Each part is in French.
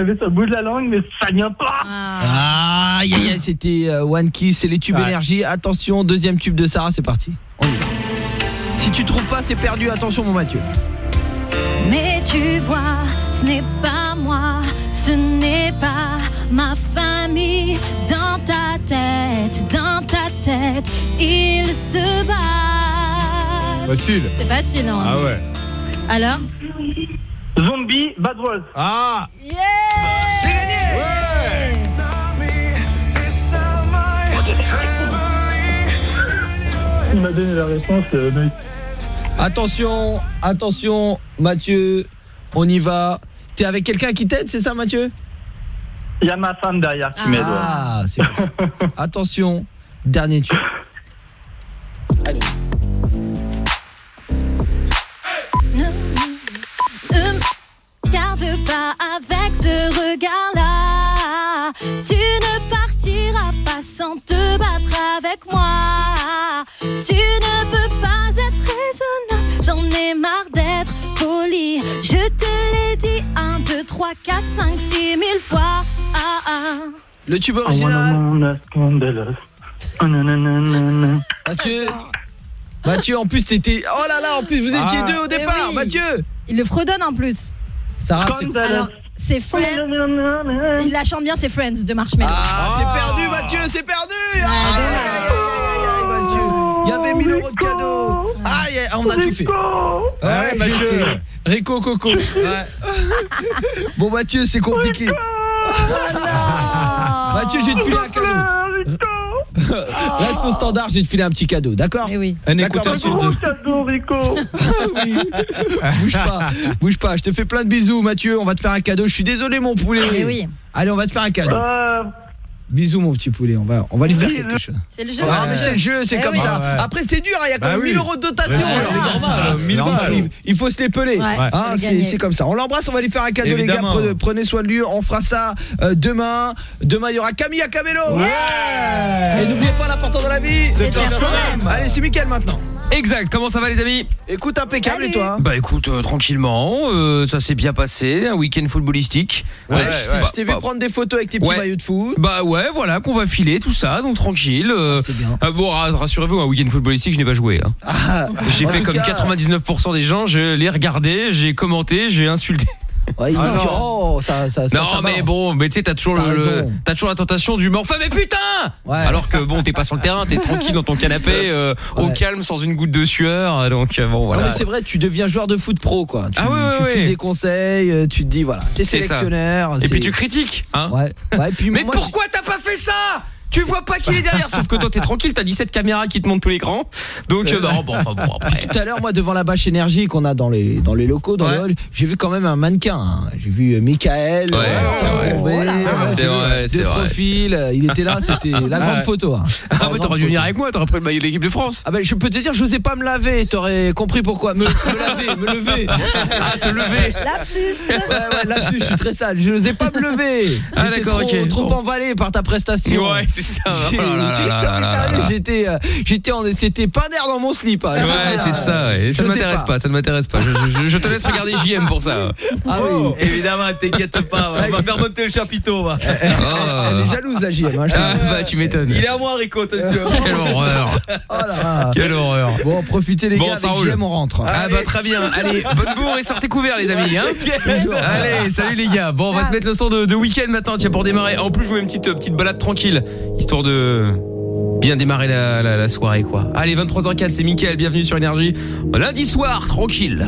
j'avais sur le bout de la langue, mais ça vient pas. Ah, aïe, aïe, aïe, c'était euh, One Kiss, c'est les tubes Ouais. énergie. Attention, deuxième tube de Sarah, c'est parti. On y va. Si tu trouves pas, c'est perdu. Attention, mon Mathieu. Mais tu vois, ce n'est pas moi, ce n'est pas ma famille. Dans ta tête, dans ta tête, ils se battent. Facile. C'est facile, hein Ah ouais. Alors? Zombie, Bad Wolf. Ah C'est gagné Ouais Il m'a donné la réponse, mec. Attention, attention, Mathieu, on y va. T'es avec quelqu'un qui t'aide, c'est ça, Mathieu? Il y a ma femme derrière qui Ah. m'aide. Ah, c'est bon. Attention, dernier tube. Allez. Pas avec ce regard-là. Tu ne partiras pas sans te battre avec moi. Tu ne peux pas être raisonnable. J'en ai marre d'être poli. Je te l'ai dit 1, 2, 3, 4, 5, 6 mille fois. Ah, ah. Le tube original. Mathieu. Mathieu, en plus, t'étais. Oh là là, en plus, vous étiez Ah. deux au Eh départ, oui. Mathieu. Il le fredonne en plus. Sarah, c'est. Alors, c'est Friends. Il la chante bien, c'est Friends de Marshmello. Ah, c'est Ah. perdu, Mathieu, c'est perdu. Aïe, Ah, aïe, aïe, aïe, aïe, aïe, Mathieu. Il y avait 1000 euros de cadeaux. Aïe, aïe, on a tout fait. Rico. Ouais, Mathieu. sais. Rico Coco. Bon, Mathieu, c'est compliqué. Mathieu, je vais te filer un cadeau. Ah. Reste au standard, je vais te filer un petit cadeau, d'accord Eh oui. Un écouteur sur Gros deux. cadeau, Rico. Oui. Bouge pas, bouge pas. Je te fais plein de bisous, Mathieu. On va te faire un cadeau. Je suis désolé, mon poulet. Eh oui. Allez, on va te faire un cadeau. Euh, Bisous, mon petit poulet. On va, on va lui faire quelque le- chose. C'est le jeu. Ah, Ouais. c'est le jeu, c'est Eh comme oui. ça. Ouais. Après, c'est dur, hein, il y a quand Bah même oui. 1000 euros de dotation. C'est c'est normal. normal, C'est 1000 normal. balles. Il, faut se les peler. Ouais. Hein, c'est comme ça. On l'embrasse, on va lui faire un cadeau, Évidemment. les gars. Prenez, soin de lui. On fera ça euh, demain. Demain, il y aura Camille à Camelo. Et n'oubliez pas l'important dans la vie. C'est faire soi-même. Allez, c'est Mickaël maintenant. Exact, comment ça va les amis? Écoute, impeccable et toi Bah écoute, euh, tranquillement, euh, ça s'est bien passé, un week-end footballistique. Ouais, Ouais, je t'ai- ouais. je t'ai vu Bah, prendre des photos avec tes petits Ouais. maillots de foot. Bah ouais, voilà, qu'on va filer, tout ça, donc tranquille. euh, C'est bien. ah bon, ra- rassurez-vous, un week-end footballistique, je n'ai pas joué. hein. Ah, J'ai fait comme cas, 99% des gens, je l'ai regardé, j'ai commenté, j'ai insulté. Ouais, il Ah dit, oh, ça, non ça mais bon, mais tu sais, t'as toujours, le, toujours la tentation du mais enfin mais putain Ouais. Alors que bon, t'es pas sur le terrain, t'es tranquille dans ton canapé, euh, au calme, sans une goutte de sueur, donc euh, bon voilà. c'est vrai, tu deviens joueur de foot pro, quoi. Tu, Ah ouais, ouais, tu ouais. files des conseils, euh, tu te dis, voilà, t'es sélectionneur. Et puis tu critiques, hein Ouais, ouais, puis Mais moi, pourquoi t'as pas fait ça? Tu vois pas qui est derrière Sauf que toi t'es tranquille, t'as 17 caméras qui te montrent tout l'écran. Donc euh, non, bon, enfin bon après. Tout à l'heure, moi, devant la bâche énergie qu'on a dans les, dans les locaux, dans Ouais. j'ai vu quand même un mannequin. hein. J'ai vu euh, Michael. Ouais, euh, c'est vrai. tomber, Voilà. euh, C'est j'ai vu vrai, de c'est vrai. profil. euh, Il était là, c'était la grande Ouais. photo. hein. Ah grande t'aurais dû venir avec moi, t'aurais pris le maillot de l'équipe de France. Ah ben je peux te dire, je n'osais pas me laver, t'aurais compris pourquoi. Me, me laver, me lever. Ah, te lever. Lapsus. Ouais, ouais, là-dessus, je suis très sale. Je n'osais pas me lever. Ah, d'accord, trop, ok. trop Bon. emballé par ta prestation. Ouais, c'est ça. Oh. J'étais, j'étais en, c'était pas d'air dans mon slip. hein. Ouais, c'est ça. ouais. Ça ne m'intéresse pas. ça ne m'intéresse pas. Je, je- je te laisse regarder JM pour ça. Ah oui. Évidemment, t'inquiète pas, on va faire monter le chapiteau. va. Elle Oh, est jalouse, la JM. hein, Ah, bah tu m'étonnes. Il est à moi, Rico, attention. Quelle horreur. Oh là. Quelle horreur. Bon, profitez les Bon, gars, avec. JM, on rentre. Ah bah très bien. Allez, bonne bourre et sortez couverts les amis. Hein. Allez, salut les gars. Bon, on va se mettre le son de, de week-end maintenant, tiens, pour démarrer. En plus, je voulais une petite, euh, petite balade tranquille, histoire de bien démarrer la, soirée, quoi. Allez, 23h04, c'est Mickaël, bienvenue sur Énergie. Lundi soir, tranquille.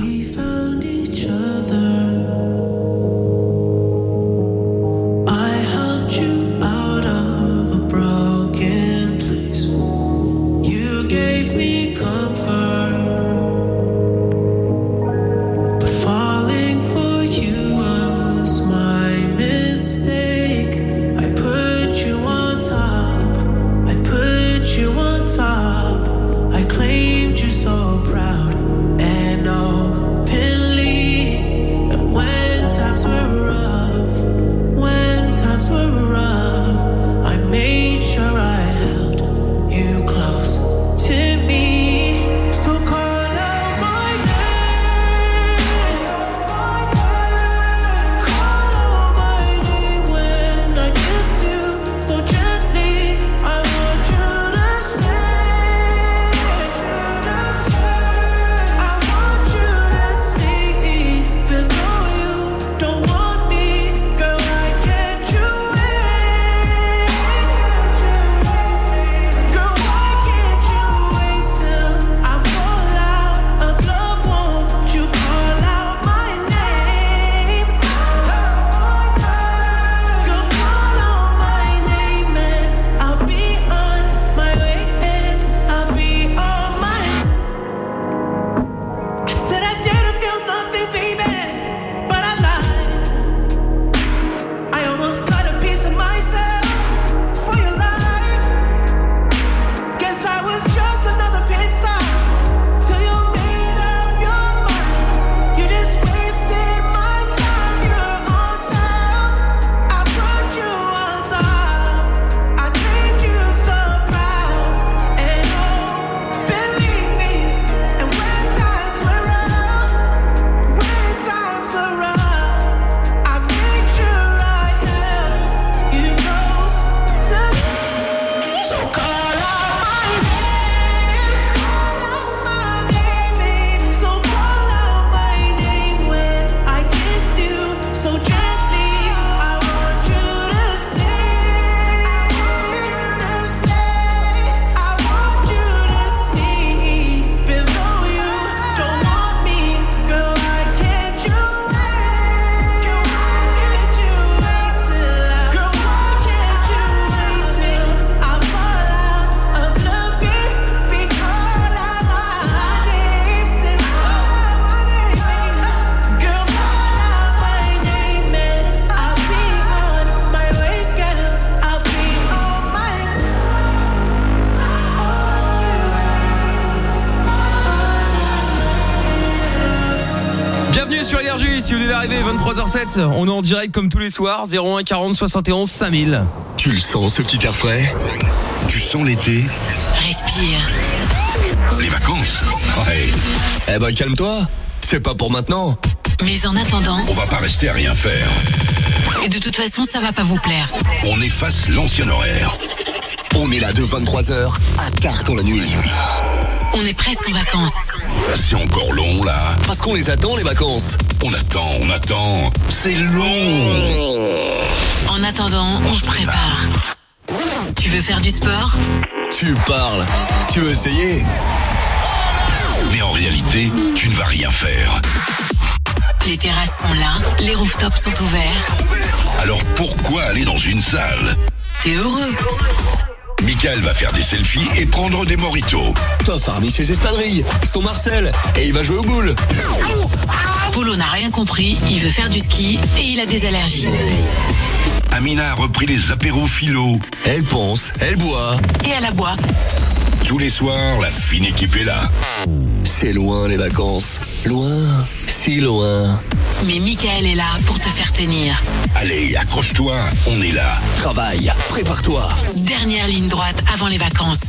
23h07, on est en direct comme tous les soirs, 01 40 71 5000. Tu le sens ce petit air frais Tu sens l'été Respire. Les vacances Ouais. Eh ben calme-toi, c'est pas pour maintenant. Mais en attendant, On va pas rester à rien faire. et de toute façon, ça va pas vous plaire. On efface l'ancien horaire. On est là de 23h à tard dans la nuit. On est presque en vacances. C'est encore long là. Parce qu'on les attend les vacances. On attend, on attend. C'est long. En attendant, on se prépare. Tu veux faire du sport? Tu parles. Tu veux essayer? Mais en réalité, tu ne vas rien faire. Les terrasses sont là, les rooftops sont ouverts. Alors pourquoi aller dans une salle? T'es heureux Michael va faire des selfies et prendre des moritos. Toff a remis ses espadrilles, son Marcel, et il va jouer au boule. Polo n'a rien compris, il veut faire du ski et il a des allergies. Amina a repris les apéros philo. Elle pense, elle boit. Et à la bois. Tous les soirs, la fine équipe est là. C'est loin les vacances. Loin, si loin. Mais Michael est là pour te faire tenir. Allez, accroche-toi, on est là. Travaille, prépare-toi. Dernière ligne droite avant les vacances.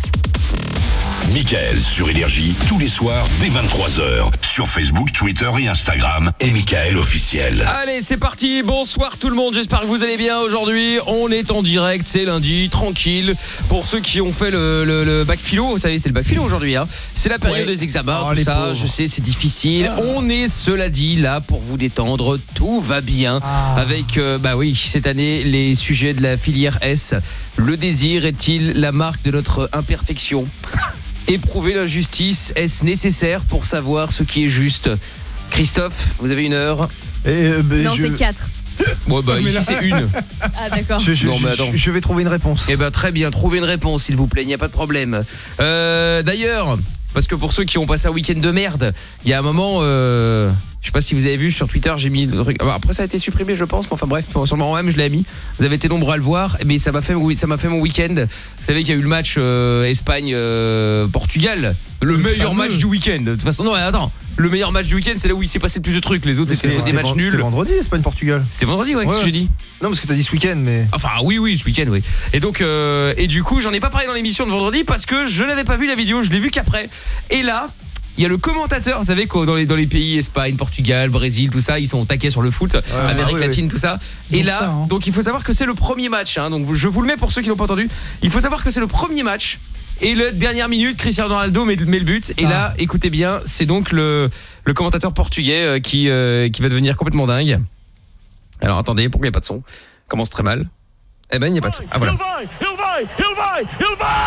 Michael sur Énergie, tous les soirs dès 23h. Sur Facebook, Twitter et Instagram. Et Michael officiel. Allez, c'est parti. Bonsoir tout le monde. J'espère que vous allez bien aujourd'hui. On est en direct, c'est lundi, tranquille. Pour ceux qui ont fait le, le- le bac philo, vous savez, c'est le bac philo aujourd'hui. Hein. C'est la période Ouais. des examens, Oh, tout ça. pauvres. Je sais, c'est difficile. On est, cela dit, là pour vous détendre. Tout va bien. Ah. Avec, euh, bah oui, cette année, les sujets de la filière S. Le désir est-il la marque de notre imperfection? Éprouver l'injustice, est-ce nécessaire pour savoir ce qui est juste? Christophe, vous avez une heure Non, c'est 4. Ouais bah ici c'est une. Ah, d'accord. Je, je- Non, mais je- attends. je vais trouver une réponse. Eh ben très bien, trouvez une réponse s'il vous plaît, il n'y a pas de problème. Euh, D'ailleurs, parce que pour ceux qui ont passé un week-end de merde, il y a un moment, euh, je sais pas si vous avez vu sur Twitter, j'ai mis. le truc- Après ça a été supprimé, je pense. Mais enfin bref, sur le moment même, je l'ai mis. Vous avez été nombreux à le voir, mais ça m'a fait, ça m'a fait mon week-end. Vous savez qu'il y a eu le match euh, Espagne-Portugal, le, meilleur fameux. match du week-end. De toute façon, non, mais attends, le meilleur match du week-end, c'est là où il s'est passé le plus de trucs. Les autres, c'était des matchs C'était nuls. vendredi, Espagne-Portugal. C'est vendredi, ouais, qu'est-ce que Ouais. j'ai dit Non, parce que t'as dit ce week-end, mais. Enfin oui oui ce week-end oui. Et donc euh, et du coup j'en ai pas parlé dans l'émission de vendredi parce que je n'avais pas vu la vidéo, je l'ai vu qu'après. Et là il y a le commentateur, vous savez quoi, dans les dans les pays Espagne, Portugal, Brésil, tout ça, ils sont taqués sur le foot, Amérique ah oui, latine, tout ça. Ils Et là, ça, hein. donc il faut savoir que c'est le premier match. hein. donc je vous le mets pour ceux qui l'ont pas entendu. Il faut savoir que c'est le premier match. Et le dernière minute, Cristiano Ronaldo met, met le but. Et Ah. là, écoutez bien, c'est donc le, le commentateur portugais euh, qui, euh, qui va devenir complètement dingue. Alors attendez, pourquoi il n'y a pas de son? Commence très mal. Eh ben, il n'y a pas de son. Ah voilà. vai, ele vai, ele vai, ele vai!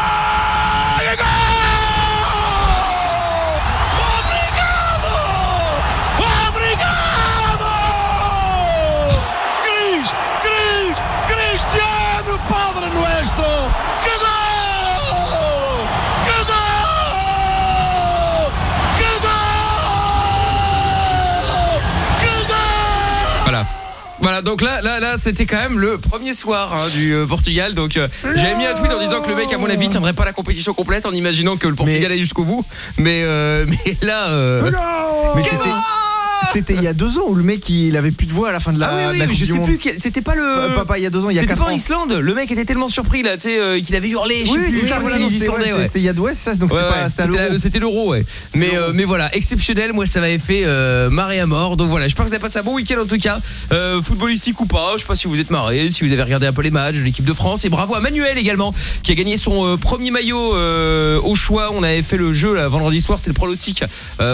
Voilà, donc là, là, là, c'était quand même le premier soir hein, du euh, Portugal. Donc, euh, j'avais mis un tweet en disant que le mec, à mon avis, tiendrait pas la compétition complète en imaginant que le Portugal allait jusqu'au bout. Mais, euh, mais là, euh, Mais c'était. C'était il y a deux ans où le mec il avait plus de voix à la fin de la. ah oui, de oui, la mais je sais plus. C'était pas le. Pas il y a deux ans, il y a C'était pas en. Islande. Le mec était tellement surpris là, tu sais, euh, qu'il avait hurlé. Je Oui, c'est ça, voilà, les c'était Islandais, ouais, ouais. c'était il y a deux ouais, c'est ça, donc c'était l'Euro. C'était l'euro, ouais. Mais, euh, mais voilà, exceptionnel. Moi, ça m'avait fait euh, marrer à mort. Donc voilà, j'espère que vous avez passé un bon week-end en tout cas. Euh, footballistique ou pas, je sais pas si vous êtes marré, si vous avez regardé un peu les matchs de l'équipe de France. Et bravo à Manuel également, qui a gagné son premier maillot au choix. On avait fait le jeu là, vendredi soir, c'était le pronostic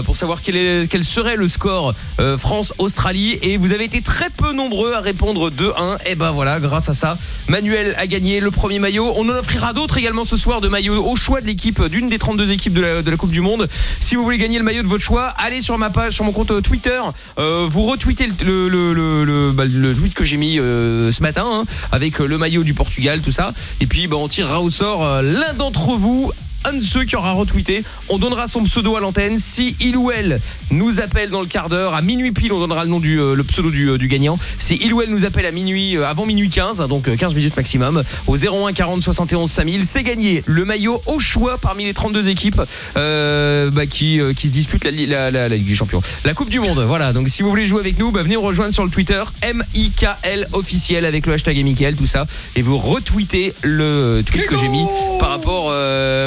pour savoir quel, est, quel serait le score euh, France-Australie. Et vous avez été très peu nombreux à répondre 2-1. Et ben voilà, grâce à ça, Manuel a gagné le premier maillot. On en offrira d'autres également ce soir de maillots au choix de l'équipe, d'une des 32 équipes de la, Coupe du Monde. Si vous voulez gagner le maillot de votre choix, allez sur ma page, sur mon compte euh, Twitter. Euh, vous retweetez bah, le tweet que j'ai mis ce matin hein, avec le maillot du Portugal, tout ça. Et puis bah, on tirera au sort l'un d'entre vous un de ceux qui aura retweeté. On donnera son pseudo à l'antenne. Si il ou elle nous appelle dans le quart d'heure, à minuit pile, on donnera le nom du euh, le pseudo du, euh, du gagnant. Si il ou elle nous appelle à minuit, euh, avant minuit 15, hein, donc euh, 15 minutes maximum, au 01 40 71 5000, c'est gagné le maillot au choix parmi les 32 équipes bah, qui, qui se disputent la, li- la, la- la Ligue des Champions. La Coupe du Monde, voilà. Donc si vous voulez jouer avec nous, bah, venez nous rejoindre sur le Twitter M-I-K-L officiel avec le hashtag Mickaël, tout ça. Et vous retweetez le tweet que j'ai mis par rapport,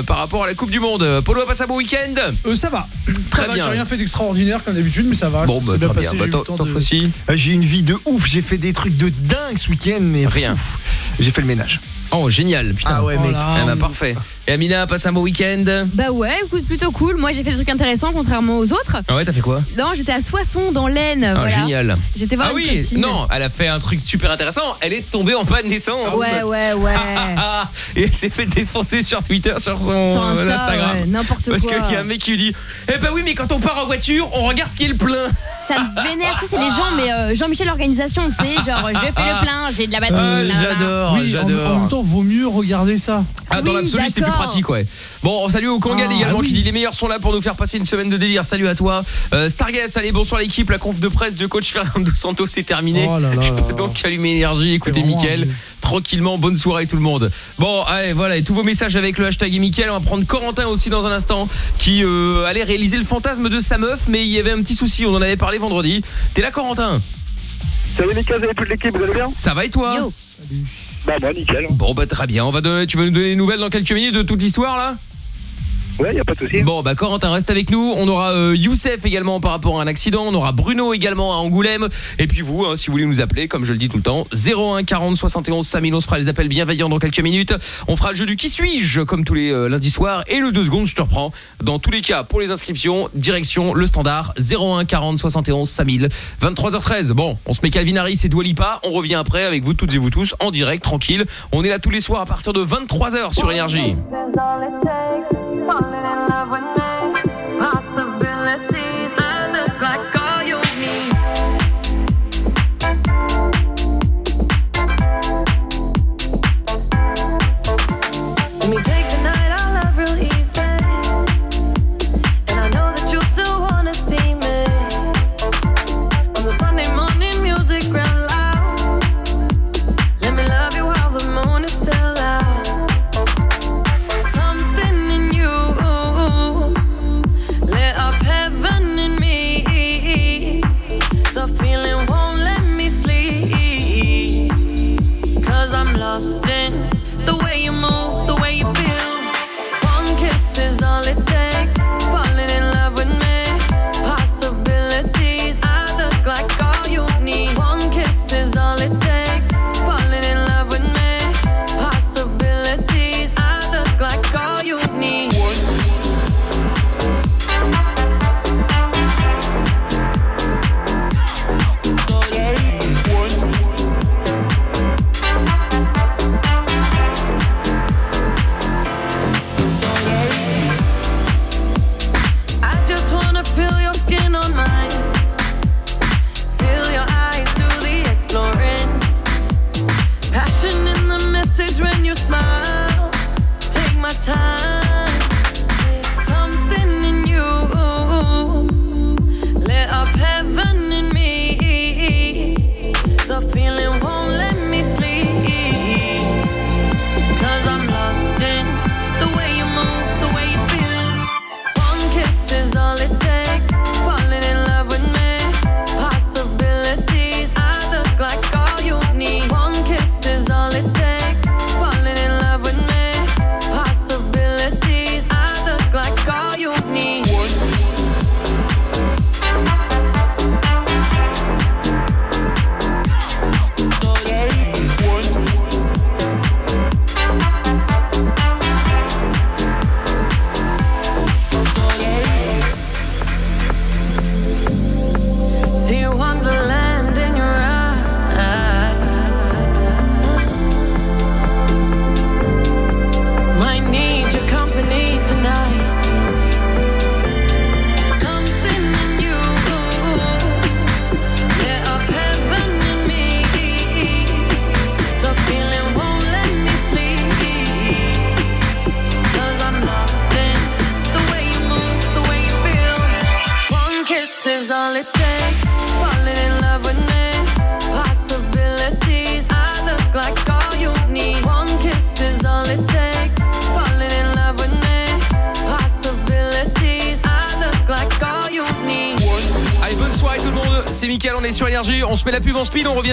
par rapport à la Coupe du Monde. Polo a passé un bon week-end Euh, ça va. Très bien. J'ai rien fait d'extraordinaire comme d'habitude, mais ça va. Bon, c'est bah, bien très passé. bien. j'ai Bah, de- Euh, J'ai une vie de ouf, j'ai fait des trucs de dingue ce week-end, mais Rien. J'ai fait le ménage. Oh, génial, putain. Ah ouais, mec. Ah bah, parfait. Et Amina a passé un bon week-end Bah ouais, écoute, plutôt cool. Moi, j'ai fait des trucs intéressants contrairement aux autres. Ah ouais, t'as fait quoi Non, j'étais à Soissons dans l'Aisne. Ah, voilà. génial. J'étais voir Ah une oui, copine. non, elle a fait un truc super intéressant. Elle est tombée en panne d'essence. Ouais, ouais, ouais. Ah, et elle s'est fait défoncer sur Twitter, sur son Sur Insta, euh, Instagram. ouais, n'importe Parce quoi. qu'il y a un mec qui lui dit Eh ben oui, mais quand on part en voiture, on regarde qui est le plein. Ça me vénère, tu sais, c'est les gens, mais euh, Jean-Michel Organisation, tu sais, genre, je fais le plein, j'ai de la batterie. Ah, j'adore, Oui, en, j'adore. en même temps, vaut mieux regarder ça. Ah, dans Oui, l'absolu, c'est plus pratique, ouais. Bon, salut au Kangal Ah, également oui. qui dit les meilleurs sont là pour nous faire passer une semaine de délire. Salut à toi. Euh, Starguest, allez, bonsoir l'équipe. La conf de presse de coach Fernando Santos est terminée. Oh là là Je là peux donc allumer l'énergie, vraiment Mickaël. Tranquillement, bonne soirée tout le monde. Bon, allez, voilà, et tous vos messages avec le hashtag et Mickaël. On va prendre Corentin aussi dans un instant qui euh, allait réaliser le fantasme de sa meuf, mais il y avait un petit souci. On en avait parlé vendredi. T'es là, Corentin? Salut Mika, salut toute l'équipe, vous allez bien? Ça va et toi? Yo. Bah moi nickel. Bon, bah très bien. On va donner, tu vas nous donner des nouvelles dans quelques minutes de toute l'histoire là? Ouais, y a pas de souci. Bon, bah Corentin, reste avec nous. On aura euh, Youssef également par rapport à un accident. On aura Bruno également à Angoulême. Et puis vous, hein, si vous voulez nous appeler, comme je le dis tout le temps, 01 40 71 5000. On se fera les appels bienveillants dans quelques minutes. On fera le jeu du qui suis-je comme tous les euh, lundis soirs. Et le 2 secondes, je te reprends. Dans tous les cas, pour les inscriptions, direction le standard 01 40 71 5000. 23h13. Bon, on se met Calvin Harris et Dua Lipa. On revient après avec vous toutes et vous tous en direct, tranquille. On est là tous les soirs à partir de 23h sur Énergie. falling in love with me.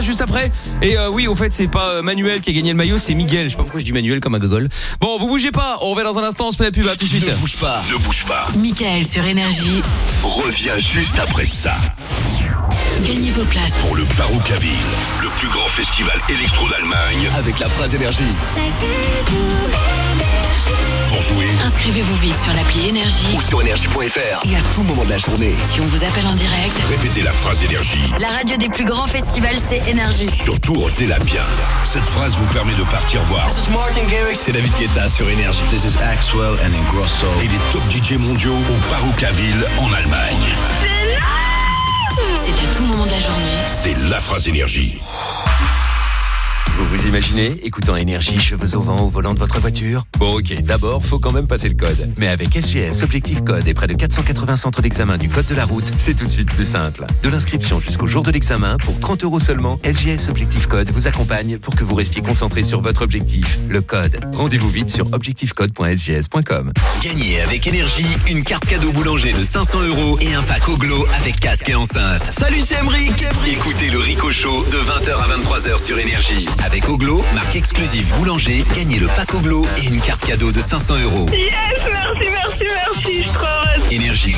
Revient juste après. Et euh, oui, au fait, c'est pas euh, Manuel qui a gagné le maillot, c'est Miguel. Je sais pas pourquoi je dis Manuel comme un gogol. Bon, vous bougez pas, on revient dans un instant, on se met la pub, à tout de suite. Ne bouge pas, ne bouge pas. Michael sur Énergie. Reviens juste après ça. Gagnez vos places. Pour le Baroukaville, le plus grand festival électro d'Allemagne. Avec la phrase énergie. Pour jouer Inscrivez-vous vite sur l'appli Énergie. Ou sur énergie.fr. Et à tout moment de la journée. Si on vous appelle en direct, Répétez la phrase énergie. La radio des plus grands festivals, c'est Énergie. Surtout, retenez-la bien. Cette phrase vous permet de partir voir. C'est David Guetta sur énergie. This is Axwell and Ingrosso. Et les top DJ mondiaux au Baroukaville en Allemagne. c'est à tout moment de la journée. C'est la phrase énergie. Vous imaginez écoutant énergie, cheveux au vent au volant de votre voiture Bon ok, d'abord, faut quand même passer le code. Mais avec SGS Objectif Code et près de 480 centres d'examen du code de la route, c'est tout de suite plus simple. De l'inscription jusqu'au jour de l'examen, pour 30 euros seulement, SGS Objectif Code vous accompagne pour que vous restiez concentré sur votre objectif, le code. Rendez-vous vite sur objectifcode.sgs.com. Gagnez avec énergie une carte cadeau boulanger de 500 euros et un pack au glow avec casque et enceinte. Salut, c'est Emric. Écoutez le Rico Show de 20h à 23h sur énergie. Avec Oglo, marque exclusive boulanger, gagnez le pack Oglo et une carte cadeau de 500 euros. Yes, merci, merci, merci, je suis trop heureuse. Énergie.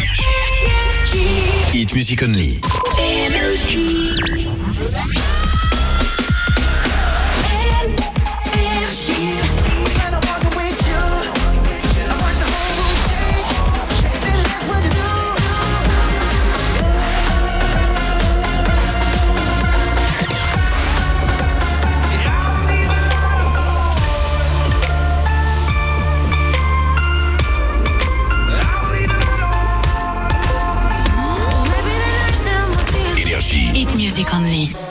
Hit Music Only. Énergie. Hit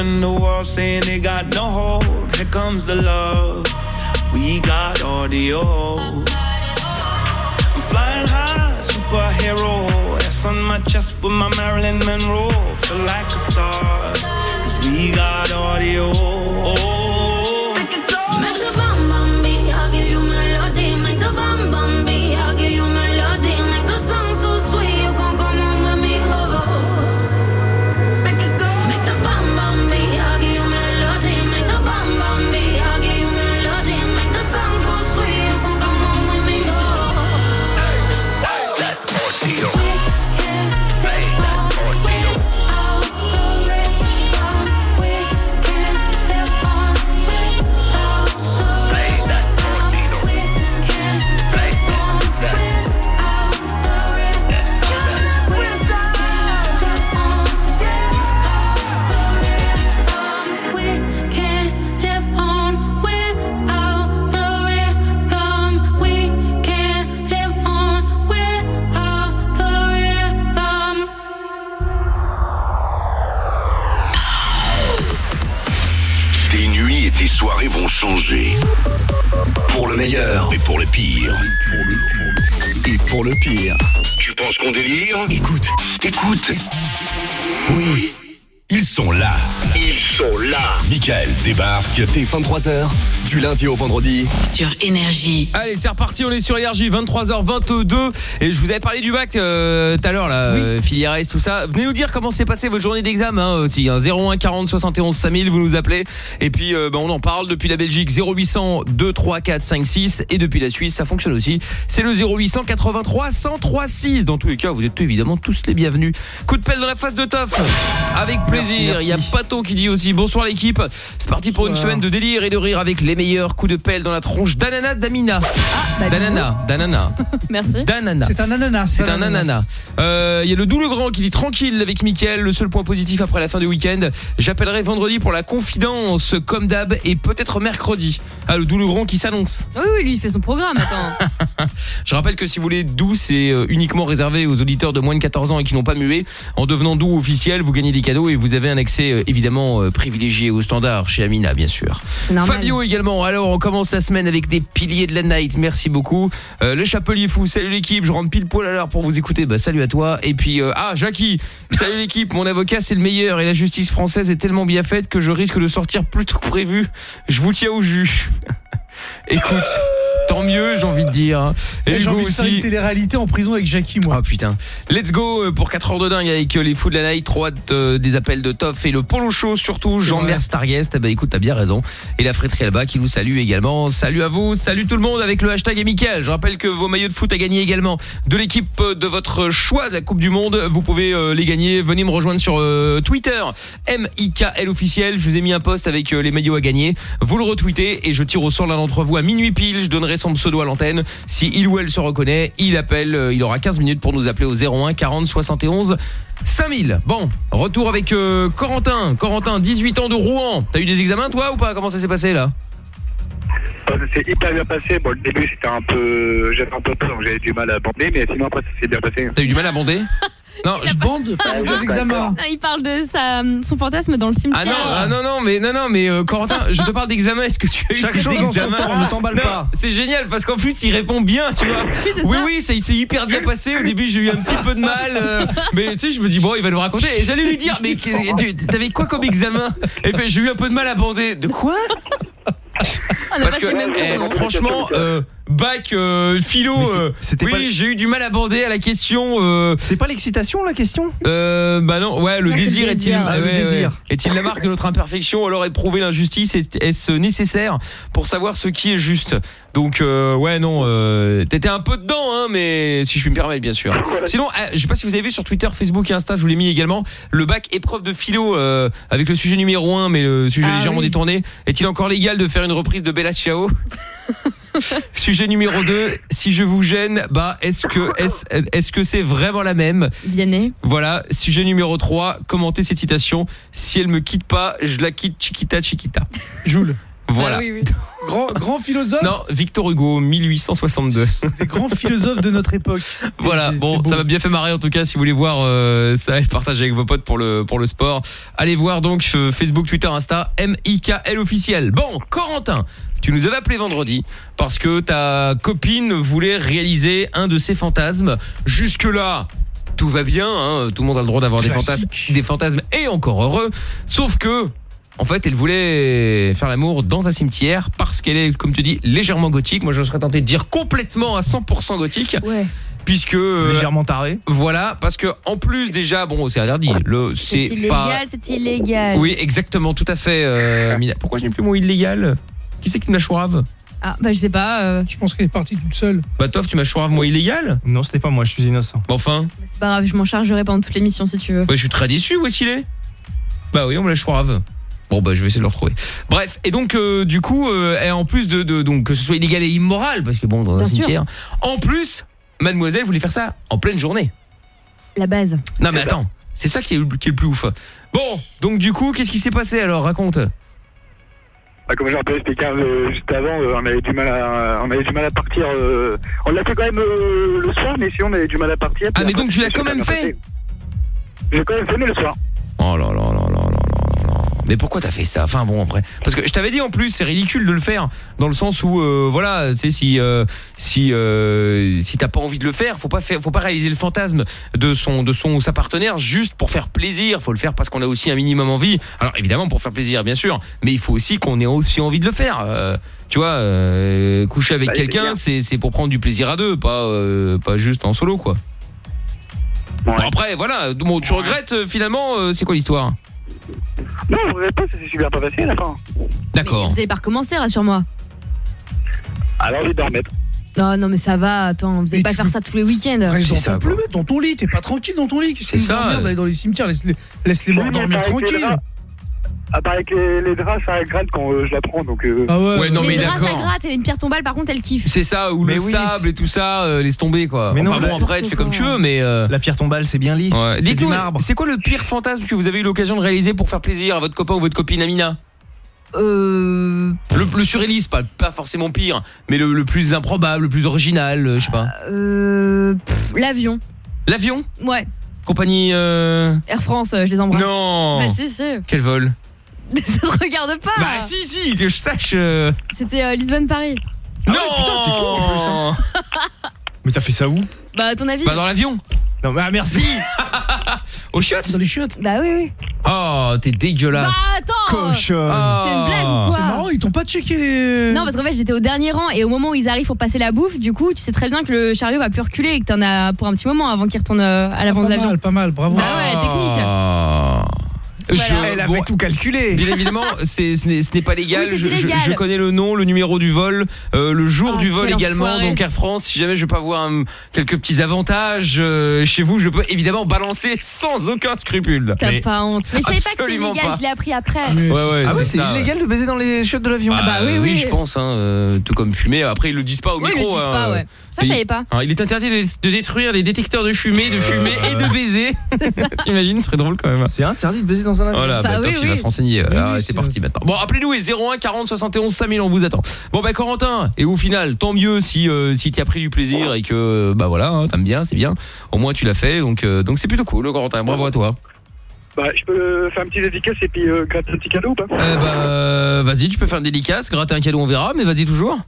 window débarque. Dès 23h, du lundi au vendredi. Sur Énergie. Allez, c'est reparti, on est sur énergie 23h22 et je vous avais parlé du bac euh, tout à l'heure là, euh, filière S tout ça. Venez nous dire comment s'est passée votre journée d'examen hein, aussi hein, 01 40 71 5000 vous nous appelez et puis euh, bah, on en parle depuis la Belgique 0800 2 3 4 5 6 et depuis la Suisse ça fonctionne aussi. C'est le 0800 83 103 6. Dans tous les cas, vous êtes évidemment tous les bienvenus. Coup de pelle dans la face de Toff. Avec plaisir. Il y a Pato qui dit aussi bonsoir l'équipe. C'est parti pour une semaine de délire et de rire avec les meilleurs coups de pelle dans la tronche d'ananas d'Amina. bah, D'ananas, d'ananas. Merci. D'ananas. C'est un ananas. C'est un ananas. Euh, Il y a le doux le grand qui dit tranquille avec Mickaël. Le seul point positif après la fin du week-end. J'appellerai vendredi pour la confidence comme d'hab et peut-être mercredi. Ah, le doux le grand qui s'annonce. Oui, oui, lui, il fait son programme, attends. Je rappelle que si vous voulez doux, c'est euh, uniquement réservé aux auditeurs de moins de 14 ans et qui n'ont pas mué. En devenant doux officiel, vous gagnez des cadeaux et vous avez un accès euh, évidemment euh, privilégié au standard chez Amina, bien sûr. Normal. Fabio également. Alors, on commence la semaine avec des piliers de la night. Merci beaucoup. Euh, le chapelier fou, salut l'équipe. Je rentre pile poil à l'heure pour vous écouter. Bah, salut à toi. Et puis, euh, ah, Jackie, salut l'équipe. Mon avocat, c'est le meilleur et la justice française est tellement bien faite que je risque de sortir plus tôt que prévu. Je vous tiens au jus. Écoute, tant mieux, j'ai envie de dire. Et j'ai envie de faire une télé-réalité en prison avec Jackie, moi. Oh putain. Let's go euh, pour 4 heures de dingue avec euh, les fous de la night, trop hâte euh, des appels de Toff et le polo show surtout, Jean-Mer Starguest. Bah écoute, t'as bien raison. Et la fréterie Alba qui vous salue également. Salut à vous, salut tout le monde avec le hashtag et Mickaël. Je rappelle que vos maillots de foot à gagner également de l'équipe de votre choix de la Coupe du Monde. Vous pouvez les gagner. Venez me rejoindre sur Twitter, M-I-K-L officiel. Je vous ai mis un post avec les maillots à gagner. Vous le retweetez et je tire au sort l'un d'entre vous à minuit pile. Je donnerai son pseudo à l'antenne. Si il ou elle se reconnaît, il appelle. euh, Il aura 15 minutes pour nous appeler au 01 40 71 5000. Bon, retour avec euh, Corentin. Corentin, 18 ans de Rouen. T'as eu des examens toi ou pas? Comment ça s'est passé là? Ça s'est hyper bien passé. Bon, le début, c'était un peu. J'avais un peu peur, donc j'avais du mal à bander, mais sinon, après, ça s'est bien passé. T'as eu du mal à bander? Non, je bande Ah, des examens. Il parle de sa, son fantasme dans le cimetière. Ah non, ah non, non, mais non, non, mais euh, Corentin, je te parle d'examen. Est-ce que tu as eu Chaque des chose en son examens temps, ne t'emballe Non, pas. C'est génial parce qu'en plus il répond bien, tu vois. c'est Oui, ça. oui, ça s'est hyper bien passé. Au début, j'ai eu un petit peu de mal, euh, mais tu sais, je me dis bon, il va nous raconter. Et j'allais lui dire, mais que- tu- t'avais quoi comme examen? Et puis j'ai eu un peu de mal à bander. De quoi? On a Parce passé que le même eh, non franchement, euh, bac euh, philo, euh, c'était oui, pas- j'ai eu du mal à bander à la question. Euh, C'est pas l'excitation la question? Euh, bah non, ouais, le Ah, désir est-il ah, Ah, ouais, ouais. est-il la marque de notre imperfection? Alors éprouver l'injustice? Est- est-ce nécessaire pour savoir ce qui est juste? Donc euh, ouais non, euh, t'étais un peu dedans hein, mais si je puis me permettre bien sûr. Sinon, euh, je sais pas si vous avez vu sur Twitter, Facebook et Insta, je vous l'ai mis également le bac épreuve de philo euh, avec le sujet numéro 1 mais le sujet Ah légèrement oui. détourné. Est-il encore légal de faire une reprise de Bella Ciao? Sujet numéro 2, si je vous gêne, bah est-ce que est-ce est-ce que c'est vraiment la même? Vianney. voilà, sujet numéro 3, commentez cette citation. Si elle me quitte pas, je la quitte Chiquita Chiquita. Joule. Voilà. Ah oui, oui. Grand, grand philosophe. Non, Victor Hugo, 1862. Des grands philosophes de notre époque. voilà, bon, ça m'a bien fait marrer en tout cas. Si vous voulez voir euh, ça et partager avec vos potes pour le, pour le sport, allez voir donc euh, Facebook, Twitter, Insta, M-I-K-L officiel. Bon, Corentin, tu nous avais appelé vendredi parce que ta copine voulait réaliser un de ses fantasmes. Jusque-là, tout va bien, hein, tout le monde a le droit d'avoir des fantasmes, Classique. des fantasmes et encore heureux. Sauf que, en fait, elle voulait faire l'amour dans un cimetière parce qu'elle est, comme tu dis, légèrement gothique. Moi, je serais tenté de dire complètement à 100% gothique, Ouais. puisque euh, Légèrement taré. voilà, parce que en plus déjà, bon, c'est interdit. Le, C'est c'est illégal, pas. c'est illégal. Oui, exactement, tout à fait. euh. Pourquoi je n'ai plus mon illégal? Qui c'est qui m'a chourave Ah, bah je sais pas. euh, Je pense qu'elle est partie toute seule. Bah Toff, tu m'as chourave moi illégal Non, c'était pas moi, je suis innocent. Bon, Enfin, c'est pas grave, je m'en chargerai pendant toute l'émission si tu veux. ouais, je suis très déçu. Où est-ce qu'il est? Bah oui, on me l'a chourave. Bon bah je vais essayer de le retrouver. Bref, et donc euh, du coup, euh, et en plus de, de- donc que ce soit illégal et immoral, parce que bon dans un Bien sûr. cimetière, en plus, Mademoiselle voulait faire ça en pleine journée. La base. Non mais attends, c'est ça qui est, le- qui est le plus ouf. Bon, donc du coup, qu'est-ce qui s'est passé alors? Raconte bah, comme peu expliqué euh, juste avant, euh, on avait du mal à, on avait du mal à partir. Euh, on l'a fait quand même euh, le soir, mais si on avait du mal à partir. Ah mais donc tu l'as quand même fait. J'ai quand même fait mais le soir. Oh là là là là mais pourquoi t'as fait ça Enfin bon après, parce que je t'avais dit en plus c'est ridicule de le faire dans le sens où euh, voilà, tu sais si euh, si euh, si t'as pas envie de le faire, faut pas faire, faut pas réaliser le fantasme de son de son ou sa partenaire juste pour faire plaisir. Faut le faire parce qu'on a aussi un minimum envie. Alors évidemment pour faire plaisir bien sûr, mais il faut aussi qu'on ait aussi envie de le faire. Tu vois, coucher avec Bah, quelqu'un, c'est pour prendre du plaisir à deux, pas pas juste en solo quoi. Bon, après voilà, bon, tu regrettes finalement, c'est quoi l'histoire? Non, je regrette pas, ça s'est super pas passé à la fin. D'accord. Vous allez pas recommencer, rassure-moi. Alors, envie d'en remettre. Non, non, mais ça va, attends, vous allez pas faire ça tous les week-ends. Ils en plus mettre dans ton lit, t'es pas tranquille dans ton lit. Qu'est-ce que C'est tu ça. merde d'aller dans les cimetières, laisse les morts Oui, mais dormir pareil que les tranquille. draps. À part avec les, les draps, ça gratte quand euh, je la prends, donc... euh, Ah Ouais, non mais les draps, ça gratte et une pierre tombale, par contre, elle kiffe. C'est ça, ou Mais le oui, sable et tout ça, euh, laisse tomber quoi. Mais non, enfin bon, bah, après tu fais comme tu veux, mais. euh, La pierre tombale, c'est bien ouais. Du Dites-nous, c'est quoi le pire fantasme que vous avez eu l'occasion de réaliser pour faire plaisir à votre copain ou votre copine Amina Euh. le, le surréaliste, pas, pas forcément pire, mais le, le plus improbable, le plus original, euh, je sais pas. Euh. L'avion. L'avion? Ouais. Compagnie. euh, Air France, je les embrasse. Non Bah, si, si. Quel vol? ça te regarde pas. Bah si, si, que je sache. euh, C'était euh, Lisbonne-Paris. non c'est cool, en plus, hein. Mais t'as fait ça où? Bah, à ton avis Pas dans l'avion Non, mais ah, merci Au chiottes Dans les chiottes. Bah, oui, oui. Oh, t'es Bah, dégueulasse attends Cochonne C'est une blague ou quoi C'est marrant, ils t'ont pas checké les. Non, parce qu'en fait, j'étais au dernier rang et au moment où ils arrivent pour passer la bouffe, du coup, tu sais très bien que le chariot va plus reculer et que t'en as pour un petit moment avant qu'il retourne euh, à l'avant pas de l'avion. mal, pas mal, bravo. Bah ouais, technique. Ah. Voilà. Elle bon, avait tout calculé Bien évidemment, c'est ce n'est pas légal. Oui, je, je- illégal. je connais le nom, le numéro du vol, euh, le jour Oh, du vol également. enfoiré. Donc Air France, si jamais je veux pas voir hum, quelques petits avantages euh, chez vous, je peux évidemment balancer sans aucun scrupule. T'as pas honte. Mais je savais pas que c'était illégal, pas. je l'ai appris après. Ouais, ouais, Ah ouais, c'est illégal de baiser dans les chiottes de l'avion. Ah bah oui, oui. je pense, hein, euh, tout comme fumer. Après, ils le disent pas au Oui, ils micro. le disent hein, pas, ouais. Ça, je savais pas. hein, il est interdit de, de détruire les détecteurs de fumée, de fumer et de baiser. T'imagines, ce serait drôle quand même. C'est interdit de baiser dans un avion. Voilà, Bah bah, oui, il va oui. se renseigner. Oui, c'est c'est parti maintenant. Bon, appelez-nous et 01 40 71 5000, on vous attend. Bon, bah, Corentin, et au final, tant mieux si, euh, si tu as pris du plaisir et que, bah voilà, hein, t'aimes bien, c'est bien. Au moins, tu l'as fait, donc euh, donc c'est plutôt cool, Corentin. Bravo à toi. Bah, je peux faire un petit dédicace et puis euh, gratter un petit cadeau ou pas? Eh bah, euh, vas-y, tu peux faire une dédicace, gratter un cadeau, on verra, mais vas-y toujours.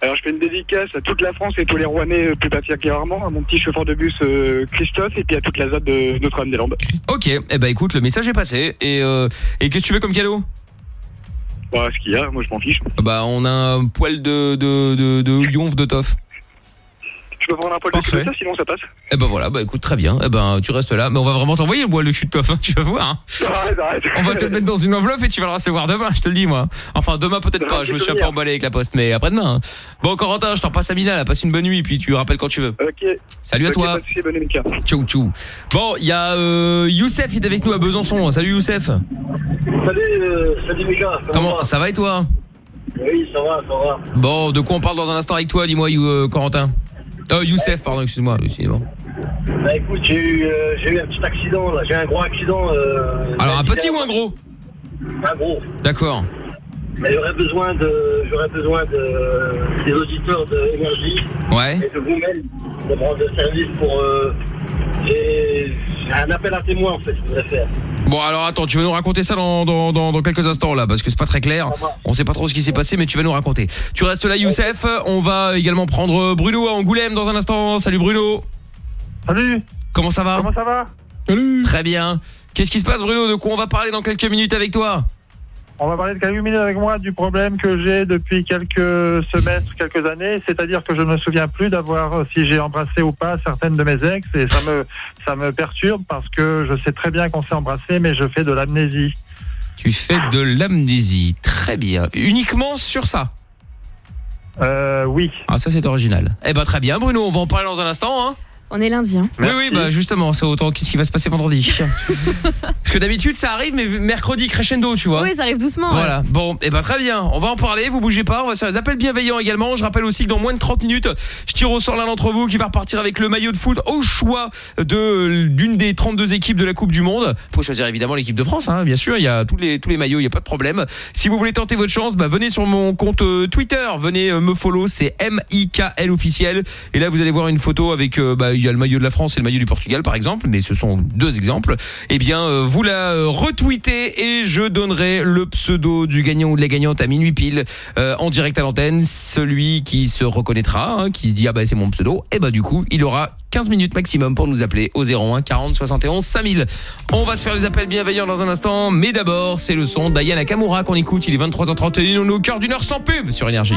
Alors, je fais une dédicace à toute la France et tous les Rouennais euh, plus papiers rarement, à mon petit chauffeur de bus euh, Christophe et puis à toute la ZAD de Notre-Dame-des-Landes. Ok, eh bah écoute, le message est passé. Et, euh, et qu'est-ce que tu veux comme cadeau? Bah, ce qu'il y a, moi je m'en fiche. Bah, on a un poil de, de, de, de de toff. Je peux prendre un poil de cul sinon ça passe. Eh ben voilà, bah écoute, très bien. Eh ben, tu restes là. Mais on va vraiment t'envoyer le poil de cul de toff, hein, tu vas voir. hein. Arrête, arrête. On va te le mettre dans une enveloppe et tu vas le recevoir demain, je te le dis moi. Enfin demain peut-être pas, je me suis un peu emballé avec la poste, mais après-demain. hein. Bon Corentin, je t'en passe à Mina, là, passe une bonne nuit, puis tu rappelles quand tu veux. Ok. Salut à toi. pas de souci, bonne nuit, Mika. Tchou tchou. Bon, il y a euh, Youssef qui est avec nous à Besançon. Salut Youssef. Salut, euh, salut Mika. Comment ça va et toi? Oui, ça va, ça va. Bon, de quoi on parle dans un instant avec toi, dis-moi You- euh, Corentin. Euh, Youssef, pardon, excuse-moi. Bah écoute, j'ai eu, euh, j'ai eu un petit accident là, j'ai eu un gros accident. euh, Alors un petit ou un gros Un gros. D'accord. Mais j'aurais besoin de, j'aurais besoin de, des auditeurs de énergie Ouais. et de vous-même de me rendre service pour. Euh, un appel à témoins en fait, je voudrais faire. Bon alors attends, tu vas nous raconter ça dans, dans, dans, dans quelques instants là, parce que c'est pas très clair. On sait pas trop ce qui s'est passé, mais tu vas nous raconter. Tu restes là Youssef, on va également prendre Bruno à Angoulême dans un instant. Salut Bruno. Salut. Comment ça va Comment ça va? Salut. Très bien. Qu'est-ce qui se passe Bruno? De quoi on va parler dans quelques minutes avec toi? On va parler de quelques minutes avec moi du problème que j'ai depuis quelques semestres, quelques années, c'est-à-dire que je ne me souviens plus d'avoir euh, si j'ai embrassé ou pas certaines de mes ex et ça me ça me perturbe parce que je sais très bien qu'on s'est embrassé mais je fais de l'amnésie. Tu fais de l'amnésie. Très bien. Uniquement sur ça? Euh oui. Ah ça c'est original. Eh ben très bien Bruno, on va en parler dans un instant hein. On est lundi. Hein. Oui oui bah justement, c'est autant qu'est-ce qui va se passer vendredi. Parce que d'habitude ça arrive mais mercredi crescendo, tu vois. Oui, ça arrive doucement. ouais. Voilà, bon, et ben très bien, on va en parler, vous bougez pas, on va faire des appels bienveillants également. Je rappelle aussi que dans moins de 30 minutes, je tire au sort l'un d'entre vous qui va repartir avec le maillot de foot au choix de d'une des 32 équipes de la Coupe du Monde. Faut choisir évidemment l'équipe de France hein, bien sûr, il y a tous les tous les maillots, il y a pas de problème. Si vous voulez tenter votre chance, bah venez sur mon compte euh, Twitter, venez euh, me follow, c'est M I K L officiel et là vous allez voir une photo avec euh, bah, il y a le maillot de la France et le maillot du Portugal par exemple, mais ce sont deux exemples. Eh bien, euh, vous la euh, retweetez et je donnerai le pseudo du gagnant ou de la gagnante à minuit pile euh, en direct à l'antenne. Celui qui se reconnaîtra, hein, qui dit ah bah c'est mon pseudo, et bah du coup il aura 15 minutes maximum pour nous appeler au 01 40 71 5000. On va se faire les appels bienveillants dans un instant, mais d'abord c'est le son d'Ayana Nakamura qu'on écoute. Il est 23h31, on est au cœur d'une heure sans pub sur Énergie.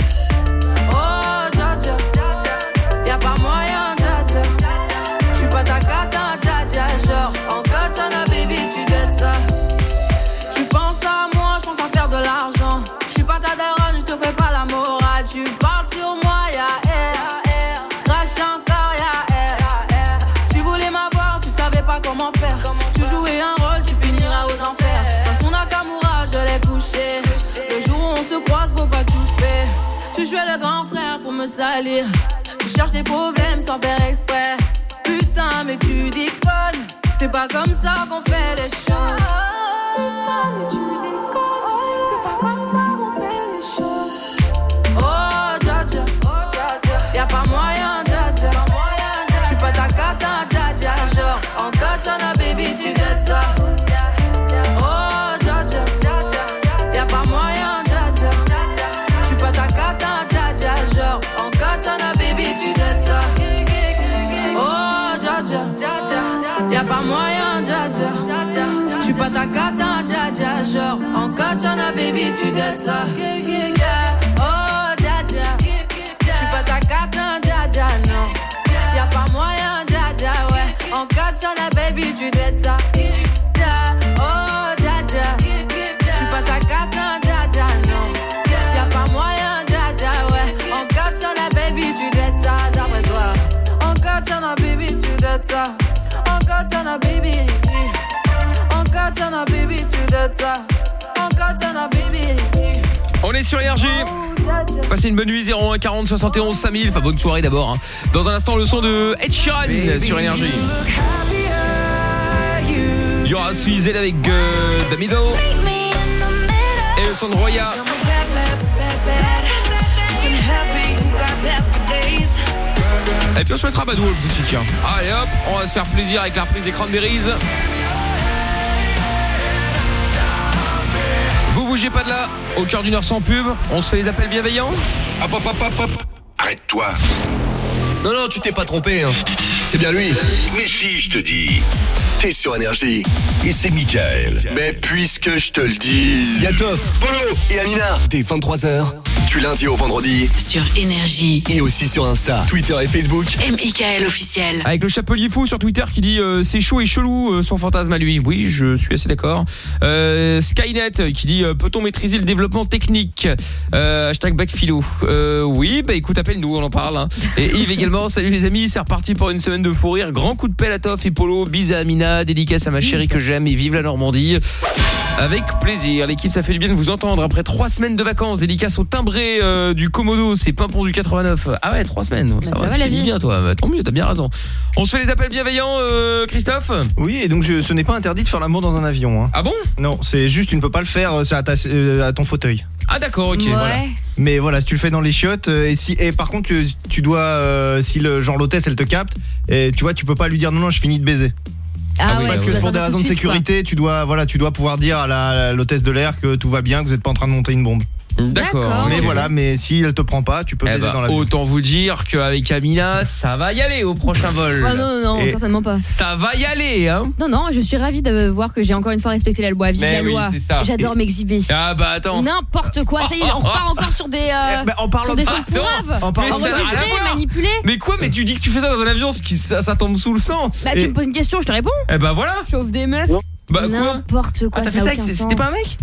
Jouais le grand frère pour me salir. Tu cherches des problèmes sans faire exprès. Putain, mais tu déconnes. C'est pas comme ça qu'on fait les choses. Putain, mais tu déconnes. C'est pas comme ça qu'on fait les choses. Oh, dja dja. Y'a pas moyen, dja dja. J'suis pas ta cata, dja dja. Genre, en katana, baby, tu dettes ça. J'suis pas ta cata, dja dja. Genre, en katana, baby, tu dettes ça. Oh, dja dja. J'suis pas ta cata, dja dja, non. Y'a pas moyen, dja dja, ouais. En katana, baby, tu dettes ça. Oh, dja dja. Pas cata, dja dja, non. Y'a pas moyen, dja dja, ouais. En katana, baby, tu dettes ça, d'après toi. En baby, tu ça. En baby. On est sur Énergie. Passez une bonne nuit 01 40 71 5000. Enfin bonne soirée d'abord. hein. Dans un instant le son de Ed Sheeran sur Énergie. Il y aura Suizel avec euh, Damido et le son de Roya. Et puis on se mettra Bad Wolf aussi tiens. Allez hop, on va se faire plaisir avec la reprise des Cranberries. Bougez pas de là, au cœur d'une heure sans pub, on se fait les appels bienveillants. Hop hop hop hop hop Arrête-toi Non, non, tu t'es pas trompé. Hein. C'est bien lui. Mais si, je te dis T'es sur Énergie Et c'est Michael Mais puisque je te le dis. Yatoff, Polo et Amina, dès 23h, Du lundi au vendredi. Sur Énergie. et aussi sur Insta, Twitter et Facebook. M.I.K.L. officiel. Avec le chapelier fou sur Twitter qui dit euh, c'est chaud et chelou euh, son fantasme à lui. Oui, je suis assez d'accord. Euh, Skynet qui dit euh, peut-on maîtriser le développement technique? Euh, Hashtag backphilo. Euh, oui, bah écoute, appelle-nous, on en parle. hein. Et Yves également, salut les amis, c'est reparti pour une semaine de fou rire. Grand coup de pelle à Toff et Polo, bise à Amina, dédicace à ma chérie que j'aime et vive la Normandie. Avec plaisir, l'équipe ça fait du bien de vous entendre après trois semaines de vacances, dédicace au timbré euh, du Komodo, c'est Pimpon du 89. Ah ouais, trois semaines, ça, ça va, la vie. bien toi, Bah, tant mieux, t'as bien raison. On se fait les appels bienveillants, euh, Christophe Oui, et donc je- ce n'est pas interdit de faire l'amour dans un avion. hein. Ah bon? Non, c'est juste tu ne peux pas le faire euh, c'est à, ta- euh, à ton fauteuil. Ah d'accord, ok. Ouais. Voilà. Mais voilà, si tu le fais dans les chiottes euh, et si et par contre tu, tu dois euh, si le genre l'hôtesse elle te capte et tu vois tu peux pas lui dire non non je finis de baiser. Ah, oui, ouais, Parce que pour des raisons de suite, sécurité, tu dois voilà, tu dois pouvoir dire à la- à l'hôtesse de l'air que tout va bien, que vous n'êtes pas en train de monter une bombe. D'accord. Mais voilà, mais si elle te prend pas, tu peux Eh baiser bah, dans l'avion. autant vous dire qu'avec Amina, ça va y aller au prochain vol. Ah non, non, non, certainement pas. Ça va y aller, hein Non, non, je suis ravie de voir que j'ai encore une fois respecté la loi. Vive Mais la oui, loi. J'adore m'exhiber. Ah bah attends. N'importe quoi, ça y est, on repart encore sur des, euh, bah, en parlant sur de des ça, sons pourraves. En parlant manipuler. Mais quoi Mais tu dis que tu fais ça dans un avion, ça, ça tombe sous le sens. Bah, Et- tu me poses une question, je te réponds. Eh bah voilà. Chauffe des meufs. Bah quoi? N'importe quoi. Ah t'as fait ça c'était pas un mec?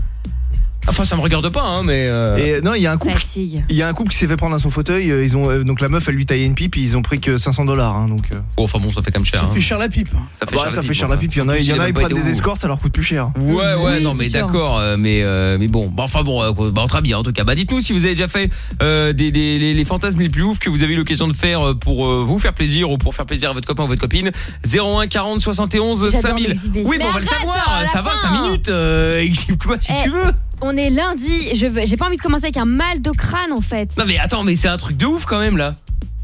Enfin, ça me regarde pas, hein, mais. euh, Et non, il y a un couple. Fatigue. Il y a un couple qui s'est fait prendre à son fauteuil. euh, Ils ont euh, donc la meuf, elle lui taillait une pipe. Ils ont pris que 500 dollars. Hein, donc. euh. Bon, enfin bon, ça fait comme cher. Ça hein. fait cher la pipe. Ça fait Bah, cher ça la fait pipe, cher la voilà. pipe. Il y en a, Surtout il y en s'il a, ils pas prennent été des au- escortes, ça leur coûte plus cher. Ouais, ouais, Oui, non, c'est mais sûr. d'accord, euh, mais, euh, mais bon, bah, enfin bon, euh, bah, très bien en tout cas. Bah, dites-nous si vous avez déjà fait euh, des, des- les, les fantasmes les plus ouf que vous avez eu l'occasion de faire euh, pour euh, vous faire plaisir ou pour faire plaisir à votre copain ou votre copine. 01 40 71 J'adore 5000. m'exhiber. Oui, Mais bon, on va le arrête, savoir, à la ça va, fin. 5 minutes. Euh, exhibe-toi si Eh, tu veux. On est lundi, je veux- j'ai pas envie de commencer avec un mal de crâne en fait. Non, mais attends, mais c'est un truc de ouf quand même là.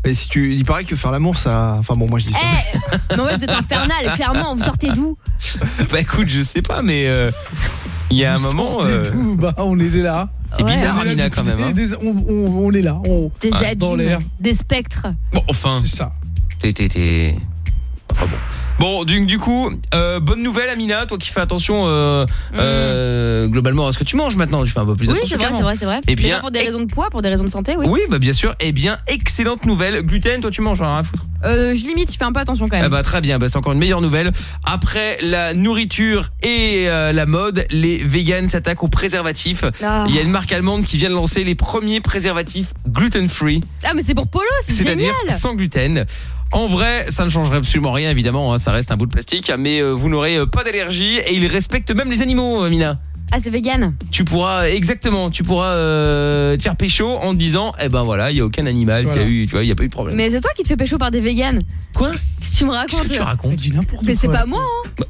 Et si tu, il paraît que faire l'amour, ça. Enfin bon, moi je dis ça. Eh, mais en fait, vous êtes infernal, clairement, vous sortez d'où? Bah écoute, je sais pas, mais euh, il y a un moment. euh, d'où? Bah, on est là. C'est Ouais. bizarre, On est là Amina, depuis quand même. des- hein. des- on, on- on est là. On, Des Ah, dans l'air. des spectres. Bon, enfin. C'est ça. T'es, t'es, t'es- Enfin bon. Bon, du, du coup, euh, bonne nouvelle, Amina, toi qui fais attention euh, euh, globalement à ce que tu manges maintenant. Tu fais un peu plus Mm. Oui, attention. c'est vrai, c'est vrai, c'est vrai. Eh Mais bien, pas pour des raisons de poids, pour des raisons de santé, oui. Oui, bah bien sûr. Eh bien, excellente nouvelle. Gluten, toi tu manges, hein, rien à foutre. Euh, je limite, je fais un peu attention quand même. bah très bien, bah, c'est encore une meilleure nouvelle. Après la nourriture et euh, la mode, les vegans s'attaquent aux préservatifs. Ah. Il y a une marque allemande qui vient de lancer les premiers préservatifs gluten-free. Ah, mais c'est pour Polo, c'est c'est-à-dire génial. sans gluten. En vrai, ça ne changerait absolument rien, évidemment, hein, ça reste un bout de plastique, mais euh, vous n'aurez euh, pas d'allergie et ils respectent même les animaux, Mina. Ah, c'est vegan. Tu pourras, exactement, tu pourras euh, te faire pécho en te disant, eh ben voilà, il y a aucun animal qui a eu, tu vois, il y a pas eu de problème. Mais c'est toi qui te fais pécho par des véganes. Quoi? Qu'est-ce que tu me racontes Qu'est-ce que tu racontes? dit n'importe quoi. Mais c'est pas moi, hein.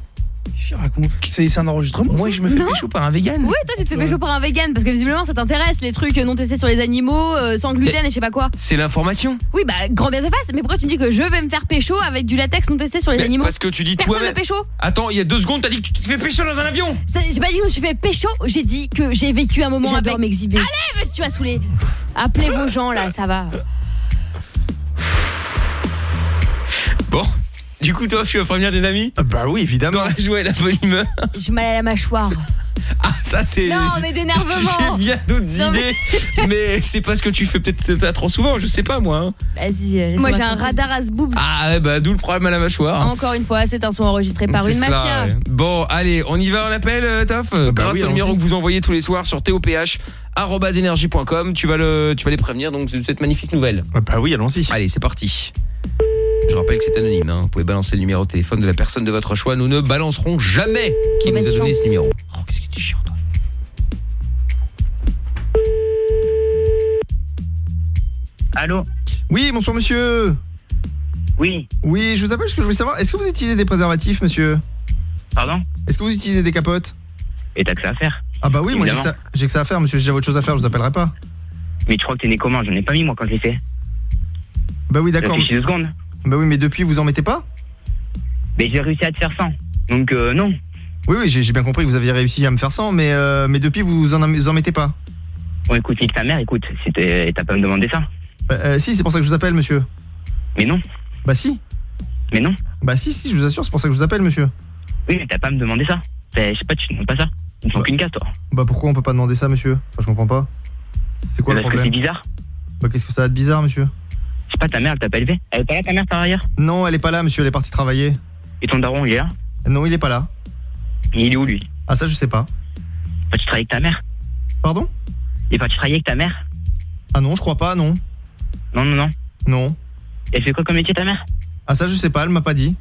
Qu'est-ce qu'il raconte C'est c'est un enregistrement. Moi, ça je me fais Non. pécho par un vegan. Oui, toi tu te fais pécho par un vegan parce que visiblement ça t'intéresse les trucs non testés sur les animaux, euh, sans gluten et je sais pas quoi. C'est l'information. Oui, bah grand bien se fasse, mais pourquoi tu me dis que je vais me faire pécho avec du latex non testé sur les Mais animaux parce que tu dis Personne me pécho. Attends, il y a deux secondes, t'as dit que tu te fais pécho dans un avion. Ça, J'ai pas dit que je me suis fait pécho, j'ai dit que j'ai vécu un moment J'adore avec. m'exhiber. Allez, vas-y, tu vas saouler. Appelez vos gens là, ça va. Bon. Du coup, toi, tu vas prévenir des amis Ah Bah oui, évidemment. Dans la joie et la bonne humeur. J'ai mal à la mâchoire. Ah, ça, c'est. Non, mais d'énervement. J'ai bien d'autres mais- idées. Mais, c'est parce que tu fais peut-être ça trop souvent, je sais pas, moi. hein. Vas-y. euh, Moi j'ai un radar à ce boob. Ah, ouais, bah, d'où le problème à la mâchoire. Encore une fois, c'est un son enregistré par une cela, mafia. ouais. Bon, allez, on y va, on appelle, euh, Toff Grâce oui, au numéro que vous envoyez tous les soirs sur toph.energie.com, tu vas le, tu vas les prévenir donc de cette magnifique nouvelle. Ah Bah oui, allons-y. Allez, c'est parti. Je rappelle que c'est anonyme, hein. vous pouvez balancer le numéro de téléphone de la personne de votre choix. Nous ne balancerons jamais qui nous a donné ce numéro. Oh, qu'est-ce qui est chiant, toi. Allô Oui, bonsoir monsieur. Oui. Oui, je vous appelle parce que je voulais savoir, est-ce que vous utilisez des préservatifs, monsieur? Pardon? Est-ce que vous utilisez des capotes? Et t'as que ça à faire Ah bah oui, moi j'ai que, ça- j'ai que ça à faire, monsieur. Si j'avais autre chose à faire, je vous appellerai pas. Mais tu crois que t'es né comment? J'en ai pas mis moi quand je l'ai fait. Bah oui, d'accord. Réfléchis deux secondes. Bah oui, mais depuis, vous en mettez pas Mais j'ai réussi à te faire sans. Donc euh, non. Oui, oui, j'ai bien compris que vous aviez réussi à me faire sans, mais, euh, mais depuis, vous en, vous en mettez pas. Bon écoute, nique ta mère, écoute, t'as pas me demandé ça. Bah, euh, si, c'est pour ça que je vous appelle, monsieur. Mais non. Bah si. Mais non. Bah si, si, je vous assure, c'est pour ça que je vous appelle, monsieur. Oui, mais t'as pas à me demander ça. Ben, Je sais pas, tu demandes pas ça. Ils ne qu'une casse, toi. Bah pourquoi on peut pas demander ça, monsieur? Enfin, je comprends pas. C'est quoi Mais le Parce que c'est problème bizarre. Bah qu'est-ce que ça va de bizarre, monsieur? Sais pas, ta mère, elle t'a pas élevé. Elle est pas là, ta mère, par ailleurs Non, elle est pas là, monsieur, elle est partie travailler. Et ton daron, il est là Non, il est pas là. Il est où, lui Ah ça, je sais pas. Bah, tu travailles avec ta mère Pardon Il est parti travailler avec ta mère Ah non, je crois pas, non. Non, non, non. Non. Elle fait quoi comme métier, ta mère Ah ça, je sais pas, elle m'a pas dit.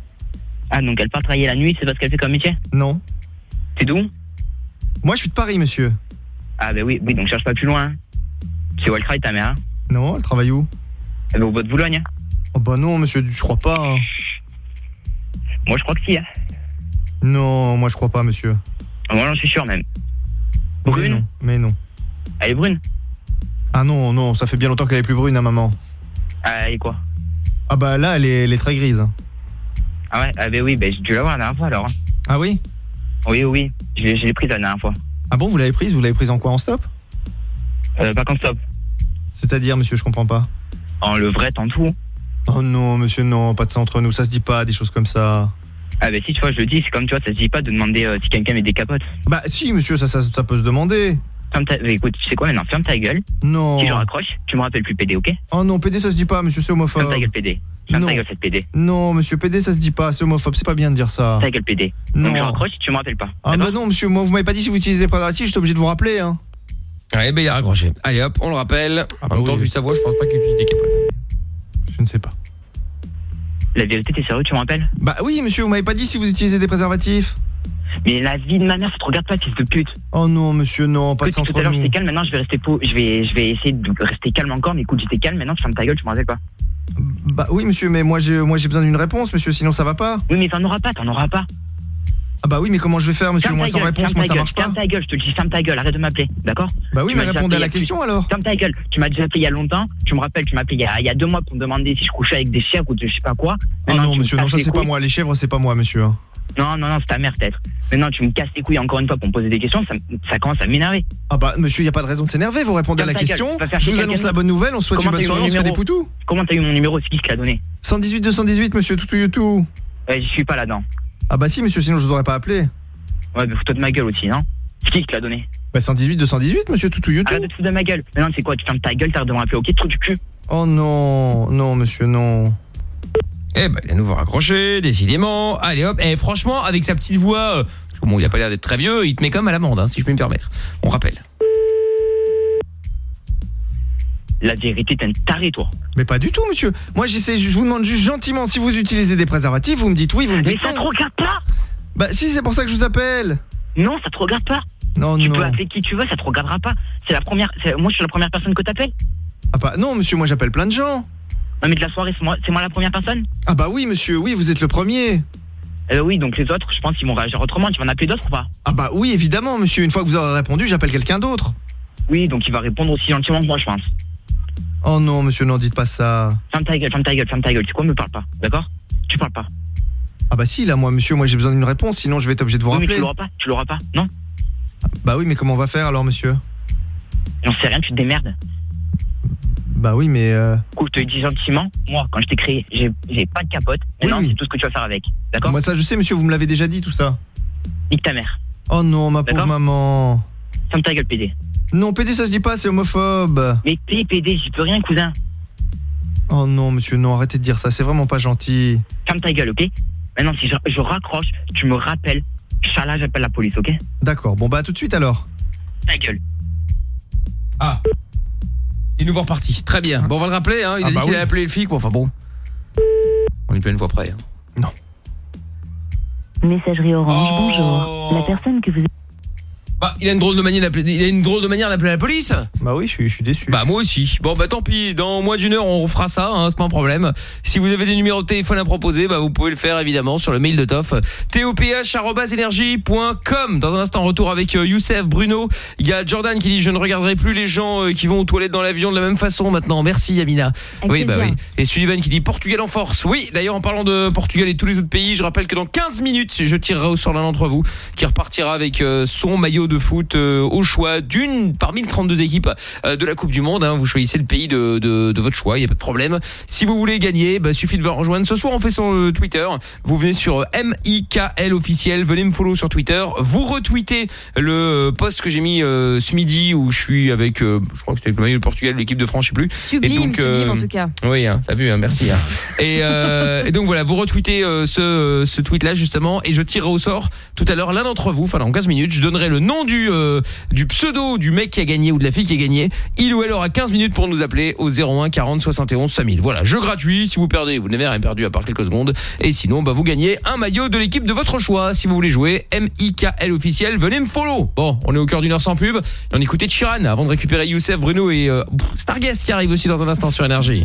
Ah, donc elle part travailler la nuit, c'est parce qu'elle fait comme métier Non. C'est d'où Moi, je suis de Paris, monsieur. Ah, bah oui, oui, donc cherche pas plus loin. hein. C'est où elle travaille, ta mère hein Non, elle travaille où Elle va au bois de Boulogne. hein. Oh bah non, monsieur, je crois pas. hein. Moi, je crois que si. Hein. Non, moi je crois pas, monsieur. Moi, j'en suis sûr, même. Mais Brune non, mais non. Elle est brune Ah non, non, ça fait bien longtemps qu'elle est plus brune, hein, maman. Ah, et quoi? Ah bah là, elle est, elle est très grise. Ah ouais Ah, bah oui, bah, j'ai dû la voir la dernière fois, alors. hein. Ah oui? Oui, oui, oui. Je l'ai je l'ai prise la dernière fois. Ah bon, vous l'avez prise Vous l'avez prise en quoi En stop? Euh, pas comme stop. C'est-à-dire, monsieur, je comprends pas. En levrette, en tout. Oh non, monsieur, non, pas de ça entre nous, ça se dit pas, des choses comme ça. Ah, bah si, tu vois, je le dis, c'est comme, tu vois, ça se dit pas de demander euh, si quelqu'un met des capotes. Bah si, monsieur, ça, ça, ça peut se demander. Ferme ta... écoute, tu sais quoi maintenant Ferme ta gueule. Non. Si je raccroche, tu me rappelles plus PD, ok? Oh non, PD, ça se dit pas, monsieur, c'est homophobe. Ferme ta gueule, PD. Ferme Non. ta gueule, cette PD. Non, monsieur, PD, ça se dit pas, c'est homophobe, c'est pas bien de dire ça. Ta gueule, PD. Non. Donc je raccroche, tu me rappelles pas. Ah bah non, monsieur, moi, vous m'avez pas dit si vous utilisez des préservatifs, j'étais obligé de vous rappeler, hein. Ouais, ben il a raccroché. Allez hop, on le rappelle. en même temps, vu sa voix, je pense pas qu'il utilise des capotes. Je ne sais pas. La vérité, t'es sérieux, tu me rappelles? Bah oui, monsieur, vous m'avez pas dit si vous utilisez des préservatifs. Mais la vie de ma mère, ça te regarde pas, fils de pute. Oh non, monsieur, non, pas de Écoute, sang tout à l'heure, j'étais calme, maintenant je vais rester po- je vais, je vais essayer de rester calme encore, mais écoute, j'étais calme, maintenant tu fermes ta gueule, tu me rappelles pas. Bah oui, monsieur, mais moi j'ai moi j'ai besoin d'une réponse, monsieur, sinon ça va pas. Oui, mais t'en auras pas, t'en auras pas. Ah bah oui, mais comment je vais faire, monsieur Ferme Moi sans gueule, réponse, moi ça gueule, marche pas. Ferme ta gueule, je te le dis, ferme ta gueule, arrête de m'appeler, d'accord Bah oui, Tu mais répondez à la il plus- question, alors. Ferme ta gueule, tu m'as déjà appelé il y a longtemps, tu me rappelles, tu m'as appelé il y a, il y a deux mois pour me demander si je couchais avec des chèvres ou de je sais pas quoi. Ah non, monsieur, non, ça c'est pas moi, les chèvres c'est pas moi, monsieur. hein. Non, non, non, c'est ta mère peut-être. Maintenant, tu me casses les couilles encore une fois pour me poser des questions, ça, ça commence à m'énerver. Ah bah monsieur, y a pas de raison de s'énerver, vous répondez à la question. Je vous annonce la bonne nouvelle, on se souhaite une bonne soirée, on se fait des poutous. Comment t'as eu mon numéro C'est qui qui l'a donné 118 218 monsieur, tout tout je suis pas là-dedans. Ah bah si monsieur, sinon je vous aurais pas appelé. Ouais, mais fous-toi de ma gueule aussi, non C'est qui qui te l'a donné Bah 118 218 monsieur, tout tout Arrête de te foutre de ma gueule. Maintenant, c'est quoi Tu fermes ta gueule, t'arrêtes de me rappeler, ok, trou du cul. Oh non, non monsieur, non. Eh ben, il a nouveau raccroché, décidément. Allez hop, et franchement, avec sa petite voix, euh, parce que bon, il a pas l'air d'être très vieux, il te met comme à l'amende, hein, si je peux me permettre. On rappelle. La vérité, t'es un taré, toi. Mais pas du tout monsieur. Moi j'essaie, je vous demande juste gentiment si vous utilisez des préservatifs, vous me dites oui, vous me Mais dites ça non. te regarde pas Bah si, c'est pour ça que je vous appelle. Non, ça te regarde pas. Non, tu non. peux appeler qui tu veux, ça te regardera pas. C'est la première. c'est- Moi, je suis la première personne que t'appelles. Ah bah non monsieur, moi j'appelle plein de gens. Non, mais de la soirée, c'est moi, c'est moi la première personne. Ah bah oui monsieur, oui, vous êtes le premier. Euh, oui, donc les autres, je pense qu'ils vont réagir autrement. Tu vas en appeler d'autres ou pas? Ah bah oui, évidemment monsieur, une fois que vous aurez répondu, j'appelle quelqu'un d'autre. Oui, donc il va répondre aussi gentiment que moi, je pense. Oh non monsieur, non dites pas ça. Ferme ta gueule, ferme ta gueule, ferme ta gueule. Tu quoi, me parle pas, d'accord? Tu parles pas. Ah bah si là moi monsieur, moi j'ai besoin d'une réponse, sinon je vais être obligé de vous Oui, mais tu rappeler. l'auras pas, tu l'auras pas, non? Bah oui, mais comment on va faire alors monsieur? J'en sais rien, tu te démerdes. Bah oui, mais euh... Écoute, je te le dis gentiment, moi, quand je t'ai créé, j'ai j'ai pas de capote. Maintenant, c'est tout ce que tu vas faire avec, d'accord? Moi ça je sais monsieur, vous me l'avez déjà dit tout ça. Nique ta mère. Oh non, ma pauvre D'accord? maman. Ferme ta gueule, PD. Non, PD ça se dit pas, c'est homophobe. Mais PD, PD, j'y peux rien, cousin. Oh non monsieur, non, arrêtez de dire ça, c'est vraiment pas gentil. Ferme ta gueule, ok? Maintenant, si je, je raccroche, tu me rappelles. Chala, j'appelle la police, ok? D'accord, bon bah à tout de suite alors. Ta gueule. Ah. Il est nouveau reparti. Très bien. Bon, on va le rappeler, hein. Il a Ah dit bah qu'il oui. allait appeler le flic. Bon, enfin bon. On est plus une fois près. hein. Messagerie Orange, bonjour. La personne que vous Bah, il a une drôle de manière d'appeler il a une drôle de manière d'appeler la police. Bah oui, je suis, je suis déçu. Bah moi aussi. Bon bah tant pis, dans moins d'une heure on fera ça, hein, c'est pas un problème. Si vous avez des numéros de téléphone à proposer, bah vous pouvez le faire évidemment sur le mail de Toff toph@energie.com. Dans un instant retour avec euh, Youssef, Bruno, il y a Jordan qui dit je ne regarderai plus les gens euh, qui vont aux toilettes dans l'avion de la même façon maintenant. Merci Amina. Avec oui bah oui. Et Sullivan qui dit Portugal en force. Oui, d'ailleurs en parlant de Portugal et tous les autres pays, je rappelle que dans 15 minutes, je tirerai au sort l'un d'entre vous qui repartira avec euh, son maillot de foot euh, au choix d'une parmi les 32 équipes euh, de la Coupe du Monde. hein. Vous choisissez le pays de, de, de votre choix, il n'y a pas de problème. Si vous voulez gagner, bah, suffit de vous rejoindre. Ce soir, on fait sur euh, Twitter. Vous venez sur MIKL officiel. Venez me follow sur Twitter. Vous retweetez le post que j'ai mis euh, ce midi où je suis avec, euh, je crois que c'était avec le maillot du Portugal, l'équipe de France, je sais plus. Sublime, sublime, en tout cas. Oui, hein, t'as vu, hein, merci. Et, et donc voilà, vous retweetez ce, ce tweet-là justement, et je tirerai au sort tout à l'heure l'un d'entre vous, enfin dans 15 minutes, je donnerai le nom du, euh, du pseudo du mec qui a gagné ou de la fille qui a gagné. Il ou elle aura 15 minutes pour nous appeler au 01 40 71 5000. Voilà, jeu gratuit. Si vous perdez, vous n'avez rien perdu à part quelques secondes. Et sinon, bah, vous gagnez un maillot de l'équipe de votre choix. Si vous voulez jouer, MIKL officiel, venez me follow. Bon, on est au cœur d'une heure sans pub. Et on écoutait Chiran avant de récupérer Youssef, Bruno et euh, Starguest qui arrive aussi dans un instant sur Énergie.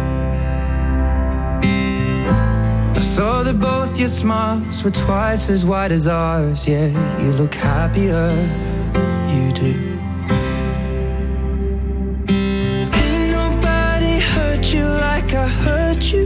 Saw that both your smiles were twice as wide as ours. Yeah, you look happier, you do. Ain't nobody hurt you like I hurt you.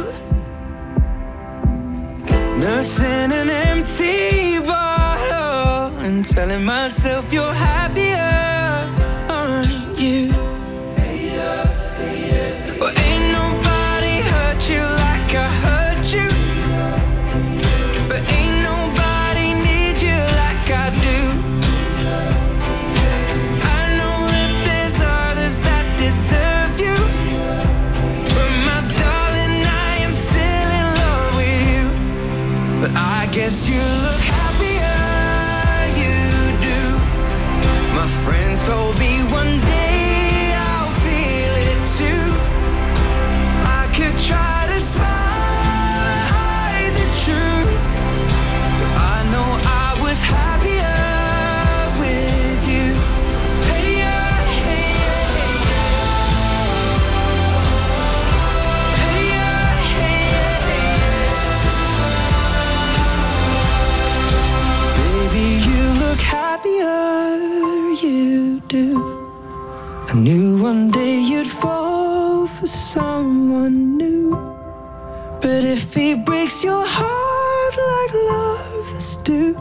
Nursing an empty bottle and telling myself you're happier, happier, you do. I knew one day you'd fall for someone new. But if he breaks your heart like lovers do,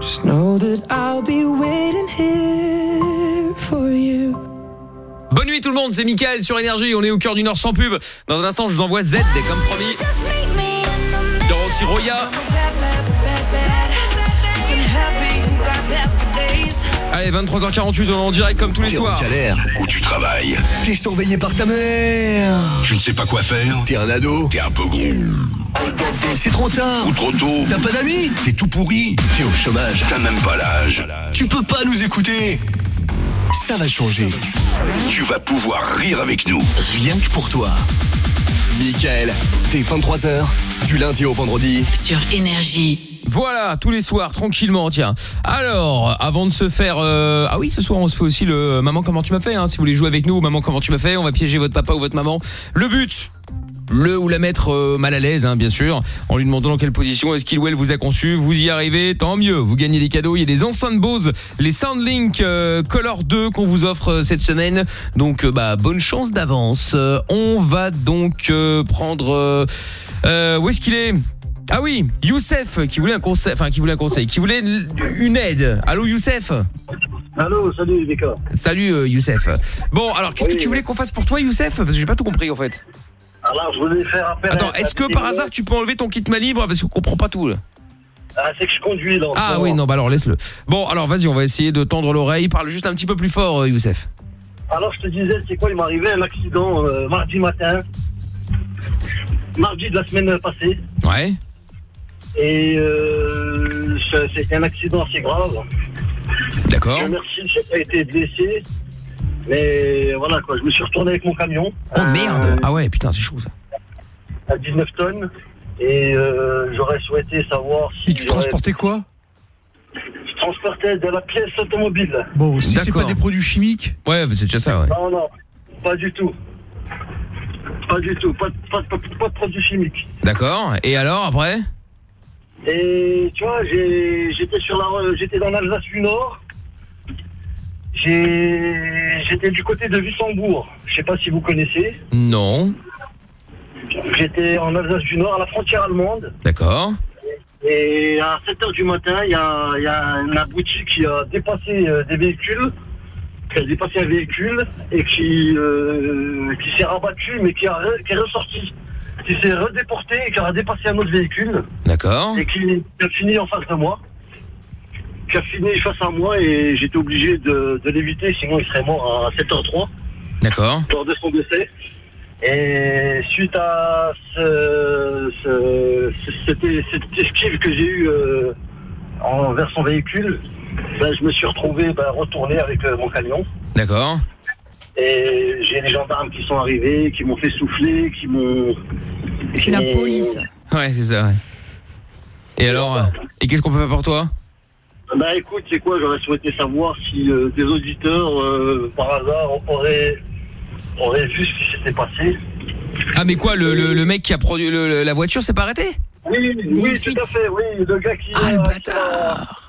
just know that I'll be waiting here for you. Bonne nuit tout le monde, c'est Mickaël sur Énergie, on est au cœur du Nord sans pub. Dans un instant, je vous envoie Z, dès comme promis. Aussi Roya. Allez, 23h48, on est en direct comme tous les soirs. galère Où tu travailles T'es surveillé par ta mère. Tu ne sais pas quoi faire T'es un ado. T'es un peu gros C'est trop tard. Ou trop tôt T'as pas d'amis T'es tout pourri T'es au chômage. T'as même pas l'âge Tu peux pas nous écouter. Ça va changer. Tu vas pouvoir rire avec nous Rien que pour toi. Michael, t'es 23h, du lundi au vendredi. Sur Énergie. Voilà, tous les soirs, tranquillement, tiens. Alors, avant de se faire... euh, Ah oui, ce soir, on se fait aussi le Maman, comment tu m'as fait hein, Si vous voulez jouer avec nous, Maman, comment tu m'as fait On va piéger votre papa ou votre maman. Le but le ou la mettre euh, mal à l'aise, hein, bien sûr, en lui demandant dans quelle position est-ce qu'il ou elle vous a conçu. Vous y arrivez, tant mieux. Vous gagnez des cadeaux. Il y a des enceintes Bose, les Soundlink euh, Color 2 qu'on vous offre euh, cette semaine. Donc, bah, bonne chance d'avance. On va donc prendre. où est-ce qu'il est? Ah oui, Youssef qui voulait un conseil, enfin qui voulait un conseil, qui voulait une aide. Allô Youssef? Allô, salut Mika. Salut euh, Youssef. Bon, alors qu'est-ce que tu voulais qu'on fasse pour toi Youssef? Parce que j'ai pas tout compris en fait. Alors, je voulais faire appel Attends, est-ce que par hasard tu peux enlever ton kit main libre parce qu'on comprend pas tout là Ah, c'est que je conduis là. Ah oui, non, bah alors laisse-le. Bon, alors vas-y, on va essayer de tendre l'oreille. Parle juste un petit peu plus fort euh, Youssef. Alors, je te disais, c'est quoi Il m'est arrivé un accident euh, mardi matin. Mardi de la semaine passée. Ouais. Et euh, c'était un accident assez grave. D'accord. Je remercie, j'ai pas été blessé. Mais voilà quoi, je me suis retourné avec mon camion. Oh merde Ah ouais, putain, c'est chaud ça. À 19 tonnes. Et euh, j'aurais souhaité savoir si. Et tu transportais quoi? Je transportais de la pièce automobile. Bon, si c'est pas des produits chimiques? Ouais, bah, c'est déjà ça, ouais. Non, non, pas du tout. Pas du tout, pas, pas, pas, pas de produits chimiques. D'accord. Et alors après? Et tu vois, j'ai- j'étais sur la, j'étais dans l'Alsace du Nord. J'étais du côté de Wissembourg. Je sais pas si vous connaissez. Non. J'étais en Alsace du Nord, à la frontière allemande. D'accord. Et à 7h du matin, il y a, il y a un abruti qui a dépassé euh, des véhicules, qui a dépassé un véhicule et qui, euh, qui s'est rabattu, mais qui, a, qui est ressorti, qui s'est redéporté et qui a dépassé un autre véhicule D'accord. et qui, qui a fini en face de moi. Qui a fini face à moi et j'étais obligé de, de l'éviter, sinon il serait mort à 7h03 D'accord. lors de son décès. Et suite à ce, ce- ce- cette, cette esquive que j'ai eue euh, envers son véhicule, ben, je me suis retrouvé ben, retourné avec euh, mon camion. D'accord. Et j'ai les gendarmes qui sont arrivés, qui m'ont fait souffler, qui m'ont. C'est la police. Ouais, c'est ça. ouais. Et alors euh, Et qu'est-ce qu'on peut faire pour toi? Bah écoute, c'est quoi J'aurais souhaité savoir si euh, des auditeurs, euh, par hasard, auraient, auraient vu ce qui s'était passé. Ah mais quoi, le, le, le mec qui a produit le- le- la voiture s'est pas arrêté? Oui, oui, tout à fait, oui. Le gars qui. Ah, le bâtard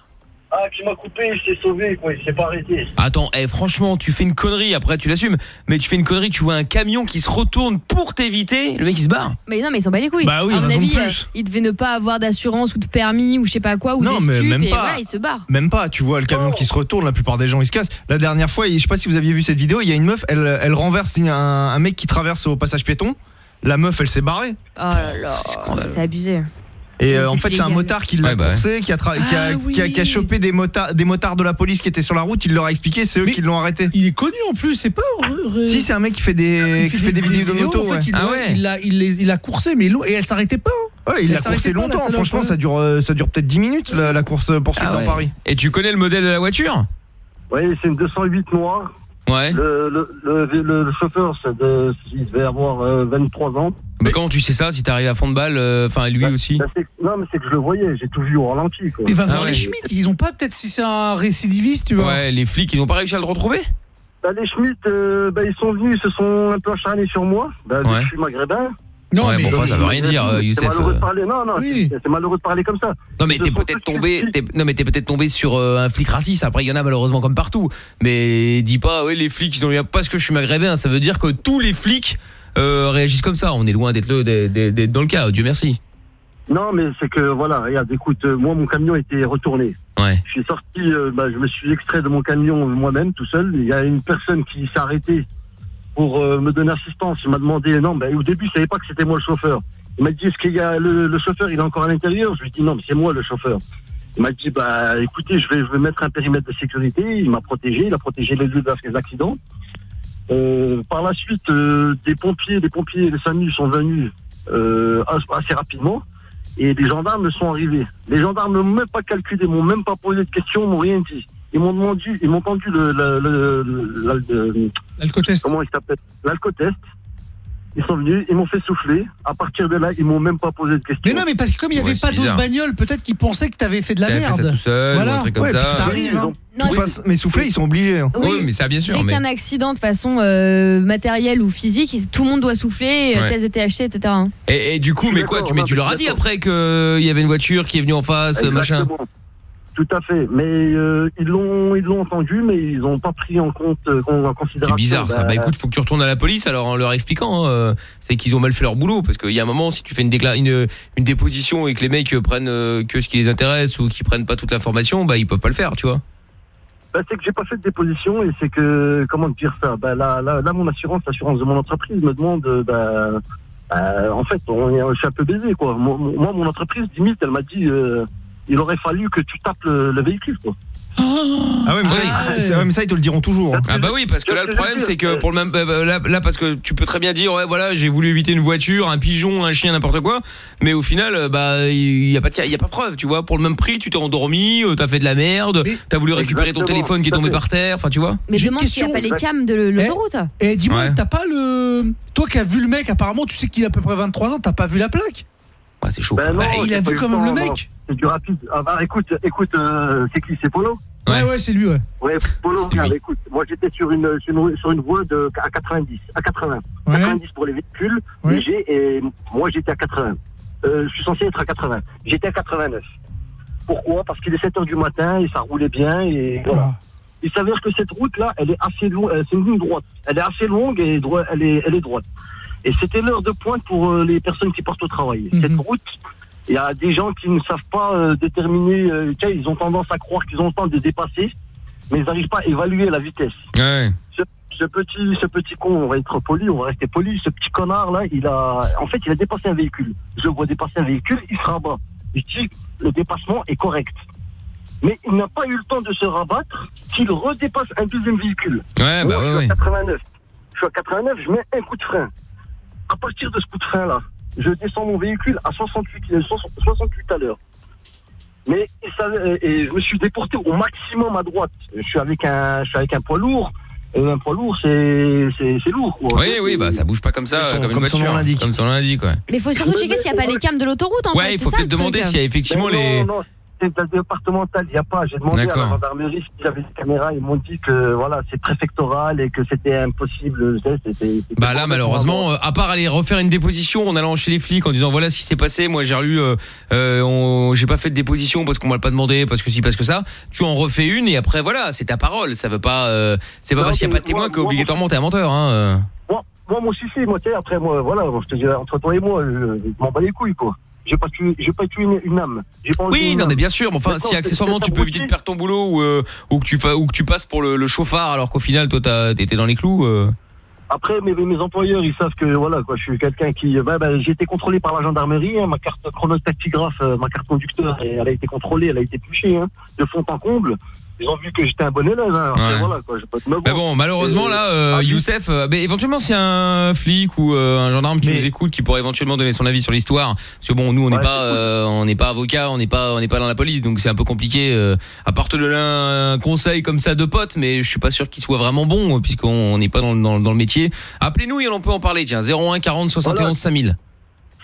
Ah, qui m'a coupé, il s'est sauvé, quoi, il s'est pas arrêté. Attends, eh, franchement, tu fais une connerie, après tu l'assumes, mais tu fais une connerie, tu vois un camion qui se retourne pour t'éviter, le mec il se barre. Mais non, mais il s'en bat les couilles. Bah oui, à mon raison de avis, plus. euh, il devait ne pas avoir d'assurance ou de permis ou je sais pas quoi ou Non, des mais stupes même et pas. voilà, il se barre. Même pas, tu vois le camion qui se retourne, la plupart des gens ils se cassent. La dernière fois, je sais pas si vous aviez vu cette vidéo, il y a une meuf, elle, elle renverse un, un mec qui traverse au passage piéton. La meuf, elle s'est barrée. Oh là là, c'est abusé. Et euh, en fait, c'est un motard qui l'a Ouais, bah coursé, qui a, tra- qui, a, qui a- qui a chopé des motards, des motards de la police qui étaient sur la route. Il leur a expliqué, c'est eux qui l'ont arrêté. Il est connu en plus, c'est pas. Si, c'est un mec qui fait des, Il qui fait des, vidéos de moto. en fait, ouais. il, il l'a il les- il a coursé, mais et elle s'arrêtait pas. hein. Ouais, il Elle a s'arrêtait coursé pas, la longtemps. Franchement, ça dure, euh, ça dure peut-être 10 minutes la, la course poursuite Ah dans. Paris. Et tu connais le modèle de la voiture? Oui, c'est une 208 noire. Ouais. Le, le, le, chauffeur, de- il devait avoir euh, 23 ans. Mais comment tu sais ça si t'arrives à fond de balle, euh, enfin lui aussi Bah, c'est- non, mais c'est que je le voyais, j'ai tout vu au ralenti. Quoi. Il va Ah voir ouais. les Schmitt, ils ont pas peut-être si c'est un récidiviste, tu vois. Ouais, les flics, ils ont pas réussi à le retrouver Bah, les Schmitt, euh, bah, ils sont venus, ils se sont un peu acharnés sur moi. Bah, vu que Ouais. je suis maghrébin. Non, Ouais, mais bon, enfin, ça veut rien dire, euh, C'est Youssef. malheureux de euh. parler, non, non, c'est c'est malheureux de parler comme ça. Non mais t'es peut-être tombé, t'es- non mais t'es peut-être tombé sur euh, un flic raciste. Après il y en a malheureusement comme partout. Mais dis pas, ouais les flics ils ont eu parce que je suis maghrébin, ça veut dire que tous les flics euh, réagissent comme ça. On est loin d'être dans le cas. Dieu merci. Non, mais c'est que, voilà, regarde, écoute, moi, mon camion était retourné. Ouais. Je suis sorti, euh, bah, je me suis extrait de mon camion moi-même, tout seul. Il y a une personne qui s'est arrêtée pour euh, me donner assistance. Il m'a demandé, non, bah, au début, il savait pas que c'était moi le chauffeur. Il m'a dit, est-ce qu'il y a le, chauffeur, il est encore à l'intérieur? Je lui ai dit, non, mais c'est moi le chauffeur. Il m'a dit, bah, écoutez, je vais, je vais mettre un périmètre de sécurité. Il m'a protégé, il a protégé les lieux des accidents. Euh, par la suite, euh, des pompiers, des pompiers et des SAMU sont venus euh, assez rapidement et les gendarmes sont arrivés. Les gendarmes n'ont même pas calculé, m'ont même pas posé de questions, m'ont rien dit. Ils m'ont demandé, ils m'ont tendu le, L'alcotest. Comment il s'appelle? L'alcotest. Ils sont venus, ils m'ont fait souffler. À partir de là, ils m'ont même pas posé de questions. Mais non, mais parce que comme il n'y avait Ouais, c'est pas d'autres bizarre. bagnoles, peut-être qu'ils pensaient que t'avais fait de la T'avais fait merde. ça tout seul, ou un voilà. truc comme Ouais, ça. puis ça arrive. hein. Non, Toute façon, mais souffler, ils sont obligés. hein. Oui. mais ça bien sûr. Dès qu'il y mais- a un accident de façon euh, matérielle ou physique, tout le monde doit souffler, euh, Ouais. test de THC, etc. hein. Et, et du coup, mais quoi, tu, mais tu leur as dit après qu'il y avait une voiture qui est venue en face, machin. Exactement. Tout à fait. Mais euh, ils l'ont, ils l'ont entendu, mais ils n'ont pas pris en compte, euh, en considération. C'est bizarre ça. Bah écoute, faut que tu retournes à la police alors en leur expliquant. hein, euh, c'est qu'ils ont mal fait leur boulot parce qu'il y a un moment, si tu fais une, une, une déposition et que les mecs prennent euh, que ce qui les intéresse ou qu'ils prennent pas toute l'information, bah ils peuvent pas le faire, tu vois. Bah, c'est que j'ai pas fait de déposition et c'est que comment dire ça? Bah, là, là, là, mon assurance, l'assurance de mon entreprise me demande bah, bah, en fait on est, je suis un peu baisé quoi. Moi, mon entreprise limite elle m'a dit euh, il aurait fallu que tu tapes le, le véhicule quoi. Ah ouais, mais ça, c'est- c'est- ouais, mais ça, ils te le diront toujours. hein. Ah bah oui, parce que là le problème c'est que pour le même euh, là, là, parce que tu peux très bien dire ouais voilà j'ai voulu éviter une voiture, un pigeon, un chien, n'importe quoi, mais au final euh, bah il y a pas de y a pas preuve, tu vois. Pour le même prix, tu t'es endormi, euh, t'as fait de la merde, t'as voulu récupérer ton téléphone qui est tombé par terre, enfin tu vois. Mais demande s'il n'y a pas les cams de l'autoroute. Et dis-moi, Ouais. t'as pas le. Toi qui as vu le mec, apparemment, tu sais qu'il a à peu près 23 ans, t'as pas vu la plaque Ouais, c'est chaud. Ben non, Bah, il a vu quand même le non. mec. C'est du rapide. Ah bah écoute, écoute, euh, c'est qui? C'est Polo? Ouais, ouais, c'est lui, ouais. Ouais, Polo, regarde, écoute, moi j'étais sur une, sur une, sur une voie de, à 90, à 80. 90 pour les véhicules légers et moi j'étais à 80. Euh, je suis censé être à 80. J'étais à 89. Pourquoi? Parce qu'il est 7 heures du matin et ça roulait bien et voilà. Il s'avère que cette route-là, elle est assez longue, c'est une ligne droite. Elle est assez longue et elle, est, elle est droite. Et c'était l'heure de pointe pour euh, les personnes qui partent au travail. Cette route, il y a des gens qui ne savent pas euh, déterminer, euh, ils ont tendance à croire qu'ils ont le temps de dépasser, mais ils n'arrivent pas à évaluer la vitesse. Ouais. Ce, ce petit, ce petit con, on va être poli, on va rester poli. Ce petit connard là, il a, en fait, il a dépassé un véhicule. Je vois dépasser un véhicule, il se rabat. Je dis, le dépassement est correct. Mais il n'a pas eu le temps de se rabattre qu'il redépasse un deuxième véhicule. Ouais, bah Moi, ouais, je suis à 89. Je suis à 89, je mets un coup de frein. À partir de ce coup de frein là, je descends mon véhicule à 68, euh, 68 à l'heure. Mais il savait- et je me suis déporté au maximum à droite. Je suis avec un, je suis avec un poids lourd. Et un poids lourd, c'est lourd. Quoi. Oui, oui, bah ça bouge pas comme ça, comme une comme son voiture. nom. Comme son nom l'indique, ouais. Mais faut surtout checker s'il n'y a pas les cams de l'autoroute en fait. Ouais, il c'est faut ça, peut-être demander s'il y a effectivement Mais les. Non, c'est la départementale, il n'y a pas. J'ai demandé à la gendarmerie s'il y avait des caméras. Ils m'ont dit que voilà, c'est préfectoral et que c'était impossible. Bah là malheureusement, euh, à part aller refaire une déposition en allant chez les flics en disant voilà ce qui s'est passé, moi j'ai relu, euh, euh, j'ai pas fait de déposition parce qu'on m'a pas demandé, parce que si, parce que ça, tu en refais une et après voilà, c'est ta parole, ça veut pas, euh, c'est pas Non, parce qu'il y a pas de témoin moi- qu'obligatoirement t'es un menteur. Hein, euh. Moi, moi, mon souci, moi, tu sais, après, moi, voilà, je te dis, entre toi et moi, je, je m'en bats les couilles, quoi. J'ai pas tué, j'ai pas tué une, une âme. Pas Oui, non âme. mais bien sûr, mais enfin si accessoirement tu peux éviter de perdre ton boulot ou, euh, ou que tu fa- ou que tu passes pour le, le chauffard alors qu'au final toi t'étais dans les clous. euh. Après, mes, mes employeurs, ils savent que, voilà, quoi, je suis quelqu'un qui, bah, bah, j'ai été contrôlé par la gendarmerie, hein, ma carte chronostactigraphe, euh, ma carte conducteur, elle a été contrôlée, elle a été touchée, hein, de fond en comble. Ils ont vu que j'étais un bon élève, hein. Après, Ouais. voilà, quoi, j'ai pas de me Mais bon, malheureusement là, euh, Youssef, euh, mais éventuellement s'il y a un flic ou euh, un gendarme qui nous écoute, qui pourrait éventuellement donner son avis sur l'histoire, parce que bon, nous on n'est pas, euh, on n'est pas avocat, on n'est pas, on n'est pas dans la police, donc c'est un peu compliqué. Euh, à part te donner un conseil comme ça de pote, mais je suis pas sûr qu'il soit vraiment bon puisqu'on on n'est pas dans, le- dans, le- dans le métier. Appelez-nous et on peut en parler. Tiens, 01 40 71 Voilà. 5000.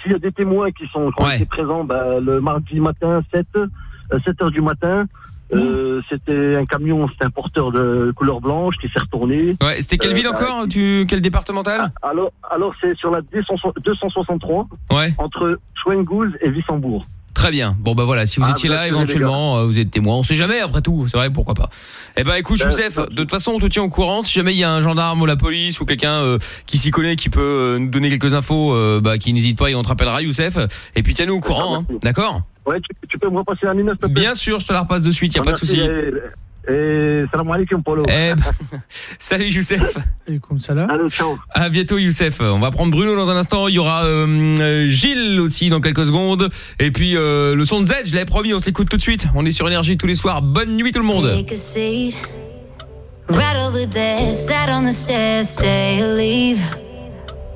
S'il y a des témoins qui sont qui présents bah, le mardi matin, 7, euh, 7 heures du matin, euh, c'était un camion, c'était un porteur de couleur blanche qui s'est retourné. Ouais, c'était quelle Euh, ville encore Tu quel départemental? Alors, alors c'est sur la 200 263, Ouais. entre Schwengouze et Wissembourg. Très bien. Bon bah voilà, si vous Ah, étiez vous là éventuellement, euh, vous êtes témoin. On sait jamais après tout, c'est vrai, pourquoi pas. Eh ben écoute Youssef, de toute façon on te tient au courant. Si jamais il y a un gendarme ou la police ou quelqu'un euh, qui s'y connaît, qui peut euh, nous donner quelques infos, euh, bah qui n'hésite pas et on te rappellera Youssef. Et puis tiens-nous au courant, hein. d'accord? Ouais, tu, tu peux me repasser la minute, s'il te plaît Bien sûr, je te la repasse de suite, y a pas de souci. Et, et salam alaikum, Polo. Eh ben, salut Youssef. comme ça là. Allô, ciao. À bientôt Youssef. On va prendre Bruno dans un instant. Il y aura euh, Gilles aussi dans quelques secondes. Et puis euh, le son de Z, je l'avais promis, on se l'écoute tout de suite. On est sur énergie tous les soirs. Bonne nuit tout le monde. Take a seat right over there, sat on the stairs, stay or leave.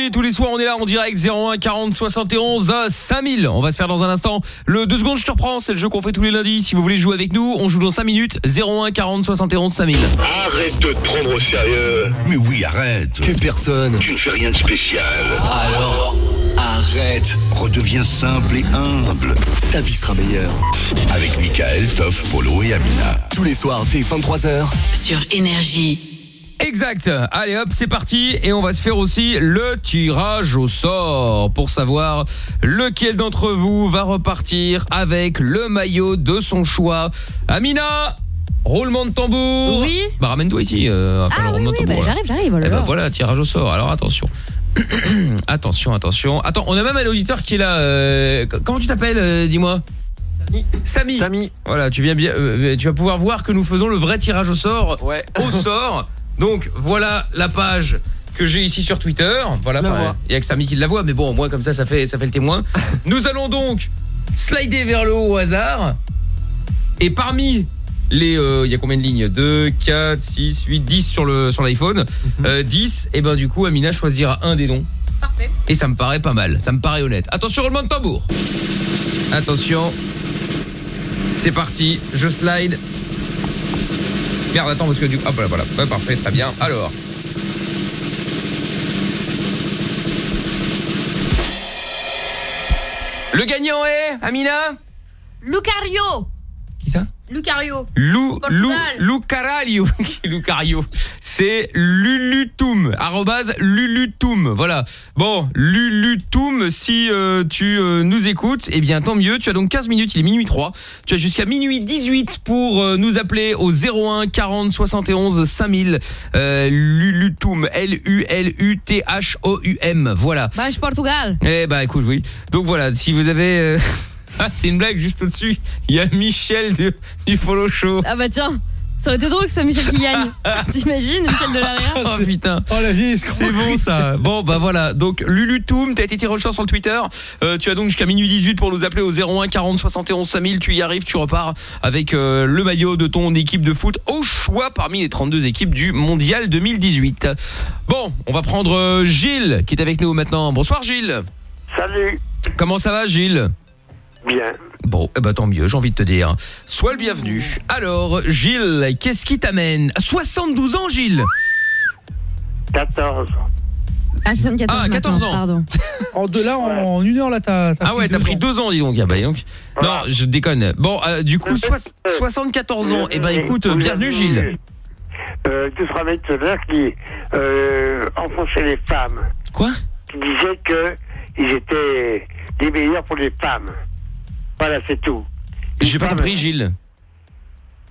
Énergie, tous les soirs on est là en direct 01 40 71 euh, 5000. On va se faire dans un instant le 2 secondes je te reprends, c'est le jeu qu'on fait tous les lundis. Si vous voulez jouer avec nous, on joue dans 5 minutes 01 40 71 5000. Arrête de te prendre au sérieux. Mais oui, arrête. Que personne. Tu ne fais rien de spécial. Alors, arrête. Redeviens simple et humble. Ta vie sera meilleure. Avec Michael, Toff, Polo et Amina. Tous les soirs dès 23h. Sur Énergie. Exact. Allez hop, c'est parti et on va se faire aussi le tirage au sort pour savoir lequel d'entre vous va repartir avec le maillot de son choix. Amina Roulement de tambour. Oui. Bah ramène-toi ici. euh, après le Ah oui, roulement de oui, bah, là. j'arrive, j'arrive. oh là Eh ben là. voilà, tirage au sort. Alors attention. attention, attention. Attends, on a même un auditeur qui est là. euh, c- comment tu t'appelles euh, Dis-moi? Samy. Samy. Voilà, tu viens bien. euh, tu vas pouvoir voir que nous faisons le vrai tirage au sort. Au sort. Donc voilà la page que j'ai ici sur Twitter. Voilà, enfin, il y a que Samy qui la voit, mais bon, au moins comme ça, ça fait ça fait le témoin. nous allons donc slider vers le haut au hasard. Et parmi les euh, il y a combien de lignes? 2 4 6 8 10 sur le sur l'iPhone. Euh, 10 et ben du coup Amina choisira un des noms. Parfait. Et ça me paraît pas mal, ça me paraît honnête. Attention roulement de tambour. Attention. C'est parti, je slide. Merde, attends parce que du coup hop voilà voilà, Ouais, parfait, très bien. Alors Le gagnant est Amina? Lucario. Qui ça? Lucario. Lou, Lou, Portugal. Lucario, Lucario, c'est Lulutum, arrobase Lulutum, voilà. Bon, Lulutum, si euh, tu euh, nous écoutes, eh bien tant mieux, tu as donc 15 minutes, il est minuit 3, tu as jusqu'à minuit 18 pour euh, nous appeler au 01 40 71 5000, euh, Lulutum, L-U-L-U-T-H-O-U-M, voilà. Bah, je Portugal. Eh bah écoute, oui. Donc voilà, si vous avez... Ah, c'est une blague juste au-dessus. Il y a Michel du, du Follow Show. Ah bah tiens, ça aurait été drôle que ce soit Michel qui gagne. T'imagines, Michel Delaria Oh putain. Oh la vieille C'est bon ça. Bon bah voilà. Donc Lulutum, t'as été tiré au sort sur le Twitter. Euh, tu as donc jusqu'à minuit 18 pour nous appeler au 01 40 71 5000. Tu y arrives, tu repars avec euh, le maillot de ton équipe de foot au choix parmi les 32 équipes du Mondial 2018. Bon, on va prendre euh, Gilles qui est avec nous maintenant. Bonsoir Gilles. Salut. Comment ça va Gilles? Bien. Bon, eh ben tant mieux, j'ai envie de te dire. Sois le bienvenu. Alors, Gilles, qu'est-ce qui t'amène? À 72 ans, Gilles 14. Ah, 74 Ah, 14 maintenant, ans. Pardon. En deux là, en, en une heure là, t'as. Ah ouais, t'as pris deux ans, dis donc. Ah bah, dis donc. Non, je déconne. Bon, euh, du coup, soix- 74 ans. Eh ben écoute, euh, bienvenue, Gilles. Euh, à l'heure qui euh, enfonçaient les femmes. Quoi? Qui disaient que ils étaient les meilleurs pour les femmes. Voilà, c'est tout. J'ai pas compris, Gilles.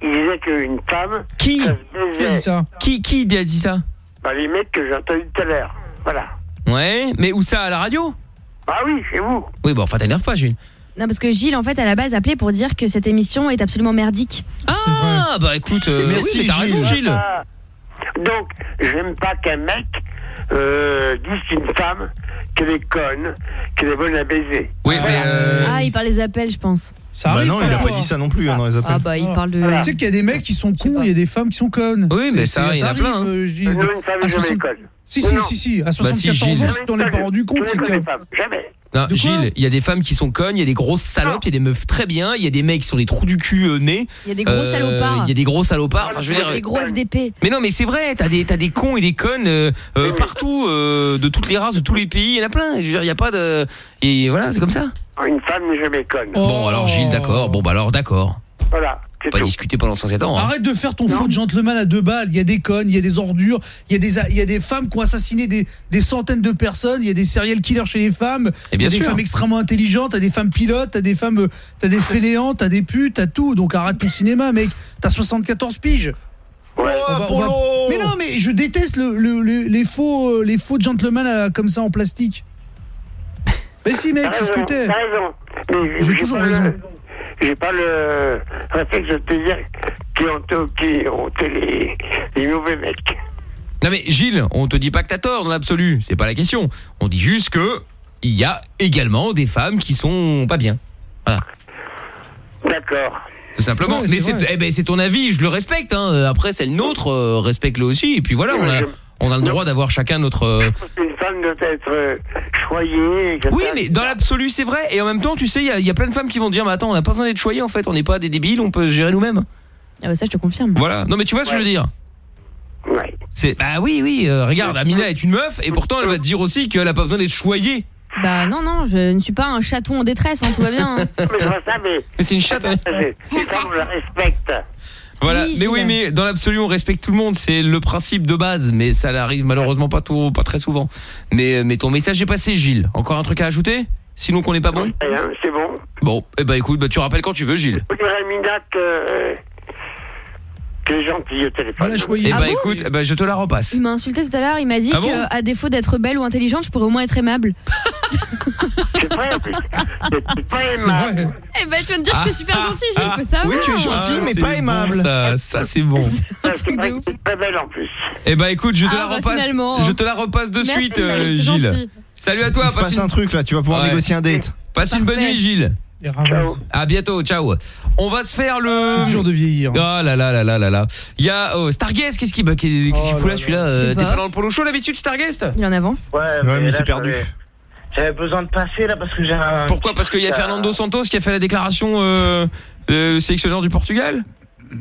Ils disaient qu'une femme. Qui ça se a dit ça Qui, qui a dit ça Bah, les mecs que j'ai entendus tout à l'heure. Voilà. Ouais, mais où ça À la radio Ah oui, chez vous. Oui, bon, enfin, t'énerve pas, Gilles. Non, parce que Gilles, en fait, à la base, appelait pour dire que cette émission est absolument merdique. Ah, bah écoute, euh, Merci, oui, mais t'as raison, Gilles. Gilles. Ah. Donc, j'aime pas qu'un mec euh, dise qu'une femme qu'elle est conne, qu'elle est bonne à baiser. Oui, mais. euh, Ah, il parle des appels, je pense. Ça Bah arrive non, il a parfois. pas dit ça non plus hein, dans les appels. Ah bah, il Voilà. parle de... Tu sais qu'il y a des mecs qui sont cons, il y a des femmes qui sont connes. Oui, C'est- mais ça, c'est- il y en a arrive, plein, hein. euh, je dis- une femme à est jamais 60 conne. Si, si, non. si, si, à Bah si, 74 Gilles. ans, si t'en es pas rendu compte, c'est que. Jamais. Non, Gilles, il y a des femmes qui sont connes, il y a des grosses salopes, il y a des meufs très bien, il y a des mecs qui sont des trous du cul euh, nés. Il y a des gros Euh, salopards. Il y a des gros salopards. Enfin, je veux dire. Des gros FDP. Mais non, mais c'est vrai, t'as des, t'as des cons et des connes euh, euh, partout, euh, de toutes les races, de tous les pays, il y en a plein. Je veux dire, il y a pas de. Et voilà, c'est comme ça. Une femme n'est jamais conne. Bon, alors Gilles, d'accord. Bon, bah alors, d'accord. Voilà. Pas discuter pendant 107 ans. hein. Arrête de faire ton faux de gentleman à deux balles. Il y a des connes, il y a des ordures, il y a des, il y a des femmes qui ont assassiné des, des centaines de personnes, il y a des serial killers chez les femmes, Et il y a des femmes extrêmement intelligentes, t'as des femmes pilotes, t'as des femmes, t'as des fainéants, t'as des putes, t'as tout. Donc arrête ton cinéma, mec. T'as 74 piges. Ouais. On va- on va- Mais non, mais je déteste le, le- le- les faux, euh, les faux gentlemen euh, comme ça en plastique. Mais si, mec, c'est ce que t'es. J'ai toujours raison. J'ai pas le réflexe de te dire qui ont, qui ont été les, les mauvais mecs. Non, mais Gilles, on te dit pas que t'as tort dans l'absolu. C'est pas la question. On dit juste que il y a également des femmes qui sont pas bien. Voilà. D'accord. Tout simplement. Ouais, mais c'est eh ben, c'est ton avis, je le respecte. Hein. Après, c'est le nôtre, euh, respecte-le aussi. Et puis voilà, Oui, on a, je- on a le droit d'avoir chacun notre. euh, C'est une femme doit être euh, choyée. Oui, mais dans l'absolu, c'est vrai. Et en même temps, tu sais, il y, a- il y a plein de femmes qui vont dire, mais attends, on n'a pas besoin d'être choyés en fait. On n'est pas des débiles, on peut se gérer nous-mêmes. Ah bah ça, je te confirme. Voilà. Non, mais tu vois ce que je veux dire Ouais. C'est bah oui, oui. euh, regarde, Amina est une meuf et pourtant elle va te dire aussi qu'elle a pas besoin d'être choyée. Bah non, non, je ne suis pas un chaton en détresse, hein, tout va bien. hein. Mais c'est une chatte. hein. C'est ça, on la respecte. Voilà. Oui, mais oui, mais dans l'absolu, on respecte tout le monde. C'est le principe de base, mais ça n'arrive malheureusement pas tout, pas très souvent. Mais, mais ton message est passé, Gilles. Encore un truc à ajouter? Sinon qu'on n'est pas bon? Rien, C'est bon. Bon, eh ben écoute, bah, tu rappelles quand tu veux, Gilles. Est gentil au téléphone. Voilà, choyé. Eh Ah ben bon écoute, eh ben, je te la repasse. Il m'a insulté tout à l'heure, il m'a dit Ah bon que à défaut d'être belle ou intelligente, je pourrais au moins être aimable. C'est vrai, c'est pas aimable. vrai. Eh ben tu vas me dire que j'étais super gentil, Gilles, ah, faut savoir. oui, tu es gentil, mais pas bon, aimable. ça, ça c'est bon. Ouais, C'est vrai que c'est très belle en plus. Eh ben écoute, je te Ah, la bah, repasse. finalement. Je te la repasse de Merci, suite, euh, c'est Gilles. gentil. Salut à toi, Il se passe passe une, un truc là, tu vas pouvoir Ouais. négocier un date. passe une bonne Parfait. nuit, Gilles. À bientôt, ciao. On va se faire le. C'est dur de vieillir. Oh là là là là là là. Il y a oh, Starguest, qu'est-ce qui bah, qu'est-ce qu'il Oh fout là là celui-là euh, T'es pas. dans le polo show d'habitude Starguest? Il en avance. Ouais, Ouais, mais c'est perdu. j'avais- besoin de passer là parce que j'ai un. Pourquoi? Parce qu'il y a Fernando Santos qui a fait la déclaration euh, euh, le sélectionneur du Portugal?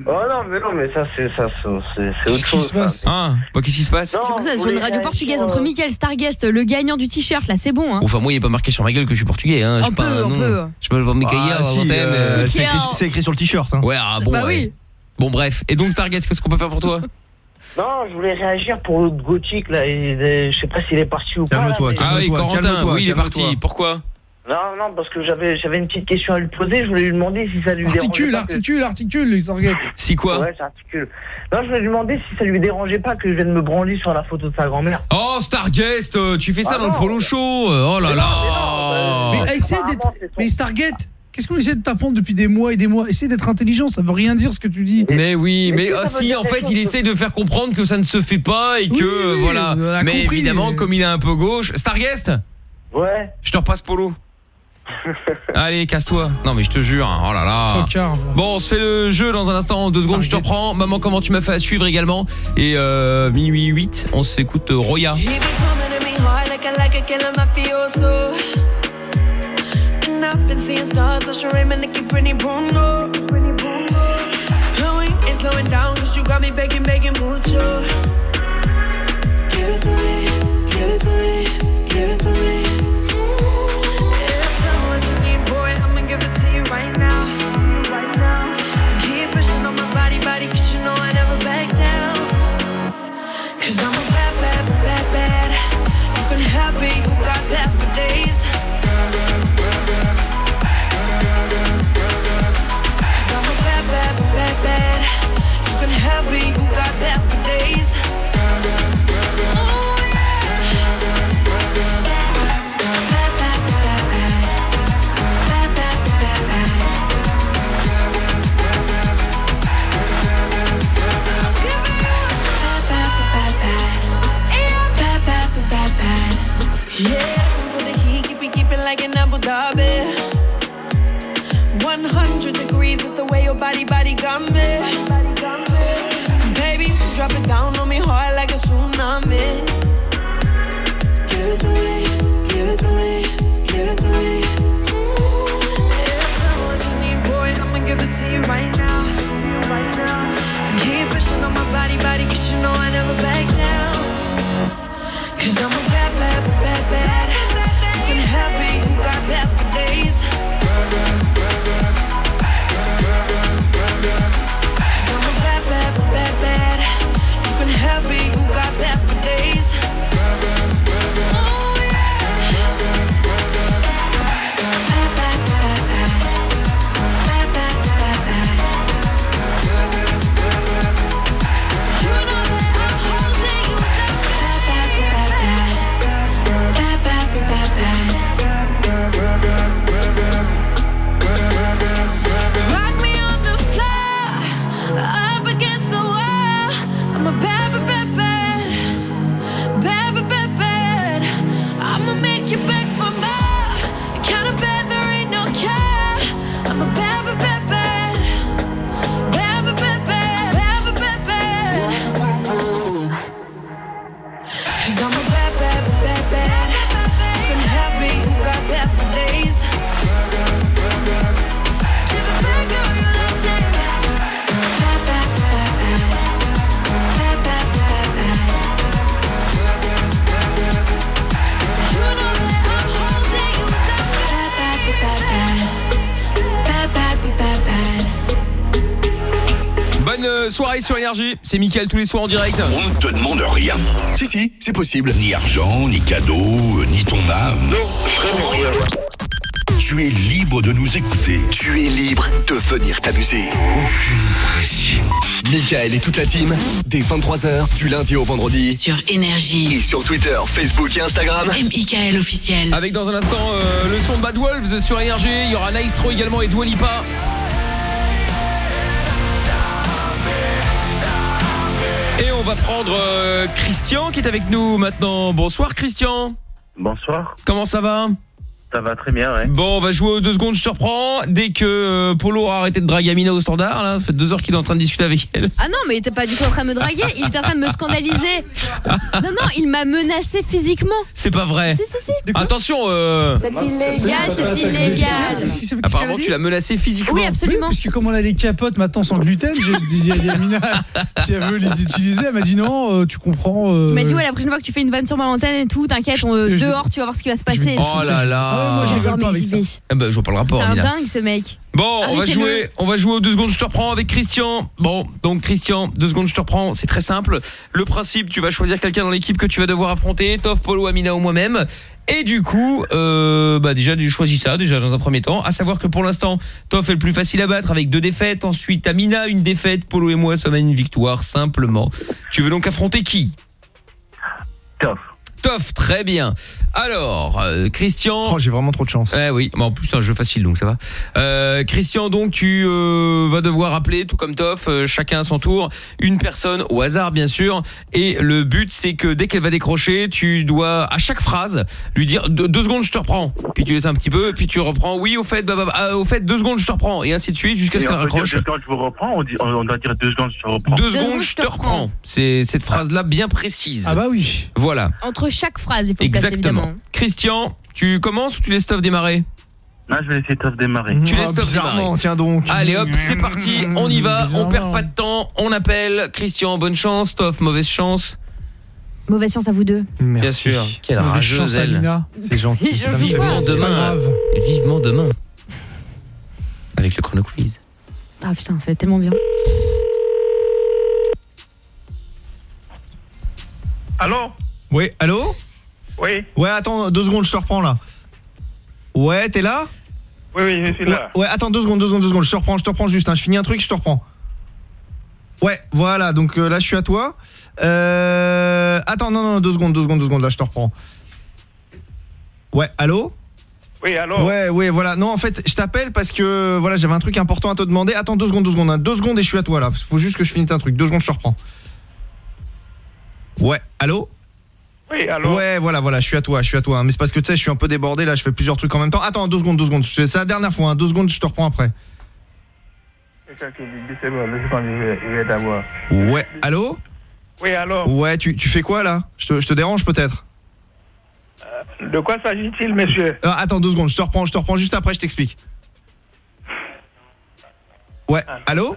Oh non, mais non, mais ça, c'est ça, c'est autre Qu'est-ce qui chose. se passe ça. Ah, bah qu'est-ce qui se passe C'est pour ça, sur une radio portugaise euh, entre Michael Starguest, le gagnant du t-shirt, là, c'est bon, hein. Enfin moi il est pas marqué sur ma gueule que je suis portugais hein. Pas non. peu. Je suis pas Michael Ah, si, Fontaine, euh, euh, c'est écrit, sur le t-shirt. hein. Ouais, ah, bon Bah ouais. oui. Bon bref, et donc Starguest, qu'est-ce qu'on peut faire pour toi? Non, je voulais réagir pour l'autre gothique là. Est- je sais pas s'il est parti ou pas. Calme-toi, mais- Ah oui, Calme-toi, Corentin, calme-toi, oui, il est calme-toi. parti. Pourquoi? Non, non, parce que j'avais j'avais une petite question à lui poser. Je voulais lui demander si ça lui dérangeait. Articule, pas que- articule, articule, les orguettes. Si quoi Ouais, articule. Non, je voulais lui demander si ça lui dérangeait pas que je vienne me branler sur la photo de sa grand-mère. Oh Starguest, euh, tu fais ça Ah dans le non. polo show euh, Oh là Mais non, là Mais essaie d'être. Mais Stargate, qu'est-ce qu'on essaie de t'apprendre depuis des mois et des mois? Essaie d'être intelligent, ça veut rien dire ce que tu dis. Mais oui, Mais mais si, ça ah, en fait il que- essaie de faire comprendre que ça ne se fait pas et que Oui, oui, voilà. Mais compris. évidemment comme il est un peu gauche, Starguest, Ouais. je te repasse polo. Allez, casse-toi. Non mais je te jure, hein, oh là là. Tocard, voilà. Bon, on se fait le jeu dans un instant, deux secondes, je te reprends. Maman, comment tu m'as fait à suivre également Et euh, minuit 8, on s'écoute euh, Roya. Give it me, give it me, give it to me. Bad, bad, bad. Yeah, for Dhabi. 100 degrees is the way your body, body got me. Drop it down on me hard like a tsunami. Give it to me, give it to me, give it to me. Yeah, tell me what you need, boy, I'ma give it to you right now. Keep pushing on my body, body, cause you know I never back down. Cause I'm a bad, bad, bad, bad. You can have it, you got that got that soirée sur Énergie. C'est Mickaël tous les soirs en direct. On ne te demande rien. Si, si, c'est possible. Ni argent, ni cadeau, euh, ni ton âme. Tu es libre de nous écouter. Tu es libre de venir t'amuser. Aucune pression. Michael et toute la team, dès 23h, du lundi au vendredi. Sur Énergie. Et sur Twitter, Facebook et Instagram. Et Michael officiel. Avec dans un instant euh, le son de Bad Wolves sur Énergie. Il y aura Naistro également et Dua va prendre euh, Christian qui est avec nous maintenant. Bonsoir Christian. Bonsoir. Comment ça va? Ça va très bien, ouais. Bon, on va jouer aux deux secondes, je te reprends. Dès que euh, Polo aura arrêté de draguer Amina au standard, là, ça fait deux heures qu'il est en train de discuter avec elle. Ah non, mais il était pas du tout en train de me draguer, il était en train de me scandaliser. Non, non, il m'a menacé physiquement. C'est pas vrai. Si, si, si. Attention, euh... C'est illégal, c'est illégal. apparemment tu l'as menacé physiquement. Oui, absolument. Oui, puisque comme on a des capotes maintenant sans gluten, j'ai dit à Yamina si elle veut les utiliser, elle m'a dit non, euh, tu comprends. euh, Il m'a dit ouais la prochaine fois que tu fais une vanne sur ma antenne et tout, t'inquiète, euh, dehors tu vas voir ce qui va se passer. Oh là là. Ah moi, je rigole J'adore pas avec ça. Ah bah, je vois pas le rapport, C'est un dingue ce mec. Bon, on va Arrêtez-le. jouer, on va jouer aux deux secondes, je te reprends avec Christian. Bon, donc Christian, deux secondes, je te reprends, c'est très simple. Le principe, tu vas choisir quelqu'un dans l'équipe que tu vas devoir affronter, Toff, Polo, Amina ou moi-même. Et du coup, euh, bah déjà, tu choisis ça, déjà dans un premier temps. À savoir que pour l'instant, Toff est le plus facile à battre avec deux défaites. Ensuite, Amina, une défaite. Polo et moi sommes à une victoire, simplement. Tu veux donc affronter qui? Toff. Toff, très bien. Alors, euh, Christian... Oh, j'ai vraiment trop de chance. Eh oui, mais en plus c'est un jeu facile donc ça va. Euh, Christian donc tu euh, vas devoir appeler tout comme Toff, euh, chacun à son tour, une personne au hasard bien sûr et le but c'est que dès qu'elle va décrocher, tu dois à chaque phrase lui dire deux, deux secondes je te reprends. Puis tu laisses un petit peu puis tu reprends oui au fait bah, bah, ah, au fait deux secondes je te reprends et ainsi de suite jusqu'à ce qu'elle dire raccroche. deux secondes, je vous reprends, on, dit, on, doit dire deux secondes, je te reprends. Deux secondes je te reprends. C'est cette phrase là bien précise. Ah bah oui. Voilà. Entre chaque phrase, il faut placer Exactement. Christian, tu commences ou tu laisses Toff démarrer Là, je vais laisser Toff démarrer. Tu laisses Ah, Toff bizarrement, démarrer. tiens donc. Allez hop, c'est parti, on y va, on perd pas de temps, on appelle Christian, bonne chance, Toff, mauvaise chance. Mauvaise chance à vous deux. Bien sûr. Quelle Mauvaise rageuse elle. C'est gentil. Vivement demain. Vivement demain. Avec le chrono quiz. Ah putain, ça va être tellement bien. Allô? Oui, allô Oui, Ouais, attends, deux secondes, je te reprends là. Ouais, t'es là oui, oui, je suis là. Ouais, attends, deux secondes, deux secondes, deux secondes, je te reprends, je te reprends juste, hein, je finis un truc, je te reprends. Ouais, voilà, donc euh, là je suis à toi. Euh... Attends, non, non, deux secondes, deux secondes, deux secondes, là je te reprends. Ouais, allô Oui, allô Ouais, ouais, voilà. Non, en fait, je t'appelle parce que voilà, j'avais un truc important à te demander. Attends deux secondes, deux secondes, hein. deux secondes et je suis à toi là. Faut juste que je finisse un truc. Deux secondes, je te reprends. Ouais, allô Oui, allô Ouais, voilà, voilà, je suis à toi, je suis à toi. hein. Mais c'est parce que tu sais, je suis un peu débordé là, je fais plusieurs trucs en même temps. Attends, deux secondes, deux secondes. C'est la dernière fois, hein. deux secondes, je te reprends après. Ouais, allô? Oui, allô? Ouais, tu, tu fais quoi là? Je te, je te dérange peut-être? De quoi s'agit-il, monsieur? Ah, Attends deux secondes, je te reprends, je te reprends juste après, je t'explique. Ouais, allô?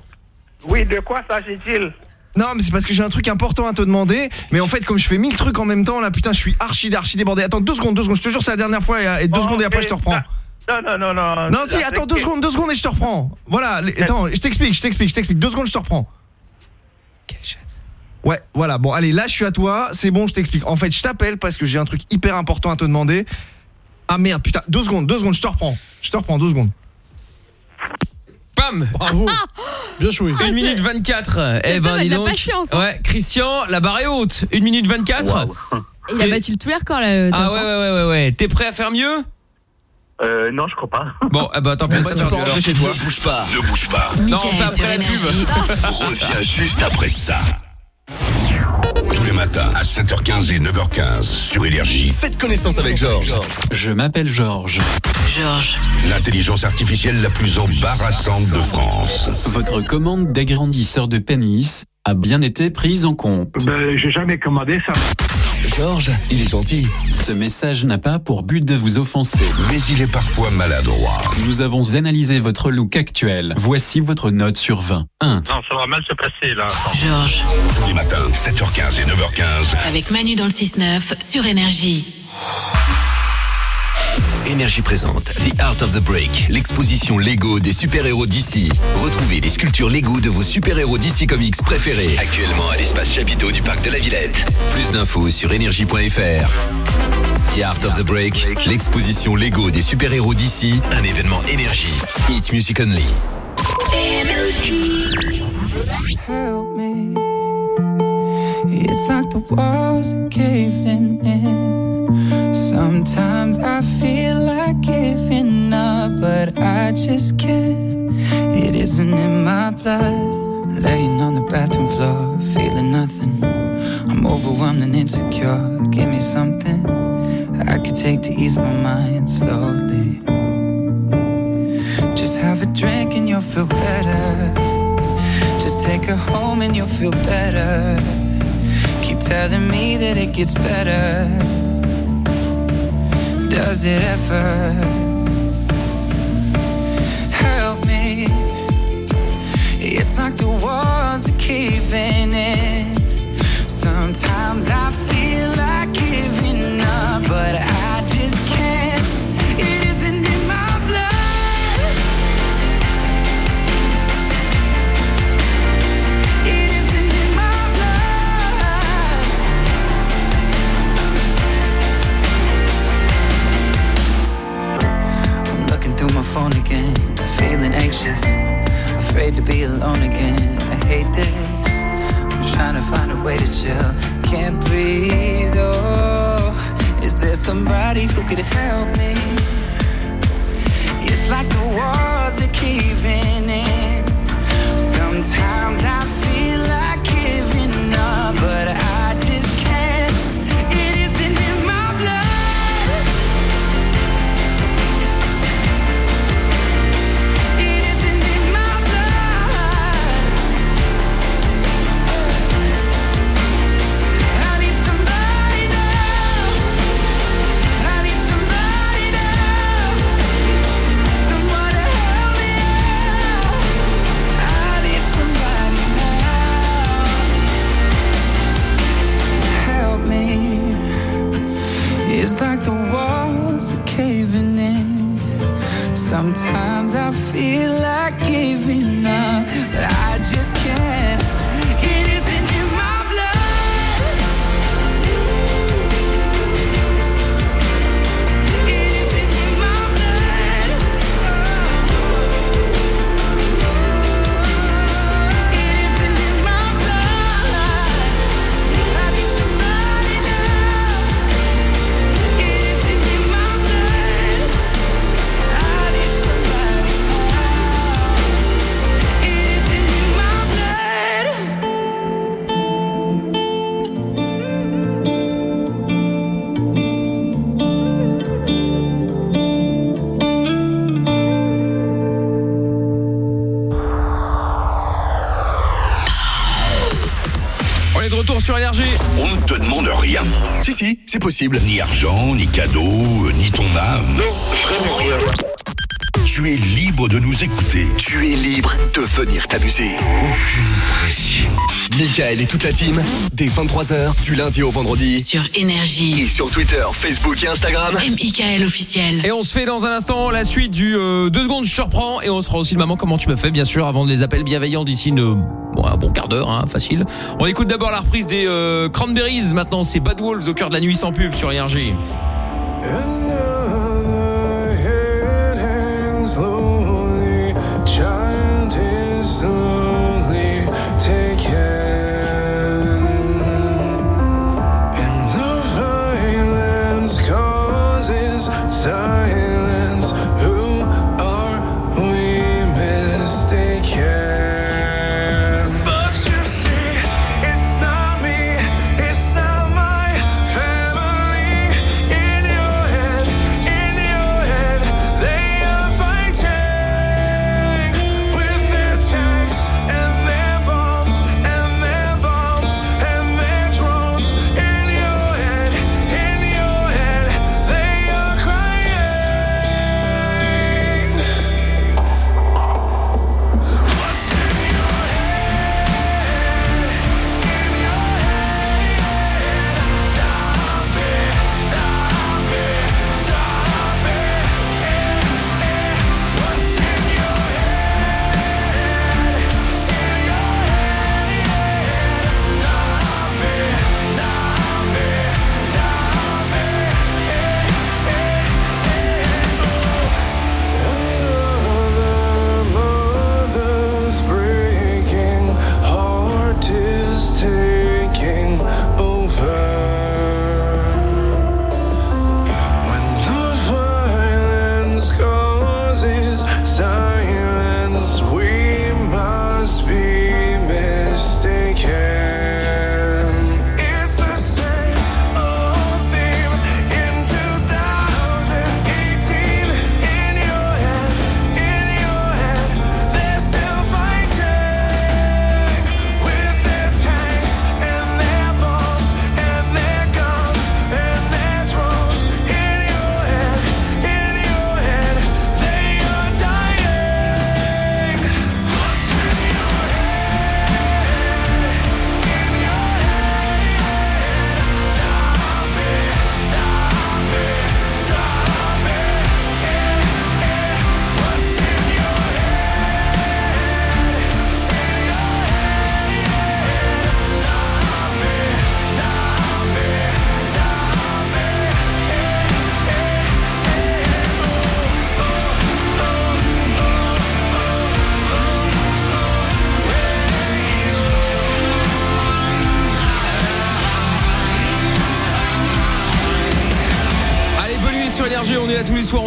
Oui, de quoi s'agit-il? Non, mais c'est parce que j'ai un truc important à te demander. Mais en fait, comme je fais mille trucs en même temps, là, putain, je suis archi, archi débordé. Attends, deux secondes, deux secondes. Je te jure, c'est la dernière fois. Et, et deux Oh, secondes et après, je te reprends. Non, non, non, non. Non, si, attends, deux secondes, deux secondes et je te reprends. Voilà, attends, je t'explique, je t'explique, je t'explique. Deux secondes, je te reprends. Ouais, voilà. Bon, allez, là, je suis à toi. C'est bon, je t'explique. En fait, je t'appelle parce que j'ai un truc hyper important à te demander. Ah merde, putain, deux secondes, deux secondes, je te reprends. Je te reprends, deux secondes. Bam Bravo. Bien joué. 1 minute 24. Eh ben a dis donc. patience, hein. Ouais, Christian, la barre est haute. 1 minute 24. Il a battu le tout les records là. Ah ouais ouais ouais ouais ouais. T'es prêt à faire mieux? Euh, non, je crois pas. Bon, eh ben tant pis, bah, va chez toi. Ne bouge pas, ne bouge pas. Non, on fait après la pub. Reviens juste après ça. Tous les matins à 7h15 et 9h15 sur Énergie. Faites connaissance avec Georges. Je m'appelle Georges. Georges, L'intelligence artificielle la plus embarrassante de France. Votre commande d'agrandisseur de pénis a bien été prise en compte. Ben, j'ai jamais commandé ça. Georges, il est gentil. Ce message n'a pas pour but de vous offenser. Mais il est parfois maladroit. Nous avons analysé votre look actuel. Voici votre note sur 20. 1. Non, ça va mal se passer, là. Georges, Tous les matins, 7h15 et 9h15. avec Manu dans le 6-9 sur Énergie. Énergie présente The Art of the Break, l'exposition Lego des super-héros d'ici. Retrouvez les sculptures Lego de vos super-héros DC Comics préférés. Actuellement à l'espace Chapiteau du parc de la Villette. Plus d'infos sur énergie.fr. The Art of the Break, l'exposition Lego des super-héros d'ici, un événement énergie. Hit Music Only. Help me. It's like the walls are caving in. Sometimes I feel like giving up, but I just can't. It isn't in my blood. Laying on the bathroom floor, feeling nothing. I'm overwhelmed and insecure. Give me something I could take to ease my mind slowly. Just have a drink and you'll feel better. Just take her home and you'll feel better. Keep telling me that it gets better. Does it ever? Help me. It's like the walls are caving in. Sometimes I feel like giving up, but I just can't. My phone again, feeling anxious, afraid to be alone again. I hate this. I'm trying to find a way to chill, can't breathe. Oh, is there somebody who could help me? It's like the walls are caving in. Sometimes I feel like giving up, but I like the walls are caving in. Sometimes I feel like giving up, but I just can't. Sur Énergie. On ne te demande rien. Si, si, c'est possible. Ni argent, ni cadeau, euh, ni ton âme. Non, rien. Tu es libre de nous écouter. Tu es libre de venir t'amuser. Aucune pression. Michael et toute la team, dès 23h, du lundi au vendredi. Sur Énergie. Et sur Twitter, Facebook et Instagram. Et Michael officiel. Et on se fait dans un instant la suite du 2 secondes je te reprends et on sera aussi le maman comment tu m'as fait bien sûr avant les appels bienveillants d'ici une bon, un bon quart d'heure hein, facile. On écoute d'abord la reprise des euh, Cranberries maintenant c'est Bad Wolves au cœur de la nuit sans pub sur énergie.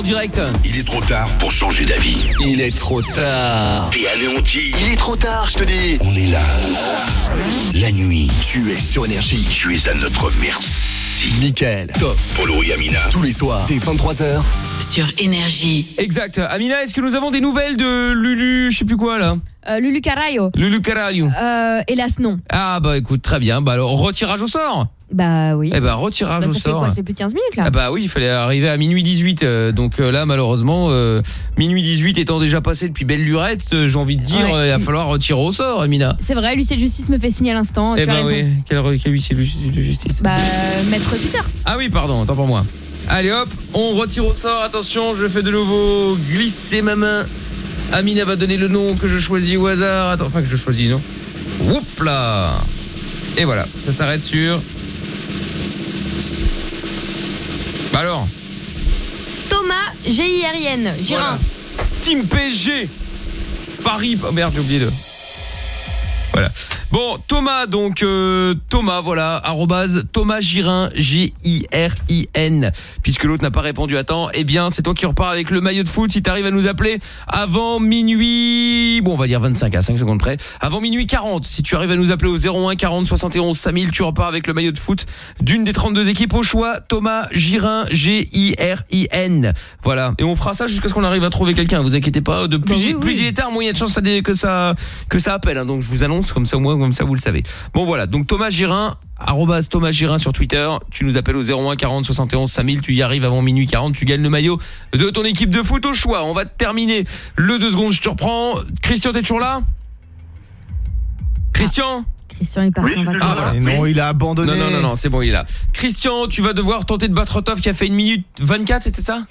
Direct. Il est trop tard pour changer d'avis. Il est trop tard. T'es anéanti. Il est trop tard, je te dis. On est là. La nuit. Tu es sur énergie. Tu es à notre merci. Michael, Toff, Polo et Amina. tous les soirs, dès 23h. Sur énergie. Exact. Amina, est-ce que nous avons des nouvelles de Lulu, je sais plus quoi là? Euh, Lulu Carayo. Lulu Caralho. Euh, hélas non. Ah bah écoute, très bien. Bah alors, retirage au sort. Bah oui. Eh bah retirage Bah, au ça fait sort. quoi C'est plus de 15 minutes là Ah bah oui, il fallait arriver à minuit 18 euh, donc euh, là malheureusement euh, minuit 18 étant déjà passé depuis belle lurette, euh, j'ai envie de dire Ouais. euh, il va falloir retirer au sort Amina. C'est vrai, l'huissier de justice me fait signer à l'instant. Eh tu as ben raison. oui, quel, re- quel huissier de justice- de justice Bah, euh, maître Peters. Ah oui, pardon, attends pour moi. Allez hop, on retire au sort. Attention, je fais de nouveau glisser ma main. Amina va donner le nom que je choisis au hasard. Attends, enfin que je choisis, non Oups là Et voilà, ça s'arrête sur... Bah alors Thomas G-I-R-I-N. Girin. Team PSG Paris oh merde j'ai oublié de voilà bon Thomas donc euh, Thomas voilà arrobase Thomas Girin G I R I N. Puisque l'autre n'a pas répondu à temps eh bien c'est toi qui repars avec le maillot de foot si t'arrives à nous appeler avant minuit bon on va dire 25 à 5 secondes près avant minuit 40 si tu arrives à nous appeler au 01 40 71 5000 tu repars avec le maillot de foot d'une des 32 équipes au choix Thomas Girin G I R I N. Voilà. Et on fera ça jusqu'à ce qu'on arrive à trouver quelqu'un vous inquiétez pas. De plus, Bah oui, plus oui. il est tard moins il y a de chances que ça que ça appelle hein. donc je vous annonce comme ça au moins comme ça vous le savez. Bon voilà. Donc Thomas Girin arrobase Thomas Girin sur Twitter. Tu nous appelles au 01 40 71 5000 tu y arrives avant minuit 40 tu gagnes le maillot de ton équipe de foot au choix. On va terminer le 2 secondes. Je te reprends. Christian t'es toujours là? Christian? Christian est parti en vacances. ah voilà. non, il a abandonné. non non non non c'est bon il est là. Christian tu vas devoir tenter de battre Toff qui a fait une minute 24 c'était ça?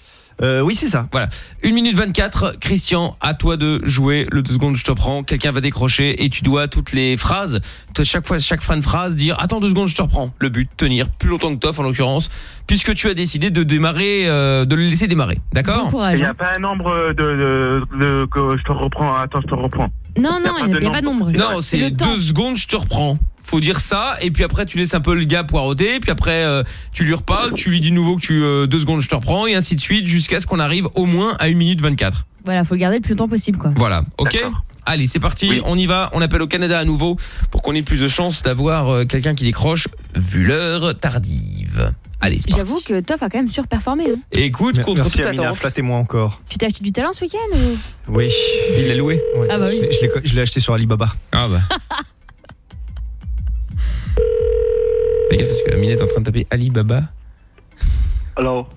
Euh, oui, c'est ça. Voilà. 1 minute 24, Christian, à toi de jouer. Le 2 secondes, je te prends. Quelqu'un va décrocher et tu dois toutes les phrases, chaque fois, chaque fin de phrase, dire Attends deux secondes, je te reprends. Le but, tenir plus longtemps que Toff en l'occurrence, puisque tu as décidé de démarrer, euh, de le laisser démarrer. D'accord? Bon. Il n'y a hein. pas un nombre de, de, de- que je te reprends. Attends, je te reprends. Non, non, il pas n'y a, de pas de nombre. Non, c'est le temps. deux secondes, je te reprends. Faut dire ça et puis après tu laisses un peu le gars poireauter, puis après euh, tu lui reparles, tu lui dis de nouveau que tu euh, deux secondes je te reprends et ainsi de suite jusqu'à ce qu'on arrive au moins à 1 minute 24. Voilà, faut le garder le plus longtemps possible quoi. Voilà, ok. Allez, c'est parti, Oui. on y va, on appelle au Canada à nouveau pour qu'on ait plus de chances d'avoir euh, quelqu'un qui décroche vu l'heure tardive. Allez, c'est parti. J'avoue que Toff a quand même surperformé. hein. Écoute, contre Merci toute Amina, flattez-moi encore. Tu t'es acheté du talent ce week-end ou... Oui. Il l'a loué Ouais. Ah bah oui. Je l'ai acheté sur Alibaba. Ah bah. Fais gaffe parce que Amina est en train de taper Alibaba. Alors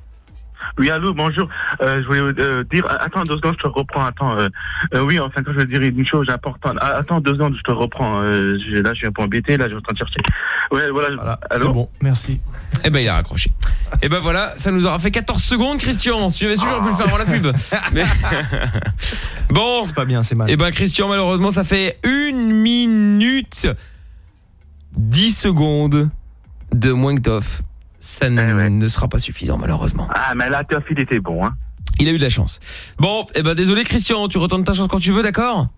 Oui, allô, bonjour. Euh, je voulais euh, dire... Attends, deux secondes, je te reprends. Attends. euh, euh, oui, enfin, quand je veux dire une chose importante. Ah, attends, deux secondes, je te reprends. Euh, je- là, je suis un peu embêté. Là, je suis en train de chercher. Ouais, voilà. Voilà, Allô? c'est bon, merci. Eh ben il a raccroché. Eh ben voilà, ça nous aura fait 14 secondes Christian. Si j'avais su j'aurais pu le faire avant la pub. Mais Bon, C'est pas bien, c'est mal. Eh ben Christian, malheureusement, ça fait une minute 10 secondes de moins que Toff. Ça Eh ouais. ne sera pas suffisant, malheureusement. Ah, mais là, Toff, il était bon, hein. Il a eu de la chance. Bon, eh ben désolé Christian, tu retournes ta chance quand tu veux, d'accord?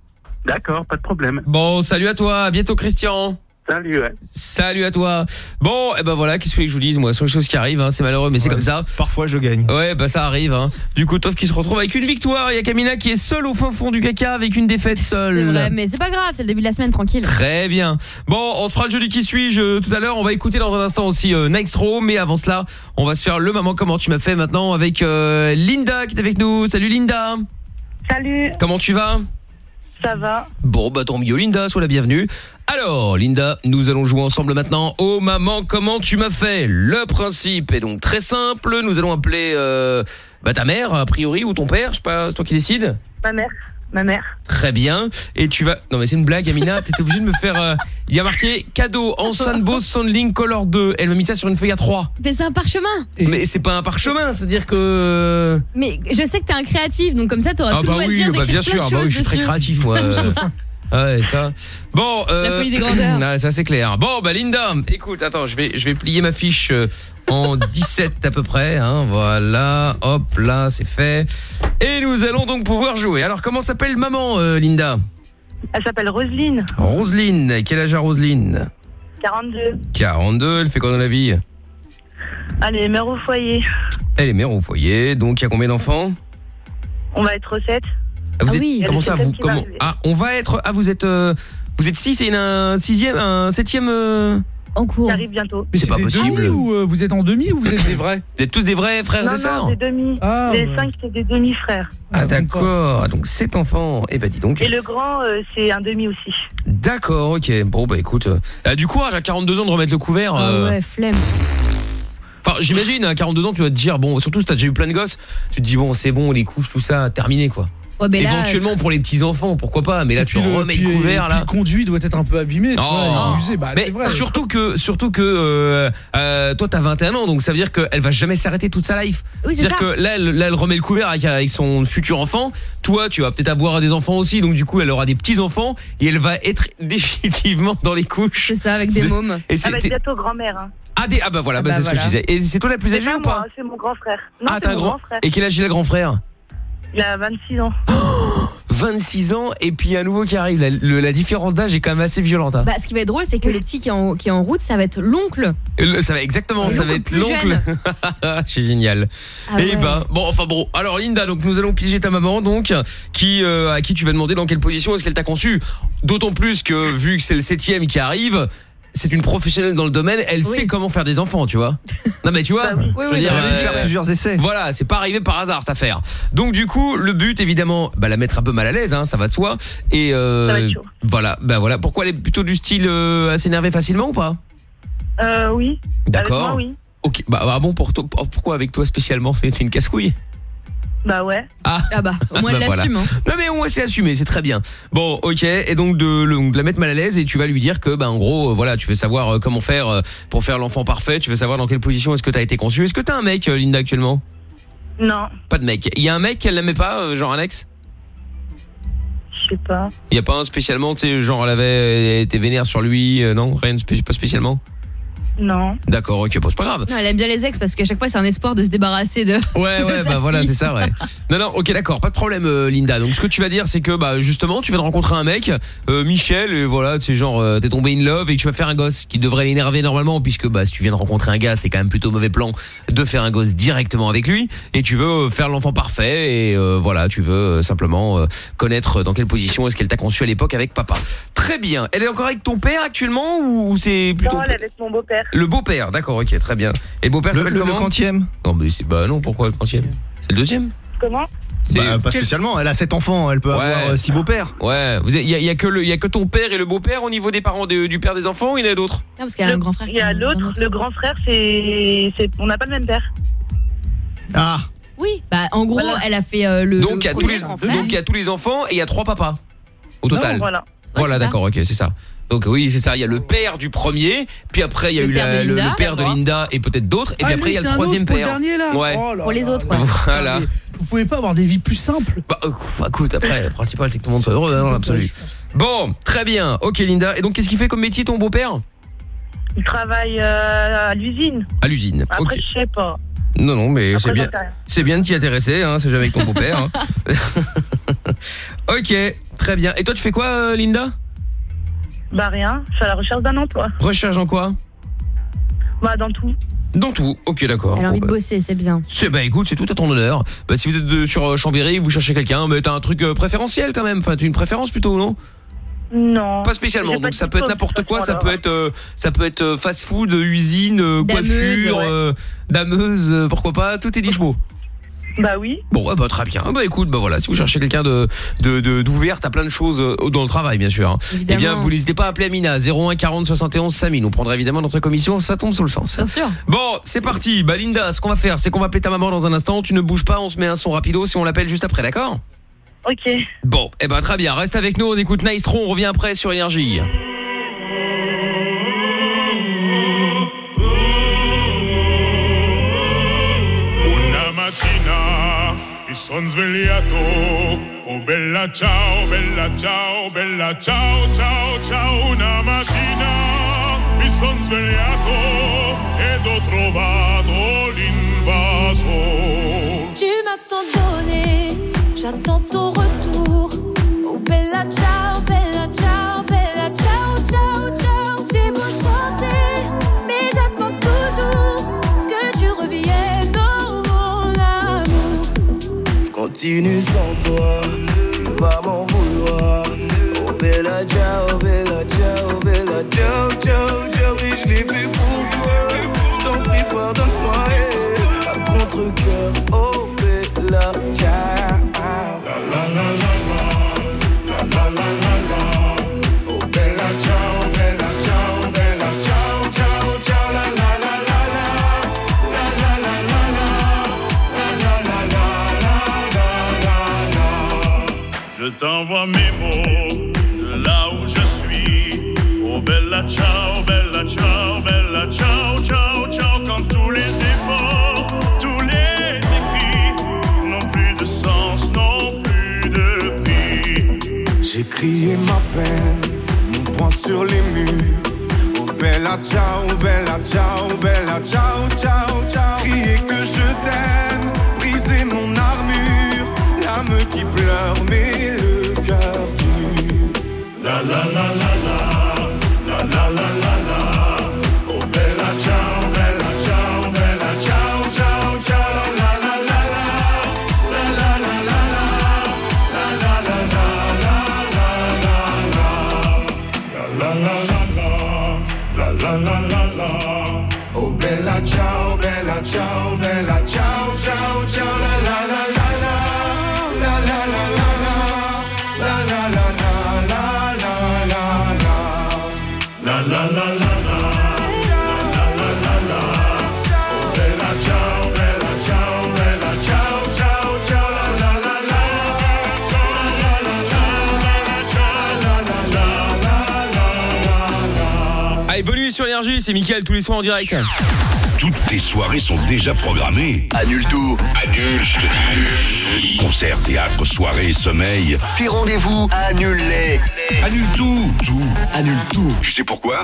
D'accord, pas de problème. Bon, salut à toi, à bientôt Christian. Salut, ouais. Salut à toi. Bon, et ben voilà, qu'est-ce que tu veux que je vous dise moi, sur les choses qui arrivent, hein, c'est malheureux, mais c'est Ouais, comme ça. Parfois, je gagne. Ouais, bah ça arrive. Hein. Du coup, Toff qui se retrouve avec une victoire. Il y a Camina qui est seule au fin fond du caca avec une défaite seule. C'est vrai, mais c'est pas grave, c'est le début de la semaine, tranquille. Très bien. Bon, on se fera le jeudi qui suit je, tout à l'heure. On va écouter dans un instant aussi euh, Nextro. Mais avant cela, on va se faire le maman comment tu m'as fait maintenant avec euh, Linda qui est avec nous. Salut Linda. Salut, Comment tu vas? Ça va Bon, bah tant mieux Linda, sois la bienvenue. Alors, Linda, nous allons jouer ensemble maintenant au maman comment tu m'as fait. Le principe est donc très simple. Nous allons appeler euh, bah, ta mère a priori ou ton père, je sais pas, c'est toi qui décides. Ma mère, ma mère. Très bien. Et tu vas. Non, mais c'est une blague, Amina. T'étais obligé de me faire. euh, Il y a marqué cadeau enceinte Bose Soundlink Color 2. Elle m'a mis ça sur une feuille à 3. Mais c'est un parchemin. Mais c'est pas un parchemin, c'est-à-dire que. Mais je sais que t'es un créatif, donc comme ça t'auras Ah tout bah le oui, loisir bah bien d'écrire sûr. plein de Bah oui, je suis très dessus. créatif, moi. Ah ouais, ça. Bon, La euh, folie des grandeurs. ça c'est clair. Bon, bah Linda, écoute, attends, je vais je vais plier ma fiche euh, en 17 à peu près hein, voilà, hop là, c'est fait. Et nous allons donc pouvoir jouer. Alors comment s'appelle maman euh, Linda? Elle s'appelle Roselyne, Roselyne, quel âge a Roselyne? 42. 42, elle fait quoi dans la vie? Allez, mère au foyer. Elle est mère au foyer, donc il y a combien d'enfants? On va être 7 vous Ah êtes- oui. Comment Il y a ça vous comment. Ah, on va être ah vous êtes euh, vous êtes six et un sixième un septième euh, en cours. Qui arrive bientôt. Mais C'est pas des possible. demi ou euh, vous êtes en demi ou vous êtes des vrais Vous êtes tous des vrais frères non, et sœurs non, des demi. Ah, les ouais. cinq, c'est des demi-frères. Ah d'accord, donc sept enfants. Eh ben dis donc. Et le grand, euh, c'est un demi aussi. D'accord, OK. Bon bah écoute, euh, du courage à 42 ans de remettre le couvert. Ah euh, ouais, flemme. Enfin, j'imagine à 42 ans tu vas te dire bon, surtout si t'as déjà eu plein de gosses, tu te dis bon, c'est bon, les couches tout ça terminé quoi. Ouais, mais là, Éventuellement pour les petits enfants, pourquoi pas, mais là tu le- remets le couvert là. le conduit doit être un peu abîmé, tu vois, il est usé, bah, mais vrai. surtout que surtout que euh, euh, toi t'as 21 ans donc ça veut dire qu'elle va jamais s'arrêter toute sa life. Oui, C'est-à-dire que là elle, là elle remet le couvert avec, avec son futur enfant. Toi tu vas peut-être avoir des enfants aussi donc du coup elle aura des petits enfants et elle va être définitivement dans les couches. C'est ça avec des De- mômes. Et c'est Elle va être c'est- bientôt grand-mère. Hein. ah, des- ah bah voilà, Ah bah, bah c'est ce que je disais. Et c'est toi la plus âgée pas ou pas C'est mon grand frère. Non, Ah t'as un grand. grand frère. Et quel âge il a le grand frère? Il a 26 ans. 26 ans et puis un nouveau qui arrive. La, le- la différence d'âge est quand même assez violente. hein. Bah, ce qui va être drôle, c'est que le petit qui est en, qui est en route, ça va être l'oncle. Le- Ça va exactement, ça va être plus l'oncle. c'est génial. Ah et ouais. bah bon, enfin bon. Alors Linda, donc nous allons piéger ta maman, donc qui euh, à qui tu vas demander dans quelle position est-ce qu'elle t'a conçu. D'autant plus que vu que c'est le septième qui arrive. C'est une professionnelle dans le domaine, elle sait comment faire des enfants, tu vois. Non mais tu vois, Bah je veux oui, dire, oui, euh, Faire plusieurs essais. voilà, c'est pas arrivé par hasard cette affaire. Donc du coup, le but évidemment, bah la mettre un peu mal à l'aise, hein, ça va de soi. Et euh, Ça va être chaud. voilà, bah voilà. Pourquoi elle est plutôt du style euh, à s'énerver facilement ou pas? Euh, oui. D'accord. Oui. Ok, bah, bah bon pour toi, pourquoi avec toi spécialement? T'es une casse-couille Bah ouais. Ah, Ah bah, au moins elle Bah, voilà. l'assume. hein. Non mais au moins c'est assumé, c'est très bien. Bon, ok, et donc de, le- de la mettre mal à l'aise et tu vas lui dire que bah en gros, euh, voilà, tu veux savoir euh, comment faire euh, pour faire l'enfant parfait, tu veux savoir dans quelle position est-ce que t'as été conçu. Est-ce que t'as un mec, euh, Linda, actuellement? Non, Pas de mec. Il y a un mec qu'elle n'aimait pas, euh, genre un ex je sais pas. Il y a pas un spécialement, tu sais, genre elle avait été vénère sur lui, euh, non? Rien, pas spécialement? Non. D'accord, ok, bon, c'est pas grave. Non, elle aime bien les ex parce qu'à chaque fois, c'est un espoir de se débarrasser de. Ouais, ouais, bah voilà, c'est ça, ouais. Non, non, ok, d'accord, pas de problème, euh, Linda. Donc, ce que tu vas dire, c'est que, bah, justement, tu viens de rencontrer un mec, euh, Michel, et voilà, c'est genre, euh, t'es tombé in love et tu vas faire un gosse qui devrait l'énerver normalement, puisque, bah, si tu viens de rencontrer un gars, c'est quand même plutôt mauvais plan de faire un gosse directement avec lui, et tu veux euh, faire l'enfant parfait, et euh, voilà, tu veux simplement euh, connaître dans quelle position est-ce qu'elle t'a conçu à l'époque avec papa. Très bien. Elle est encore avec ton père actuellement, ou, ou c'est plutôt. Non, elle est avec mon beau-père. Le beau-père, d'accord, ok, très bien. Et le beau-père Le, s'appelle le- le comment quantième Non, mais c'est bah non, pourquoi le quantième? C'est le deuxième Comment? Bah, pas spécialement, elle a 7 enfants, elle peut avoir 6 beaux-pères. Ouais, il y, a- y a que le y a que ton père et le beau-père au niveau des parents de- du père des enfants ou il y en a d'autres? Ah, parce qu'elle a un grand frère. Il y a l'autre, le grand frère, c'est. On n'a pas le même père. Ah Oui, bah en gros, elle a fait euh, le. Donc le il y a tous les donc il y a tous les enfants et il y a trois papas au total. voilà. Voilà, d'accord, OK, c'est ça. Donc oui, c'est ça, il y a le père du premier, puis après il y a Le eu père la- de le, Linda, le père de. Linda et peut-être d'autres et Ah, puis après il y a le troisième autre pour le père. dernier, là Ouais. Oh là Pour les autres, là. ouais. Voilà. Vous pouvez pas avoir des vies plus simples Bah, euh, écoute, après, le principal, c'est que tout le monde soit heureux, hein, dans l'absolu. Bon, très bien. Ok, Linda. Et donc, qu'est-ce qu'il fait comme métier, ton beau-père? Il travaille euh, à l'usine. À l'usine. Après, Ok. je sais pas. Non, non, mais c'est bien. C'est bien de t'y intéresser, hein, c'est jamais avec ton beau-père. hein. ok, très bien. Et toi, tu fais quoi, euh, Linda? Bah rien, je suis à la recherche d'un emploi. Recherche en quoi? Bah dans tout. Dans tout. Ok, d'accord. Elle a Bon, envie de bah, bosser, c'est bien. c'est- bah écoute, c'est tout à ton honneur. Bah si vous êtes de- sur euh, Chambéry, vous cherchez quelqu'un, mais t'as un truc euh, préférentiel quand même. Enfin, t'as une préférence plutôt, non? Non. Pas spécialement. J'ai pas Donc de ça peut être diplôme, n'importe quoi. Ça peut alors. être, euh, ça peut être euh, fast-food, usine, euh, Dameuse, coiffure, ouais. euh, dameuse, euh, pourquoi pas. Tout est dispo. Bah oui. Bon, ouais, bah très bien. Bah écoute, bah voilà, si vous cherchez quelqu'un de de de- d'ouvert, t'as plein de choses euh, dans le travail, bien sûr. hein. Eh bien, vous n'hésitez pas à appeler Amina 01 40 71 5000. On prendra évidemment notre commission, ça tombe sous le sens. Bien sûr. Bon, c'est parti. Bah Linda, ce qu'on va faire, c'est qu'on va appeler ta maman dans un instant. Tu ne bouges pas, on se met un son rapido si on l'appelle juste après, d'accord? Ok. Bon, eh ben très bien. Reste avec nous. On écoute Naistron. On revient après sur Énergie. Una il son svegliato, oh bella ciao, bella ciao, bella ciao, ciao, ciao. Una mattina mi son svegliato ed ho trovato l'invaso. Tu m'as donné, j'attends ton retour. Oh bella ciao, bella ciao, bella ciao, ciao, ciao. J'ai beau chanter, mais j'attends continue sans toi, tu vas m'en vouloir. Oh bella ciao, bella ciao, bella ciao, ciao, ciao, oui je l'ai fait pour toi. Je t'en prie, pardonne-moi, eh, à contre-cœur. Oh bella ciao. T'envoie mes mots de là où je suis. Oh bella ciao, bella ciao, bella ciao, ciao, ciao. Quand tous les efforts, tous les écrits n'ont plus de sens, n'ont plus de prix. J'ai crié ma peine, mon poing sur les murs. Oh bella ciao, bella ciao, bella ciao, ciao, ciao. Crier que je t'aime, briser mon armure. L'âme qui pleure, mais. La la la la la, Énergie, c'est Mickaël tous les soirs en direct. Toutes tes soirées sont déjà programmées. Annule tout. Annule. Concerts, théâtre, soirées, sommeil. Tes rendez-vous, annule-les. Annule tout. Tout. Annule tout. Tu sais pourquoi?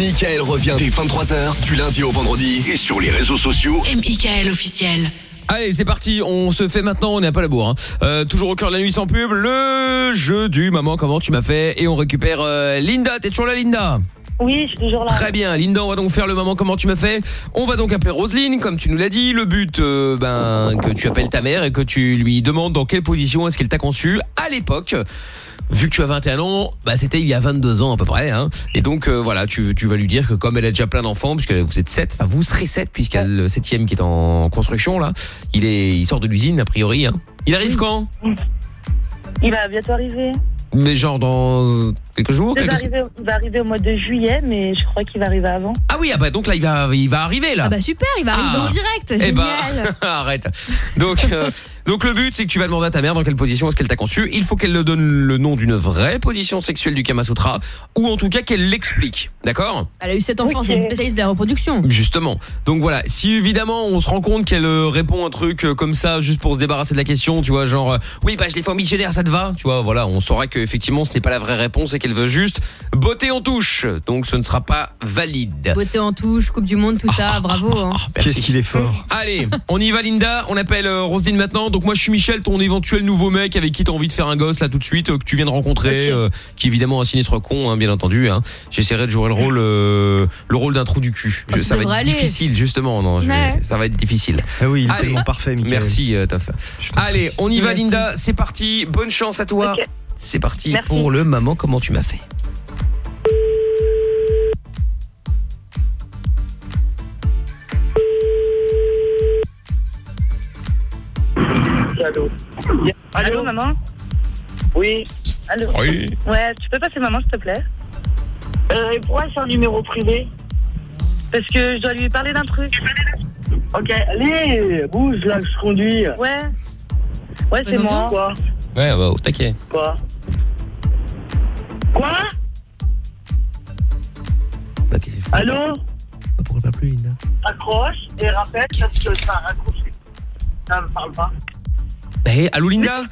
Michael revient dès 23h, du lundi au vendredi. Et sur les réseaux sociaux. Et Michael officiel. Allez, c'est parti, on se fait maintenant, on n'est pas à la bourre. hein. Euh, toujours au cœur de la nuit sans pub, le jeu du maman, comment tu m'as fait? Et on récupère euh, Linda, t'es toujours là Linda? Oui, je suis toujours là. Très bien, Linda, on va donc faire le maman comment tu m'as fait. On va donc appeler Roselyne, comme tu nous l'as dit. Le but, euh, ben, que tu appelles ta mère et que tu lui demandes dans quelle position est-ce qu'elle t'a conçu à l'époque. Vu que tu as 21 ans, bah c'était il y a 22 ans à peu près. Hein. Et donc euh, voilà, tu, tu vas lui dire que comme elle a déjà plein d'enfants, puisque vous êtes 7, enfin vous serez 7 puisqu'il y a le septième qui est en construction là. Il est, il sort de l'usine a priori. Hein. Il arrive quand? Il va bientôt arriver. Mais genre dans quelques jours Il va, quelques... arriver, il va arriver au mois de juillet, mais je crois qu'il va arriver avant. Ah oui, ah bah donc là il va, il va arriver là. Ah bah super, il va arriver Ah. en direct. Eh Génial. arrête. Donc, euh, donc le but, c'est que tu vas demander à ta mère dans quelle position est-ce qu'elle t'a conçu. Il faut qu'elle le donne le nom d'une vraie position sexuelle du Kama Sutra, ou en tout cas qu'elle l'explique. D'accord? Elle a eu 7 enfants, c'est une spécialiste de la reproduction. Justement. Donc voilà, si évidemment on se rend compte qu'elle euh, répond un truc euh, comme ça juste pour se débarrasser de la question, tu vois, genre oui bah je l'ai fait en missionnaire, ça te va, tu vois, voilà, on saura que effectivement ce n'est pas la vraie réponse et qu'elle veut juste botter en touche. Donc ce ne sera pas valide. Beauté en touche, Coupe du Monde, tout ça, bravo. hein. Qu'est-ce qu'il est fort. Allez, on y va Linda, on appelle euh, Roselyne maintenant. Donc moi je suis Michel, ton éventuel nouveau mec avec qui t'as envie de faire un gosse là tout de suite, euh, que tu viens de rencontrer, euh, qui est évidemment un sinistre con, hein, bien entendu. Hein. J'essaierai de jouer le rôle, euh, le rôle d'un trou du cul. Ah, Je- ça ça va être aller. difficile justement, non, je vais- Ouais. ça va être difficile. Ah oui, il est Allez. tellement parfait, Michael. Merci euh, Taf. Allez, on y va Merci. Linda, c'est parti, bonne chance à toi. C'est parti Merci. pour le maman comment tu m'as fait. Allô Allô, maman Oui. Allô Oui. Ouais, tu peux passer maman, s'il te plaît Euh, et pourquoi c'est un numéro privé Parce que je dois lui parler d'un truc. Ok, allez, bouge là, je conduis. Ouais. Ouais, c'est Bonne moi. Quoi Ouais, bah au taquet. Quoi Allô bah, pourquoi pas plus Linda Accroche et rappelle parce que ça a raccroché. Ça me parle pas. Bah, hé, allô Linda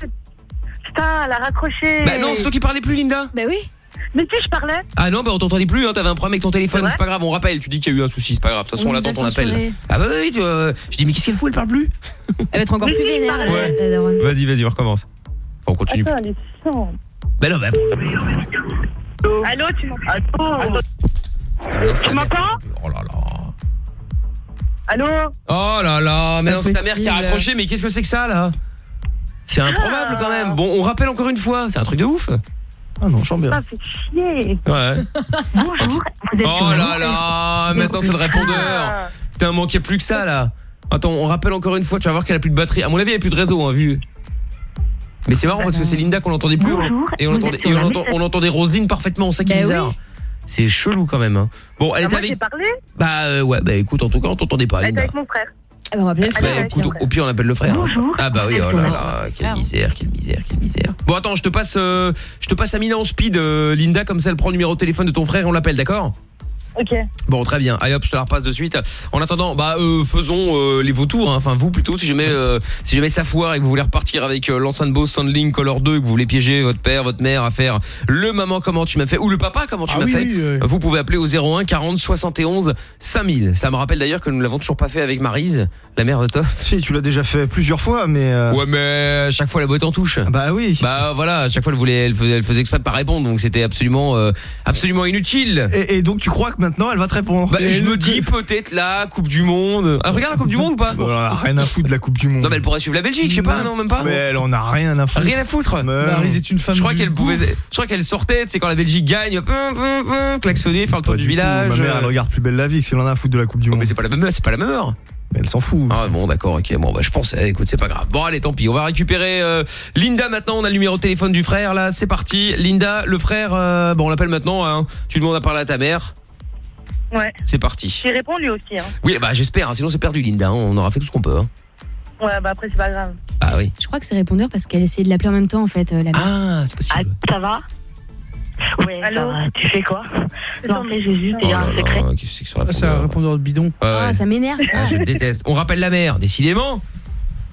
Putain, elle a raccroché. Bah non, c'est toi qui parlais plus Linda Bah oui. Mais si, je parlais. Ah non, bah on t'entendait plus, hein, t'avais un problème avec ton téléphone, C'est pas grave, on rappelle, tu dis qu'il y a eu un souci, c'est pas grave, de toute façon On attend ton appel. Ah bah oui, tu, euh, je dis mais qu'est-ce qu'elle fout, elle parle plus Elle va être encore plus vénère, la, Ouais. la daronne. Vas-y, vas-y, on recommence. Enfin, on continue. Attends, elle est sans. Bah non, bah Allô, tu m'entends Allô, Tu m'entends Oh là là. Allô? Oh là là, mais non, c'est ta mère qui a raccroché, mais qu'est-ce que c'est que ça là? C'est improbable quand même. Bon, on rappelle encore une fois, c'est un truc de ouf. Ah non, j'en bien. Ah, fait chier. Ouais. Bonjour. Vous êtes Oh là là, maintenant c'est le répondeur. Putain, manquait plus que ça là. Attends, on rappelle encore une fois, tu vas voir qu'elle a plus de batterie. À mon avis, elle a plus de réseau, hein, vu. Mais c'est marrant parce que c'est Linda qu'on n'entendait plus Bonjour, et on entendait, et on la entend- on entendait Roselyne parfaitement, ça qui est Bah bizarre. oui. C'est chelou quand même. hein. Bon, elle Ah, était moi, avec parlé. Bah euh, ouais, bah écoute, en tout cas, on t'entendait pas Elle était Linda. avec mon frère. Ah bah, on va appeler le Bah, frère. écoute, au, pire, on appelle le frère. hein. Bonjour. Ah bah oui, oh là là, quelle misère, quelle misère, quelle misère. Bon attends, je te passe euh, je te passe Amina en speed euh, Linda comme ça elle prend le numéro de téléphone de ton frère et on l'appelle, d'accord? Ok. Bon, très bien. Allez hop, je te la repasse de suite. En attendant, bah euh, faisons euh, les vautours hein. enfin vous plutôt si jamais euh, si jamais ça foire et que vous voulez repartir avec euh, l'enceinte Bose Soundlink Color 2 et que vous voulez piéger votre père, votre mère à faire le maman comment tu m'as fait ou le papa comment tu Ah m'as oui, fait. oui, oui. Vous pouvez appeler au 01 40 71 5000. Ça me rappelle d'ailleurs que nous l'avons toujours pas fait avec Marise, la mère de Toff. Si, tu l'as déjà fait plusieurs fois, mais. euh, Ouais, mais à chaque fois la boîte en touche. Bah oui. Bah voilà, à chaque fois elle voulait, elle faisait, elle faisait exprès de pas répondre, donc c'était absolument, euh, absolument inutile. Et, et donc tu crois que maintenant elle va te répondre Bah, je me dis peut-être la Coupe du Monde. Ah, regarde la Coupe du Monde ou pas Elle en a rien à foutre de la Coupe du Monde. Non mais elle pourrait suivre la Belgique, je sais pas, non même pas. Mais elle en a rien à foutre. Rien à foutre. Maryse est une femme Je crois qu'elle pouvait, je crois qu'elle sortait, c'est quand la Belgique gagne, pum, pum, pum, klaxonner, faire le tour du, village. Ma mère elle regarde plus belle la vie, c'est en a à foutre de la Coupe du Monde. mais c'est pas la même, c'est pas la même heure. Mais elle s'en fout. Ah bon d'accord ok bon bah je pensais écoute c'est pas grave bon allez tant pis on va récupérer euh, Linda maintenant on a le numéro de téléphone du frère là c'est parti Linda le frère euh, bon on l'appelle maintenant hein. tu demandes à parler à ta mère Ouais. c'est parti J'y réponds lui aussi. Hein. oui bah j'espère hein, sinon c'est perdu Linda hein. on aura fait tout ce qu'on peut hein. Ouais, bah après, c'est pas grave. ah oui Je crois que c'est répondeur parce qu'elle essayait de l'appeler en même temps en fait. euh, la mère. Ah, c'est possible. ça va? Ouais, ça va. Tu fais quoi? Non, mais j'ai juste Oh là là, qu'est-ce que c'est que ce Ah, c'est un répondeur de bidon. Ah, ouais. ça m'énerve ça. Ah, je déteste on rappelle la mère décidément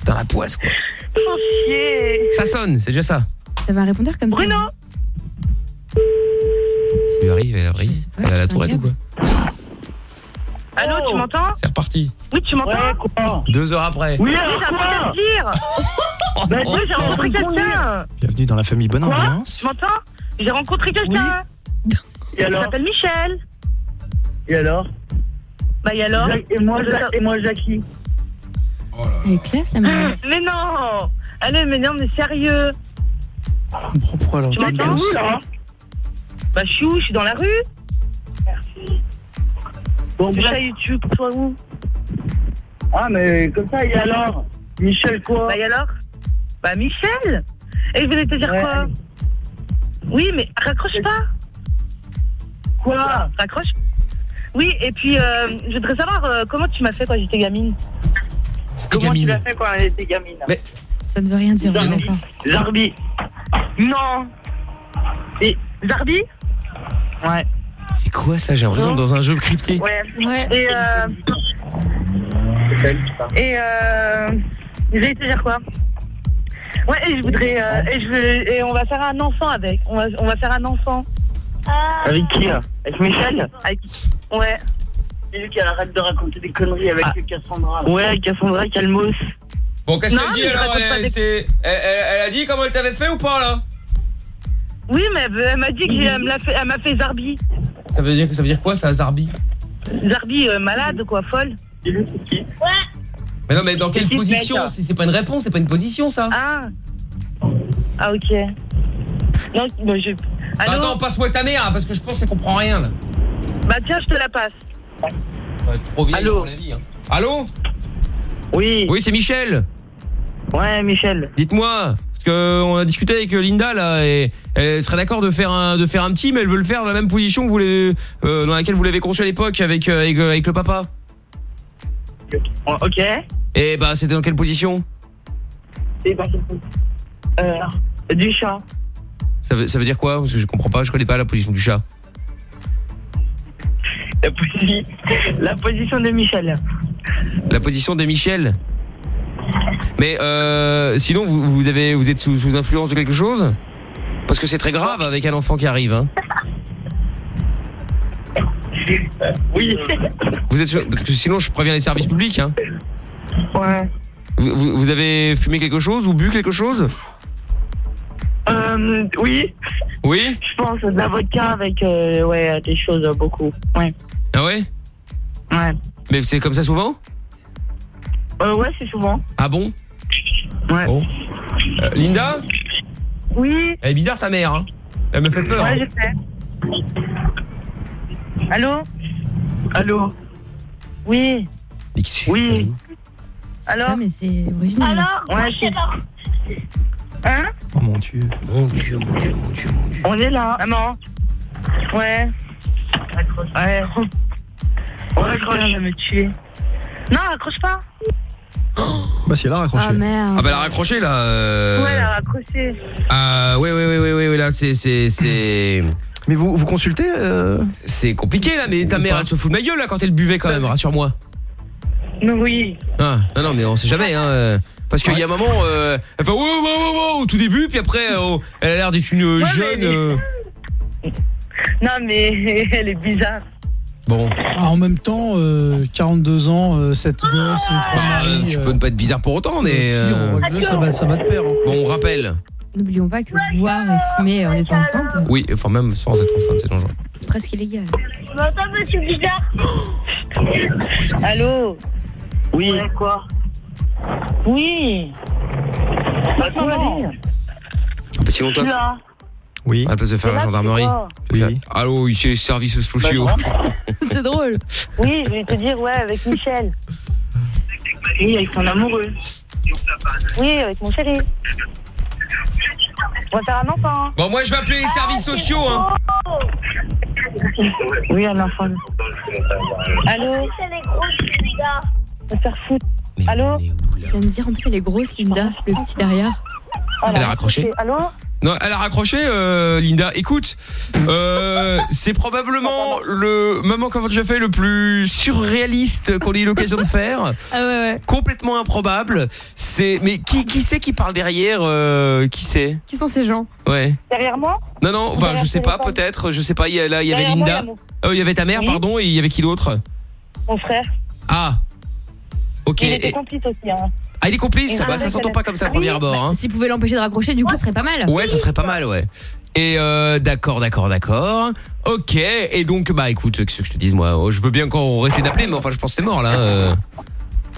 dans la poisse quoi Oh, chier. ça sonne c'est déjà ça T'avais un répondeur comme ça? Bruno elle arrive elle arrive elle a la tourette ou quoi Allô, tu m'entends c'est reparti. Oui, tu m'entends deux heures après. Oui, j'ai un truc à te dire Bah, oui, j'ai rencontré quelqu'un. Bienvenue dans la famille Bonne Quoi Ambiance. Tu m'entends J'ai rencontré quelqu'un. Et alors Il s'appelle Michel. Et alors Bah, et alors Et moi, et moi, Jackie. Elle est classe la. Mais non Allez, mais non, mais sérieux. On prend pour alors. Tu m'entends où, là Bah, je suis où? Je suis dans la rue Bon, Tu bref. tu toi où Ah, mais comme ça, et alors Michel quoi Bah, et alors Bah, Michel Et je voulais te dire Ouais. quoi Oui, mais raccroche pas Quoi Raccroche Oui, et puis, euh, je voudrais savoir euh, comment tu m'as fait quand j'étais gamine. Comment gamine. tu l'as fait quand était gamine Mais- Ça ne veut rien dire, on est d'accord. Zarbi. Non Et Zarbi Ouais. C'est quoi ça? J'ai l'impression dans un jeu crypté Ouais. Ouais. Et euh, et euh, je vais te dire quoi? Ouais, et je voudrais euh, et je veux, et on va faire un enfant avec. On va on va faire un enfant. Avec qui là? Avec Michel? Avec ouais. Dis-lui qu'elle arrête de raconter des conneries avec Cassandra. Ouais, Cassandra Calmos. Bon, qu'est-ce qu'elle dit mais je alors? raconte pas elle, des- c'est- elle, elle- elle a dit comment elle t'avait fait ou pas là? Oui, mais elle, m'a dit qu'elle me l'a fait elle m'a fait Zarbi. Ça veut dire ça veut dire quoi ça Zarbi? Zarbi euh, malade quoi, folle. Qui Mais non mais dans quelle position? mec. C'est c'est pas une réponse, c'est pas une position ça. Ah. Ah OK. Non, bon, je Bah, Allô attends, passe-moi ta mère parce que je pense qu'elle comprend rien là. Bah tiens, je te la passe. Ouais, trop vieille Allô à mon avis. hein. Allô? Oui. Oui, c'est Michel. Ouais, Michel. Dites-moi que on a discuté avec Linda là et elle serait d'accord de faire un de faire un petit mais elle veut le faire dans la même position que vous l'avez euh, dans laquelle vous l'avez conçu à l'époque avec, euh, avec avec le papa. Ok. Et bah c'était dans quelle position? Et point euh, Du chat. ça veut, ça veut dire quoi? Parce que je comprends pas, je connais pas la position du chat. La, posi- la position de Michel. La position de Michel? Mais euh, sinon, vous, vous, avez, vous êtes sous, sous influence de quelque chose? Parce que c'est très grave avec un enfant qui arrive. Hein. Oui. Vous êtes parce que sinon, je préviens les services publics. Hein. Ouais. Vous, vous- vous avez fumé quelque chose ou bu quelque chose? Euh, oui. Oui? Je pense de la vodka avec euh, ouais, des choses euh, beaucoup. Ouais. Ah ouais? Ouais. Mais c'est comme ça souvent? Euh, ouais, c'est souvent. Ah bon Ouais. Bon. Euh, Linda Oui. Elle est bizarre ta mère, hein Elle me fait peur. Ouais, hein. je sais. Allô Allô Oui. Oui. Alors Ah, mais c'est original. Alors Ouais, c'est... Hein Oh mon dieu. Mon dieu, mon dieu, mon dieu, mon dieu. On est là. Maman Ouais. Ouais. On va me tuer. Non, accroche pas. Bah si elle a raccroché. Ah, merde. Ah bah elle a raccroché là. euh. Ouais, elle a raccroché. Ah ouais ouais ouais ouais ouais, ouais, là c'est c'est c'est Mais vous vous consultez euh C'est compliqué là mais ta mère elle se fout de ma gueule là quand elle buvait quand même, rassure-moi. Non, oui. Ah, non non mais on sait jamais hein. euh, Parce qu'il y a un moment euh, elle fait wow, wow, wow, wow au tout début puis après euh, elle a l'air d'être une euh, Ouais, jeune mais- euh, Non, mais elle est bizarre. Bon. Ah, en même temps, euh, 42 ans, euh, 7 gosses, et 3 maris. tu euh, peux ne pas être bizarre pour autant mais si, euh, en règle, ça va, ça va de pair. hein. Bon, on rappelle. N'oublions pas que boire et fumer en étant enceinte, Oui, enfin même sans être enceinte, c'est dangereux. c'est presque illégal. Tu m'entends, monsieur bizarre Allô Oui. quoi Oui. Bah, comment Ah, bah, sinon toi. Oui. À la place de faire la gendarmerie. fais, Allô, ici les services sociaux. c'est drôle. Oui, je vais te dire, ouais, avec Michel. Oui, avec son amoureux. Oui, avec mon chéri. On va faire un enfant. Bon, moi je vais appeler les services sociaux hein. Oui, un enfant. Allô On va faire foutre. Allô Je viens de dire, en plus, elle est grosse, Linda, le petit derrière. Elle a raccroché. Allô Non, elle a raccroché, euh, Linda. Écoute, euh, c'est probablement le moment qu'avant déjà fait le plus surréaliste qu'on ait eu l'occasion de faire. Ah ouais, ouais. Complètement improbable. C'est, mais qui, qui c'est qui parle derrière euh, Qui c'est? Qui sont ces gens? Ouais. Derrière moi? Non, non. Enfin, je sais pas. Peut-être. Je sais pas. Il y a, là, il y avait Derrière moi, Linda. il y Euh, il y avait ta mère, Oui. pardon. Et il y avait qui d'autre Mon frère. Ah. Ok. Il était Et- complice aussi. Hein. Ah, il est complice. Ah, Bah, ça s'entend pas comme ça, Ah à premier oui, abord. Hein. S'ils pouvaient l'empêcher de raccrocher, du coup, ce serait pas mal. Ouais, ce serait pas mal, ouais. Et euh, d'accord, d'accord, d'accord. Ok. Et donc, bah écoute, qu'est-ce que je te dise, moi? Je veux bien qu'on essaie d'appeler, mais enfin, je pense que c'est mort là. euh.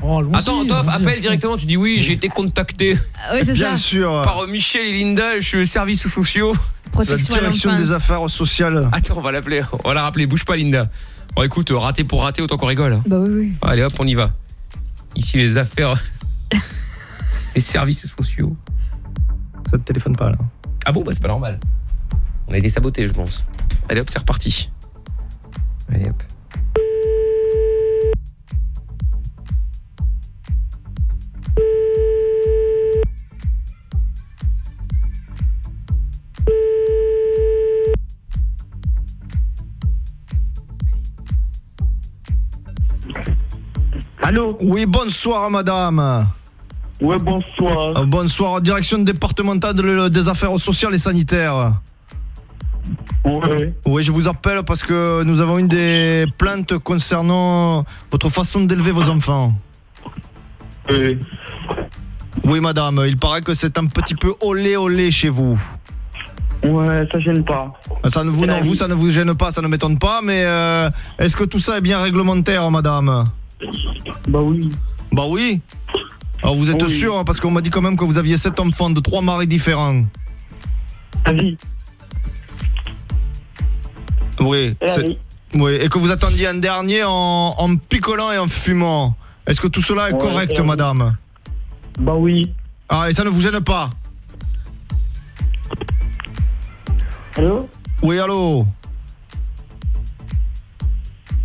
Oh, Attends, Toff, appelle directement. Tu dis oui, j'ai été contacté. ouais, c'est Bien ça. sûr. Par euh, Michel et Linda, je suis services sociaux. La direction des affaires sociales. Attends, on va l'appeler. On va la rappeler. Bouge pas, Linda. Bon, écoute, euh, raté pour raté, autant qu'on rigole. hein. Bah oui, oui. Allez, hop, on y va. Ici, les affaires. Les services sociaux. Ça te téléphone pas là. Ah bon, bah c'est pas normal. On a été saboté, je pense. Allez hop, c'est reparti. Allez hop. Allô Oui, bonsoir madame. Ouais, bonsoir. Euh, bonsoir, direction départementale de- des affaires sociales et sanitaires. Ouais. Oui, je vous appelle parce que nous avons une des plaintes concernant votre façon d'élever vos enfants. Oui. Oui, madame, il paraît que c'est un petit peu olé olé chez vous. Ouais, ça gêne pas. Ça ne vous, C'est la non, vous, ça ne vous gêne pas, ça ne m'étonne pas, mais euh, est-ce que tout ça est bien réglementaire, madame? Bah oui. Bah oui. Alors vous êtes Oui. sûr, parce qu'on m'a dit quand même que vous aviez sept enfants de trois maris différents. Vas-y. Oui. Eh oui. oui. Et que vous attendiez un dernier en, en picolant et en fumant. Est-ce que tout cela est Ouais, correct, madame? Bah oui. Ah, et ça ne vous gêne pas? Allô? Oui, allô?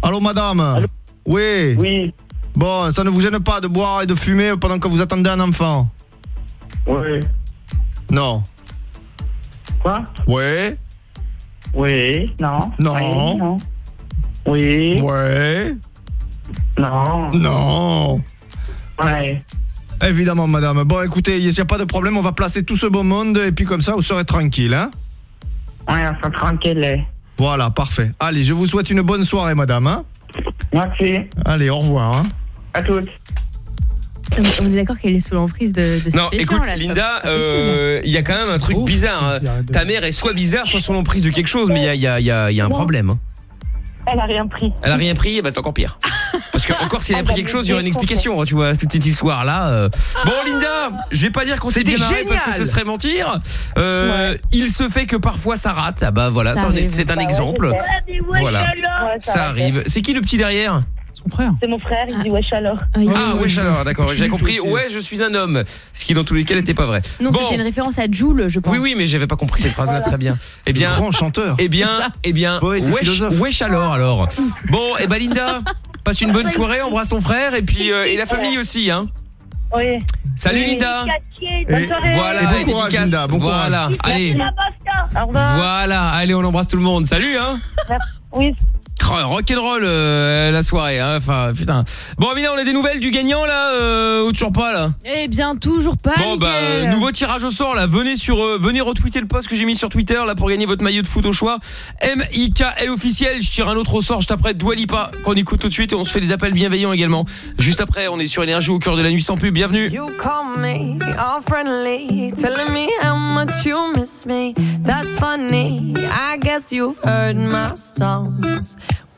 Allô, madame? Oui Oui. Bon, ça ne vous gêne pas de boire et de fumer pendant que vous attendez un enfant Ouais. Non. Quoi? Oui Oui. Non. Non. Oui. Non. Oui. Ouais Non. Non Ouais. Évidemment, madame. Bon, écoutez, il n'y a pas de problème, on va placer tout ce beau monde et puis comme ça, vous serez tranquille, hein? Ouais, on sera tranquille. Voilà, parfait. Allez, je vous souhaite une bonne soirée, madame. hein? Merci. Allez, au revoir. hein. À toutes. On est d'accord qu'elle est sous l'emprise de, de Non, écoute, là, Linda, euh, il y a quand même un truc bizarre. hein. Ta mère est soit bizarre, soit sous l'emprise de quelque chose, mais il y a, il y a- il y a- il y a un problème. hein. Elle a rien pris. Elle a rien pris, et bah c'est encore pire. Parce que encore s'il avait pris quelque chose, il y aurait une explication, hein, tu vois, toute cette histoire là. Bon Linda, je vais pas dire qu'on s'est C'était bien marré parce que génial. ce serait mentir. Euh, Il se fait que parfois ça rate. Ah bah voilà, Ça ça en est- arrive. c'est un Bah ouais, exemple. Voilà, Ouais, ça arrive. C'est qui le petit derrière? Son frère. C'est mon frère, il dit wesh alors. Ah wesh alors, d'accord, j'avais compris. Ouais, je suis un homme. Ce qui dans tous les cas n'était pas vrai. Non, Bon. c'était une référence à Joule, je pense. Oui, oui, mais j'avais pas compris cette phrase-là très bien. Eh bien, Grand chanteur. Eh bien, eh bien, et wesh, wesh alors, alors. Bon, eh ben Linda, passe une bonne soirée, embrasse ton frère et puis euh, et la famille aussi, hein. Oui. Salut Oui. Linda. Bonne soirée. Voilà, Et bon courage, dédicace. Linda, bon voilà, courage. allez. Au revoir. Voilà, allez, on embrasse tout le monde. Salut, hein. Oui. Rock'n'roll euh, la soirée, hein. Enfin, putain. Bon, Amina, on a des nouvelles du gagnant là euh, ou toujours pas là? Eh bien, toujours pas. Bon bah nouveau tirage au sort là, venez sur euh, venez retweeter le post que j'ai mis sur Twitter là pour gagner votre maillot de foot au choix. M I K L officiel, je tire un autre au sort juste après Dwalipa qu'on écoute tout de suite et on se fait des appels bienveillants également. Juste après, on est sur énergie au cœur de la nuit sans pub. Bienvenue. You call me all friendly, telling me how much you miss me. That's funny. I guess you've heard my songs.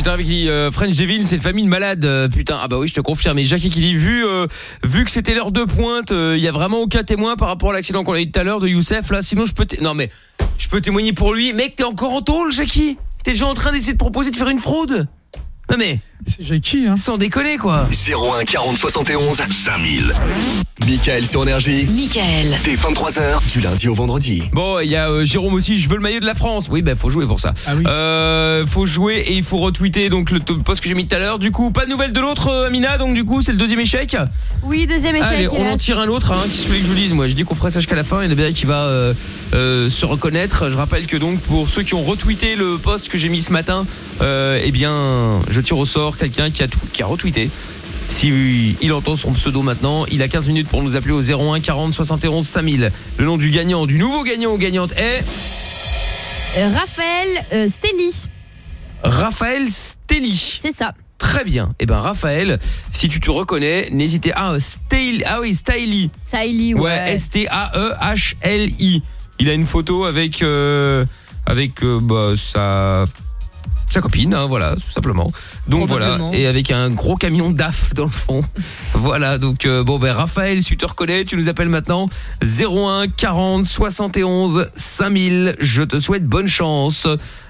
j'étais avec qui euh, French Devil, c'est une famille de malades euh, putain. Ah bah oui, je te confirme. Et Jackie qui dit vu euh, vu que c'était l'heure de pointe, il y a vraiment aucun témoin par rapport à l'accident qu'on a eu tout à l'heure de Youssef là, sinon je peux Non mais je peux témoigner pour lui. Mec, t'es encore en tôle, Jackie T'es déjà en train d'essayer de proposer de faire une fraude Non mais c'est Jackie hein. Sans déconner quoi. 01 40 71 5000. Michael sur Énergie. Michael. Dès 23h, du lundi au vendredi. Bon, il y a euh, Jérôme aussi, je veux le maillot de la France. Oui, bah faut jouer pour ça. Euh, faut jouer et il faut retweeter donc le post que j'ai mis tout à l'heure. Du coup, pas de nouvelles de l'autre euh, Amina, donc du coup, c'est le deuxième échec? Oui, deuxième échec. Allez, on en tire un autre, hein, qui celui que je vous dise. Moi, je dis qu'on ferait ça jusqu'à la fin. Il y en a bien qui va euh, euh, se reconnaître. Je rappelle que donc pour ceux qui ont retweeté le post que j'ai mis ce matin, euh, eh bien, je tire au sort quelqu'un qui a tout, qui a retweeté. Si il entend son pseudo maintenant, il a 15 minutes pour nous appeler au 01 40 71 5000. Le nom du gagnant, du nouveau gagnant ou gagnante est Raphaël euh, Stelly. Raphaël Stelly. C'est ça. Très bien. Eh ben Raphaël, si tu te reconnais, n'hésitez ah Staley, ah oui Staley. Saïli, ouais. Ouais, S T A E H L I. Il a une photo avec euh, avec euh, bah, sa sa copine, hein, voilà, tout simplement. Donc voilà, et avec un gros camion DAF dans le fond. voilà, donc euh, bon ben Raphaël, si tu te reconnais, tu nous appelles maintenant 01 40 71 5000. Je te souhaite bonne chance.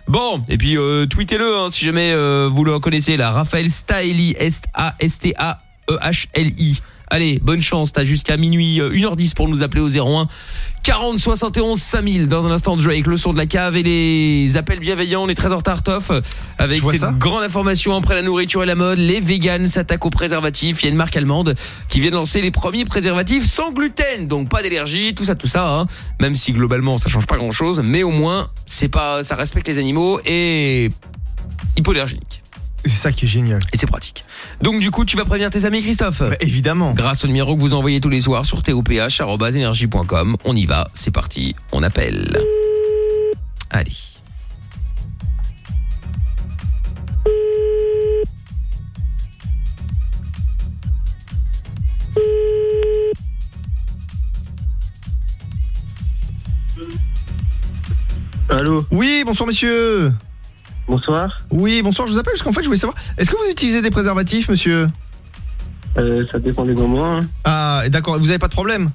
Bon, et puis euh, tweetez-le hein, si jamais euh, vous le reconnaissez là, Raphaël Staeli, S A S T A E H L I. Allez, bonne chance, t'as jusqu'à minuit euh, 1h10 pour nous appeler au 01 40 71 5000 dans un instant Drake, le son de la cave et les appels bienveillants, on est très en retard Toff avec cette grande information après la nourriture et la mode, les véganes s'attaquent aux préservatifs, il y a une marque allemande qui vient de lancer les premiers préservatifs sans gluten, donc pas d'allergie, tout ça tout ça hein. même si globalement ça change pas grand-chose, mais au moins c'est pas ça respecte les animaux et hypoallergénique. C'est ça qui est génial. Et c'est pratique. Donc du coup, tu vas prévenir tes amis Christophe Évidemment. Grâce au numéro que vous envoyez tous les soirs sur toph@energie.com. On y va, c'est parti, on appelle. Allez. Allô? Oui, bonsoir monsieur. Bonsoir. Oui, bonsoir, je vous appelle parce qu'en fait, je voulais savoir, est-ce que vous utilisez des préservatifs, monsieur? Euh, ça dépend des moments. hein. Ah, d'accord, vous avez pas de problème?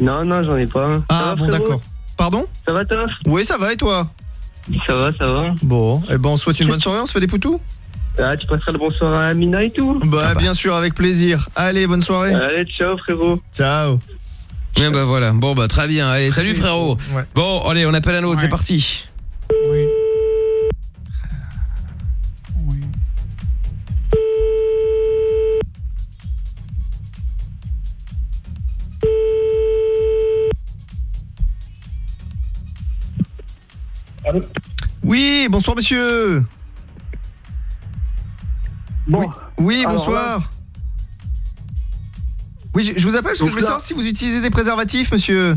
Non, non, j'en ai pas. Ah, bon, d'accord. Pardon? Ça va, toi? Oui, ça va, et toi? Ça va, ça va. Bon, eh ben, on souhaite une bonne soirée, on se fait des poutous? Ah, tu passeras le bonsoir à Amina et tout? Bah, bien sûr, avec plaisir. Allez, bonne soirée. Allez, ciao, frérot. Ciao. Eh bah voilà, bon bah très bien, allez salut frérot Bon allez on appelle un autre, c'est parti Oui, bonsoir monsieur. Bon. Oui, bonsoir. Oui, je, je vous appelle parce que je voulais là- savoir si vous utilisez des préservatifs, monsieur.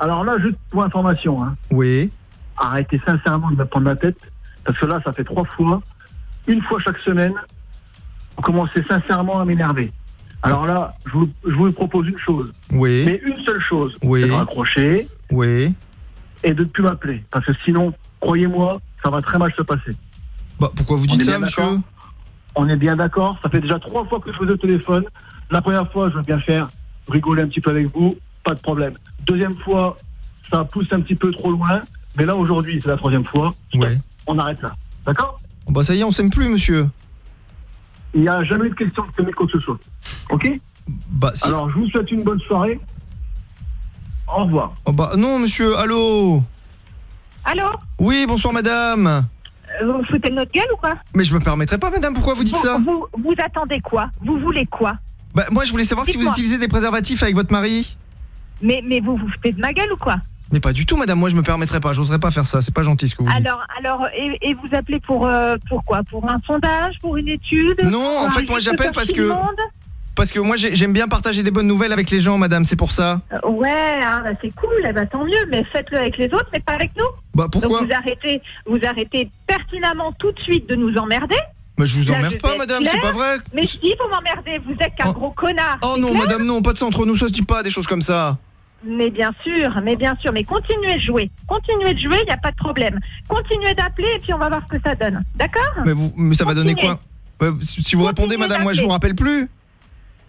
Alors là, juste pour information, hein, Oui. arrêtez sincèrement de me prendre la tête, parce que là, ça fait trois fois, une fois chaque semaine, vous commencez sincèrement à m'énerver. Alors là, je vous, je vous propose une chose, Oui. mais une seule chose, Oui. c'est de raccrocher Oui. Et de ne plus m'appeler, parce que sinon, croyez-moi, ça va très mal se passer. Bah, pourquoi vous dites ça, monsieur On est bien d'accord, ça fait déjà trois fois que je vous ai au téléphone. La première fois, je veux bien faire rigoler un petit peu avec vous, pas de problème. Deuxième fois, ça pousse un petit peu trop loin, mais là aujourd'hui, c'est la troisième fois. Stop. On arrête là. D'accord? Bah, ça y est, on s'aime plus, monsieur. Il n'y a jamais eu de question de quoi que ce soit. Ok? Bah, si. Alors, je vous souhaite une bonne soirée. Au revoir. Oh, bah, non, monsieur, allô Allô Oui, bonsoir, madame. Euh, Vous vous foutez de notre gueule ou quoi Mais je me permettrai pas, madame, pourquoi vous dites ça vous, vous attendez quoi Vous voulez quoi Bah, moi, je voulais savoir si vous Dites-moi. utilisez des préservatifs avec votre mari. mais, mais vous vous foutez de ma gueule ou quoi Mais pas du tout, madame, moi, je me permettrai pas, j'oserais pas faire ça, c'est pas gentil ce que vous dites. Alors, alors et, et vous appelez pour, euh, pour quoi? Pour un sondage Pour une étude? Non, Pour en un fait, moi, juste j'appelle pour parce tout le que- monde? Parce que moi, j'ai- j'aime bien partager des bonnes nouvelles avec les gens, madame, c'est pour ça. Euh, Ouais, hein, bah, c'est cool, eh ben, tant mieux, mais faites-le avec les autres, mais pas avec nous. Bah, pourquoi Donc vous arrêtez, vous arrêtez pertinemment tout de suite de nous emmerder. Bah, je vous Là, emmerde pas, madame, c'est pas vrai. Mais si, vous m'emmerdez, vous êtes qu'un gros connard. Oh non, madame, non, pas de ça entre nous, ça se dit pas des choses comme ça. Mais bien sûr, mais bien sûr, mais continuez de jouer. Continuez de jouer, il n'y a pas de problème. Continuez d'appeler et puis on va voir ce que ça donne. D'accord? Mais, mais ça va donner quoi? Bah, Si si vous répondez, madame, moi, je vous rappelle plus.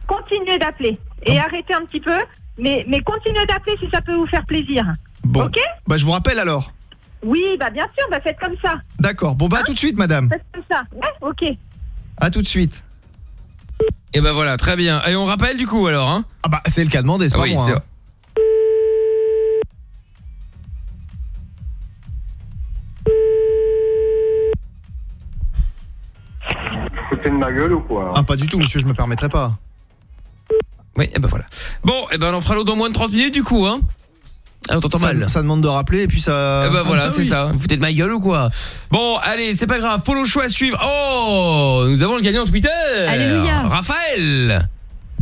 Continuez d'appeler. Et arrêtez un petit peu, mais, mais continuez d'appeler si ça peut vous faire plaisir. Bon. Ok Bah, je vous rappelle alors. Oui, bah bien sûr, bah faites comme ça. D'accord, bon, bah, à tout de suite, madame. Faites comme ça. Ouais, ok. À tout de suite. Et ben voilà, très bien. Et on rappelle du coup alors, hein Ah bah c'est le cas demandé, c'est pas oui, moi. c'est- hein. Foutez de ma gueule ou quoi Ah pas du tout, monsieur, je me permettrai pas. Oui, et ben voilà. Bon, et ben on en fera l'autre dans moins de 30 minutes du coup, hein Ah, on t'entend mal. ça demande de rappeler et puis ça. Eh ben voilà, Ah c'est oui. ça. Vous foutez de ma gueule ou quoi? Bon, allez, c'est pas grave. Polo choix à suivre. Oh, nous avons le gagnant Twitter. Alléluia. Raphaël.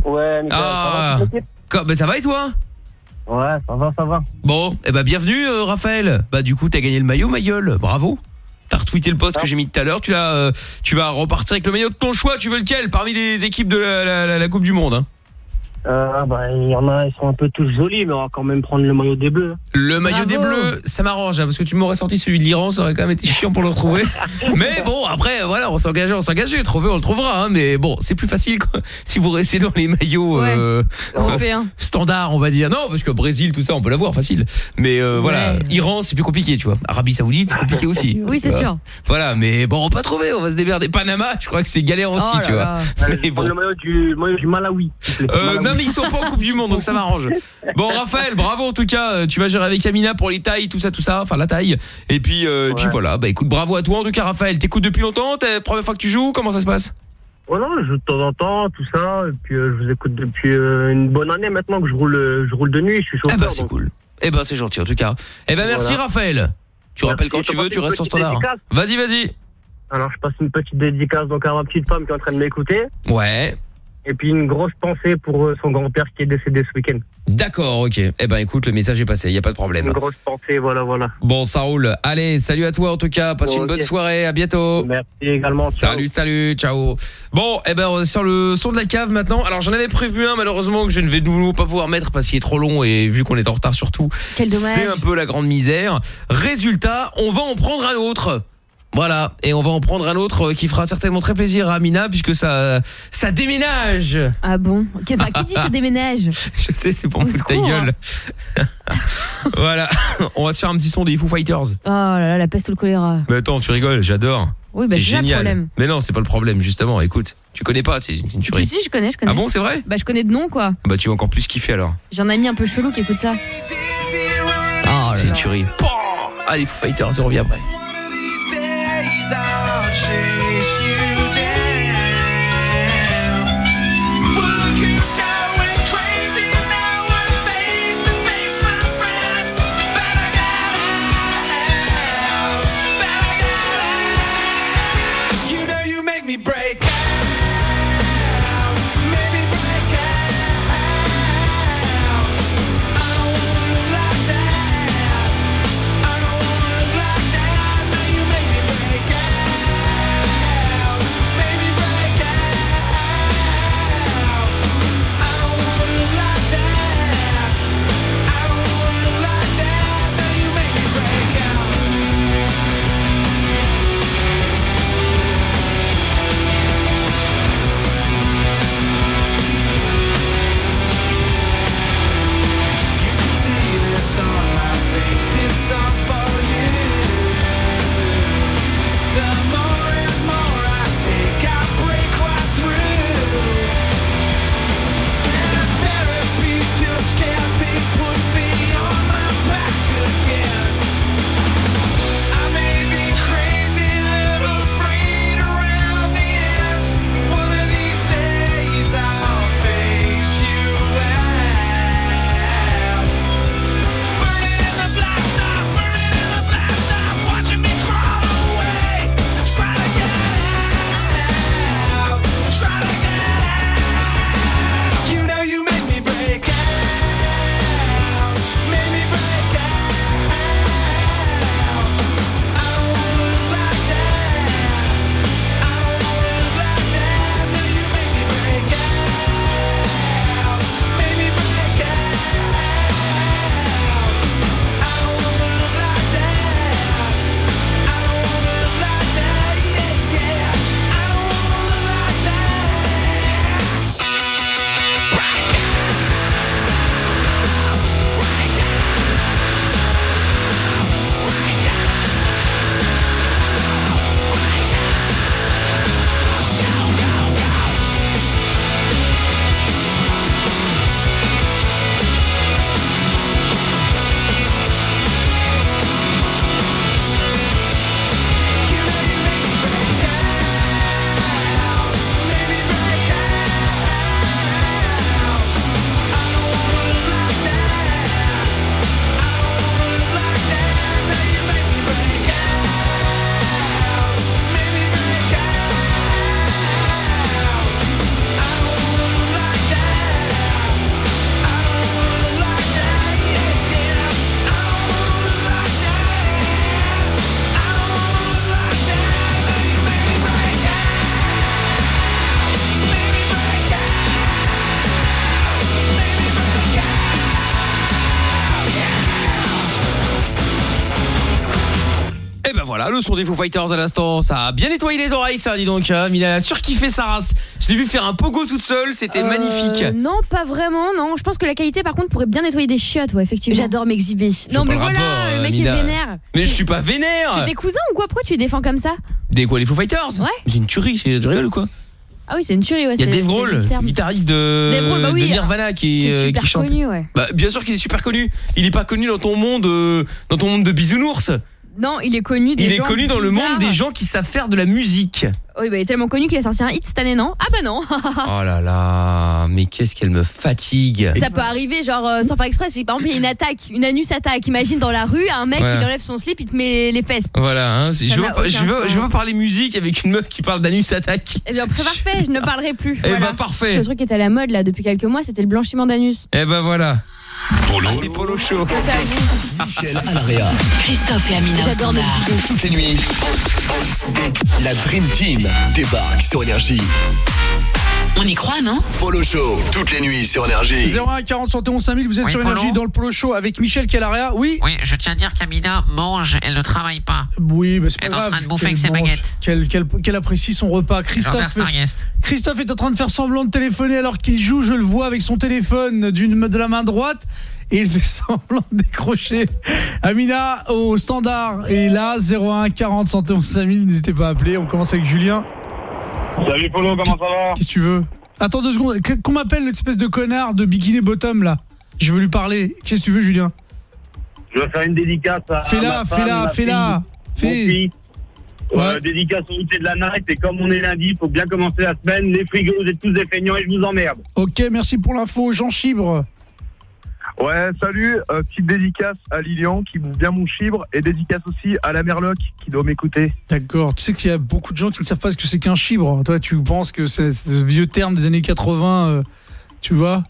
Ouais, Michael, Ah. ça va, Co- ben, ça va et toi? Ouais, ça va, ça va. Bon, eh ben bienvenue euh, Raphaël. Bah du coup, t'as gagné le maillot, ma gueule. Bravo. T'as retweeté le post que j'ai mis tout à l'heure. Tu l'as, euh, tu vas repartir avec le maillot de ton choix. Tu veux lequel? Parmi les équipes de la, la- la- la Coupe du Monde hein Euh, bah, il y en a, ils sont un peu tous jolis, mais on va quand même prendre le maillot des bleus. Le maillot des Bleus, ça m'arrange hein, parce que tu m'aurais sorti celui de l'Iran, ça aurait quand même été chiant pour le retrouver. mais bon, après voilà, on s'est engagé, on s'est engagé, trouver, on le trouvera. Hein, mais bon, c'est plus facile quoi, si vous restez dans les maillots Ouais. euh, Européens. standards, on va dire. Non, parce que Brésil, tout ça, on peut l'avoir facile. Mais euh, voilà, Iran, c'est plus compliqué, tu vois. Arabie Saoudite, c'est compliqué aussi. Oui, c'est sûr. Voilà, mais bon, on va pas trouver, on va se démerder. Panama, je crois que c'est galère aussi, Oh là tu vois. là. Mais bon. Le maillot du, maillot du Malawi. Ils sont pas en Coupe du Monde donc ça m'arrange. Bon Raphaël, bravo en tout cas, euh, tu vas gérer avec Amina pour les tailles, tout ça, tout ça, enfin la taille. Et puis, euh, et puis voilà, bah écoute, bravo à toi en tout cas Raphaël. T'écoutes depuis longtemps, t'es la première fois que tu joues, comment ça se passe? Non, je joue de temps en temps, tout ça. Et puis, euh, je vous écoute depuis euh, une bonne année maintenant que je roule, je roule de nuit. Je suis chauffeur. Ah bah c'est cool. Eh ben c'est gentil en tout cas. Eh ben merci Voilà. Raphaël. Tu rappelles quand tu veux, tu restes sur standard. dédicace. Vas-y, vas-y. Alors, je passe une petite dédicace donc à ma petite femme qui est en train de m'écouter. Ouais. Et puis, une grosse pensée pour euh, son grand-père qui est décédé ce week-end. D'accord, ok. Eh ben écoute, le message est passé, y a pas de problème. Une grosse pensée, voilà, voilà. Bon, ça roule. Allez, salut à toi en tout cas. Passe Bon, une bonne soirée. À bientôt. Merci également. ciao. Salut, salut, ciao. Bon, eh ben on est sur le son de la cave maintenant. Alors j'en avais prévu un malheureusement que je ne vais de nouveau pas pouvoir mettre parce qu'il est trop long et vu qu'on est en retard surtout. Quel dommage. C'est un peu la grande misère. Résultat, on va en prendre un autre. Voilà, et on va en prendre un autre qui fera certainement très plaisir à Amina puisque ça ça déménage. Ah bon Qui enfin, qui dit ça déménage Je sais, c'est pour foutre ta gueule. voilà, on va se faire un petit son des Foo Fighters. Oh là là, la peste ou le choléra. Mais attends, tu rigoles, j'adore. Oui, bah, c'est ça le génial. problème. Mais non, c'est pas le problème justement. Écoute, tu connais pas, c'est une tuerie. Si, si, je connais, je connais. Ah bon, c'est vrai Bah, je connais de nom, quoi. Bah tu vas encore plus kiffer alors. J'ai un ami un peu chelou qui écoute ça. Ah, c'est une tuerie. Allez, Foo Fighters, on revient après. Son des Foo Fighters à l'instant, ça a bien nettoyé les oreilles ça, dis donc. Hein. Mila a surkiffé sa race. Je l'ai vu faire un pogo toute seule, c'était Euh, magnifique. Non, pas vraiment, non. Je pense que la qualité, par contre, pourrait bien nettoyer des chiottes, ouais, effectivement. J'adore m'exhiber. Non, mais voilà, rapport, le mec Mina. est vénère. Mais je suis pas vénère. C'est tes cousins ou quoi? Pourquoi tu les défends comme ça? Des quoi, les Foo Fighters? Ouais. C'est une tuerie, c'est de rigole ou quoi? Ah oui, c'est une tuerie, ouais. Il y a c'est- Dave Grohl, guitariste de, Grohl, bah oui, de Nirvana qui, qui est euh, super qui chante. connu, ouais. Bah, bien sûr qu'il est super connu. Il est pas connu dans ton monde, euh, dans ton monde de bisounours. Non, il est connu des Il est gens connu dans le bizarres. monde des gens qui savent faire de la musique. Oui, bah, il est tellement connu qu'il a sorti un hit cette année, non? Ah bah non Oh là là, mais qu'est-ce qu'elle me fatigue. Ça peut arriver, genre, euh, sans faire exprès, si par exemple il y a une attaque, une anus attaque. Imagine dans la rue, un mec, Ouais. il enlève son slip, il te met les fesses. Voilà, hein, Ça je veux, n'a pas, je, aucun veux, je veux sens. pas parler musique avec une meuf qui parle d'anus attaque. Eh bien, parfait, je ne parlerai plus. Eh voilà. ben, parfait. Le truc qui est à la mode là depuis quelques mois, c'était le blanchiment d'anus. Eh ben voilà. Polo. Les polo show. Michel Alaria. Christophe et Amina standard. Toutes les nuits, la Dream Team débarque sur Énergie. On y croit, non Polo Show, toutes les nuits sur Énergie. 01 40 71 5000, vous êtes Oui, sur Polo Énergie dans le Polo Show avec Michel Calaria. Oui Oui, je tiens à dire qu'Amina mange, elle ne travaille pas. Oui, mais c'est pas Elle est en grave. train de bouffer qu'elle avec ses mange, baguettes. Qu'elle qu'elle- qu'elle apprécie son repas. Christophe. Christophe est en train de faire semblant de téléphoner alors qu'il joue, je le vois, avec son téléphone d'une de la main droite. Et il fait semblant de décrocher. Amina au standard. Et là, 01 40 71 5000, n'hésitez pas à appeler. On commence avec Julien. Salut Polo, comment ça va Qu'est-ce que tu veux Attends deux secondes. Qu'on m'appelle l'espèce de connard de bikini bottom là. Je veux lui parler. Qu'est-ce que tu veux, Julien Je vais faire une dédicace à. Fais-la, fais-la, fais-la. Fais. Euh, dédicace au de la night et comme on est lundi, il faut bien commencer la semaine. Les frigos, vous êtes tous des feignants et je vous emmerde. Ok, merci pour l'info. Jean Chibre. Ouais, salut, euh, petite dédicace à Lilian qui bouffe bien mon chibre et dédicace aussi à la Merloc qui doit m'écouter. D'accord. Tu sais qu'il y a beaucoup de gens qui ne savent pas ce que c'est qu'un chibre. Toi, tu penses que c'est ce vieux terme des années 80, euh, tu vois?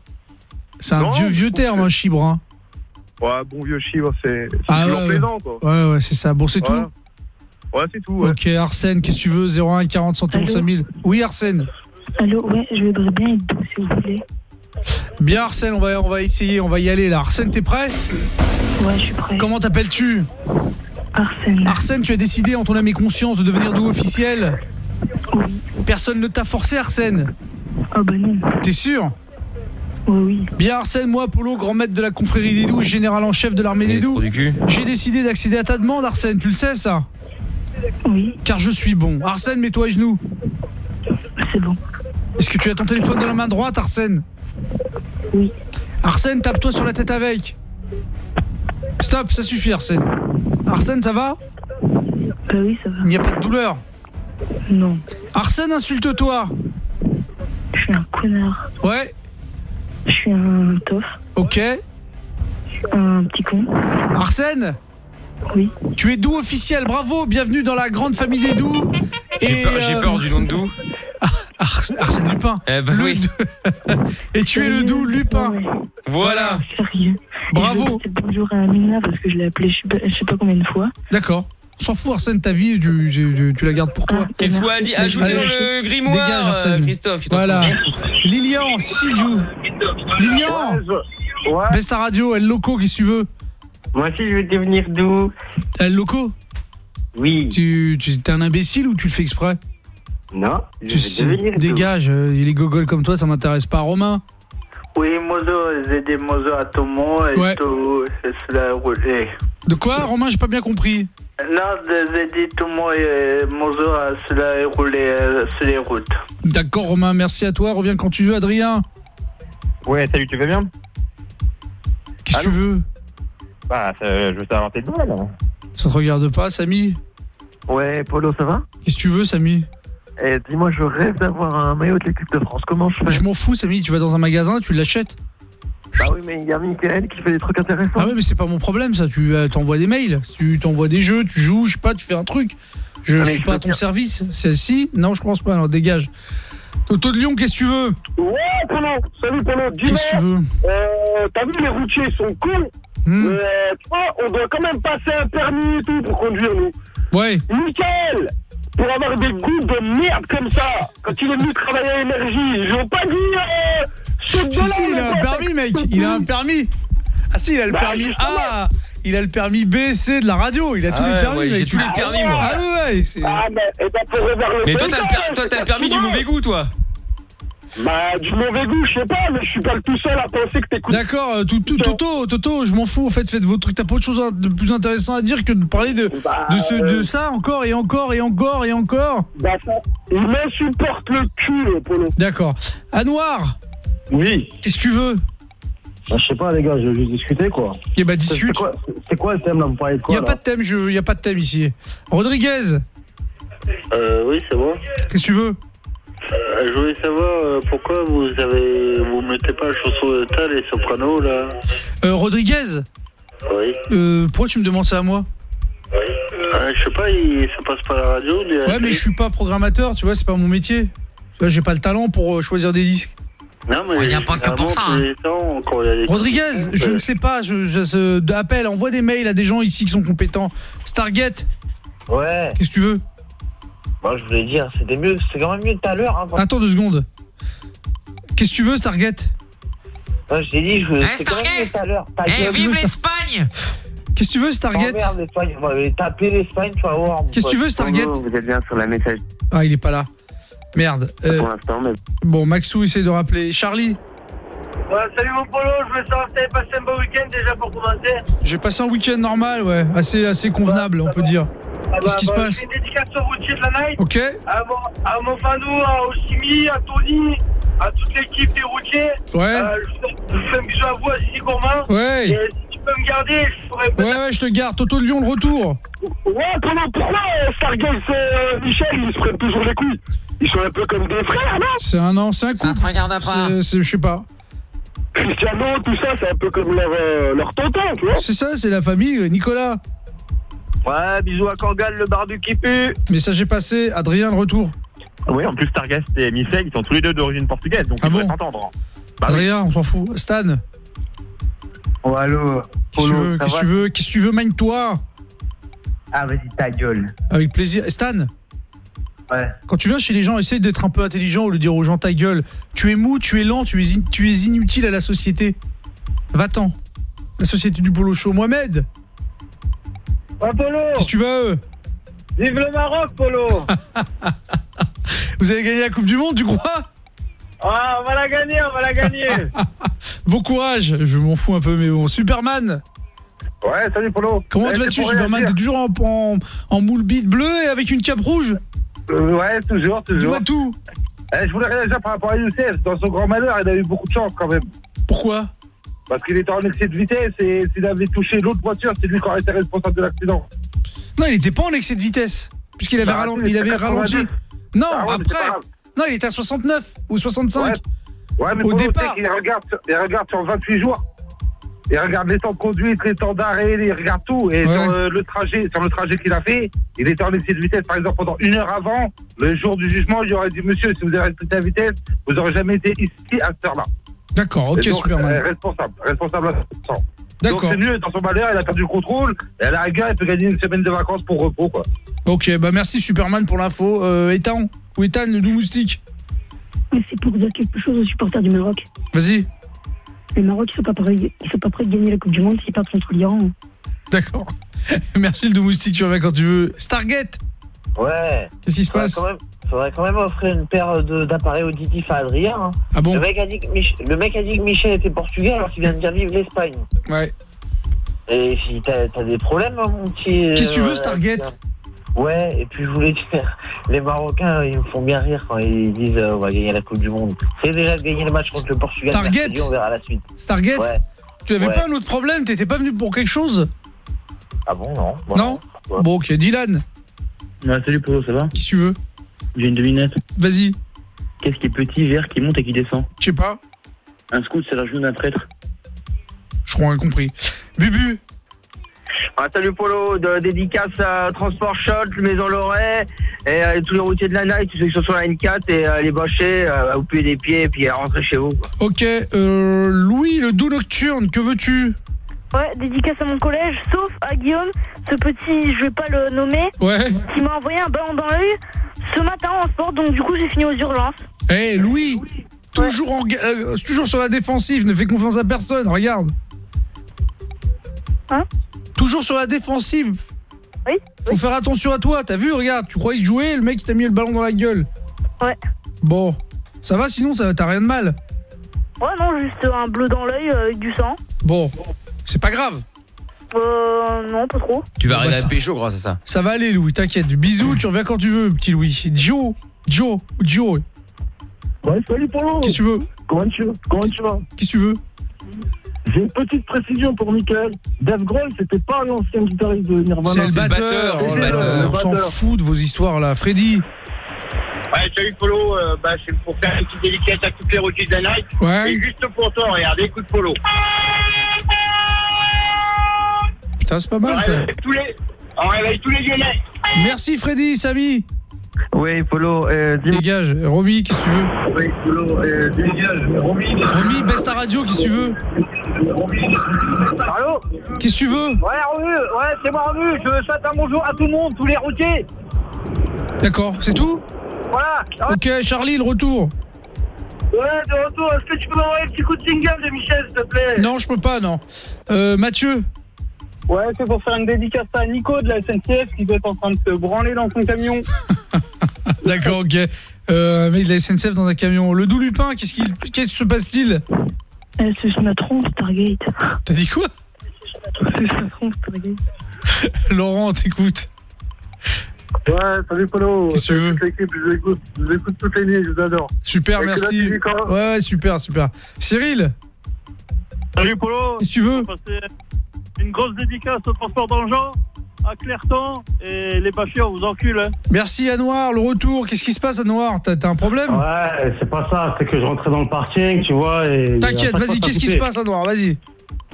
C'est un Non, vieux, vieux terme, un chibre. Hein. Ouais, bon vieux chibre, c'est Ah toujours ouais, plaisant quoi. Ouais, ouais, c'est ça. Bon, c'est Voilà. tout? Ouais, c'est tout. Ouais. Ok, Arsène, qu'est-ce que tu veux? 01 40 71 5000. Oui, Arsène. Allô, ouais, je voudrais bien être doux, s'il vous plaît. Bien, Arsène, on va, on va essayer, on va y aller là. Arsène, t'es prêt? Ouais, je suis prêt. Comment t'appelles-tu? Arsène. Arsène, tu as décidé en ton âme et conscience de devenir doux officiel? Oui. Personne ne t'a forcé, Arsène? Ah bah non. T'es sûr? Oui, oui. Bien Arsène, moi, Polo, grand maître de la confrérie des doux et général en chef de l'armée des doux, j'ai décidé d'accéder à ta demande, Arsène, tu le sais ça? Oui. Car je suis bon. Arsène, mets-toi à genoux. C'est bon. Est-ce que tu as ton téléphone dans la main droite, Arsène? Oui. Arsène, tape-toi sur la tête avec. Stop, ça suffit, Arsène. Arsène, ça va? Bah oui, ça va. Il n'y a pas de douleur? Non. Arsène, insulte-toi. Je suis un connard. Ouais. Je suis un tof. Ok. Un petit con. Arsène? Oui. Tu es doux officiel, bravo, bienvenue dans la grande famille des doux. J'ai peur, j'ai euh, peur du nom de doux. Ars- Arsène Lupin. Eh ben oui. Et tu es le doux Lupin. Voilà. Sérieux. Bravo. C'est bonjour à Amina parce que je l'ai appelé je sais pas, je sais pas combien de fois. D'accord. On s'en fout, Arsène, ta vie, tu, tu- tu la gardes pour toi. Qu'il soit adi- ajouté Allez, dans le grimoire, Dégage, Arsène. euh, Christophe, tu Voilà. Lilian, si, si, Jou. Lilian Baisse ta radio, El Loco, qu'est-ce que tu veux? Moi aussi, je veux devenir doux. El Loco? Oui. Tu, tu es un imbécile ou tu le fais exprès? Non, je Tu sais, devenir. Dégage, euh, les gogoles comme toi, ça m'intéresse pas. Romain Oui, mozo, j'ai des mozo à tout le monde et Ouais. tout, c'est cela roulé. De quoi, Romain J'ai pas bien compris. Non, j'ai dit tout le monde, euh, mozo à cela roulé euh, sur les routes. D'accord, Romain, merci à toi. Reviens quand tu veux, Adrien. Ouais, salut, tu vas bien? Qu'est-ce que tu veux? Bah, je veux savoir tes doigts là. Ça te regarde pas, Samy? Ouais, Polo, ça va? Qu'est-ce que tu veux, Samy? Eh, dis-moi, je rêve d'avoir un maillot de l'équipe de France. Comment je fais Je m'en fous, Samy. Tu vas dans un magasin, tu l'achètes. Bah oui, mais il y a Mickaël qui fait des trucs intéressants. Ah ouais, mais c'est pas mon problème, ça. Tu euh, t'envoies des mails, tu t'envoies des jeux, tu joues, je sais pas, tu fais un truc. Je Ah, suis je pas à ton dire- service. Si? Non, je pense pas. Alors dégage. Toto de Lyon, qu'est-ce que tu veux? Ouais, Polo, salut Polo, dis-moi. Qu'est-ce que tu veux? euh, T'as vu, les routiers sont cons. Hmm. Mais, euh, tu vois, on doit quand même passer un permis et tout pour conduire, nous. Ouais. Michael, pour avoir des goûts de merde comme ça, quand il est venu travailler à l'énergie, ils ont pas dit. Euh, ce Si, si, il a un permis, mec. Il a un permis. Ah si, il a le Bah, permis. A. il a le permis B, C de la radio. Il a Ah tous les ouais, permis. ouais, mec. j'ai tous les permis, moi. Ah ouais, ouais, c'est. Ah, mais, et ben, pour revoir le Mais toi, t'as le, per- t'as le permis du mauvais goût, toi. Bah, du mauvais goût, je sais pas, mais je suis pas le tout seul à penser que t'écoutes. D'accord, euh, tout- tout- Toto, Toto, je m'en fous. En fait, faites vos trucs. T'as pas autre chose de plus intéressant à dire que de parler de, Bah, de, ce, de euh, ça encore et encore et encore et encore. Bah, ça, il m'insupporte le cul, le polo. D'accord. Anouar Oui. Qu'est-ce que tu veux? Bah, je sais pas, les gars, je veux juste discuter, quoi. Eh bah, C'est discute. quoi, c'est quoi le thème, là Vous parlez de Il quoi y a pas de thème, je, y a pas de thème ici. Rodriguez, Euh, oui, c'est bon. qu'est-ce que tu veux? Euh, je voulais savoir euh, pourquoi vous avez vous mettez pas la chanson de Tal et Soprano là. euh, Rodriguez Oui. euh, Pourquoi tu me demandes ça à moi Ah, je sais pas, il, ça passe pas à la radio. Ouais, mais je suis pas programmateur, tu vois, c'est pas mon métier. J'ai pas le talent pour choisir des disques. Non, mais Il y a pas que pour ça, hein. généralement, tous les temps, quand il y a des Rodriguez, je ne sais pas, je, je, appelle, envoie des mails à des gens ici qui sont compétents. Stargate, Ouais. qu'est-ce que tu veux? Moi, je voulais dire, c'était mieux, c'est quand même mieux tout à l'heure. Hein, Attends deux secondes. Qu'est-ce que tu veux, Stargate? Moi, je t'ai dit, je Eh, c'est quand même mieux tout à l'heure. Ta Eh, gueule. vive l'Espagne Qu'est-ce que tu veux, Stargate? l'Espagne. L'Espagne, tu vas voir. mon Qu'est-ce que tu pote. veux, Stargate? Vous êtes bien sur la message. Ah, il est pas là. Merde. Euh, Pour l'instant, mais. bon, Maxou essaie de rappeler. Charlie, Ouais, salut mon polo, je voulais savoir si t'avais passé un bon week-end déjà pour commencer. j'ai passé un week-end normal, ouais, assez, assez convenable, on peut dire. Ah Qu'est-ce bah, qui se bah, passe Je fais une dédicace au routier de la night. Ok. À, mon, à à Oshimi, à Tony, à toute l'équipe des routiers. Ouais. Euh, je, fais, un bisou à vous, à Sissi Gourmand. Ouais. Et si tu peux me garder, je ferai Ouais, ouais, je te garde. Toto de Lyon, le retour. Ouais, pendant pourquoi euh, Stargate et euh, Michel, ils se prennent toujours les couilles? Ils sont un peu comme des frères, non? C'est un an, c'est un Ça couple. te regarde pas. Je sais pas. Cristiano, tout ça, c'est un peu comme leur, euh, leur tonton, tu vois C'est ça, c'est la famille, euh, Nicolas. Ouais, bisous à Kangal, le barbu qui pue. Message est passé, Adrien, le retour. Oui, en plus, Targas et Michel, ils sont tous les deux d'origine portugaise, donc Ah ils bon devraient s'entendre. Bah Adrien, on s'en fout. Stan, Oh, allô. qu'est-ce que tu Polo, veux ça Qu'est-ce que tu veux Qu'est-ce que tu veux, mine-toi Ah, vas-y, ta gueule. Avec plaisir. Stan Ouais. Quand tu viens chez les gens, essaye d'être un peu intelligent au lieu de dire aux gens ta gueule. Tu es mou, tu es lent, tu es, in- tu es inutile à la société. Va-t'en. La société du polo show. Mohamed, Ouais, Polo qu'est-ce que tu veux Vive le Maroc, Polo Vous avez gagné la Coupe du Monde, tu crois? Ah, on va la gagner, on va la gagner Bon courage. Je m'en fous un peu, mais bon. Superman, Ouais, salut Polo. comment Eh, vas-tu, Superman? T'es toujours en, en, en moule bite bleu et avec une cape rouge? Euh, Ouais, toujours, toujours. Dis-moi tout. Eh, je voulais réagir par rapport à Youssef. Dans son grand malheur, il a eu beaucoup de chance quand même. Pourquoi? Parce qu'il était en excès de vitesse et s'il avait touché l'autre voiture, c'est lui qui aurait été responsable de l'accident. Non, il était pas en excès de vitesse. Puisqu'il avait, Bah, ralenti, il il était avait à 89. ralenti. Non, Ah ouais, mais c'est après. grave. Non, il était à 69 ou 65. Ouais, mais Au Polo, tu sais départ. qu'il regarde, il regarde sur 28 jours. Il regarde les temps de conduite, les temps d'arrêt, il regarde tout. Et Ouais. sur euh, le trajet, sur le trajet qu'il a fait, il était en excès de vitesse, par exemple, pendant une heure avant. Le jour du jugement, il aurait dit, monsieur, si vous avez respecté la vitesse, vous n'aurez jamais été ici à cette heure-là. D'accord, ok, donc, Superman. euh, responsable, responsable à 100%. Donc D'accord. c'est mieux, dans son malheur, il a perdu le contrôle. Et à la rigueur, il peut gagner une semaine de vacances pour repos, quoi. Ok, bah merci Superman pour l'info. Euh, Ethan Ou Ethan, le doux moustique Mais c'est pour dire quelque chose aux supporters du Maroc. Vas-y. Le Maroc, ils sont pas prêts, ils sont pas prêts de gagner la Coupe du Monde s'ils perdent contre l'Iran. D'accord. Merci le doux moustique, tu reviens quand tu veux. Stargate Ouais. Qu'est-ce qui se passe quand même- Faudrait quand même offrir une paire d'appareils auditifs à Adrien. hein. Ah bon le mec, a dit que Mich- le mec a dit que Michel était portugais alors qu'il vient de dire vive l'Espagne. Ouais. Et si t'as t'as des problèmes, hein, mon petit. Qu'est-ce que tu veux, euh, Stargate Ouais, et puis je voulais dire, les Marocains, ils me font bien rire quand ils disent euh, on va gagner la Coupe du Monde. C'est déjà de gagner le match contre le Portugal. Stargate mercredi, on verra la suite. Stargate Ouais. Tu avais Ouais. pas un autre problème T'étais pas venu pour quelque chose Ah bon, non. Non Bon, ok, Dylan, Ouais, salut Polo, ça va qui tu veux J'ai une devinette. Vas-y. Qu'est-ce qui est petit, vert, qui monte et qui descend Je sais pas. Un scout, c'est la genou d'un prêtre. Je crois qu'on a compris. Bubu Ah, salut Polo, de, dédicace à Transport Shot, Maison Loret, et euh, tous les routiers de la night, tous ceux qui sont sur la N4, et euh, les bâcher, euh, à vous puer des pieds, et puis à rentrer chez vous. quoi. Ok, euh, Louis, le doux nocturne, que veux-tu? Ouais, dédicace à mon collège, sauf à Guillaume, ce petit, je vais pas le nommer, Ouais. qui m'a envoyé un ballon dans l'œil ce matin en sport, donc du coup j'ai fini aux urgences. Eh, Louis Toujours, en, ga- euh, toujours sur la défensive, ne fais confiance à personne, regarde. Hein? Toujours sur la défensive. Oui. Faut faire attention à toi. T'as vu, regarde, tu croyais jouer, le mec il t'a mis le ballon dans la gueule. Ouais. Bon, ça va sinon, ça t'as rien de mal. Ouais, non, juste un bleu dans l'œil euh, avec du sang. Bon, c'est pas grave. Euh, non, pas trop. Tu vas arriver bah, à pécho grâce à ça. Ça va aller, Louis, t'inquiète. Bisous, tu reviens quand tu veux, petit Louis. Joe, Joe, Joe. Ouais, salut Polo Qu'est-ce que tu veux Comment tu, comment tu vas? Qu'est-ce que tu veux J'ai une petite précision pour Michael. Dave Grohl, c'était pas l'ancien guitariste de Nirvana. C'est le batteur. C'est oh le là, On s'en batteur. fout de vos histoires là. Freddy. Ouais, salut Polo, euh, bah, c'est pour faire une petite dédicace à toutes les routiers de la night. Ouais. Et juste pour toi, regarde, écoute Polo. Putain, c'est pas On mal ça. réveille tous les, on réveille tous les Lyonnais. Merci Freddy, Samy. Oui, Polo, euh. Dégage. Romy, qu'est-ce que tu veux Oui, Polo, euh, dégage. Romy, Romy, baisse ta radio, qu'est-ce que tu veux Allô Qu'est-ce que tu veux Ouais, Romu, ouais, c'est moi Romu. Je souhaite un bonjour à tout le monde, tous les routiers. D'accord, c'est tout Voilà. Ok, Charlie, le retour. Ouais, de retour. Est-ce que tu peux m'envoyer un petit coup de single de Michel, s'il te plaît? Non, je peux pas, non. Euh, Mathieu. Ouais, c'est pour faire une dédicace à Nico de la SNCF qui doit être en train de se branler dans son camion. D'accord, ok. Euh, mec de la SNCF dans un camion. Le doux Lupin, qu'est-ce qui qu'est-ce qui se passe-t-il Euh, c'est sur ma trompe, Stargate. T'as dit quoi C'est sur ma trompe, Stargate. Laurent, t'écoutes. Ouais, salut Polo. Qu'est-ce que tu veux je vous écoute, je vous écoute toutes les nuits, je vous adore. Super, Et merci. là, quoi Ouais, ouais, super, super. Cyril, Salut Polo. qu'est-ce que tu veux passer une grosse dédicace au transport d'engins à Clerton et les on vous encule. Hein. Merci à Noir, le retour. Qu'est-ce qui se passe à Noir T'as un problème? Ouais, c'est pas ça, c'est que je rentrais dans le parking, tu vois, et... T'inquiète, vas-y, qu'est-ce qui se passe à Noir Vas-y.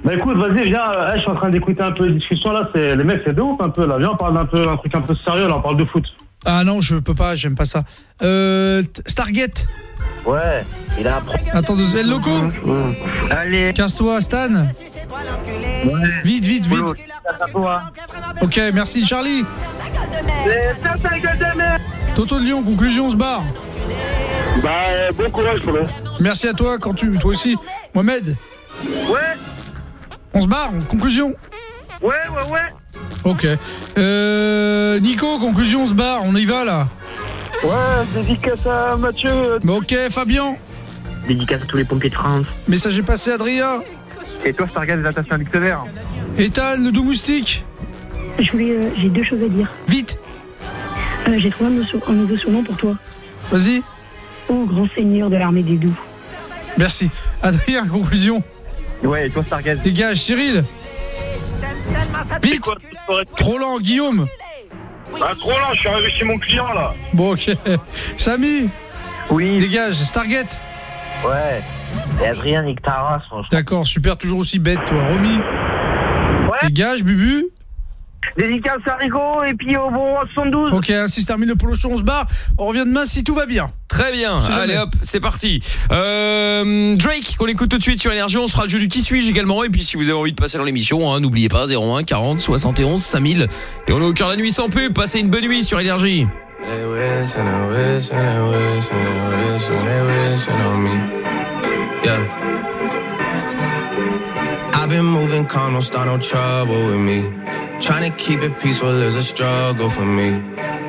Bah écoute, vas-y, viens, euh, je suis en train d'écouter un peu les discussions là, c'est les mecs, c'est de ouf un peu là. Viens, on parle d'un peu, un truc un peu sérieux là, on parle de foot. Ah non, je peux pas, j'aime pas ça. Euh, Stargate. Ouais, il a Attends, deux- El Loco Allez. Casse-toi, Stan. Vite, vite, vite. Ok, merci, Charlie. Toto de Lyon, conclusion, on se barre. Bah, bon courage, Polo. Merci à toi, quand tu, toi aussi. Mohamed, Ouais, on se barre, conclusion. ouais, ouais, ouais. Ok. Euh, Nico, conclusion, on se barre, on y va là. Ouais, dédicace à Mathieu. Bah, ok, Fabien. Dédicace à tous les pompiers de France. Message est passé, Adrien. Et toi, Stargaz, des attaches à un dictionnaire. Ethan, le doux moustique. Je voulais, euh, j'ai deux choses à dire. Vite. Euh, j'ai trouvé un, nouveau sur- un nouveau surnom pour toi. Vas-y. Ô grand seigneur de l'armée des doux. Merci. Adrien, conclusion. Ouais, et toi, Stargaz. Dégage, Cyril. Vite. Trop lent, Guillaume. Ah, trop lent, je suis arrivé chez mon client là. Bon, ok. Samy. Oui. Dégage, Stargate. Ouais. Et Adrien. D'accord, super, toujours aussi bête, toi. Romy. Dégage, Bubu. Dédicace à Rico et puis au bon 72. Ok, ainsi se termine le polo show, on se barre. On revient demain si tout va bien. Très bien, allez jamais. hop, c'est parti. Euh, Drake, qu'on écoute tout de suite sur Énergie, on sera le jeu du qui suis-je également. Et puis si vous avez envie de passer dans l'émission, hein, n'oubliez pas 01 40 71 5000. Et on est au cœur de la nuit sans pub, passez une bonne nuit sur Énergie. Yeah. I've been moving calm, don't start no trouble with me. Trying to keep it peaceful is a struggle for me.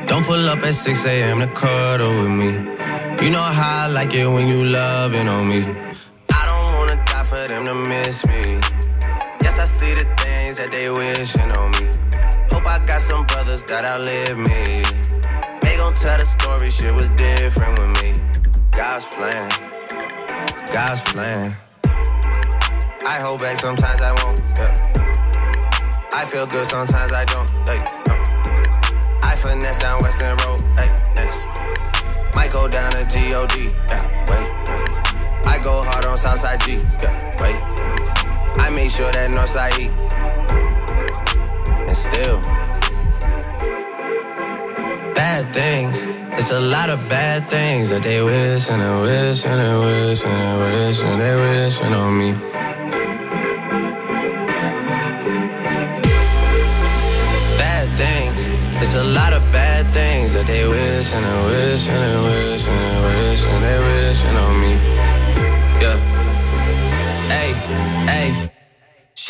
Don't pull up at 6 a.m. to cuddle with me. You know how I like it when you loving on me. I don't wanna die for them to miss me. Yes, I see the things that they wishing on me. Hope I got some brothers that outlive me. They gon' tell the story, shit was different with me. God's plan, God's plan. I hold back sometimes I won't. Yeah. I feel good sometimes I don't. Hey, no. I finesse down Western Road. Hey, next. Might go down to God. Yeah, wait. I go hard on Southside G. Yeah, wait. I make sure that Northside E. And still. Bad things. It's a lot of bad things that they wish and they wish and they wish and they wish and they wishing on me. Bad things. It's a lot of bad things that they wish and they wish and they wish and they wish and they wishing on me.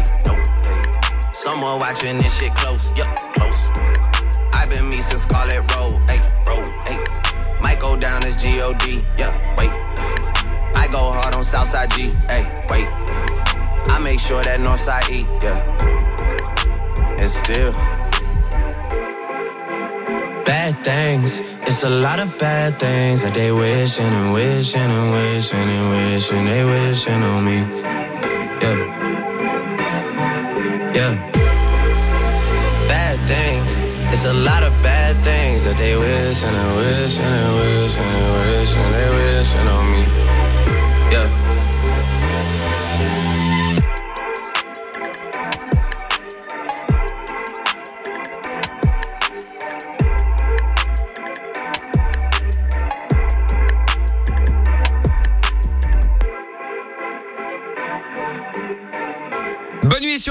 own. Hey, no, hey. Someone watching this shit close. Yup, close. I've been me since Scarlet Road. Hey, road. Hey. Might go down as G-O-D. Yeah, wait. I go hard on Southside G. Hey, wait. I make sure that Northside E. Yeah. And still. Bad things, it's a lot of bad things that they wishing and wishing and wishing and wishing they wishing on me. Yeah. It's a lot of bad things that they wishing and wishing and wishing and wishing they wishing on me.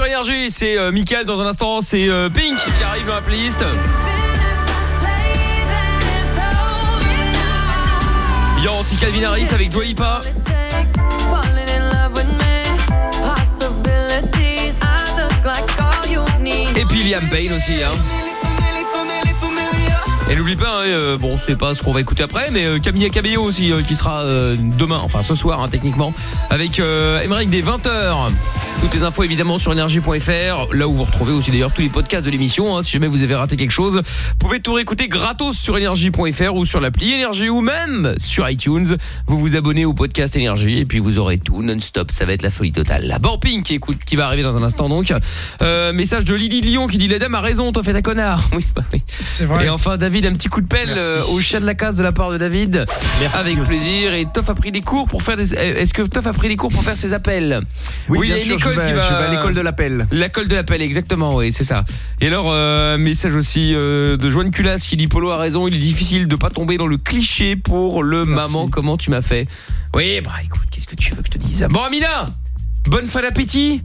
Sur c'est euh, Mickaël dans un instant, c'est euh, Pink qui arrive dans la playlist. Il y a aussi Calvin Harris avec Dua Lipa. Et puis Liam Payne aussi hein. Et n'oublie pas, hein, euh, bon c'est pas ce qu'on va écouter après, mais euh, Camilla Cabello aussi euh, qui sera demain, enfin ce soir hein, techniquement, avec Emmerich dès 20h. Toutes les infos évidemment sur énergie.fr, là où vous retrouvez aussi d'ailleurs tous les podcasts de l'émission. hein, si jamais vous avez raté quelque chose, vous pouvez tout réécouter gratos sur énergie.fr ou sur l'appli Énergie ou même sur iTunes. Vous vous abonnez au podcast Énergie et puis vous aurez tout non-stop. Ça va être la folie totale. Bon Pink qui écoute, qui va arriver dans un instant donc. Euh, message de Lydie Lyon qui dit la dame a raison, toi fais ta connard. Oui, bah oui. C'est vrai. Et enfin David un petit coup de pelle Merci. euh, au chien de la case de la part de David. avec aussi. plaisir. Et Toff a pris des cours pour faire des. Est-ce que Toff a pris des cours pour faire ses appels Oui, il y bien a une sûr, je école vais- qui va. je vais à l'école de l'appel. L'école de l'appel, exactement, oui, c'est ça. Et alors, euh, message aussi euh, de Joanne Culas qui dit Polo a raison, il est difficile de pas tomber dans le cliché pour le maman, comment tu m'as fait. Oui, bah écoute, qu'est-ce que tu veux que je te dise Bon, Amina, bonne fin d'appétit.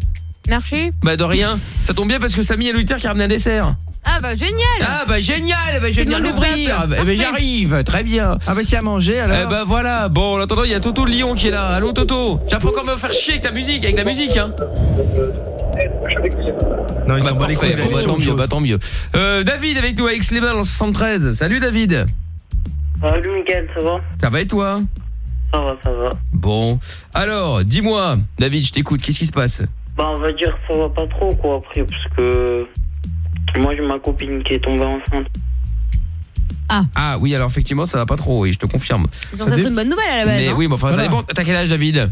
Merci. Bah de rien. Ça tombe bien parce que Samy a l'auditeur qui a ramené un dessert. Ah bah génial. Ah bah génial, bah, je vrai l'ouvrir. plat. Bah, bah, j'arrive, très bien. Ah bah c'est à manger alors. Eh bah voilà. Bon, en attendant, il y a Toto Lyon qui est là. Allô Toto. Tu vas pas encore me faire chier avec ta musique, avec ta musique hein. Non, ils Bah, sont pas les parfait, bon, bah, tant mieux, bah tant mieux. Euh, David avec nous, avec Sléman en 73. Salut David. Salut Mickaël, ça va? Ça va et toi? Ça va, ça va. Bon. Alors, dis-moi, David, je t'écoute, qu'est-ce qui se passe? Bah, on va dire que ça va pas trop, quoi, après, parce que moi, j'ai ma copine qui est tombée enceinte. Ah oui, alors effectivement, ça va pas trop, oui, je te confirme. Être une bonne nouvelle à la base. Mais hein. oui, mais enfin, ça Voilà. dépend. T'as quel âge, David?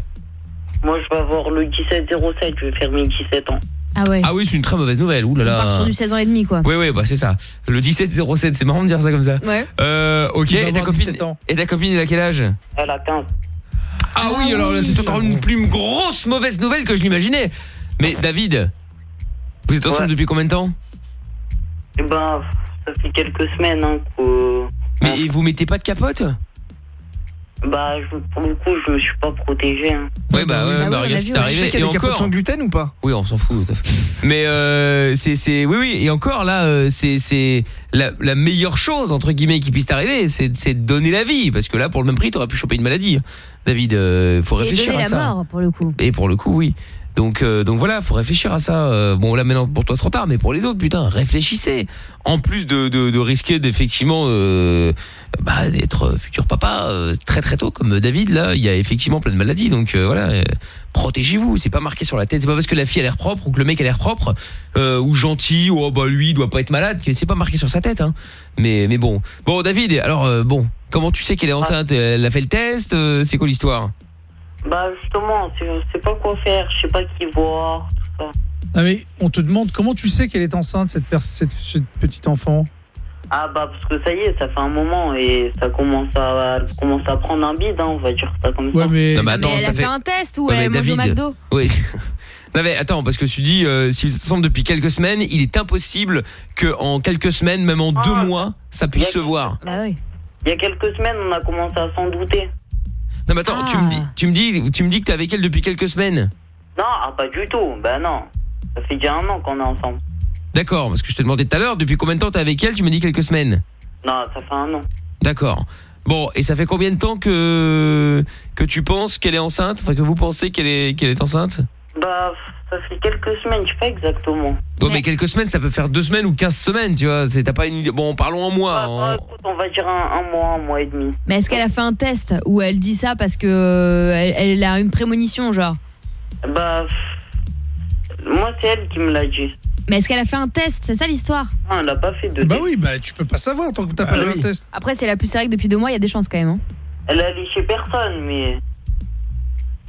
Moi, je vais avoir le 17-07, je vais faire mes 17 ans. Ah ouais. Ah oui, c'est une très mauvaise nouvelle. Ouh là On part là. sur du 16 ans et demi quoi. Oui, oui, bah c'est ça. Le 17-07, c'est marrant de dire ça comme ça. Ouais. Euh, ok, Il va et ta, avoir copine, 17 ans. et ta copine, elle a quel âge? Elle a 15. Ah, oui, alors là, c'est encore une plus grosse mauvaise nouvelle que je l'imaginais. Mais David, vous êtes ensemble Ouais. depuis combien de temps? Eh ben, ça fait quelques semaines, hein, que... Mais et vous mettez pas de capote? Bah, je- pour le coup, je me suis pas protégé. Hein. Ouais, bah, ouais, bah, regarde ce qui t'est Tu sais arrivé. qu'il y Et a des capotes encore. sans gluten ou pas? Oui, on s'en fout. tout à fait. Mais euh, c'est, c'est, oui, oui. Et encore là, euh, c'est, c'est la, la meilleure chose entre guillemets qui puisse t'arriver, c'est, c'est de donner la vie, parce que là, pour le même prix, t'aurais pu choper une maladie. David, euh, faut Et réfléchir donner à la ça. mort pour le coup. Et pour le coup, oui. Donc, euh, donc voilà, faut réfléchir à ça. Euh, bon, là maintenant, pour toi, c'est trop tard, mais pour les autres, putain, réfléchissez. En plus de, de, de risquer d'effectivement euh, bah, d'être futur papa euh, très très tôt, comme David, là, il y a effectivement plein de maladies. Donc euh, voilà, euh, protégez-vous. C'est pas marqué sur la tête. C'est pas parce que la fille a l'air propre ou que le mec a l'air propre euh, ou gentil ou oh, bah lui il doit pas être malade que c'est pas marqué sur sa tête. Hein. Mais mais bon, bon David, alors euh, bon, comment tu sais qu'elle est enceinte? Elle a fait le test euh, C'est quoi l'histoire? Bah, justement, je sais pas quoi faire, je sais pas qui voir, tout ça. Ah mais on te demande comment tu sais qu'elle est enceinte cette, pers- cette, cette petite enfant? Ah bah parce que ça y est, ça fait un moment et ça commence à elle commence à prendre un bide, hein, on va dire ça comme ça. Ouais mais Non, mais attends, mais elle ça a fait... fait- un test ou Ouais, elle mange au David, McDo Oui. Non mais attends, parce que tu dis, euh, si vous êtes ensemble depuis quelques semaines, il est impossible que en quelques semaines, même en deux Ah. mois, ça puisse se voir. Bah oui. Il y a quelques semaines, on a commencé à s'en douter. Non mais attends, tu me dis, tu me dis, tu me dis que t'es avec elle depuis quelques semaines. Non, ah, pas du tout. Ben non. Ça fait déjà un an qu'on est ensemble. D'accord, parce que je te demandais tout à l'heure, depuis combien de temps t'es avec elle Tu me dis quelques semaines. Non, ça fait un an. D'accord. Bon, et ça fait combien de temps que que tu penses qu'elle est enceinte? Enfin, que vous pensez qu'elle est qu'elle est enceinte? Bah, ça fait quelques semaines, je sais pas exactement. Ouais, mais quelques semaines, ça peut faire deux semaines ou 15 semaines, tu vois. C'est t'as pas une idée. Bon, parlons en mois. en- Écoute, on va dire un, un mois, un mois et demi. Mais est-ce qu'elle a fait un test où elle dit ça parce que euh, elle, elle a une prémonition, genre? Bah, moi, c'est elle qui me l'a dit. Mais est-ce qu'elle a fait un test? C'est ça l'histoire? Non, elle a pas fait de Bah oui, bah tu peux pas savoir tant que t'as pas Ah fait oui. un test. Après, si elle a plus règle depuis deux mois, il y a des chances quand même. hein. Elle est allée chez personne, mais.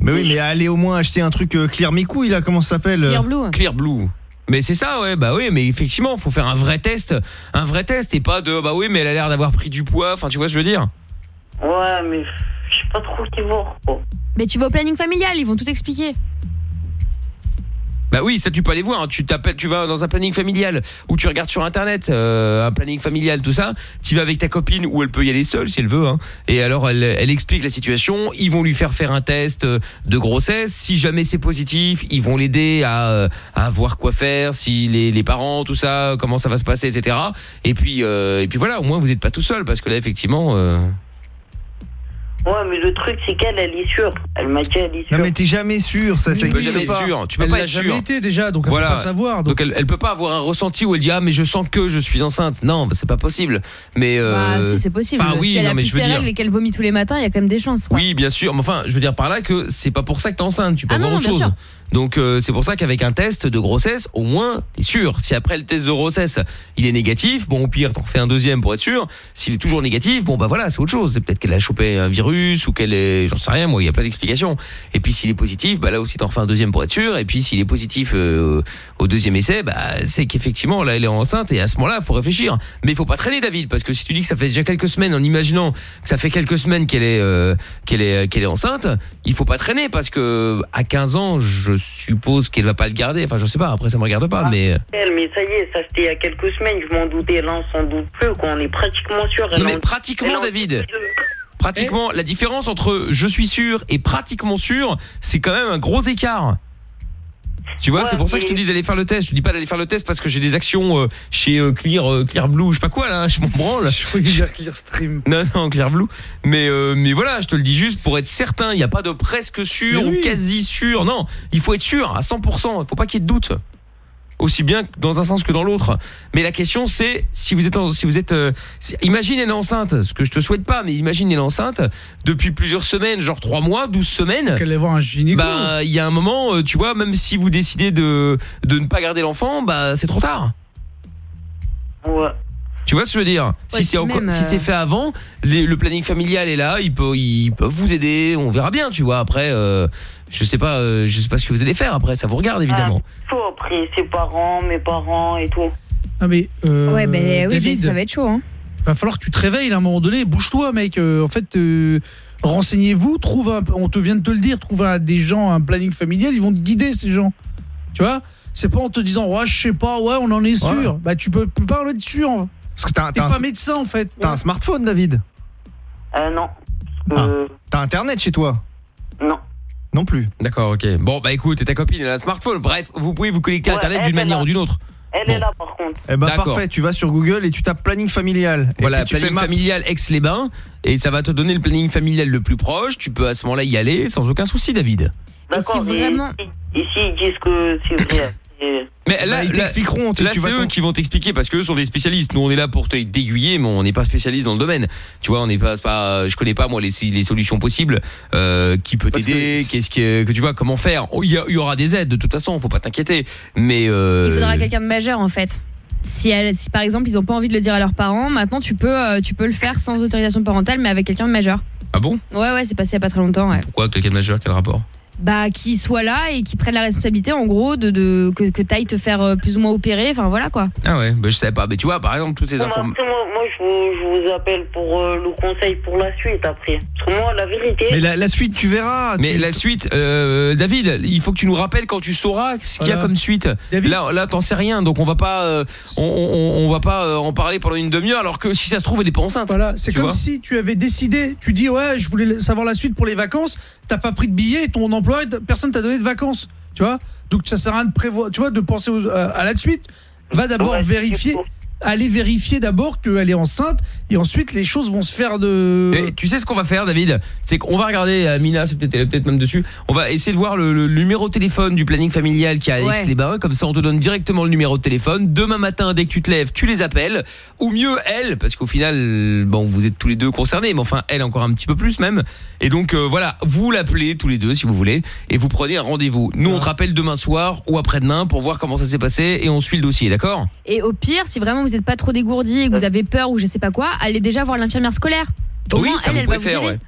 Mais oui, mais allez au moins acheter un truc euh, Clear mes couilles là, comment ça s'appelle euh Blue. Clear Blue. Mais c'est ça, ouais, bah oui, mais effectivement, faut faire un vrai test, un vrai test, et pas de, bah oui, mais elle a l'air d'avoir pris du poids, enfin, tu vois ce que je veux dire? Ouais, mais je sais pas trop qui voir, quoi. Mais tu vas au planning familial, ils vont tout expliquer. Bah oui, ça tu peux aller voir. hein. Tu t'appelles, tu vas dans un planning familial ou tu regardes sur internet euh, un planning familial, tout ça. Tu vas avec ta copine ou elle peut y aller seule si elle veut. Hein. Et alors elle, elle explique la situation. Ils vont lui faire faire un test euh, de grossesse. Si jamais c'est positif, ils vont l'aider à, euh, à voir quoi faire. Si les, les parents, tout ça, comment ça va se passer, etc. Et puis et puis voilà. Au moins vous n'êtes pas tout seul parce que là effectivement. Ouais, mais le truc, c'est qu'elle, elle est sûre. Elle m'a dit, elle est sûre. Non mais t'es jamais sûr, ça, ça Tu peux existe jamais être pas. sûr. Tu peux Elle pas l'a être jamais sûr. été déjà, donc elle peut pas savoir, Donc, elle, elle peut pas avoir un ressenti où elle dit ah mais je sens que je suis enceinte. Non, bah, c'est pas possible. Mais euh, Bah, si c'est possible. Enfin oui, si elle non a mais plus je veux ses dire. règles et qu'elle vomit tous les matins, il y a quand même des chances. quoi. Oui, bien sûr. Mais enfin, je veux dire par là que c'est pas pour ça que t'es enceinte. Tu peux Ah avoir non, autre bien chose. sûr. Donc euh, c'est pour ça qu'avec un test de grossesse, au moins t'es sûr. Si après le test de grossesse il est négatif, bon au pire t'en refais un deuxième pour être sûr. S'il est toujours négatif, bon bah voilà c'est autre chose. C'est peut-être qu'elle a chopé un virus ou qu'elle est, j'en sais rien moi. Il y a plein d'explications. Et puis s'il est positif, bah là aussi t'en refais un deuxième pour être sûr. Et puis s'il est positif euh, au deuxième essai, bah c'est qu'effectivement là elle est enceinte et à ce moment-là faut réfléchir. Mais il faut pas traîner David parce que si tu dis que ça fait déjà quelques semaines en imaginant que ça fait quelques semaines qu'elle est euh, qu'elle est qu'elle est enceinte, il faut pas traîner parce que à 15 ans, je suppose qu'elle va pas le garder. Enfin, je sais pas. Après, ça me regarde pas, mais euh, Elle, mais ça y est, ça c'était il y a quelques semaines, je m'en doutais. Là, on s'en doute plus, quoi. On est pratiquement sûr. Elle non mais en- pratiquement en- David. Pratiquement, la différence entre je suis sûr et pratiquement sûr, c'est quand même un gros écart. Tu vois, c'est pour ça que je te dis d'aller faire le test. Je te dis pas d'aller faire le test parce que j'ai des actions euh, chez euh, Clear, euh, Clear Blue, je sais pas quoi là, je m'en branle. Je voulais dire Clear Stream. Non, non, Clear Blue. Mais, euh, mais voilà, je te le dis juste pour être certain. Il n'y a pas de presque sûr ou quasi sûr. Non, il faut être sûr à 100%. Il faut pas qu'il y ait de doute. Aussi bien dans un sens que dans l'autre. Mais la question c'est si vous êtes en- si vous êtes euh, si- imagine elle est enceinte, ce que je te souhaite pas mais imagine elle est enceinte depuis plusieurs semaines, genre 3 mois, 12 semaines. Qu'elle voir un gynéco. Bah il y a un moment euh, tu vois même si vous décidez de de ne pas garder l'enfant, bah c'est trop tard. Ouais. Tu vois ce que je veux dire? Ouais, Si c'est même, si euh, c'est fait avant, les- le planning familial est là, ils peuvent, ils peuvent vous aider, on verra bien, tu vois. Après, euh, je sais pas, euh, je sais pas ce que vous allez faire. Après, ça vous regarde évidemment. Faut après ses parents, mes parents et tout. Ah mais euh, Ouais, ben oui, David, mais ça va être chaud. Hein. va falloir que tu te réveilles à un moment donné. Bouge-toi, mec. Euh, en fait, euh, renseignez-vous. Trouve un, on te vient de te le dire. Trouve un- des gens un planning familial. Ils vont te guider ces gens. Tu vois? C'est pas en te disant ouais, je sais pas, ouais, on en est sûr. Voilà. Bah tu peux, peux pas en être sûr. Parce que t'as T'es t'as un- pas médecin en fait. T'as un smartphone, David Euh, non. Ah. T'as internet chez toi Non. Non plus. D'accord, ok. Bon, bah écoute, et ta copine, elle a un smartphone. Bref, vous pouvez vous connecter à Ouais, Internet d'une manière ou d'une autre. Elle est là, par contre. Eh bah D'accord. parfait, tu vas sur Google et tu tapes planning familial. Et Voilà, puis tu fais planning familial Aix-les-Bains, et ça va te donner le planning familial le plus proche. Tu peux à ce moment-là y aller sans aucun souci, David. D'accord, si mais vraiment- Ici, ils disent que c'est vrai. Et- Mais là, Bah, ils t'expliqueront, tu- Là, c'est eux qui vont t'expliquer parce que eux sont des spécialistes. Nous, on est là pour te- t'aiguiller, mais on n'est pas spécialiste dans le domaine. Tu vois, on n'est pas, je connais pas moi les, les solutions possibles. Euh, qui peut t'aider que- Qu'est-ce que, que tu vois comment faire Oh, Il y, aura des aides de toute façon. Faut pas t'inquiéter. Mais euh, Il faudra quelqu'un de majeur en fait. Si, elle, si par exemple ils ont pas envie de le dire à leurs parents, maintenant tu peux, euh, tu peux le faire sans autorisation parentale, mais avec quelqu'un de majeur. Ah bon? Ouais, ouais, c'est passé il y a pas très longtemps. Ouais. Pourquoi quelqu'un de majeur? Quel rapport? Bah, qui soit là et qui prenne la responsabilité en gros de, de que, que t'ailles te faire euh, plus ou moins opérer. Enfin voilà quoi. Ah ouais, bah, je savais pas. Mais tu vois, par exemple, toutes ces Bon, bah, informations. après, moi, moi, je vous, je vous appelle pour euh, le conseil pour la suite après. Parce que moi, la vérité. Mais la, la suite, tu verras. Mais la suite, euh, David, il faut que tu nous rappelles quand tu sauras ce qu'il y a Voilà. comme suite. Là, là, t'en sais rien, donc on va pas, euh, on, on- on va pas euh, en parler pendant une demi-heure, alors que si ça se trouve, elle est pas enceinte. Voilà, c'est Tu comme vois si tu avais décidé, tu dis ouais, je voulais savoir la suite pour les vacances, t'as pas pris de billet et ton emploi, personne t'a donné de vacances, tu vois? Donc ça sert à rien de prévoir, tu vois, de penser aux- à à la suite. Va d'abord vérifier, aller vérifier d'abord qu'elle est enceinte et ensuite les choses vont se faire de. Et tu sais ce qu'on va faire, David? C'est qu'on va regarder, euh, Mina, c'est peut-être est peut-être même dessus. On va essayer de voir le, le numéro de téléphone du planning familial qui a à Ouais. Aix-les-Bains. Comme ça, on te donne directement le numéro de téléphone. Demain matin, dès que tu te lèves, tu les appelles. Ou mieux, elle, parce qu'au final, bon, vous êtes tous les deux concernés, mais enfin, elle encore un petit peu plus même. Et donc, euh, voilà, vous l'appelez tous les deux si vous voulez, et vous prenez un rendez-vous. Nous, on te rappelle demain soir ou après-demain pour voir comment ça s'est passé, et on suit le dossier, d'accord? Et au pire, si vraiment vous n'êtes pas trop dégourdi et que vous avez peur ou je sais pas quoi, allez déjà voir l'infirmière scolaire. Au oui, moins, ça elle, vous elle va pouvez vous faire, aider. ouais.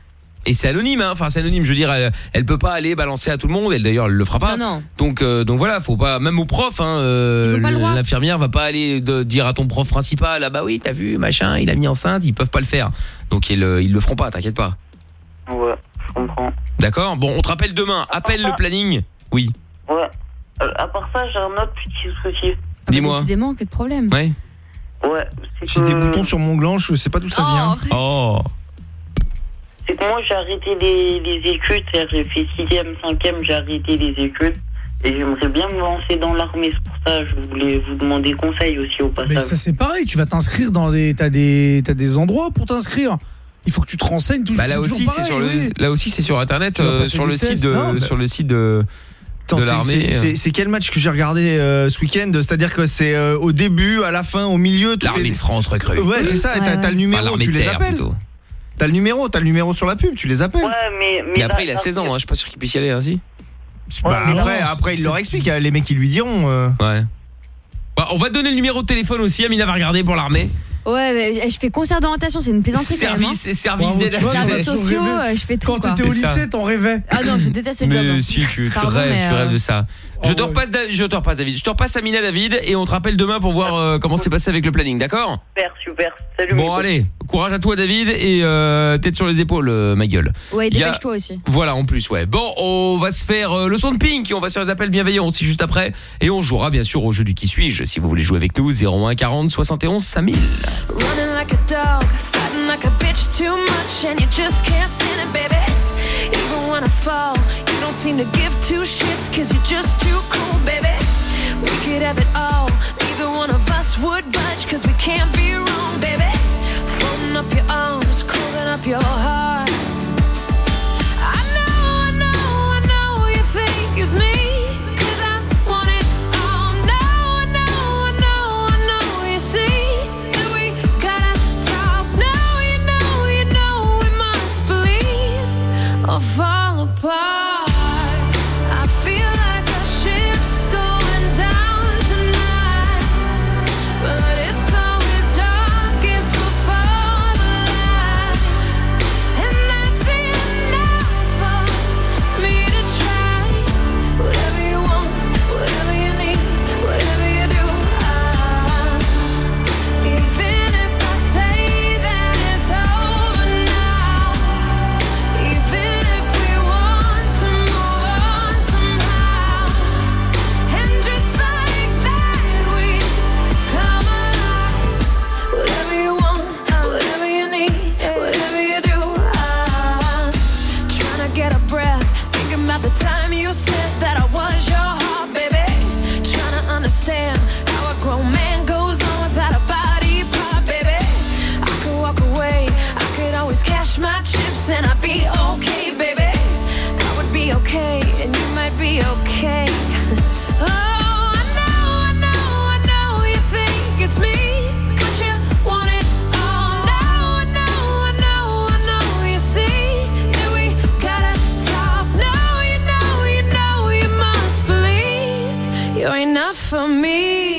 Et c'est anonyme, hein. enfin c'est anonyme. Je veux dire, elle, elle peut pas aller balancer à tout le monde. Elle d'ailleurs, elle le fera pas. Non, non. Donc, euh, donc voilà, faut pas, même au prof, hein, euh, l'infirmière va pas aller de- dire à ton prof principal, ah bah oui, t'as vu, machin, il a mis enceinte. Ils peuvent pas le faire. Donc ils, euh, ils le feront pas, t'inquiète pas. Ouais, je comprends. D'accord. Bon, on te rappelle demain. Appelle le planning. Oui. Ouais. Euh, à part ça, j'ai un autre petit souci. Dis-moi. Décidément, que de problème. Ouais. Ouais, c'est J'ai que. des boutons sur mon gland, je sais pas d'où ça Oh, vient. arrête. Oh. C'est que moi, j'ai arrêté les, les études. J'ai fait 6ème, 5ème, j'ai arrêté les études. Et j'aimerais bien me lancer dans l'armée. C'est pour ça que je voulais vous demander conseil aussi au Mais passage. ça c'est pareil, tu vas t'inscrire dans des, t'as des, t'as des endroits pour t'inscrire. Il faut que tu te renseignes toujours. Bah là aussi, c'est pareil, sur le, oui. là aussi, c'est sur internet, euh, sur le site tests. de, Non, mais- sur le site de, Attends, de c'est- l'armée. quel match que j'ai regardé euh, ce week-end? C'est-à-dire que c'est euh, au début, à la fin, au milieu. L'armée de France recrue. Ouais, c'est ça. T'as ouais. le numéro, Enfin, tu les terre, appelles. plutôt. T'as le numéro, t'as le numéro sur la pub, tu les appelles. Ouais, mais. Après, il a là, 16 ans, hein, je suis pas sûr qu'il puisse y aller, ainsi. Bah, mais après, non, après il leur explique, les mecs ils lui diront. euh. Ouais. Bah, on va te donner le numéro de téléphone aussi, Amina va regarder pour l'armée. Ouais, je fais concert d'orientation, c'est une plaisanterie quand même. hein. Service, service Bravo, d'aide à Services sociaux, je fais tout. Quand t'étais au lycée, t'en rêvais. Ah non, je déteste ce job. Mais hein. si, tu, tu Pardon, rêves, mais, tu rêves euh, de ça. Je Oh, te ouais. repasse, je te repasse David. Je te repasse Amina David et on te rappelle demain pour voir euh, comment c'est passé avec le planning, d'accord? Super, super. Salut, Bon allez, courage à toi David et euh, tête sur les épaules euh, ma gueule. Ouais, dépêche-toi aussi. Voilà en plus ouais. Bon, on va se faire euh, le son de Pink et on va sur les appels bienveillants aussi juste après et on jouera bien sûr au jeu du qui suis-je si vous voulez jouer avec nous 01 40 71 5000. Running like a dog, fighting like a bitch too much, and you just can't stand it, baby. Even when I fall, you don't seem to give two shits, cause you're just too cool, baby. We could have it all, neither one of us would budge, cause we can't be wrong, baby. Folding up your arms, closing up your heart. for me.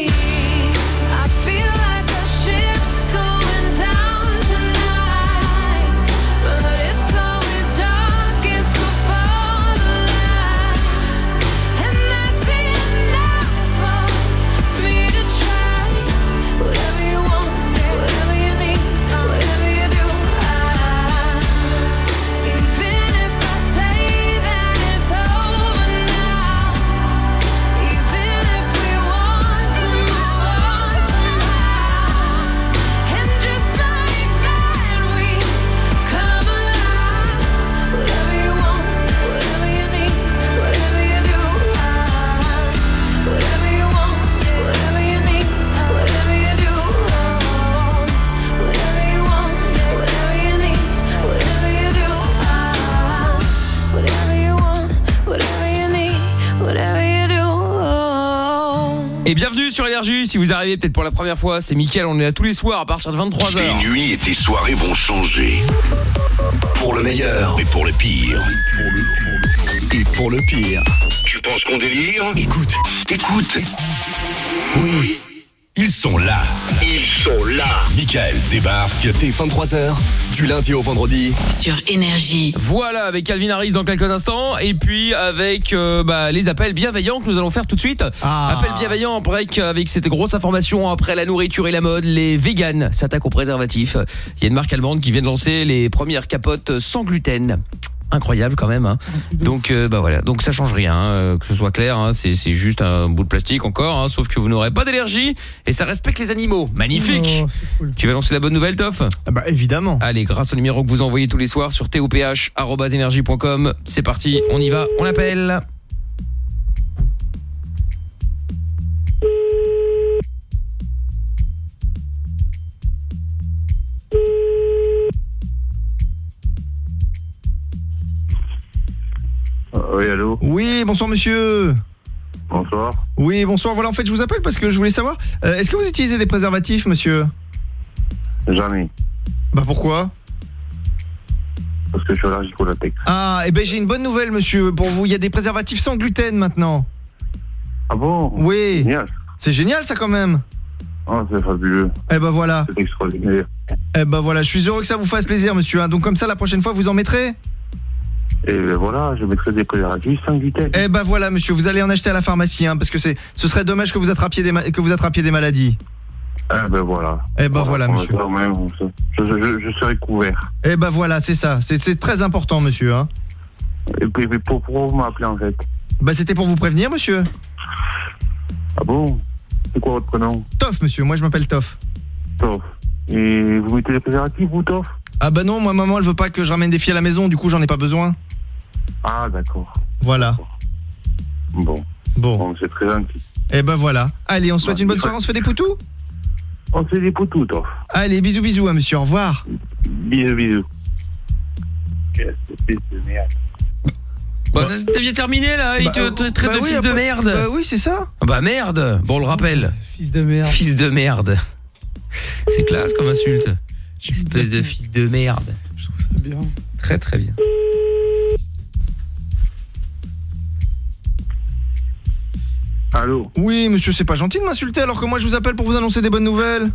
Énergie. Si vous arrivez peut-être pour la première fois, c'est Mickaël. On est là tous les soirs à partir de 23h. Tes nuits et tes soirées vont changer. Pour le meilleur et pour le pire. Et pour le pire. Tu penses qu'on délire? Écoute, écoute. Oui, ils sont là. Ils sont là. Michael débarque dès 23h, du lundi au vendredi. Sur Énergie. Voilà, avec Calvin Harris dans quelques instants. Et puis avec euh, bah, les appels bienveillants que nous allons faire tout de suite. Appel bienveillant en break avec cette grosse information après la nourriture et la mode. Les véganes s'attaquent aux préservatifs. Il y a une marque allemande qui vient de lancer les premières capotes sans gluten. Incroyable quand même. hein. Donc euh, bah voilà, donc ça change rien, hein, euh, que ce soit clair. hein. c'est c'est juste un bout de plastique encore, hein, sauf que vous n'aurez pas d'allergie et ça respecte les animaux. Magnifique. Tu vas lancer la bonne nouvelle, Toff? Bah évidemment. Allez, grâce au numéro que vous envoyez tous les soirs sur toph@energie.com, c'est parti, on y va, on l'appelle. Oui, allô Oui, bonsoir monsieur. Bonsoir. Oui, bonsoir. Voilà, en fait, je vous appelle parce que je voulais savoir, euh, est-ce que vous utilisez des préservatifs, monsieur? Jamais. Bah pourquoi? Parce que je suis allergique au latex. Ah, eh ben j'ai une bonne nouvelle, monsieur, pour vous. Il y a des préservatifs sans gluten maintenant. Ah bon? Oui. C'est génial, ça, quand même. Ah, c'est fabuleux. Eh ben voilà. C'est extraordinaire. Eh ben voilà, je suis heureux que ça vous fasse plaisir, monsieur. hein. Donc comme ça, la prochaine fois, vous en mettrez? Et ben voilà, je mettrai des sans gluten. Eh ben voilà, monsieur, vous allez en acheter à la pharmacie, hein, parce que c'est, ce serait dommage que vous attrapiez des, que vous attrapiez des maladies. Eh ben voilà. Eh ben voilà, monsieur. Même, je, je- je serai couvert. Eh ben voilà, c'est ça. C'est, très important, monsieur. Hein. Et puis, mais pour- pourquoi vous m'appelez en fait Bah c'était pour vous prévenir, monsieur. Ah bon? C'est quoi votre prénom? Toff, monsieur. Moi, je m'appelle Toff. Toff. Et vous mettez des préservatifs, vous, Toff? Ah bah non, moi, maman, elle veut pas que je ramène des filles à la maison. Du coup, j'en ai pas besoin. Ah, d'accord. Voilà. Bon. Bon. c'est très gentil. Eh ben voilà. Allez, on se souhaite Bah, une bonne soirée. On se fait des poutous? On se fait des poutous, Toff. Allez, bisous, bisous, hein, monsieur. Au revoir. Bisous, bisous. Qu'est-ce que c'est de merde Bah, ça c'était bien terminé là, il Bah, te te traite bah de oui, fils de après- merde. bah oui, c'est ça. Ah Bah merde, bon on le rappelle. Fils de merde. Fils de merde. C'est classe comme insulte. Espèce de fils de merde. Je trouve ça bien. Très très bien. Allô Oui, monsieur, c'est pas gentil de m'insulter alors que moi, je vous appelle pour vous annoncer des bonnes nouvelles.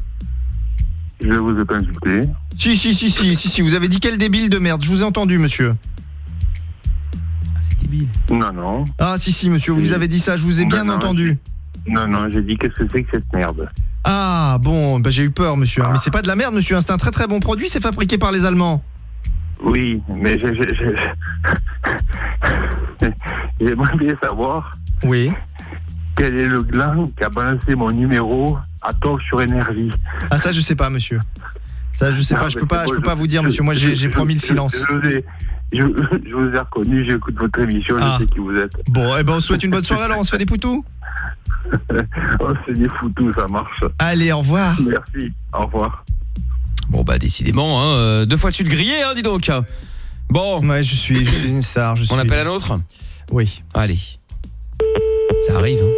Je vous ai pas insulté. Si, si, si, si, si, si. Vous avez dit quel débile de merde. Je vous ai entendu, monsieur. Non, non. Ah, si, si, monsieur. Vous avez dit ça. Je vous ai bien Non, entendu. Non, non, j'ai dit qu'est-ce que c'est que cette merde? Ah, bon, bah, j'ai eu peur, monsieur. Mais c'est pas de la merde, monsieur. hein. C'est un très très bon produit. C'est fabriqué par les Allemands. Oui, mais j'ai- j'ai- j'ai- j'aimerais bien savoir Oui. Quel est le gland qui a balancé mon numéro à tort sur énergie. Ah, ça, je sais pas, monsieur. Ça, je sais Ah, pas. Je peux pas, je peux pas vous dire, monsieur. Moi, j'ai promis le je- silence. Je, vous ai- je- je vous ai reconnu, j'écoute votre émission, Ah. je sais qui vous êtes. Bon, eh ben, on se souhaite une bonne soirée alors. On se fait des poutous. oh, c'est des foutous, ça marche. Allez, au revoir. Merci, au revoir. Bon bah décidément, hein, euh, deux fois dessus le grillé, hein, dis donc. Bon. Ouais, je suis, je suis une star. Je On suis- appelle un autre? Oui. Allez. Ça arrive. Hein.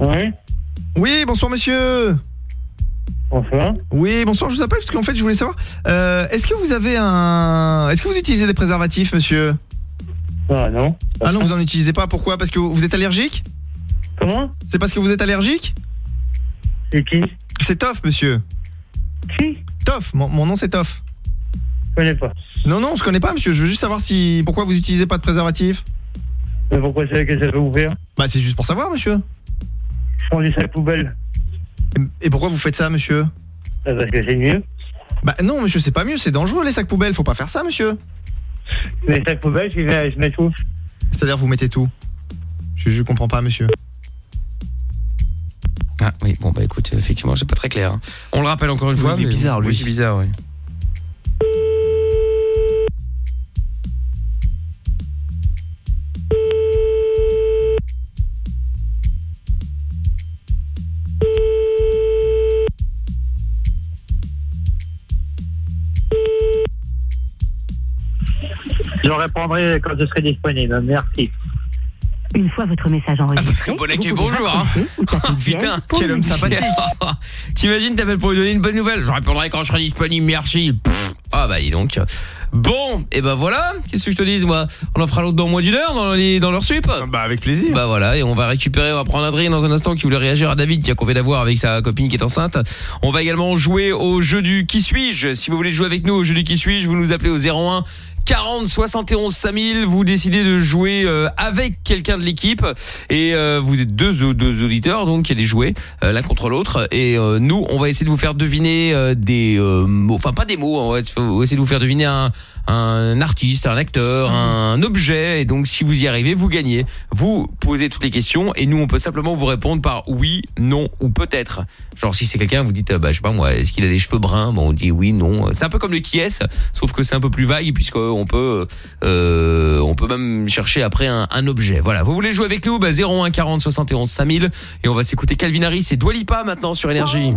Oui Oui, bonsoir, monsieur. Bonsoir. Oui, bonsoir, je vous appelle parce qu'en fait, je voulais savoir, euh, est-ce que vous avez un... Est-ce que vous utilisez des préservatifs, monsieur? Ah non. Ah non, vous en utilisez pas, pourquoi? Parce que vous êtes allergique? Comment? C'est parce que vous êtes allergique? C'est qui? C'est Toff, monsieur. Qui? Toff, mon, mon nom c'est Toff. Je connais pas. Non, non, je connais pas, monsieur, je veux juste savoir si... Pourquoi vous utilisez pas de préservatif Mais pourquoi c'est que ça faire Bah, c'est juste pour savoir, monsieur. Je prends du sac poubelle. Et, pourquoi vous faites ça, monsieur Ah, Parce que c'est mieux. Bah non, monsieur, c'est pas mieux, c'est dangereux, les sacs poubelles, faut pas faire ça, monsieur. Les sacs poubelles, je vais je mets tout. C'est-à-dire, vous mettez tout. Je, je comprends pas, monsieur. Ah oui, bon bah écoute, effectivement, c'est pas très clair. hein. On le rappelle encore une Oui, fois. il est mais- bizarre, lui. Oui, c'est bizarre, oui. Je répondrai quand je serai disponible. Merci. Une fois votre message enregistré. Bon accueil, bonjour hein. Putain, quel homme sympathique. T'imagines, t'appelles pour lui donner une bonne nouvelle Je répondrai quand je serai disponible, merci. Pff, Ah bah dis donc. Bon, et ben voilà, qu'est-ce que je te dis moi? On en fera l'autre dans moins d'une heure dans, les, dans leur sup Bah avec plaisir. Bah voilà, et on va récupérer, on va prendre Adrien dans un instant qui voulait réagir à David qui a qu'on vient d'avoir avec sa copine qui est enceinte. On va également jouer au jeu du qui suis-je. Si vous voulez jouer avec nous au jeu du qui suis-je, vous nous appelez au 01 40 71 5000, vous décidez de jouer euh, avec quelqu'un de l'équipe et euh, vous êtes deux, deux auditeurs donc qui allez jouer euh, l'un contre l'autre et euh, nous on va essayer de vous faire deviner euh, des euh, mots, enfin pas des mots, on va essayer de vous faire deviner un, un artiste, un acteur, un objet et donc si vous y arrivez, vous gagnez. Vous posez toutes les questions et nous on peut simplement vous répondre par oui, non ou peut-être. Genre si c'est quelqu'un, vous dites bah je sais pas moi, est-ce qu'il a des cheveux bruns? Bon on dit oui, non. C'est un peu comme le qui est, sauf que c'est un peu plus vague puisqu'on peut euh, on peut même chercher après un, objet. Voilà, vous voulez jouer avec nous? Bah 01 40 71 5000 et on va s'écouter Calvin Harris et Dua Lipa maintenant sur énergie.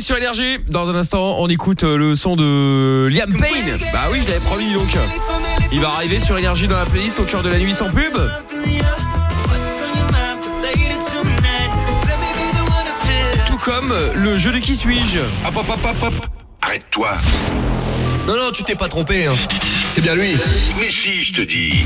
Sur énergie. Dans un instant, on écoute euh, le son de Liam Payne. Bah oui, je l'avais promis donc. Il va arriver sur énergie dans la playlist au cœur de la nuit sans pub. Tout comme le jeu de qui suis-je? Hop, hop, hop, hop, hop. Arrête-toi. Non, non, tu t'es pas trompé. hein. C'est bien lui. Mais si, je te dis.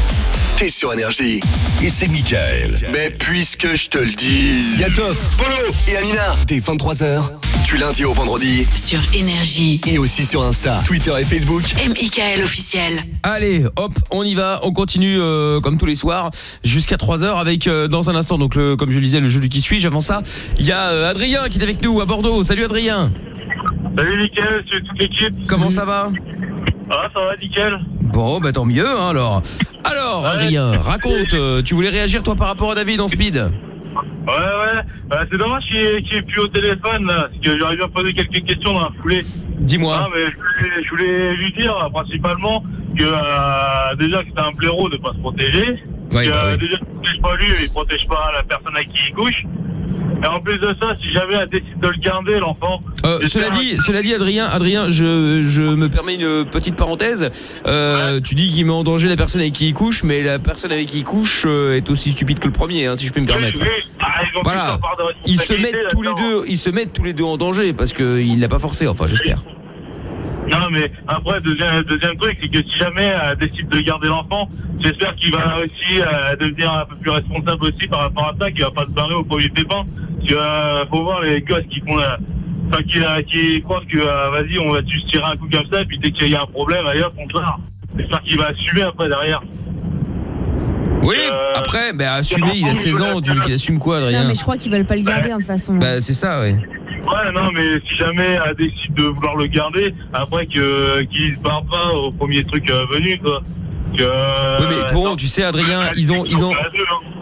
T'es sur Énergie. Et c'est Michael. Mais puisque je te le dis. Yatoff, Polo et Amina. Dès 23h. Du lundi au vendredi. Sur Énergie. Et aussi sur Insta, Twitter et Facebook. M.I.K.L. officiel. Allez, hop, on y va, on continue euh, comme tous les soirs jusqu'à 3h avec euh, dans un instant donc le, comme je le disais le jeu du qui suis-je avant ça, il y a euh, Adrien qui est avec nous à Bordeaux. Salut Adrien. Salut Mickaël, c'est toute l'équipe. Comment ça va? Ah, ça va, nickel. Bon, bah tant mieux hein, alors. Alors Adrien, raconte, euh, tu voulais réagir toi par rapport à David en speed Ouais, ouais. Euh, c'est dommage qu'il qu'il est plus au téléphone, là, parce que j'aurais bien posé quelques questions dans la foulée. Dis-moi. Ah, mais je voulais, je voulais lui dire, principalement, que euh, déjà que c'est un blaireau de pas se protéger. Ouais, que, bah déjà, il protège pas lui, il protège pas la personne avec qui il couche. Et en plus de ça, si jamais elle décide de le garder, l'enfant. Euh, cela dit, cela dit, Adrien, Adrien, je, je me permets une petite parenthèse. Euh, Tu dis qu'il met en danger la personne avec qui il couche, mais la personne avec qui il couche euh, est aussi stupide que le premier, hein, si je peux me permettre. Ah, ils Voilà. Ils se mettent tous les deux, ils se mettent tous les deux en danger parce que il l'a pas forcé, enfin j'espère. Non, mais après, deuxième, deuxième truc, c'est que si jamais elle décide de garder l'enfant, j'espère qu'il va aussi euh, devenir un peu plus responsable aussi par rapport à ça, qu'il va pas se barrer au premier pépin. Que euh, faut voir les gosses qui font la... Enfin, qui, euh, qui croient que, euh, vas-y, on va juste tirer un coup comme ça, et puis dès qu'il y a un problème, ailleurs, on se barre. J'espère qu'il va assumer après derrière. Oui, après, bah, assumer, il a 16 ans, tu veux qu'il assume quoi, Adrien Non, mais je crois qu'ils veulent pas le garder de toute façon. Bah c'est ça, ouais. Ouais, non, mais si jamais elle décide de vouloir le garder, après que qu'il se barre pas au premier truc euh, venu, quoi. Que, euh, Oui, mais bon, tu sais, Adrien, ils ont, ils ont,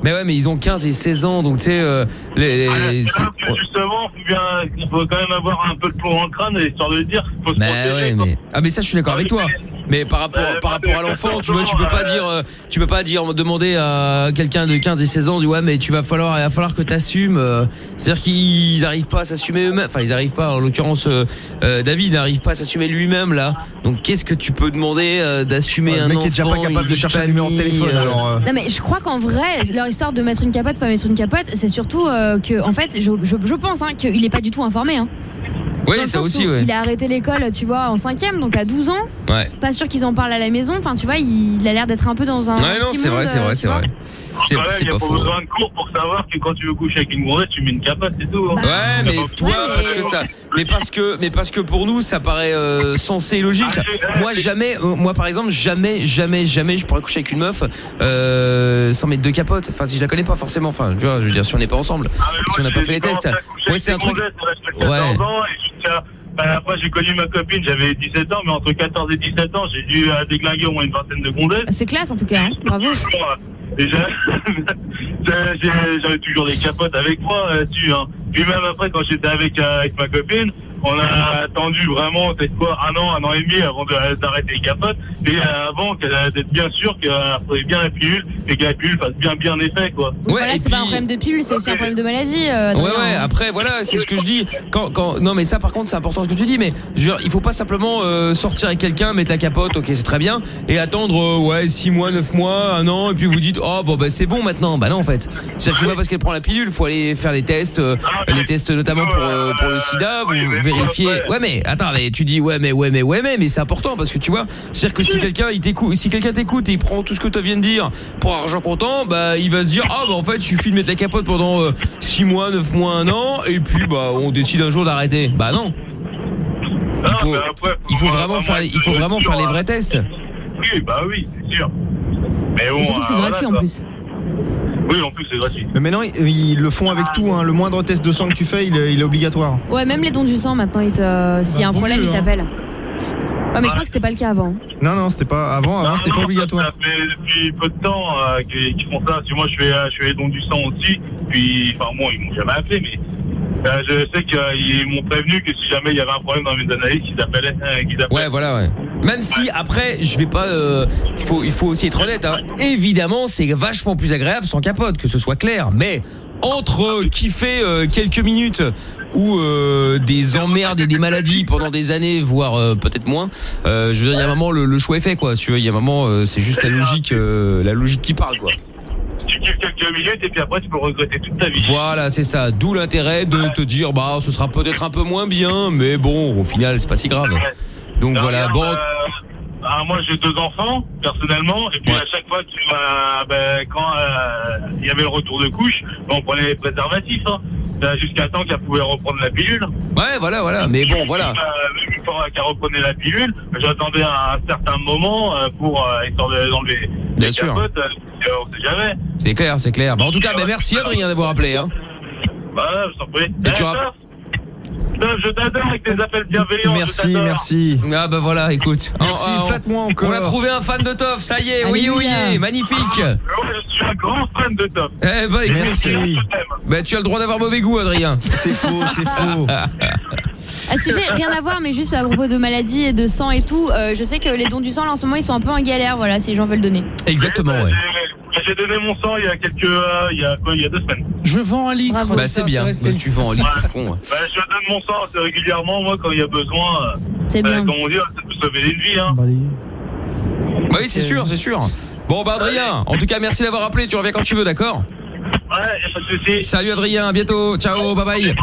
mais ouais, mais ils ont 15 et 16 ans, donc tu sais, euh, les, que justement, faut bien, il faut quand même avoir un peu le plomb dans le crâne, histoire de le dire. Faut se Bah protéger, ouais, mais ah mais ça je suis d'accord avec toi. Mais par rapport par rapport à l'enfant, tu vois, tu peux pas dire euh, tu peux pas dire demander à quelqu'un de 15 et 16 ans du ouais mais tu vas falloir il va falloir que tu assumes c'est-à-dire qu'ils arrivent pas à s'assumer eux-mêmes. Enfin, ils arrivent pas en l'occurrence euh, euh, David n'arrive pas à s'assumer lui-même là. Donc qu'est-ce que tu peux demander euh, d'assumer Ouais, un mec enfant est déjà pas capable de chercher un numéro de téléphone, alors, euh. Non mais je crois qu'en vrai, leur histoire de mettre une capote, pas mettre une capote, c'est surtout euh, que, en fait, je, je, je pense hein, qu'il est pas du tout informé. Hein. Oui, ça aussi ouais. Il a arrêté l'école, tu vois, en cinquième, donc à 12 ans. Ouais. Pas sûr qu'ils en parlent à la maison. Enfin, tu vois, il, il a l'air d'être un peu dans un. Ouais non, c'est vrai, c'est euh, vrai, c'est vrai. C'est Ouais, c'est il y a pas pas faux. besoin de cours pour savoir que quand tu veux coucher avec une gonzesse, tu mets une capote, c'est tout. hein. Ouais, mais toi, parce que ça, mais parce que, mais parce que pour nous, ça paraît euh, sensé et logique. Moi, jamais, euh, moi par exemple, jamais, jamais, jamais, je pourrais coucher avec une meuf euh, sans mettre de capote. Enfin, si je la connais pas forcément. Enfin, tu vois, je veux dire, si on n'est pas ensemble, si on n'a pas fait les tests. Ouais, c'est un truc. Ouais. Ouais. Après, j'ai connu ma copine, j'avais 17 ans, mais entre 14 et 17 ans, j'ai dû euh, déglinguer au moins une vingtaine de gonzesses. C'est classe en tout cas, hein. bravo. J'ai- j'avais toujours des capotes avec moi euh, dessus. Hein. Puis même après, quand j'étais avec, euh, avec ma copine, on a attendu vraiment peut-être quoi un an, un an et demi avant de- d'arrêter les capotes. Et euh, avant qu'elle- d'être bien sûr qu'elle prenait bien la pilule et que la pilule fasse bien bien effet quoi. Donc voilà, c'est pas un problème de pilule, c'est aussi un problème de maladie. euh, Ouais ouais après voilà c'est ce que je dis quand quand non mais ça par contre c'est important ce que tu dis mais je veux dire, il faut pas simplement euh, sortir avec quelqu'un mettre la capote ok c'est très bien et attendre euh, ouais 6 mois 9 mois un an et puis vous dites oh bon bah c'est bon maintenant bah non en fait c'est que c'est pas parce qu'elle prend la pilule faut aller faire les tests euh, les tests notamment pour euh, pour le sida vous ouais. Mais attends mais tu dis ouais mais ouais mais ouais mais mais c'est important parce que tu vois c'est à dire que si quelqu'un il t'écoute si quelqu'un t'écoute et il prend tout ce que tu viens de dire pour argent comptant bah il va se dire ah bah en fait il suffit de mettre la capote pendant 6 mois 9 mois un an et puis bah on décide un jour d'arrêter. Bah non. Il faut il faut vraiment faire les- il faut vraiment faire les vrais tests. Oui, bah oui, c'est sûr. Mais bon, Et surtout c'est euh, gratuit voilà, en plus. Oui, en plus c'est gratuit. Mais maintenant, ils, le font avec tout. Hein. Le moindre test de sang que tu fais, il, est- il est obligatoire. Ouais, même les dons du sang maintenant, ils te- s'il y a un vaut problème, ils hein. t'appellent. Ouais, mais je crois que c'était pas le cas avant. Non, non, c'était pas avant. Avant, c'était pas obligatoire. Ça fait depuis peu de temps euh, qu'ils font ça. Parce que moi, je fais, euh, je fais les dons du sang aussi. Puis, enfin, bon, ils m'ont jamais appelé, mais euh, je sais qu'ils m'ont prévenu que si jamais il y avait un problème dans mes analyses, ils appelaient. euh, qu'ils appelaient. Ouais, voilà, ouais. Même si après, je vais pas. euh, il faut, il faut aussi être honnête. Hein. Évidemment, c'est vachement plus agréable sans capote, que ce soit clair. Mais entre kiffer euh, quelques minutes ou euh, des emmerdes et des maladies pendant des années, voire euh, peut-être moins, euh, je veux dire, il y a un moment le, le choix est fait, quoi. Tu vois, il y a un moment, euh, c'est juste la logique, euh, la logique qui parle, quoi. Tu kiffes quelques minutes et puis après, tu peux regretter toute ta vie. Voilà, c'est ça. D'où l'intérêt de te dire, bah, ce sera peut-être un peu moins bien, mais bon, au final, c'est pas si grave. Donc voilà, bon. ah, moi j'ai deux enfants, personnellement, et puis à chaque fois euh, ben, quand euh, il y avait le retour de couche, ben, on prenait les préservatifs, hein. Ben, jusqu'à temps qu'elle pouvait reprendre la pilule. Ouais, voilà, voilà. Mais bon, voilà. Euh, une fois qu'elle reprenait la pilule, ben, j'attendais un, certain moment euh, pour euh, histoire de- d'enlever Bien sûr. euh. C'est clair, c'est clair. Bah, en tout cas, bah, merci Adrien d'avoir appelé. Hein. Bah, je t'en prie. Et tu Eh, je t'adore avec tes appels bienveillants. t'adore. merci. Ah bah voilà, écoute. Merci, Ah, ah, on- flatte-moi encore. On a trouvé un fan de Toff, ça y est, oui, oui, magnifique. Ouais, je suis un grand fan de Toff. Eh bah écoute, Merci. bah, tu as le droit d'avoir mauvais goût, Adrien. C'est faux, c'est faux. À ce sujet, rien à voir, mais juste à propos de maladies et de sang et tout, euh, je sais que les dons du sang, là, en ce moment, ils sont un peu en galère, voilà, si les gens veulent donner. Exactement, ouais. J'ai- donné mon sang il y a quelques, euh, il y a quoi, il y a deux semaines. Je vends un litre. Bah c'est bien, bah, tu vends en litre con. ouais. Bah, je donne mon sang assez régulièrement, moi, quand il y a besoin. euh, C'est bah, bien. Comme on dit, ça peut sauver une vie, hein. Bah oui, c'est sûr, c'est sûr. Bon bah Adrien, en tout cas merci d'avoir appelé, tu reviens quand tu veux, d'accord Ouais, y a pas de souci. Salut Adrien, à bientôt, ciao, bye bye.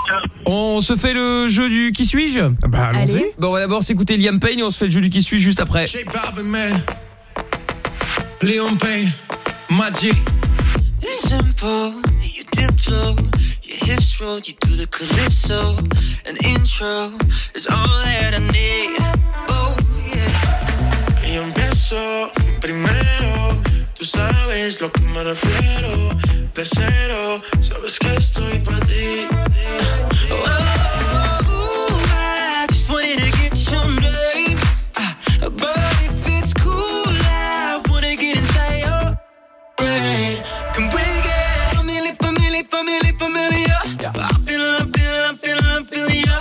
On se fait le jeu du qui suis-je Bah allons-y. Allez. Bon on va d'abord s'écouter Liam Payne et on se fait le jeu du qui suis juste après. Payne, G. It's simple, you dip low, your hips roll, you do the calypso. An intro is all that I need. Oh yeah. Y empiezo primero. Tú sabes lo que me refiero. De cero, sabes que estoy para ti. Oh, familiar? I'm feeling, I'm feeling, I'm feeling, I'm feeling ya.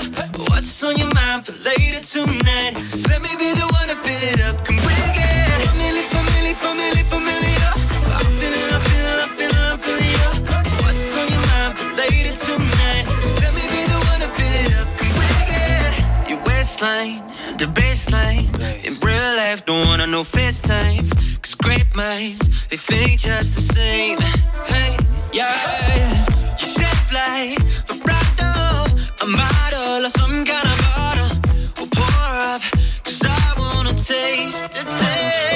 What's on your mind for later tonight? Let me be the one to fill it up. Can we get familiar, familiar, familiar, familiar? I'm feeling, I'm feeling, I'm feeling, I'm feeling ya. What's on your mind for later tonight? Let me be the one to fill it up. Can we get your waistline, the baseline? In real life, don't wanna know FaceTime. Cause great minds, they think just the same. Hey, yeah. You some kind of bottle. We'll pour up, cause I wanna taste the taste.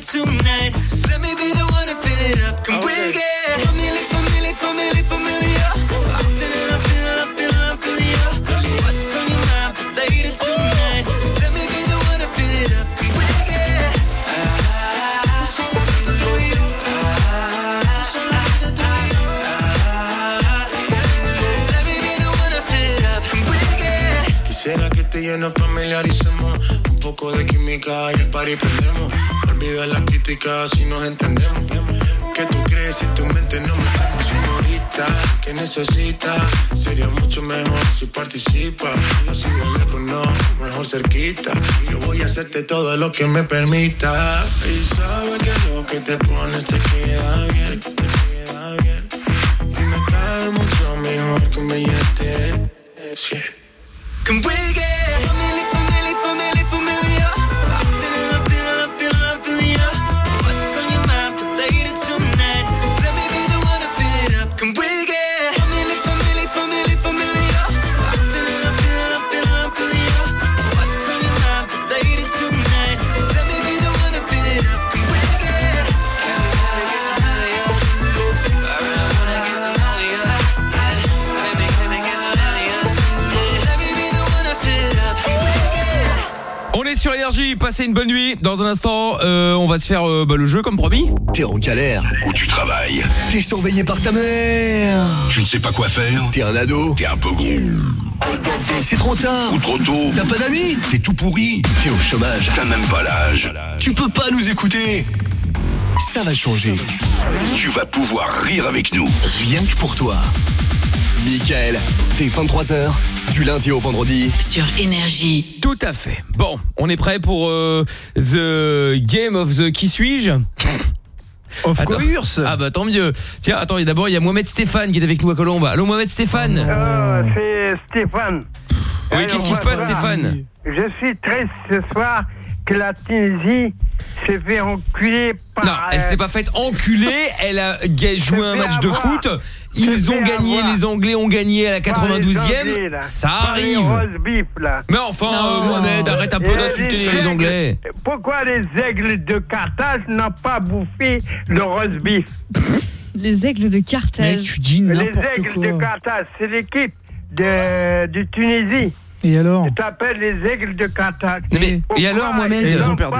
Tonight? Let me be the one to fill it up. Can we get familiar, tú y yo nos familiaricemos. Un poco de química y el party prendemos. Olvida la crítica si nos entendemos. Que tú crees si en tu mente no metemos, señorita? Que necesitas? Sería mucho mejor si participas. Así de lejos no, mejor cerquita. Yo voy a hacerte todo lo que me permita. Y sabes que lo que te pones te queda bien. Te queda bien. Y me cae mucho mejor que un billete. Sí. Can énergie, passez une bonne nuit. Dans un instant, euh, on va se faire euh, bah, le jeu comme promis. T'es en galère. Où tu travailles T'es surveillé par ta mère. Tu ne sais pas quoi faire T'es un ado. T'es un peu gros C'est trop tard. Ou trop tôt T'as pas d'amis. T'es tout pourri T'es au chômage. T'as même pas l'âge Tu peux pas nous écouter. Ça va changer. Tu vas pouvoir rire avec nous Rien que pour toi. Michael, t'es 23h, du lundi au vendredi. Sur Énergie. Tout à fait. Bon, on est prêt pour euh, The Game of the Qui suis-je? Of Attends. course. Ah bah tant mieux. Tiens, attends, d'abord il y a Mohamed Stéphane qui est avec nous à Colombe. Allô Mohamed Stéphane? Euh, c'est Stéphane. Oui, qu'est-ce qui se passe, Stéphane? Je suis triste ce soir que la Tunisie s'est fait enculer par... Non, elle s'est euh, pas faite enculer, elle a joué un match de foot, ils ont gagné, les Anglais ont gagné à la par les Anglais, 92e, là. ça les arrive. Mais enfin, euh, Mohamed, arrête un peu d'insulter les aigles- Anglais. Pourquoi les aigles de Carthage n'ont pas bouffé le roast beef Les aigles de Carthage. tu dis Les n'importe aigles quoi. de Carthage, c'est l'équipe de, de Tunisie. Et alors Ça s'appelle les aigles de Carthage. mais- et alors, Mohamed ils ont perdu.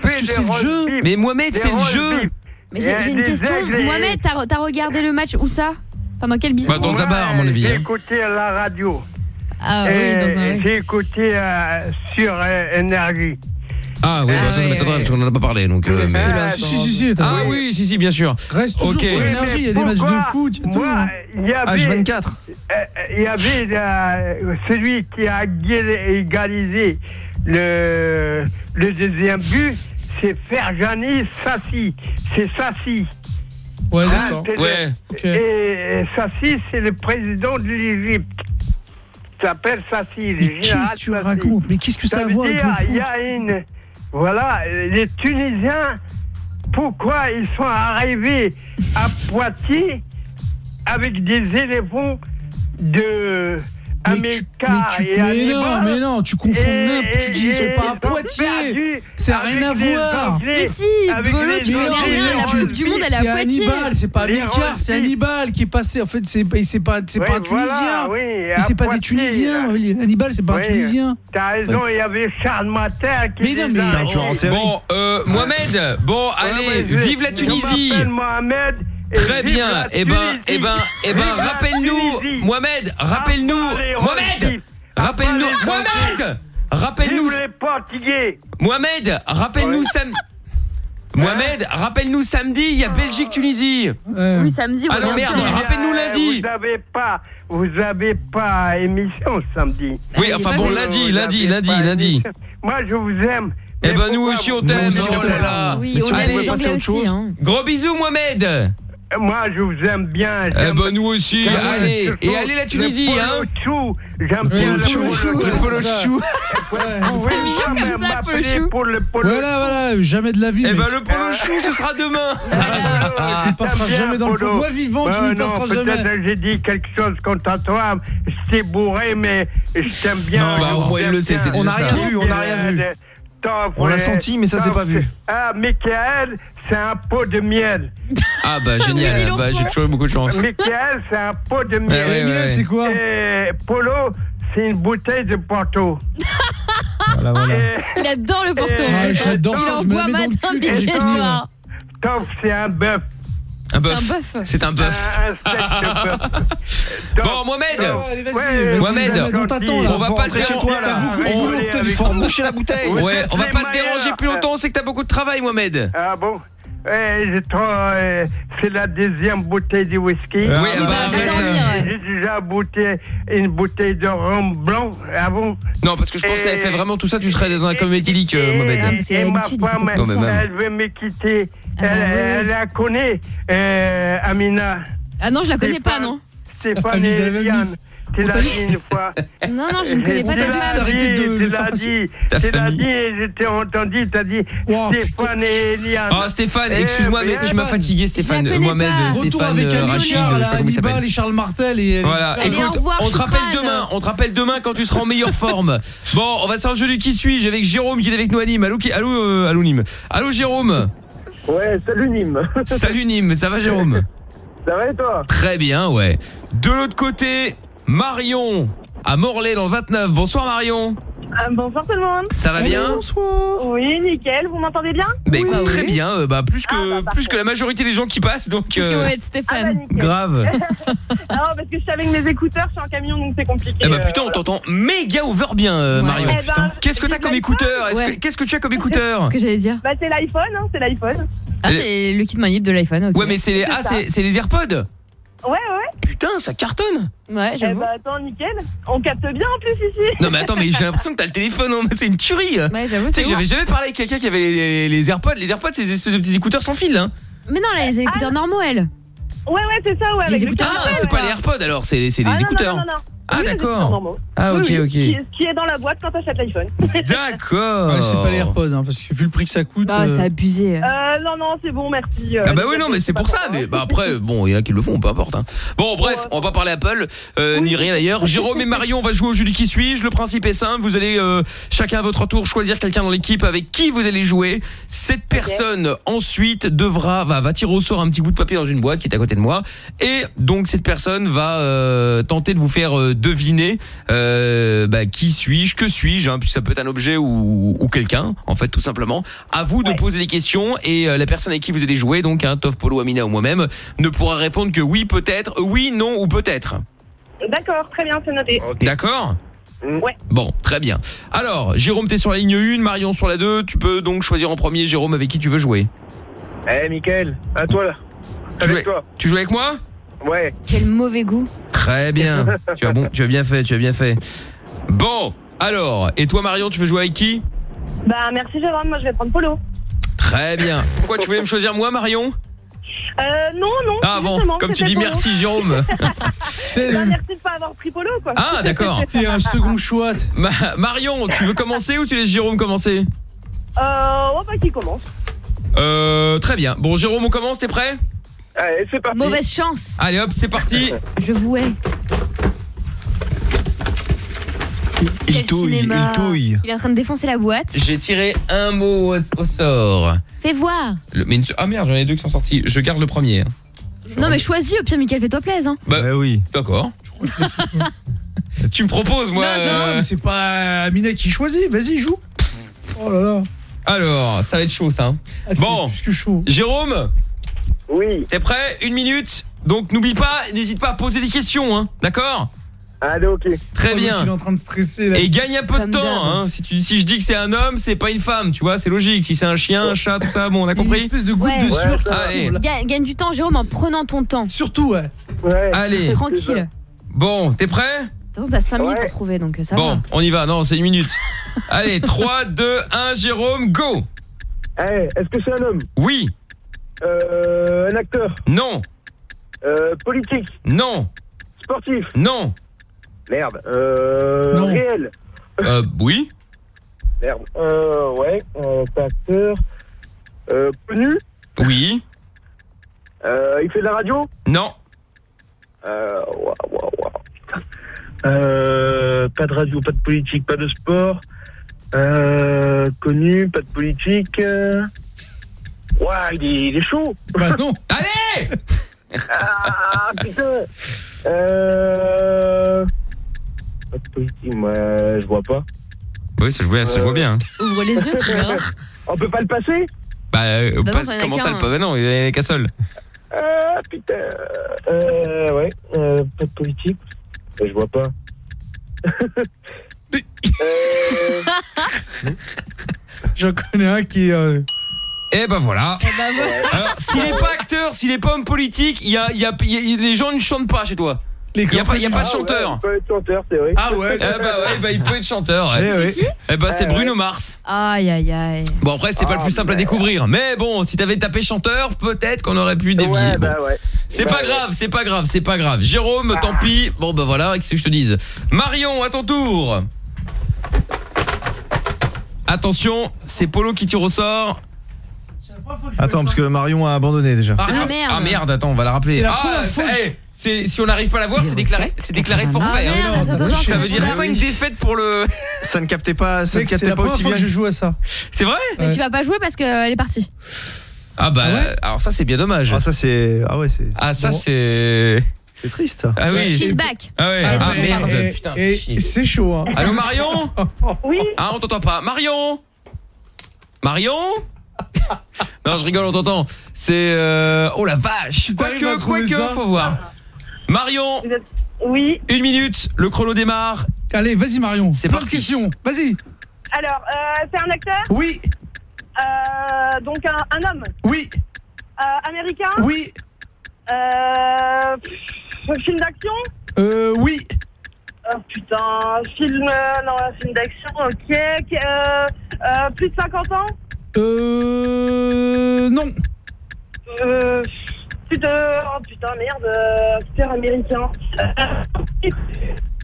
Parce que c'est le jeu. Mais Mohamed, c'est le jeu. Mais j'ai une question. Mohamed, t'as regardé le match où ça? Enfin, dans quel bistrot Bah, dans un bar, à mon avis. J'ai hein. écouté la radio. Ah oui, dans un. J'ai écouté euh, sur euh, Énergie. Ah oui, bah, ça, ça m'étonnerait parce qu'on en a pas parlé. Donc, euh, mais- Ah, Si, si, si, t'as- Ah oui, si, si, bien sûr. Reste toujours sur l'énergie, il y a des matchs de foot, il y a tout. Moi, il y avait, H24. euh, il y avait euh, celui qui a égalisé- égalisé le, le deuxième but, c'est Ferjani Sassi. C'est Sassi. Ouais, Ah, d'accord. c'est le- Ouais. Ok. Et Sassi, c'est le président de l'Égypte. Il s'appelle Sassi. le Mais général qu'est-ce que tu Sassi. racontes? Mais qu'est-ce que ça a à veut voir avec dire, le foot? Il y a une. Voilà, les Tunisiens, pourquoi ils sont arrivés à Poitiers avec des éléphants de Mais tu, mais, tu, et mais non, mais non, tu confonds n'importe. Tu dis ils sont pas à Poitiers. Ça n'a rien à voir. Mais si, avec Bolo, tu connais rien, la Coupe du Monde, elle est à C'est Poitiers. Hannibal, c'est pas Amilcar, c'est. Hannibal qui est passé. En fait, c'est c'est pas, c'est pas un Tunisien. c'est pas des Tunisiens. Hannibal, c'est pas un Tunisien. T'as raison, il y avait Charles Mater qui Mais non, mais-. Bon, euh, Mohamed, bon, allez, vive la Tunisie. Mohamed. Très bien. Eh ben, eh ben, eh ben, Vive la rappelle-nous. Mohamed, rappelle-nous, Mohamed, rappelle-nous, Mohamed, rappelle-nous. Mohamed, rappelle-nous sam... Mohamed, rappelle-nous samedi, il y a Belgique-Tunisie. Oui, samedi, Ah non, merde, rappelle-nous lundi. Vous avez pas, vous avez pas émission samedi. Oui, enfin bon, lundi, lundi, lundi, lundi. Moi, je vous aime. Eh ben, nous aussi, on t'aime. Oh là là. Oui, on aime les Anglais aussi. Hein. Gros bisous, Mohamed. Moi, je vous aime bien. Eh ben, nous aussi. Allez, le et allez la Tunisie, le hein. polo chou. J'aime bien le le polo chou, Le polo chou. Vous pouvez chou jamais comme ça, le polo m'appeler chou. pour le polo Voilà, voilà, jamais de la vie. Eh mec. ben, le polo chou, ce sera demain. Tu ne passeras jamais dans le polo. Moi vivant, tu Ouais, n'y non, passeras jamais. j'ai dit quelque chose contre toi. J'étais bourré, mais je t'aime bien. Non, bah, au moins, il le sait, c'est déjà On n'a rien vu, on n'a rien vu. On l'a senti, mais ça, c'est pas vu. Ah, Michael, c'est un pot de miel. Ah bah génial, bah, j'ai toujours eu beaucoup de chance. Michael, c'est un pot de miel. ouais, Eh, ouais. c'est quoi Et Polo, c'est une bouteille de Porto. Voilà, voilà. Et Il adore le Porto. Ah, j'adore Il ça, je me mets dans le matin, cul. Toff, c'est un bœuf. Un C'est un bœuf. C'est un bœuf. Bœuf. Bon, Mohamed. Allez, vas-y, Mohamed, on t'attend là. on va pas te déranger. T'as beaucoup de boulot, il faut reboucher la bouteille. Ouais, on va pas te déranger plus longtemps, c'est que t'as beaucoup de travail, Mohamed. Ah bon Ouais, j'ai trop, euh, c'est la deuxième bouteille de whisky. Oui, Ah, bah, bah. J'ai déjà bouté une bouteille de rhum blanc avant. Non, parce que je pense que si elle fait vraiment tout ça, tu serais dans un coma éthylique, euh, Mohamed. Et ma femme, elle veut me quitter. Ah bah, elle, la connaît, euh, Amina. Ah non, je la connais pas, non. C'est même Eliane. mif. Tu l'as dit une fois. Non, non, je ne connais pas Tu ta femme. Tu l'as dit, tu l'as dit et je t'ai entendu, t'as dit Wow, Stéphane et Eliane. Oh Stéphane, excuse-moi, Eh, mais bien, tu m'as fatigué, Stéphane. Mohamed. Retour Stéphane, avec euh, Rachid, Hannibal et Charles Martel et Voilà, écoute, on te rappelle demain, on te rappelle demain quand tu seras en meilleure forme. Bon, on va sur le jeu du qui suis-je avec Jérôme qui est avec nous à Nîmes. Allô, qui- allô, euh, allô Nîmes. Allô Jérôme. Ouais, salut Nîmes. Salut Nîmes, ça va Jérôme Ça va et toi? Très bien, ouais. De l'autre côté, Marion à Morlaix dans le 29. Bonsoir Marion. Ah, bonsoir tout le monde. Ça va bien Oui, nickel. Vous m'entendez bien Bah écoute, très bien, euh, bah plus que Ah, bah, plus que la majorité des gens qui passent donc Plus que euh, Stéphane. grave. Non, parce que je suis avec mes écouteurs, je suis en camion, donc c'est compliqué. Eh bah euh, putain, on t'entend méga over bien euh, Ouais. Marion. Eh ben, Qu'est-ce que t'as comme écouteur Ouais. Qu'est-ce que tu as comme écouteur Ce que j'allais dire. Bah, c'est l'iPhone, hein, c'est l'iPhone. Ah, c'est le kit manip de l'iPhone. ok. Ouais, mais c'est les C'est ah les AirPods. Ouais, ouais. Putain, ça cartonne. Ouais, Eh j'avoue. bah, attends, nickel. On capte bien en plus ici. Non mais attends, mais j'ai l'impression que t'as le téléphone, hein, c'est une tuerie. Ouais, j'avoue. Tu sais c'est que bon. j'avais jamais parlé avec quelqu'un qui avait les, les AirPods. Les AirPods, c'est des espèces de petits écouteurs sans fil. Hein. Mais non, là, les écouteurs normaux, elle. Ouais, ouais, c'est ça, ouais. Les avec le écouteurs Ah, c'est ouais. pas les AirPods alors, c'est c'est Ah, les non, écouteurs. Non, non, non. Ah, Oui, d'accord. Ah, Oui, ok, oui, ok. Qui, qui est dans la boîte quand t'achètes l'iPhone. D'accord. Ouais, c'est pas les AirPods, hein, parce que vu le prix que ça coûte. Ah, euh, c'est abusé. Euh, non, non, c'est bon, merci. euh, Ah bah oui non mais c'est pour ça mais bah après bon il y en a qui le font peu importe hein. Bon bref on va pas parler Apple euh, ni rien d'ailleurs Jérôme et Marion on va jouer au jeu du qui suis-je? Le principe est simple vous allez euh, chacun à votre tour choisir quelqu'un dans l'équipe avec qui vous allez jouer cette personne ensuite devra va, va tirer au sort un petit bout de papier dans une boîte qui est à côté de moi et donc cette personne va euh, tenter de vous faire euh, deviner euh, bah, qui suis-je que suis-je hein, puis ça peut être un objet ou, ou quelqu'un en fait tout simplement à vous de poser des questions et euh, la personne avec qui vous allez jouer donc un Tof Polo Amina ou moi-même ne pourra répondre que oui peut-être oui non ou peut-être D'accord, très bien, c'est noté. d'accord Ouais. Bon, très bien. Alors, Jérôme, t'es sur la ligne 1, Marion sur la 2. Tu peux donc choisir en premier, Jérôme, avec qui tu veux jouer. Eh, Mickaël, à toi là. Tu joues, tu joues avec moi? Ouais. Quel mauvais goût. Très bien. tu as bon, tu as bien fait, tu as bien fait. Bon, alors, et toi Marion, tu veux jouer avec qui? Bah, merci Jérôme, moi je vais prendre Polo. Très bien. Pourquoi tu voulais me choisir moi Marion? Euh, non, non. Ah bon, comme tu dis Polo. merci Jérôme. Bah, merci de pas avoir pris Polo, quoi. Ah d'accord. T'es un second choix. Ma- Marion, tu veux commencer ou tu laisses Jérôme commencer? Euh, on va pas qui commence. Euh, très bien. Bon Jérôme, on commence, t'es prêt? Allez, c'est parti. Mauvaise chance. Allez hop, c'est parti. Je vous hais. Quel cinéma. Il est en train de défoncer la boîte. J'ai tiré un mot au, au sort. Fais voir. Le- mais une- ah merde, j'en ai deux qui sont sortis. Je garde le premier. hein. Non mais choisis, au pire Mickaël, fais-toi plaisir. Hein. Bah oui. D'accord. tu me proposes moi. Non, non, euh, mais c'est pas Amina qui choisit. Vas-y, joue. Oh là là. Alors, ça va être chaud ça. hein. Ah, c'est bon. plus que chaud. Jérôme Oui. T'es prêt Une minute. Donc n'oublie pas, n'hésite pas à poser des questions, hein. D'accord Allez, ok. Très Oh, bien. Il est en train de stresser là. Et gagne un peu de temps. Hein. Si, tu, si je dis que c'est un homme, c'est pas une femme, tu vois, c'est logique. Si c'est un chien, un chat, tout ça, bon, on a Une compris espèce de goutte Ouais. de sueur Gagne du temps, Jérôme, en prenant ton temps. Surtout, ouais. Ouais. Allez. Tranquille. Bon, t'es prêt De toute façon, t'as 5 minutes pour trouver, donc ça Bon, va. on y va. Non, c'est une minute. Allez, 3, 2, 1, Jérôme, go Eh, est-ce que c'est un homme? Oui, Euh, un acteur non, euh, Politique non, Sportif non, Merde. Euh, Non. Réel euh, oui, Merde. Euh, ouais. Euh, acteur. Euh, connu oui, euh, Il fait de la radio non, Euh, waouh, waouh, waouh. Putain. Euh, pas de radio, pas de politique, pas de sport. Euh, connu, pas de politique. Euh... Ouah, il est, il est chaud. Bah non. Allez Ah, putain. Euh... Pas de politique, moi, je vois pas. Oui, ça jouait, ça jouait bien. hein. Ouvre les yeux, tu verras. On peut pas le passer Bah, euh, Bah non, pas- ça en a comment ça, qu'un, le pas Bah non, il est qu'un seul. Ah, putain. Euh, ouais, euh, pas de politique. Je vois pas. euh... J'en connais un qui est. euh, Et ben voilà. Eh ben, voilà. Alors, s'il est pas acteur, s'il est pas homme politique, il y a, il y a, il y a- les gens ne chantent pas chez toi. les Il y a pas, il y a pas de Ah, chanteur. Ouais, il peut être chanteur, c'est vrai. Ah ouais. Eh bah ouais, bah il peut être chanteur. Eh Ouais. ouais. Eh bah c'est Eh Bruno Mars. Aïe, aïe, aïe. Bon après c'était pas le Ah, plus simple à découvrir, mais bon si t'avais tapé chanteur, peut-être qu'on aurait pu dévier. Ouais, Bon. bah ouais. C'est Bah pas ouais. grave, c'est pas grave, c'est pas grave. Jérôme, tant pis. Bon bah voilà, qu'est-ce que je te dise? Marion, à ton tour. Attention, c'est Polo qui tire au sort. Attends, parce que Marion a abandonné déjà. Ah, Ah, merde. Ah merde, attends, on va la rappeler. C'est la ah, c'est- eh, si on n'arrive pas à la voir, c'est déclaré, c'est déclaré forfait. Ah, hein. merde, non, attends, attends, attends, Ça veut dire Ah 5 oui. défaites pour le. Ça ne captait pas, ça ne captait pas aussi bien. que je joue à ça. C'est vrai Mais Ouais. tu vas pas jouer parce qu'elle est partie. Ah bah Ah ouais alors ça c'est bien dommage. Ah ça c'est ah ouais c'est Ah ça c'est c'est triste. Ah oui. She's back. Ah ouais. Ah, Ah merde. Et, Putain. et chier. c'est chaud, hein. Allô Marion Oui, Ah on t'entend pas. Marion Marion Non, je rigole, on t'entend. C'est euh... oh la vache. Si à Quoique, trouver quoique, ça. faut voir. Marion. Oui. une minute, le chrono démarre. Allez, vas-y Marion. C'est Plein de parti. questions. Vas-y. Alors, euh, c'est un acteur Oui, euh, Donc un, un homme oui, euh, Américain oui, euh, pff, Film d'action euh, oui. Oh putain, film... euh, non, un film d'action, ok. ok, euh, euh, plus de 50 ans Euh, non. euh. Oh putain, merde. Acteur américain. Euh,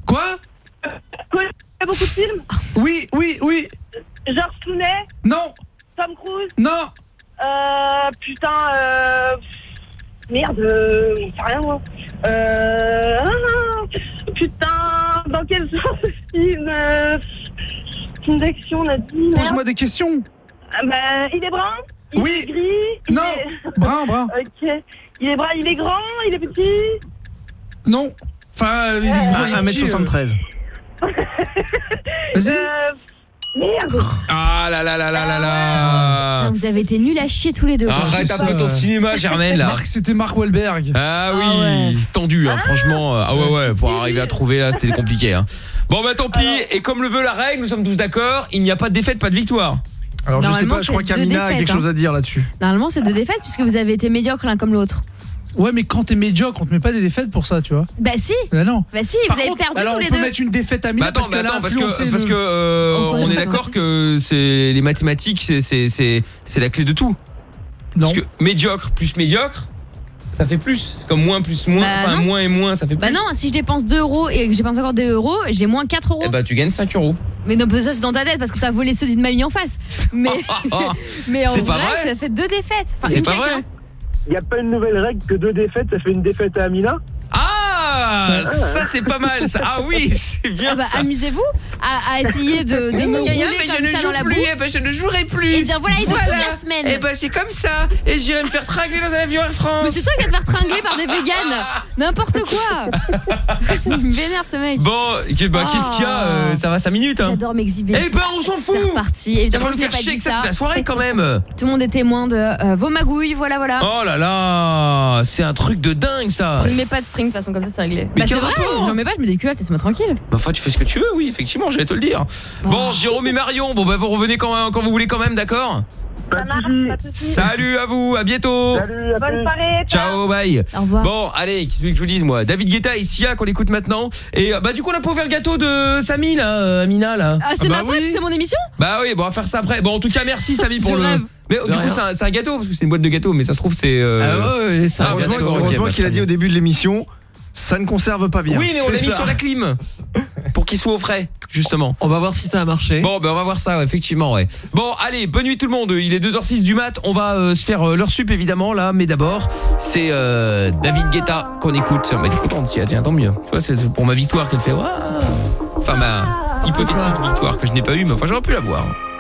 Quoi Connais beaucoup de films Oui, oui, oui. George Clooney Non. Tom Cruise Non. Euh, putain, euh... Merde, euh... sais rien, moi. Euh... ah, putain, dans quel genre de film euh... Film d'action, on a dit. Pose-moi des questions. Ah, bah, il est brun il Oui. est gris il Non. est- Brun, brun. Ok. Il est brun, il est grand, il est petit Non. Enfin, il est Euh, il est petit, euh. 1m73. Vas-y. Euh... Merde Ah là là là là là là. Vous avez été nuls à chier tous les deux. Arrête un peu ton cinéma, Germaine là. Marc, c'était Marc Wahlberg. Ah oui, tendu, hein, franchement. Ah ouais, ouais, pour arriver à trouver là, c'était compliqué. Hein. Bon, bah tant pis. Et comme le veut la règle, nous sommes tous d'accord, il n'y a pas de défaite, pas de victoire. Alors je sais pas, je crois qu'Amina a quelque chose hein. à dire là-dessus. Normalement, c'est deux défaites puisque vous avez été médiocres l'un comme l'autre. Ouais, mais quand t'es médiocre, on te met pas des défaites pour ça, tu vois. Bah si. Bah non. Bah si, Par vous avez contre, perdu alors tous on les peut deux. mettre une défaite à Bah Mina attends, parce bah qu'elle a attends, parce que, parce le- que euh, on est d'accord que c'est les mathématiques, c'est c'est c'est c'est la clé de tout. Non. Parce que médiocre plus médiocre, ça fait plus. C'est comme moins plus moins, Bah enfin non. moins et moins, ça fait plus. Bah non, si je dépense 2 euros et que je dépense encore 2 euros, j'ai moins 4 euros. Eh bah tu gagnes 5 euros. Mais non, ça c'est dans ta tête parce que t'as volé ceux d'une mamie en face. Mais, mais en pas vrai, vrai. ça fait deux défaites. Enfin, C'est une pas chacun. vrai. Il n'y a pas une nouvelle règle que deux défaites, ça fait une défaite à Amina? Ah, ça c'est pas mal ça. Ah oui, c'est bien Ah bah, ça. amusez-vous à, à essayer de, de me rouler comme ça dans la boue. eh ben, je ne jouerai plus. Et bien voilà, il veut toute la semaine. Eh ben c'est comme ça. Et j'irai me faire tragler dans un avion Air France. Mais c'est toi qui vas te faire tringler par des véganes. N'importe quoi. Il me vénère ce mec. Bon, bah, qu'est-ce qu'il y a euh, Ça va 5 minutes hein. J'adore m'exhiber. Eh ben on s'en fout. C'est reparti. Évidemment, je nous n'ai faire chier que ça ça. toute la soirée quand même. Tout le monde est témoin de euh, vos magouilles, voilà, voilà. Oh là là, c'est un truc de dingue ça. Je ne mets pas de string, de toute façon, comme ça, c'est. Mais bah, c'est vrai, j'en mets pas, je mets des culottes, laisse-moi tranquille. Bah, Enfin, tu fais ce que tu veux, oui, effectivement, j'allais te le dire. Bon, Jérôme et Marion, bon bah vous revenez quand, quand vous voulez quand même, d'accord Ça marche, pas de soucis. Salut à vous, à bientôt. Salut, à Bonne soirée. Ciao, bye. Au revoir. Bon, allez, qu'est-ce que je vous dise moi David Guetta et Sia qu'on écoute maintenant. Et euh, bah du coup on a pas ouvert le gâteau de Samy là, euh, Amina là. Ah, c'est bah ma faute, oui. c'est mon émission? Bah oui, bon on va faire ça après. Bon en tout cas merci Samy pour le. rêve. Mais du coup c'est un, c'est un gâteau parce que c'est une boîte de gâteaux, mais ça se trouve c'est. euh, Ah ouais, ouais, ça, Ah, bien heureusement d'accord, ok, heureusement bah, qu'il a dit au début de l'émission, ça ne conserve pas bien. Oui, mais on l'a mis sur la clim pour qu'il soit au frais, justement. On va voir si ça a marché. Bon, ben on va voir ça, ouais, effectivement, ouais. Bon, allez, bonne nuit tout le monde. Il est 2h06 du mat. On va euh, se faire euh, l'heure sup, évidemment, là. Mais d'abord, c'est euh, David Guetta qu'on écoute. Bah, elle est contente, tiens, tiens, tant mieux. Tu vois, c'est pour ma victoire qu'elle fait. Waouh Enfin, ma hypothétique victoire que je n'ai pas eue, mais enfin, j'aurais pu l'avoir. One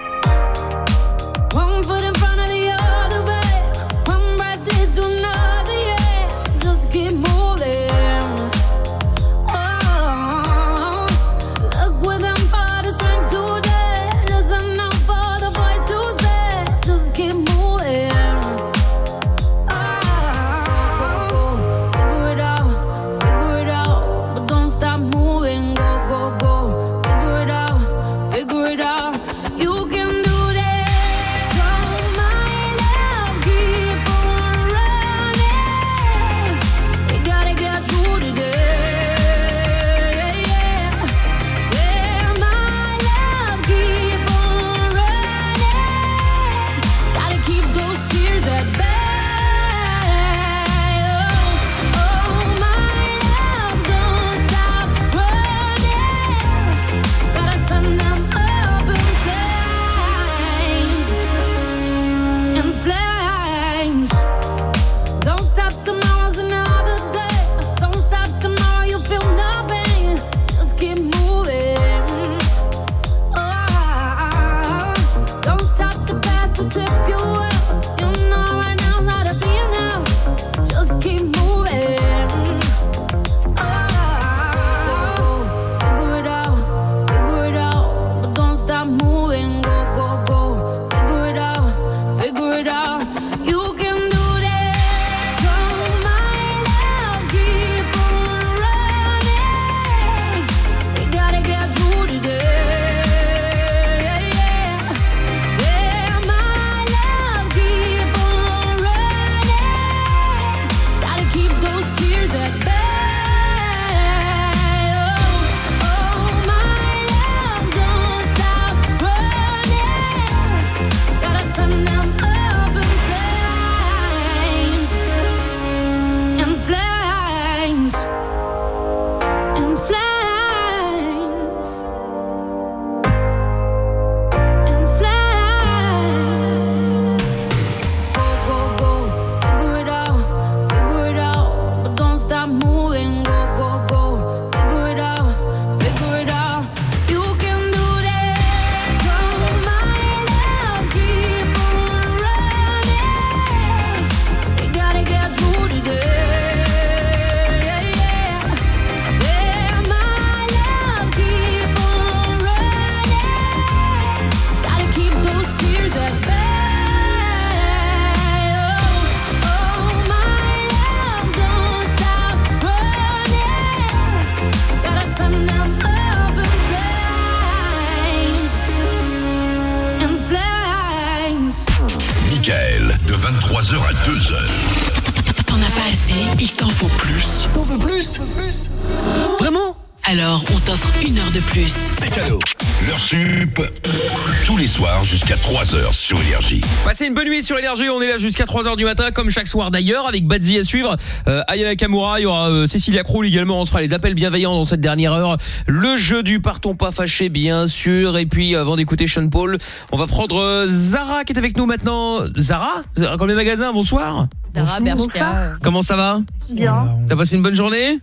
Sur Énergie, on est là jusqu'à 3h du matin comme chaque soir d'ailleurs avec Badzi à suivre, euh, Aya Nakamura, il y aura euh, Cécilia Kroul également, on se fera les appels bienveillants dans cette dernière heure, le jeu du partons pas fâché bien sûr. Et puis avant d'écouter Sean Paul, on va prendre euh, Zara qui est avec nous maintenant. Zara? Zara comme les magasins, bonsoir. Zara Bershka. Comment ça va? Bien. T'as passé une bonne journée?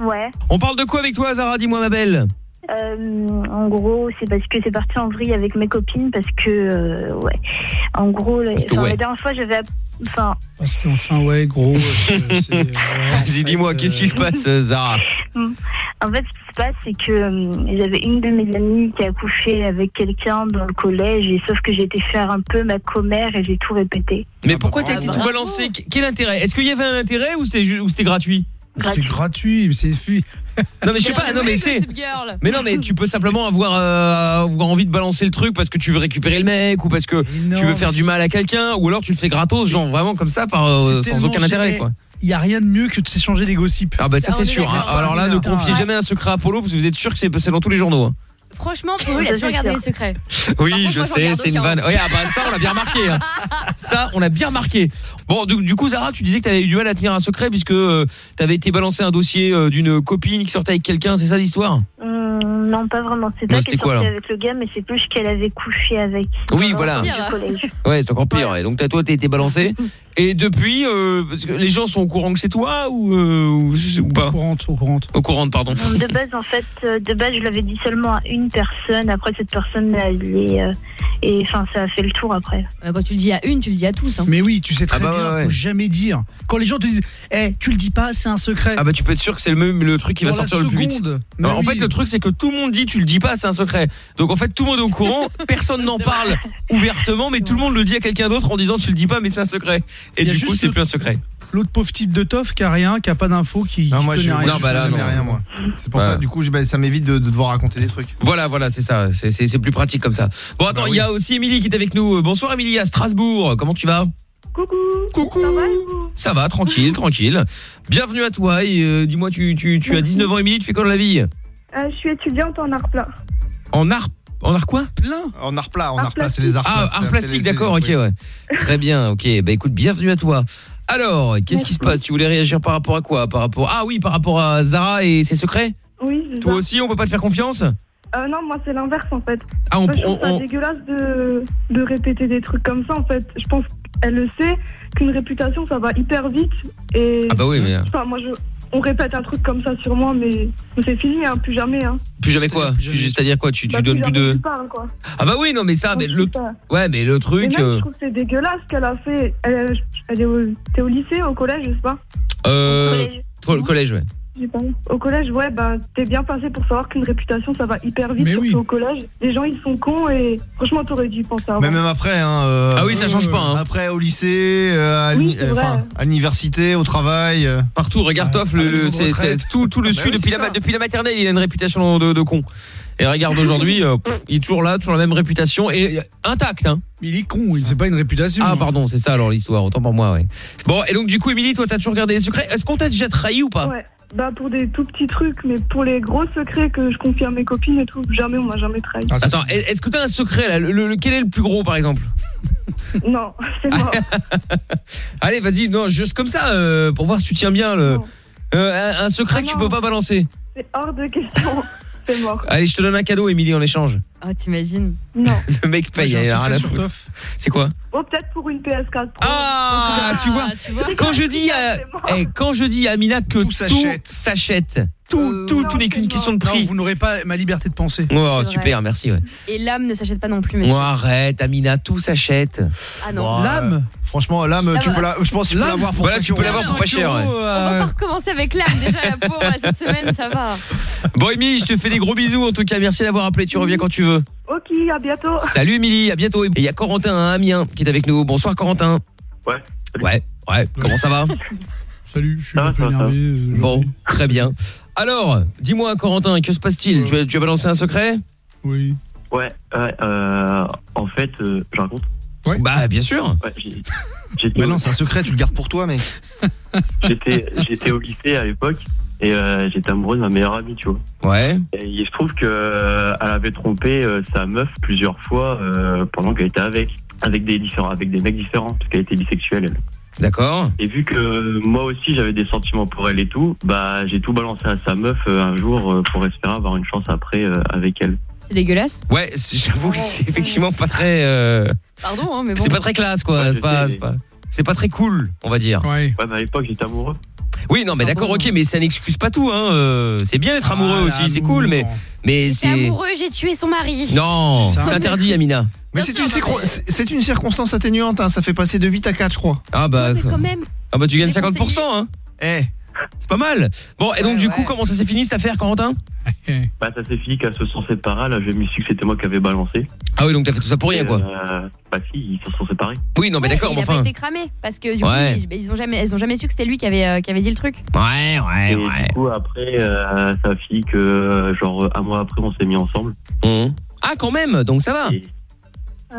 Ouais. On parle de quoi avec toi Zara, dis-moi ma belle Euh, en gros, c'est parce que c'est parti en vrille avec mes copines parce que euh, ouais. En gros, la, que ouais. la dernière fois, j'avais enfin Parce qu'enfin, ouais, gros. euh, ouais, Vas-y dis-moi, qu'est-ce qui se passe Zara. En fait, ce qui se passe, c'est que j'avais une de mes amies qui a couché avec quelqu'un dans le collège, et sauf que j'ai été faire un peu ma commère et j'ai tout répété. Mais pourquoi t'as été tout balancé? Quel intérêt? Est-ce qu'il y avait un intérêt ou c'était gratuit? C'était gratuit, mais c'est fui. Non mais je sais pas, non mais c'est Mais non mais tu peux simplement avoir, euh, avoir envie de balancer le truc parce que tu veux récupérer le mec ou parce que tu veux faire du mal à quelqu'un ou alors tu le fais gratos genre vraiment comme ça par euh, sans aucun intérêt géré. quoi. Il y a rien de mieux que de s'échanger des gossips. Ah bah ça c'est sûr. hein. Alors là ne confiez jamais un secret à Polo parce que vous êtes sûr que c'est c'est dans tous les journaux. hein. Franchement, pour eux, il a toujours gardé les secrets. Oui, contre, je moi, sais, c'est une vanne. Oui, ah bah ça, on l'a bien remarqué. hein. Ça, on l'a bien remarqué. Bon, du, du coup, Zara, tu disais que tu avais eu du mal à tenir un secret puisque tu avais été balancé un dossier euh, d'une copine qui sortait avec quelqu'un, c'est ça l'histoire? Hum, non, pas vraiment. C'est quoi, sortait alors? avec le gars, mais c'est plus qu'elle avait couché avec. Oui, voilà. le du collège. Ouais, c'est encore pire. ouais. Donc t'as toi, t'as été balancé. Et depuis, euh, parce que les gens sont au courant que c'est toi ou, euh, ou, ou pas Au courante, au courante. Au courante, pardon. De base, en fait, euh, de base, je l'avais dit seulement à une personne. Après, cette personne, elle est, euh, et enfin, ça a fait le tour après. Quand tu le dis à une, tu le dis à tous. hein. Mais oui, tu sais très Ah bah bien, ouais, ouais. faut jamais dire. Quand les gens te disent, eh, tu le dis pas, c'est un secret. Ah bah tu peux être sûr que c'est le même le truc qui va Dans sortir le plus vite. seconde. Mais Alors, en oui. fait le truc c'est que tout le monde dit tu le dis pas c'est un secret. Donc en fait tout le monde est au courant, personne n'en parle ouvertement mais tout le monde le dit à quelqu'un d'autre en disant tu le dis pas mais c'est un secret. Et du coup c'est plus un secret. L'autre pauvre type de tof qui a rien, qui a pas d'infos, qui. Non, moi, connaît je, rien. non, bah là, non. rien, moi. C'est pour Ouais. ça, du coup, je- bah, ça m'évite de, de devoir raconter des trucs. Voilà voilà c'est ça c'est plus pratique comme ça. Bon attends Bah il y a aussi Émilie qui est avec nous. Euh, Bonsoir Émilie à Strasbourg. Comment tu vas? Coucou. Coucou. Ça va tranquille tranquille. Bienvenue à toi et euh, dis-moi tu tu tu as 19 ans Émilie tu fais quoi dans la vie? Euh, je suis étudiante en art plat. En art en art quoi Plein. En art plat, en Art art plat, c'est les arts Ah, art plastique, d'accord, ok, ouais. Très bien, ok. Bah écoute, bienvenue à toi. Alors, qu'est-ce qui se passe? Tu voulais réagir par rapport à quoi? Par rapport Ah oui, par rapport à Zara et ses secrets? Oui, c'est Toi ça. aussi, on peut pas te faire confiance? Euh, non, moi c'est l'inverse en fait. Ah, on- Moi, je trouve on- ça on- dégueulasse de, de répéter des trucs comme ça en fait. Je pense qu'elle le sait, qu'une réputation ça va hyper vite. Et Ah bah oui, mais- Enfin, moi je. On répète un truc comme ça sur moi, mais c'est fini, hein, plus jamais. Hein. Plus jamais quoi Juste à dire quoi Tu, tu Bah, donnes plus de tu parles, quoi. Ah bah oui, non mais ça mais le ça. Ouais, mais le truc même, euh, je trouve que c'est dégueulasse ce qu'elle a fait. Elle, elle est au, t'es au lycée, au collège, je sais pas. euh trop- le collège, ouais. Au collège, ouais, bah, t'es bien passé pour savoir qu'une réputation, ça va hyper vite, Mais surtout oui. au collège. Les gens, ils sont cons et franchement, t'aurais dû y penser avant. Mais même après, hein, euh, Ah oui, ça change pas, hein. Après, au lycée, euh, à Oui, euh, l'université, au travail. euh. Partout, regarde Toff, le, le- c'est tout, tout le Bah suit oui, depuis c'est la, ma- ça. depuis la maternelle, il a une réputation de, de con. Et regarde aujourd'hui, euh, pff, il est toujours là, toujours la même réputation et euh, intact hein. Il est con, il c'est pas une réputation. Ah pardon, c'est ça alors l'histoire, autant pour moi, ouais. Bon, et donc du coup Émilie, toi t'as toujours gardé les secrets. Est-ce qu'on t'a déjà trahi ou pas? Ouais, bah, pour des tout petits trucs, mais pour les gros secrets que je confie à mes copines et tout, jamais, on m'a jamais trahi. Ah, Attends, est-ce que t'as un secret là le, Quel est le plus gros par exemple? Non, c'est mort. Allez, vas-y, non, juste comme ça, euh, pour voir si tu tiens bien le. Euh, un, un secret Ah que tu peux pas balancer. c'est hors de question. Allez, je te donne un cadeau, Émilie, en échange. Oh, t'imagines Non. Le mec paye, il a rien à foutre. C'est quoi Oh, peut-être pour une PS4 Pro. Ah, tu vois, quand je dis à, eh, quand je dis à Amina que tout s'achète, tout, Euh, tout, tout n'est qu'une question de Non, prix. vous n'aurez pas ma liberté de penser. Oh, super, vrai. merci. Ouais. Et l'âme ne s'achète pas non plus, Oh, arrête, Amina, tout s'achète. Ah non. Ouais. L'âme Franchement, l'âme, tu peux la, je pense que tu peux L'âme l'avoir pour Voilà, 5 tu peux l'avoir pour pas cher. ouais. On va pas recommencer avec l'âme déjà la pauvre cette semaine, ça va. Bon, Émilie, je te fais des gros bisous. En tout cas, merci d'avoir appelé. Tu reviens quand tu veux. Ok, à bientôt. Salut, Émilie, à bientôt. Et il y a Corentin à Amiens qui est avec nous. Bonsoir, Corentin. Ouais. Ouais, ouais. Comment ça va? Salut, je suis un peu énervé. euh, Bon, très bien. Alors, dis-moi, Corentin, que se passe-t-il tu, as, tu as balancé un secret Oui. Ouais, ouais, euh, en fait, euh, je raconte. Bah bien sûr. Bah non, c'est un secret, tu le gardes pour toi, mec. J'étais j'étais au lycée à l'époque et euh, j'étais amoureux de ma meilleure amie, tu vois. Ouais. Et il se trouve que euh, elle avait trompé euh, sa meuf plusieurs fois euh, pendant qu'elle était avec avec des différents avec des mecs différents parce qu'elle était bisexuelle. elle. D'accord. Et vu que moi aussi j'avais des sentiments pour elle et tout, bah j'ai tout balancé à sa meuf euh, un jour euh, pour espérer avoir une chance après euh, avec elle. C'est dégueulasse. Ouais, j'avoue que c'est effectivement pas très. euh, Pardon, hein, mais bon. C'est pas très classe, quoi. c'est pas, c'est pas, c'est pas très cool, on va dire. Ouais. mais à l'époque j'étais amoureux. Oui, non, mais d'accord, ok, mais ça n'excuse pas tout. Hein. euh, C'est bien d'être amoureux Ah, aussi, c'est cool, mais mais J'étais c'est. amoureux, j'ai tué son mari. Non, c'est interdit, Amina. Mais c'est une, c'est- une circonstance atténuante, hein, ça fait passer de 8 à 4, je crois. Ah bah. Mais quand même. Ah bah tu gagnes C'est 50%, hein. Eh. C'est pas mal. Bon, et donc du coup, comment ça s'est fini cette affaire, Corentin Bah ça s'est fini qu'elle se sont séparés, là je me suis dit que c'était moi qui avais balancé. Ah oui, donc t'as fait tout ça pour rien, quoi. Euh, bah si, ils se sont séparés. Oui, non, mais Ouais, d'accord, il mais a pas enfin. été cramé parce que du Ouais. coup, ils, ils ont jamais, elles ont jamais su que c'était lui qui avait, euh, qui avait dit le truc. Ouais, ouais, et ouais. du coup après, euh, ça a fini que euh, genre un mois après on s'est mis ensemble. Hum. Ah, quand même, donc ça va.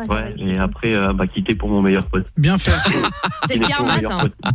Ouais, et après euh, elle m'a quitté pour mon meilleur pote. Bien fait. C'est le karma, ça. hein.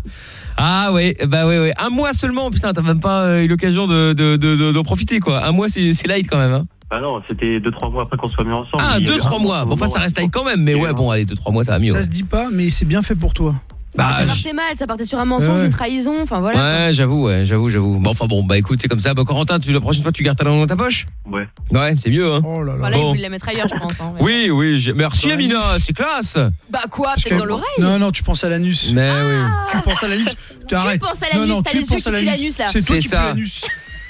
Ah ouais, bah ouais, ouais. Un mois seulement, putain, t'as même pas euh, eu l'occasion de, de, de, de- d'en profiter, quoi. Un mois, c'est, c'est light quand même, hein. Ah non, c'était 2-3 mois après qu'on soit mis ensemble. Ah, Il y deux, avait trois un mois. Bon, enfin, ça reste light quand même, mais ouais, bon, allez, deux, trois mois, ça va mieux. Ça ouais. se dit pas, mais c'est bien fait pour toi. Bah, ça partait mal, ça partait sur un mensonge, Ouais. une trahison, enfin voilà. Ouais, j'avoue, ouais, j'avoue, j'avoue. Bon, enfin bon, bah écoute, c'est comme ça. Bah, Corentin, tu, la prochaine fois, tu gardes ta langue dans ta poche? Ouais. Ouais, c'est mieux, hein. Oh là là. Voilà, il Bon. voulait la mettre ailleurs, je pense. hein. Oui, oui, merci Amina, c'est classe. Bah quoi, peut-être que- dans l'oreille Non, non, tu penses à l'anus. Mais oui. Tu penses à l'anus. Tu arrêtes. penses à Non, l'anus, non, t'as tu les yeux penses qui l'anus. là. C'est toi qui l'anus.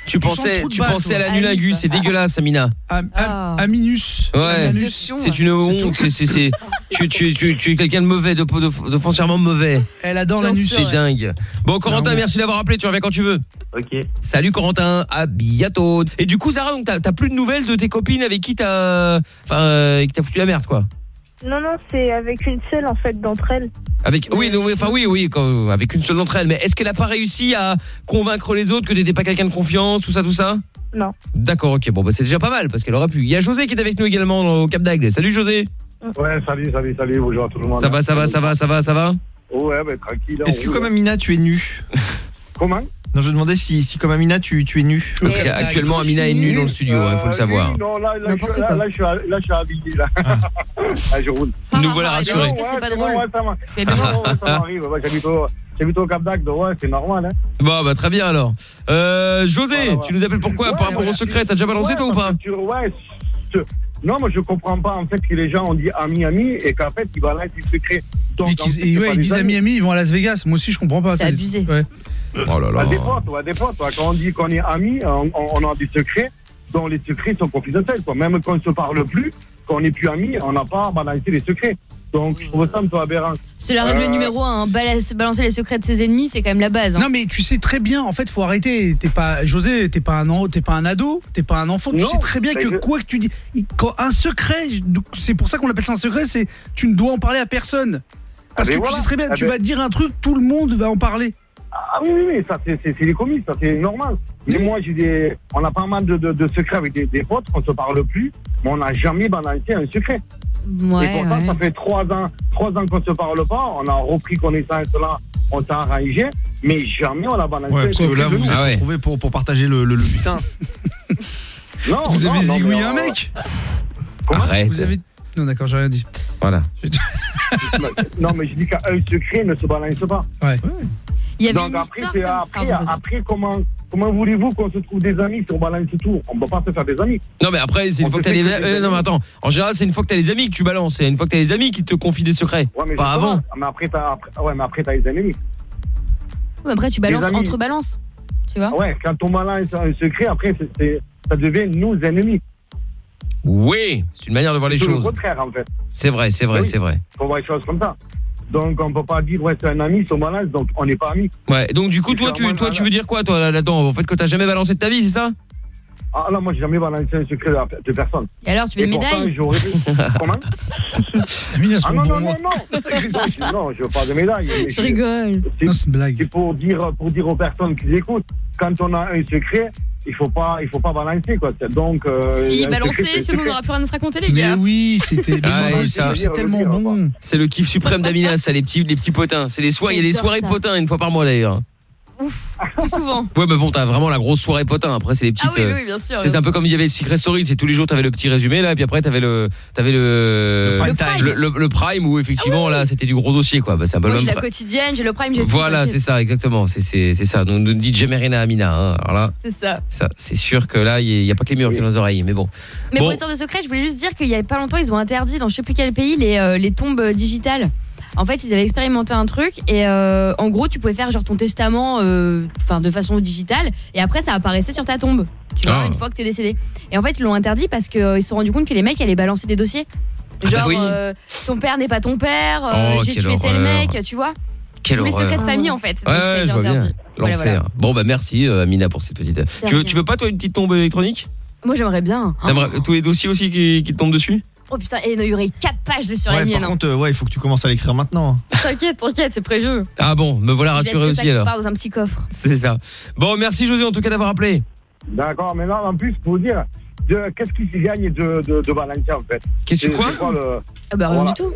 Tu pensais, tu balle, pensais à l'anulingus, c'est dégueulasse, Amina. Am- Ah. am- Aminus. Ouais, c'est une honte, c'est, c'est, c'est, tu, tu, tu, tu es quelqu'un de mauvais, de, de, de foncièrement mauvais. Elle adore l'anus. C'est dingue. Bon, Corentin, Non, merci d'avoir appelé, tu reviens quand tu veux. Ok. Salut Corentin, à bientôt. Et du coup, Sarah, donc t'as, t'as plus de nouvelles de tes copines avec qui t'as, enfin, euh, qui t'as foutu la merde, quoi? Non, non, c'est avec une seule en fait d'entre elles. Avec, oui, non, oui, enfin oui, oui, quand- avec une seule d'entre elles. Mais est-ce qu'elle a pas réussi à convaincre les autres que t'étais pas quelqu'un de confiance, tout ça, tout ça? Non. D'accord, ok. Bon, bah c'est déjà pas mal parce qu'elle aurait pu. Il y a José qui est avec nous également au Cap d'Agde. Salut José. Ouais, salut, salut, salut, bonjour à tout le monde. Ça va, ça va, ça va, ça va, ça va? Ouais, bah tranquille. Est-ce que comme Amina, tu es nu Comment Non, je demandais si, si comme Amina, tu, tu es nu. Donc c'est actuellement Amina est nue dans le studio, il faut le savoir. Euh, Non, là, là, N'importe je, là, quoi. là, je suis, là, je suis habillé, là. Ah, je roule. Nous voilà rassurés. c'était pas drôle. C'est bien. ouais, ça m'arrive. Ouais, J'habite au, j'habite au Cap d'Agde, ouais, c'est normal. Hein. Bon, bah très bien alors. Euh, José, Voilà, voilà. tu nous appelles pourquoi? Ouais, Par rapport ouais. au secret, t'as déjà balancé Ouais, toi ou pas? tu- Ouais, je- non, moi je comprends pas en fait que les gens ont dit ami ami et qu'en fait ils balancent des secrets. Donc, Et en fait, et c'est ouais, ils disent amis, amis, ils vont à Las Vegas. Moi aussi, je comprends pas. C'est ça. abusé. Ouais. Oh là À des potes, ouais, des potes. ouais. Quand on dit qu'on est amis, on, on- on a des secrets dont les secrets sont confidentiels. Quoi. Même quand on ne se parle plus, quand on n'est plus amis, on n'a pas balancé les secrets. Donc je trouve ça un peu aberrant. C'est la règle Euh, numéro un. hein. Balancer les secrets de ses ennemis, c'est quand même la base. hein. Non mais tu sais très bien en fait faut arrêter t'es pas José t'es pas un an t'es pas un ado t'es pas un enfant tu Non, sais très bien que je- quoi que tu dis quand un secret c'est pour ça qu'on appelle ça un secret c'est tu ne dois en parler à personne parce Ah, que tu sais très bien Ah, tu ben- vas dire un truc tout le monde va en parler Ah oui, oui, oui, ça c'est les commis, ça c'est normal. Mais moi, j'ai des, on a pas mal de, de- de secrets avec des, des potes, on se parle plus, mais on n'a jamais balancé un secret. Ouais, et pourtant, ouais. ça fait trois ans, trois ans qu'on se parle pas, on a repris connaissance là, on s'est arrangé, mais jamais on a balancé Ouais, un parce que là, secret de vous vous êtes retrouvés pour, pour partager le, le, le butin. Non, vous non, avez non, zigouillé mais, un mec Arrête. vous avez non d'accord j'ai rien dit Voilà. non, mais je dis qu'un secret ne se balance pas. ouais Il y avait Donc une après, histoire c'est comme- après, Pardon, après comment, comment voulez-vous qu'on se trouve des amis si on balance tout On ne peut pas se faire des amis. Non mais après c'est une On fois que t'as fait les que euh, non mais amis. attends en général c'est une fois que t'as les amis que tu balances c'est une fois que t'as les amis qui te confient des secrets Ouais, mais pas avant Mais après, t'as, après, ouais, mais après, t'as les ennemis. Ouais, Après, tu balances entre balances. Tu vois Ouais, quand on balance un secret, après, ça devient nos ennemis. oui c'est une manière de voir les C'est le choses contraire, en fait. c'est vrai c'est vrai Oui. c'est vrai Faut voir les choses comme ça. Donc, on peut pas dire, ouais, c'est un ami, c'est on balance, donc on n'est pas amis. ouais donc du coup toi tu toi tu veux dire quoi toi là- là-dedans? En fait que t'as jamais balancé de ta vie c'est ça? Ah, là, moi, j'ai jamais balancé un secret de personne. Et alors, tu veux Et une pourtant, médaille j'aurais... Comment Amina c'est Ah pas non, non, non, non Non, je veux pas de médaille. mais Je rigole. C'est, non c'est une blague c'est pour dire, pour dire aux personnes qui écoutent, quand on a un secret, il faut pas, il faut pas balancer quoi. Donc. euh, Si, un secret, balancez, c'est sinon on secret. n'aura plus rien à se raconter, les Mais gars. oui, c'était Ah, mais et ça- c'est tellement bon. C'est le kiff suprême d'Amina, ça, les petits, les petits potins. C'est les soirées, il y a des J'adore soirées de ça. potins une fois par mois d'ailleurs. Plus souvent. Ouais, mais bon, t'as vraiment la grosse soirée potin. Après, c'est les petites. Ah oui, euh, oui, bien sûr, C'est un peu comme il y avait Secret Story. C'est tous les jours, t'avais le petit résumé là, et puis après, t'avais le, t'avais le, Le prime. le, le- le prime où effectivement là, c'était du gros dossier quoi. Bah, c'est un peu Moi, le j'ai même. la pri- quotidienne, j'ai le prime, j'ai Voilà, c'est ça, exactement. C'est c'est c'est ça. Donc ne dites jamais rien à Amina. Hein. Alors là, C'est ça. ça, c'est sûr que là, il y, a pas que les murs qui ont les oreilles, mais bon. Mais bon. pour l'histoire de secret, je voulais juste dire qu'il y a pas longtemps, ils ont interdit dans je sais plus quel pays les, euh, les tombes digitales. En fait, ils avaient expérimenté un truc et euh, en gros, tu pouvais faire genre ton testament euh, enfin de façon digitale et après ça apparaissait sur ta tombe. Tu vois, Ah. une fois que t'es décédé. Et en fait, ils l'ont interdit parce qu'ils se sont rendu compte que les mecs allaient balancer des dossiers. bah Genre, oui. euh, ton père n'est pas ton père, euh, Oh, j'ai tué tel mec, tu vois. Les horreur. secrets de famille en fait. Ouais, ouais, je vois bien. interdit. Voilà, L'enfer. voilà. Bon bah merci euh, Amina pour cette petite. Tu veux, tu veux pas toi une petite tombe électronique? Moi, j'aimerais bien. T'aimerais- Tous les dossiers aussi qui, qui te tombent dessus? Oh putain, et il y aurait 4 pages sur la Ouais, mienne. par hein. contre, euh, ouais, il faut que tu commences à l'écrire maintenant. T'inquiète, t'inquiète, c'est prévu. Ah bon, me voilà rassuré ça aussi quelque alors. part dans un petit coffre. C'est ça. Bon, merci José en tout cas d'avoir appelé. D'accord, mais non, en plus, pour vous dire, qu'est-ce qui se gagne de, de, de balancer en fait Qu'est-ce que C'est- quoi c'est le- Ah bah rien voilà. du tout.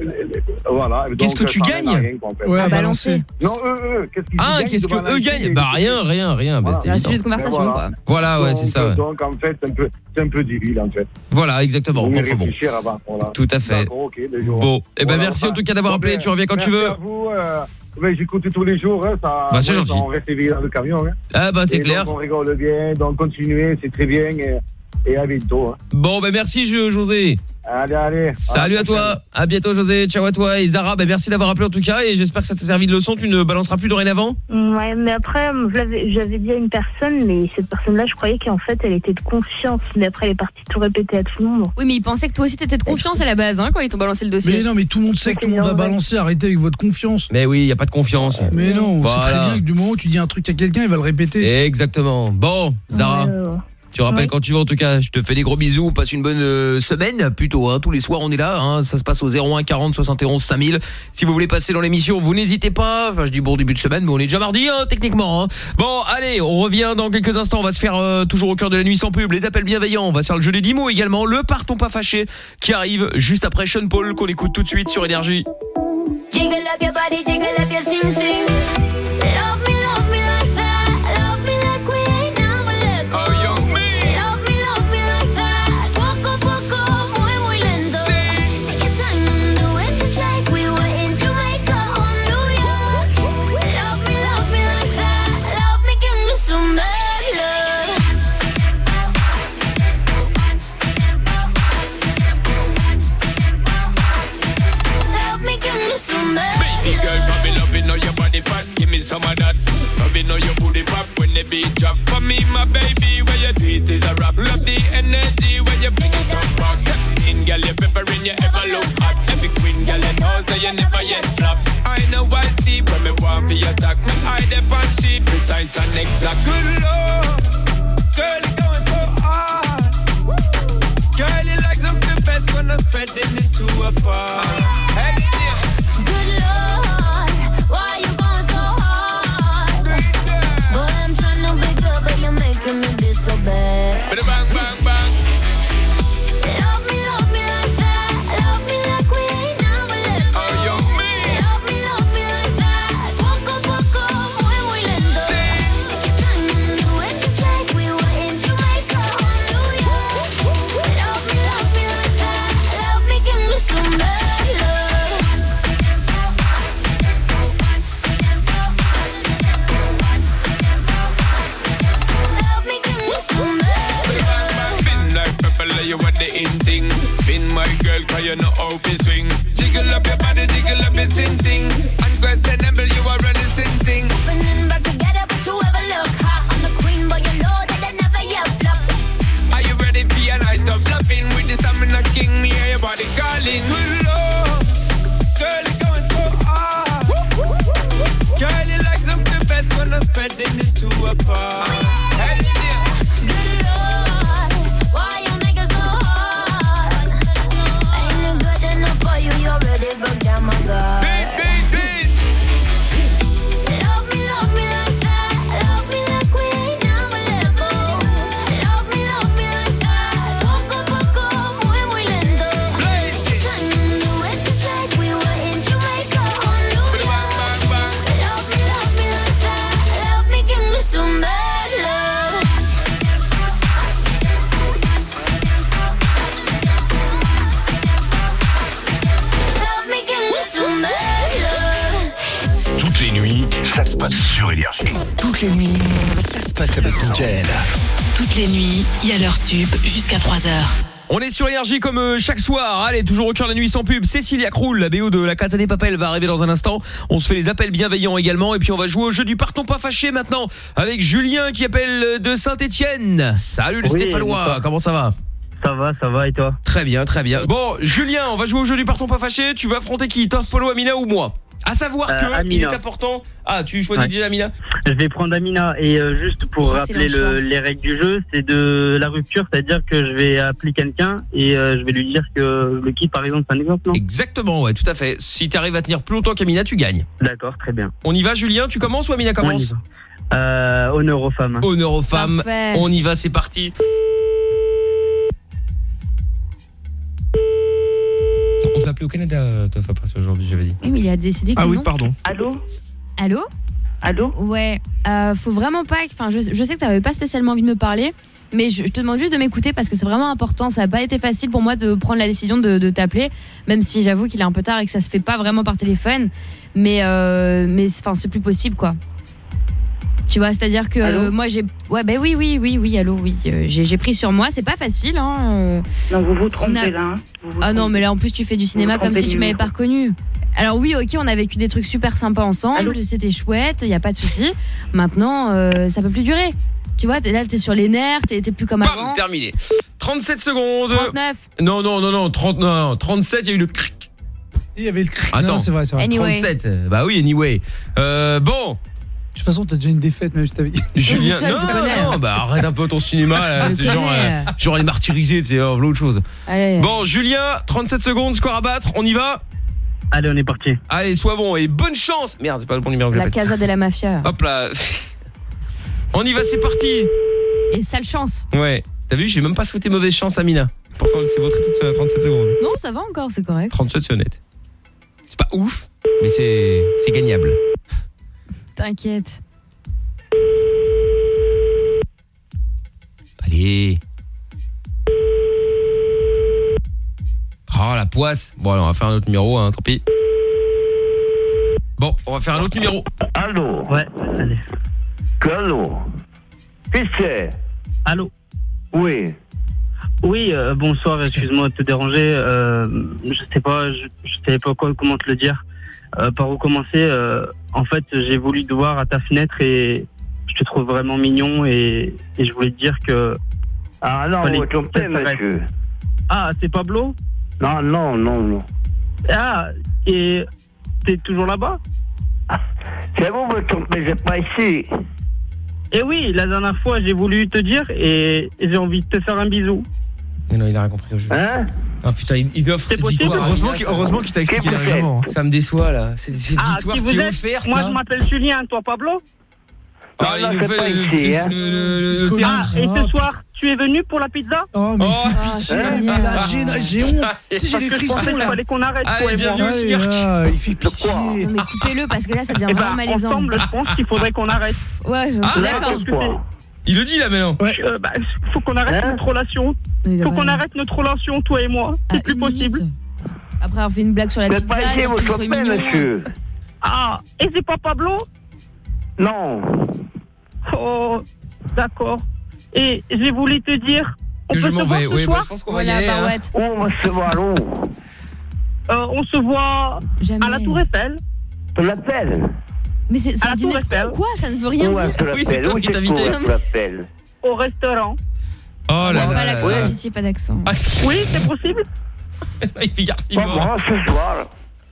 Voilà. Qu'est-ce que tu gagnes rien, quoi, en fait. Ouais, à À balancer. Non, eux, eux, qu'est-ce qu'ils Ah, gagnent qu'est-ce que eux gagnent Bah rien, rien, rien. bah, Voilà. c'était Un sujet de conversation voilà. quoi. Voilà, ouais, c'est ça. ouais. Donc, en fait, c'est un peu, c'est un peu débile, en fait. Voilà, exactement. Mieux Enfin bon. avant. Voilà. Tout à fait. D'accord, ok, les jours. Bon, eh ben Voilà, merci en tout cas d'avoir bon, appelé. Tu reviens quand tu merci veux. à vous. euh, ben, J'écoute tous les jours. hein, ça, Bah, c'est ouais, gentil. On reste éveillé dans le camion. Hein. Ah bah t'es Et clair. donc, on rigole bien, donc continuez, c'est très bien. Et, et à bientôt. hein. Bon, bah merci Jo- José. Allez, allez. Salut à toi. À bientôt José. Ciao à toi. Et Zara, bah merci d'avoir appelé en tout cas. Et j'espère que ça t'a servi de leçon. Tu ne balanceras plus dorénavant? Ouais, mais après, je l'avais- j'avais dit à une personne, mais cette personne-là, je croyais qu'en fait, elle était de confiance. Mais après, elle est partie tout répéter à tout le monde. Oui, mais il pensait que toi aussi t'étais de confiance à la base hein, quand ils t'ont balancé le dossier. Mais non, mais tout le monde sait que tout le monde va balancer. Arrêtez avec votre confiance. Mais oui, il y a pas de confiance. Mais non, on sait très Voilà. bien que du moment où tu dis un truc à quelqu'un, il va le répéter. Exactement. Bon, Zara. Tu rappelles quand tu veux en tout cas. Je te fais des gros bisous. Passe une bonne euh, semaine plutôt. Hein. Tous les soirs on est là. Hein. Ça se passe au 01 40 71 5000. Si vous voulez passer dans l'émission, vous n'hésitez pas. Enfin, je dis bon début de semaine, mais on est déjà mardi hein, techniquement. hein. Bon, allez, on revient dans quelques instants. On va se faire euh, toujours au cœur de la nuit sans pub. Les appels bienveillants. On va se faire le jeu des 10 mots également. Le partons pas fâché qui arrive juste après Sean Paul qu'on écoute tout de suite sur énergie. Jiggle up your body, jiggle up your body fat. Give me some of that. Loving on your booty pop when the beat drop. For me, my baby, where you do it is a rap. Love the energy when you fling it up back. In girl, you peppering, you ever look hot. Every queen girl, you know, so you never yet flop. I know I see when me want for your attack. Me eye the on sheet, precise and exact. Good lord, girl, you going so hard. Girl, you like something best when I'm spreading it to a bar. Hey, yeah. Good Lord, making me be so bad. Bang, bang, you know how to swing. Jiggle up your body, jiggle up your sing sing. Unquestionable, you are running sin thing. Opening back together, but you ever look hot. I'm the queen, but you know that I never yet flop. Are you ready for your night of loving? With the stamina king, me hear your body calling. Good lord, girl, you going so hard. Girl, you like something best when I'm spreading it to a les nuits, ça se passe avec Mickaël. Toutes les nuits, il y a leur sup jusqu'à 3h. On est sur énergie comme euh, chaque soir. Allez, toujours au cœur de la nuit sans pub. Cécilia Krull, la BO de la Casa des Papel va arriver dans un instant. On se fait les appels bienveillants également et puis on va jouer au jeu du partons pas fâché maintenant avec Julien qui appelle de Saint-Étienne. Salut le Oui, Stéphanois, comment ça va? Ça va, ça va et toi? Très bien, très bien. Bon, Julien, on va jouer au jeu du partons pas fâché. Tu vas affronter qui? Toff, Polo, Amina ou moi? À savoir Euh, que il Amina. est important. Ah, tu choisis Ouais. déjà Amina Je vais prendre Amina et euh, juste pour rappeler le- les règles du jeu, c'est de la rupture, c'est-à-dire que je vais appeler quelqu'un et euh, je vais lui dire que le quitte par exemple, c'est un exemple, non? Exactement, ouais, tout à fait. Si tu arrives à tenir plus longtemps qu'Amina, tu gagnes. D'accord, très bien. On y va, Julien? Tu commences ou Amina commence? Euh, honneur aux femmes. Honneur aux femmes. Parfait. On y va, c'est parti. Au Canada, Toff, après aujourd'hui, j'avais dit. Oui, mais il a décidé que Ah oui, non. pardon. Allô? Allô? Allô? Ouais. Euh, faut vraiment pas. Enfin, je, je sais que t'avais pas spécialement envie de me parler, mais je, je te demande juste de m'écouter parce que c'est vraiment important. Ça n'a pas été facile pour moi de prendre la décision de, de t'appeler, même si j'avoue qu'il est un peu tard et que ça se fait pas vraiment par téléphone. Mais, euh, mais enfin, c'est plus possible, quoi. Tu vois, c'est-à-dire que Allô euh, moi j'ai. Ouais, ben oui, oui, oui, oui, allô, oui. euh, j'ai pris sur moi, c'est pas facile, hein. euh, Non, vous vous trompez a- là. hein. Vous vous ah non, mais là en plus tu fais du cinéma vous comme si tu m'avais pas reconnu. Alors oui, ok, on a vécu des trucs super sympas ensemble, c'était chouette, il y a pas de souci. Maintenant, euh, ça peut plus durer. Tu vois, t'es là, t'es sur les nerfs, t'es t'es plus comme avant. Bam, terminé. 37 secondes. 39. Non, non, non, non, 30, non, non, 37, il y a eu le cric. Il y avait le cric. Attends, c'est vrai, c'est vrai. Anyway. 37, euh, bah oui, anyway. Euh, bon. De toute façon, t'as déjà une défaite, même si t'avais. Julien, non, non, non, bah arrête un peu ton cinéma, là, c'est genre, connais. euh, genre les martyrisés, c'est euh, voilà autre chose. Allez. Bon, Julien, 37 secondes, score à battre, on y va Allez, on est parti. Allez, sois bon et bonne chance. Merde, c'est pas le bon numéro que La j'appelle. Casa de la Mafia. Hop là. On y va, c'est parti. Et sale chance. Ouais. T'as vu, j'ai même pas souhaité mauvaise chance à Mina. Pourtant, elle s'est votée toute euh, 37 secondes. Non, ça va encore, c'est correct. 37, c'est honnête. C'est pas ouf, mais c'est c'est gagnable. T'inquiète. Allez. Oh, la poisse. Bon, alors, on va faire un autre numéro, hein, tant pis. Bon, on va faire un autre numéro. Allô? Ouais, allez. Allô? Qui c'est? Allô? Oui. Oui, euh, bonsoir, excuse-moi de te déranger. euh, je sais pas, je, je savais pas quoi, comment te le dire. Euh, par où commencer euh, En fait, j'ai voulu te voir à ta fenêtre et je te trouve vraiment mignon et, et je voulais te dire que. Ah non, vous trompez, monsieur. Ah, c'est Pablo? Non, non, non, non. Ah, et t'es toujours là-bas? C'est vous vous trompez, c'est pas ici. Eh oui, la dernière fois, j'ai voulu te dire et, et j'ai envie de te faire un bisou. Mais non, il a rien compris au jeu. Hein Ah putain, il, il offre C'est cette possible victoire. Heureusement qu'il- heureusement qu'il t'a expliqué les règlements. c'est Ça me déçoit là. C'est cette Ah, victoire qui qui vous est êtes offerte. Moi, là. je m'appelle Julien, toi Pablo Ah, il nous fait pas le- ici, le- hein. le- le- le Ah, et ce soir, tu es venu pour la pizza Oh, mais Oh. fais pitié, Ah, mais là, j'ai j'ai honte. Tu sais, j'ai les frissons là. fallait qu'on arrête, Allez, moi. bienvenue au cirque. il fait pitié. Non, mais coupez-le parce que là, ça devient Eh vraiment ben, malaisant. ensemble, je pense qu'il faudrait qu'on arrête. Ouais, je Ah, suis ouais, d'accord. Il le dit là maintenant. Euh, bah, faut qu'on arrête Hein notre relation. Faut ouais. qu'on arrête notre relation, toi et moi. Ah, C'est plus une possible. minute. Après avoir fait une blague sur la Mais pizza, pas mignon. monsieur. Ah, et c'est pas Pablo Non. Oh, d'accord. Et j'ai voulu te dire, on Que peut je se m'en voir vais. ce Oui, bah, soir je pense qu'on va y aller. hein. barouette. Où on va se voir où Euh, On se voit Jamais. à la Tour Eiffel. Tu l'appelles Mais c'est un dîner Tour de con, quoi Ça ne veut rien dire. Oui, c'est toi qui l'appelle au restaurant. Oh là Pas là l'accent, pitié, pas d'accent. Ah, Oui, c'est possible. Il fait garci mort. Ce soir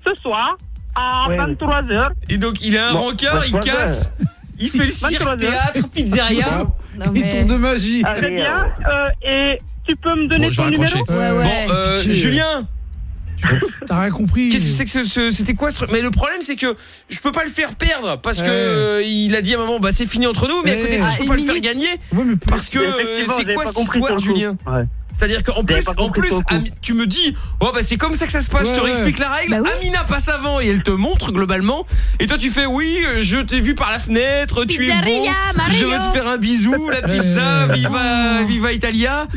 Ce soir, à Oui. 23h. Et donc il a un rencard, il casse. Il fait le cirque, 23 heures. théâtre, pizzeria. Non, mais- tourne de magie. Très bien. Euh, et tu peux me donner Bon, ton numéro raccrocher. Ouais, ouais. Bon, euh. Julien, T'as rien compris. qu'est-ce que c'est que ce- ce- c'était quoi ce truc? Mais le problème c'est que je peux pas le faire perdre parce que Ouais. euh, il a dit à un moment bah c'est fini entre nous mais à côté de ça Ah, je peux une pas le faire minute. gagner Ouais, mais parce que euh, c'est quoi cette histoire. Julien? Ouais. C'est-à-dire qu'en plus, en plus. Ami- tu me dis, oh bah c'est comme ça que ça se passe. je te Ouais, réexplique ouais. la règle. Bah oui. Amina passe avant et elle te montre globalement. Et toi tu fais, oui, je t'ai vu par la fenêtre, tu es Mario. Je veux te faire un bisou, la pizza, Ouais. viva, viva Italia.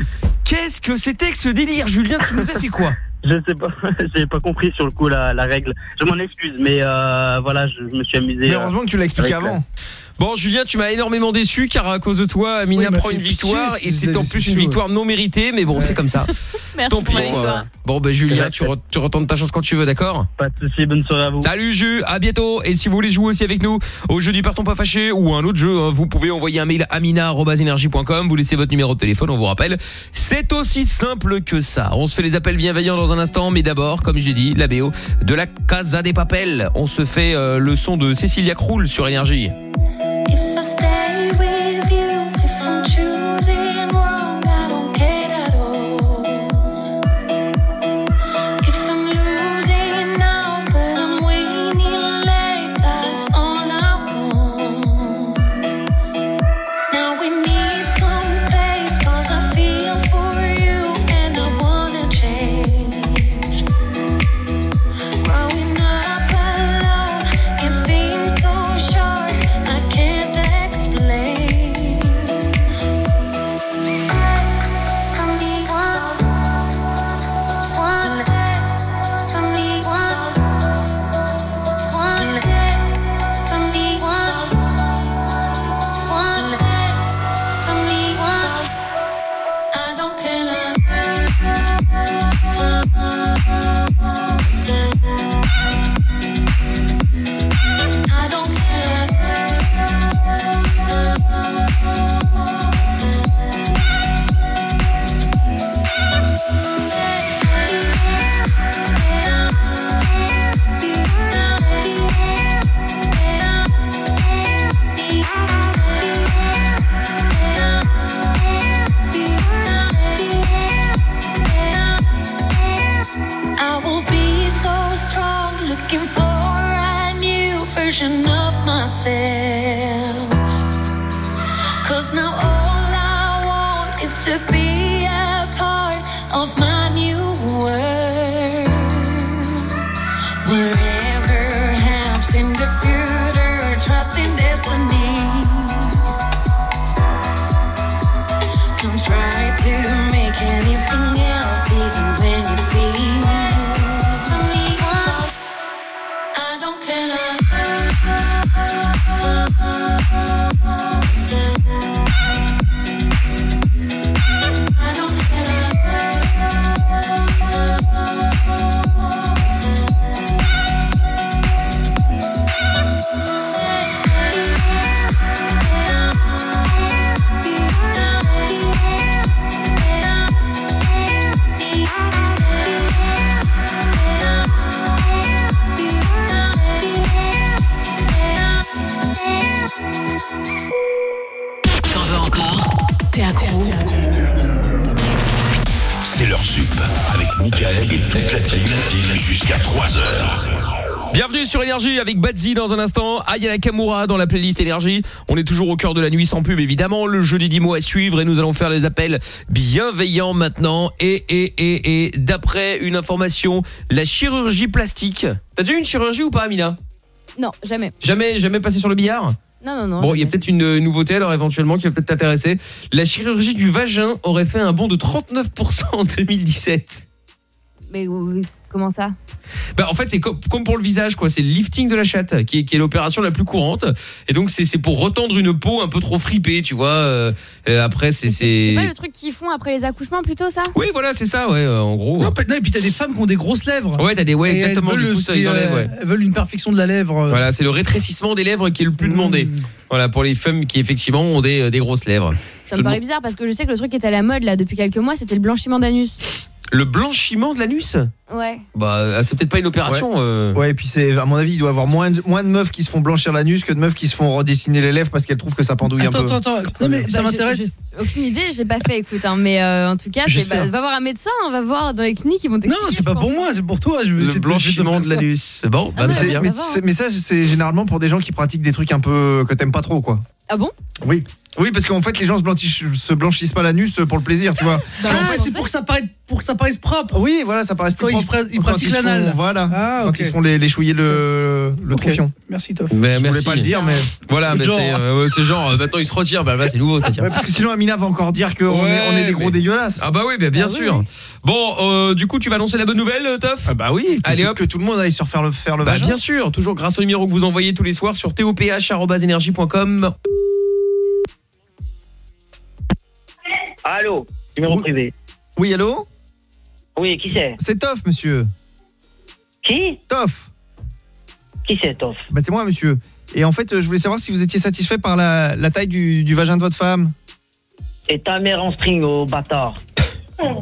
Qu'est-ce que c'était que ce délire, Julien? Tu nous as fait quoi? Je sais pas, j'ai pas compris sur le coup la, la règle. Je m'en excuse, mais euh, voilà, je, je me suis amusé. Mais euh, heureusement que tu l'as expliqué la- avant. Bon Julien, tu m'as énormément déçu car à cause de toi, Amina Oui, m'a prend une victoire et c'est c'est en plus une victoire non méritée, mais bon, c'est comme ça. Merci Tant pis. victoire. Bon bah Julien, tu, re- tu retentes ta chance quand tu veux, d'accord Pas de soucis, bonne soirée à vous. Salut Jus, à bientôt. Et si vous voulez jouer aussi avec nous au jeu du partons pas fâché ou à un autre jeu, hein, vous pouvez envoyer un mail à amina@energie.com, vous laissez votre numéro de téléphone, on vous rappelle. C'est aussi simple que ça. On se fait les appels bienveillants dans un instant, mais d'abord, comme j'ai dit, la BO de la Casa des Papels. On se fait euh, le son de Cécilia Krull sur énergie. Version of myself. Cause now all I want is to Jusqu'à 3h. Bienvenue sur Énergie avec Badzi dans un instant, Aya Nakamura dans la playlist Énergie. On est toujours au cœur de la nuit sans pub évidemment, le jeu des 10 mots à suivre et nous allons faire les appels bienveillants maintenant et et et et d'après une information, la chirurgie plastique. T'as déjà eu une chirurgie ou pas Amina? Non, jamais. Jamais jamais passé sur le billard? Non, non, non. Bon, il y a peut-être une euh, nouveauté alors éventuellement qui va peut-être t'intéresser. La chirurgie du vagin aurait fait un bond de 39% en 2017. Mais comment ça? Bah en fait c'est comme, comme pour le visage quoi, c'est le lifting de la chatte qui est, qui est l'opération la plus courante et donc c'est c'est pour retendre une peau un peu trop fripée, tu vois. euh, après c'est pas le truc qu'ils font après les accouchements plutôt ça? Oui, voilà, c'est ça ouais euh, en gros. Non, pas- non, et puis t'as des femmes qui ont des grosses lèvres. Ouais, t'as des ouais Et elles exactement veulent du le- coup ça ils enlèvent ouais. Elles veulent une perfection de la lèvre. Voilà, c'est le rétrécissement des lèvres qui est le plus demandé. Voilà, pour les femmes qui effectivement ont des, euh, des grosses lèvres. Ça Tout me paraît bizarre parce que je sais que le truc qui est à la mode là depuis quelques mois c'était le blanchiment d'anus. Le blanchiment de l'anus Ouais. Bah, c'est peut-être pas une opération. euh. Ouais, et puis c'est à mon avis, il doit y avoir moins de, moins de meufs qui se font blanchir l'anus que de meufs qui se font redessiner les lèvres parce qu'elles trouvent que ça pendouille Attends, un peu. attends, attends. Non, mais ça Bah, m'intéresse. j'ai Aucune idée, j'ai pas fait, écoute. hein, mais euh, en tout cas, c'est- J'espère. bah, va voir un médecin, on va voir dans les cliniques, ils vont Non, t'expliquer. c'est pas pour moi, c'est pour toi. Je essayer Le de- blanchiment je de vais te faire l'anus. Bon, bah, Ah, c'est ouais, bien. bah, mais, c'est- mais ça, c'est généralement pour des gens qui pratiquent des trucs un peu que t'aimes pas trop, quoi. Ah bon? Oui. Oui, parce qu'en fait, les gens se blanchissent, se blanchissent pas l'anus pour le plaisir, tu vois. Ah, en fait, c'est pour que ça paraisse pour que ça paraisse propre. Oui, voilà, ça paraît plus Quand ils propre. pra- ils Quand pratiquent l'anal. Voilà. Ah, Quand ils se font les, les chouiller le, le tronfion. Merci Toff. Mais Je voulais merci. pas le dire, mais. Voilà, mais c'est euh, c'est genre euh, maintenant il se retire, bah, bah, c'est nouveau ça tient. Ouais, parce que sinon, Amina va encore dire qu'on Ouais, est, on est des gros mais- dégueulasses. Ah bah oui, bah, bien sûr. Bon, euh, du coup, tu vas annoncer la bonne nouvelle, Toff? Ah bah oui. Que, Allez tout- hop. que tout le monde aille se refaire le, faire le Bah, vagin. bien sûr, toujours grâce au numéro que vous envoyez tous les soirs sur toph@energie.com. Allô Numéro privé. Oui, allô Oui, qui c'est C'est Toff, monsieur. Qui Toff. Qui c'est, Toff Bah c'est moi, monsieur. Et en fait, euh, je voulais savoir si vous étiez satisfait par la, la taille du, du vagin de votre femme. Et ta mère en string, au bâtard.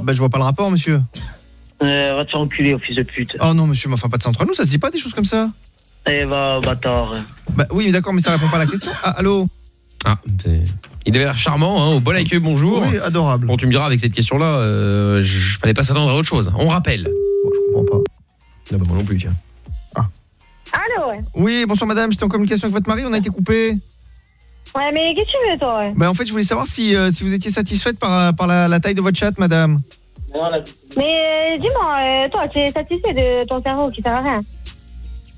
Bah je vois pas le rapport, monsieur. Euh, va te faire enculer, au fils de pute. Oh non, monsieur, mais enfin pas de ça entre nous, ça se dit pas des choses comme ça. Eh, va, bâtard. Bah oui, d'accord, mais ça répond pas à la question. Ah, allô Ah, il avait l'air charmant, hein, au bon accueil, bonjour. Oui, adorable. Bon, tu me diras avec cette question-là, euh, je fallait pas s'attendre à autre chose. On rappelle. je comprends pas. Non, bah, moi non plus, tiens. Allô, ouais. Oui, bonsoir madame, j'étais en communication avec votre mari, on a été coupé. Ouais, mais qu'est-ce que tu veux, toi, ouais? Bah en fait, je voulais savoir si, euh, si vous étiez satisfaite par, par la, la taille de votre chatte, madame. Mais euh, dis-moi, euh, toi, tu es satisfait de ton cerveau qui sert à rien?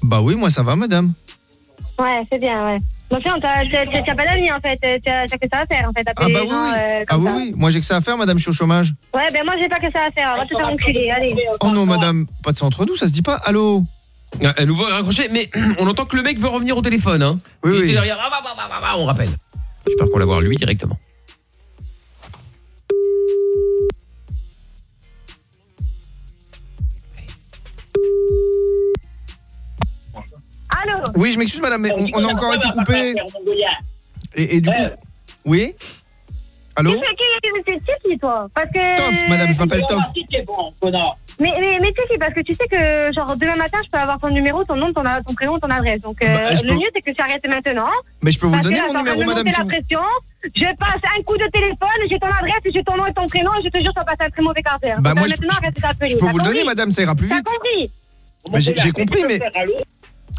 Bah oui, moi ça va, madame. Ouais, c'est bien, ouais. Donc, non, t'as pas d'avenir, en fait. euh, T'as que ça à faire, en fait. Ah bah oui, gens, oui. euh, Ah oui. Moi j'ai que ça à faire, madame, je suis au chômage. Ouais, ben moi, j'ai pas que ça à faire. Va te faire enculer, allez. Oh non, madame, pas de ça entre nous, ça se dit pas. Allô Ah, À nouveau raccroché, mais on entend que le mec veut revenir au téléphone. Hein. Oui, il oui. était derrière, ah, bah, bah, bah, bah, bah, on rappelle. J'espère qu'on va voir lui directement. Allô Oui, je m'excuse, madame, mais on, on a encore été coupé. Et, et du coup. Oui Allô Tu sais qui C'est c'est qui, toi Parce que. Toff, madame, je m'appelle Toff. Mais, mais, mais tu sais qui Parce que tu sais que, genre, demain matin, je peux avoir ton numéro, ton nom, ton, ton prénom, ton adresse. Donc, euh, Bah, le peux- mieux, c'est que tu arrêtes maintenant. Mais je peux vous donner que mon numéro, madame, si la vous- pression. Je passe un coup de téléphone, j'ai ton adresse, j'ai ton nom et ton prénom, et je te jure, ça passe un très mauvais quart d'heure. Bah, je- maintenant, arrête de t'appeler. Je peux T'as vous le donner, compris madame, ça ira plus T'as vite. compris Mais j'ai j'ai compris, mais.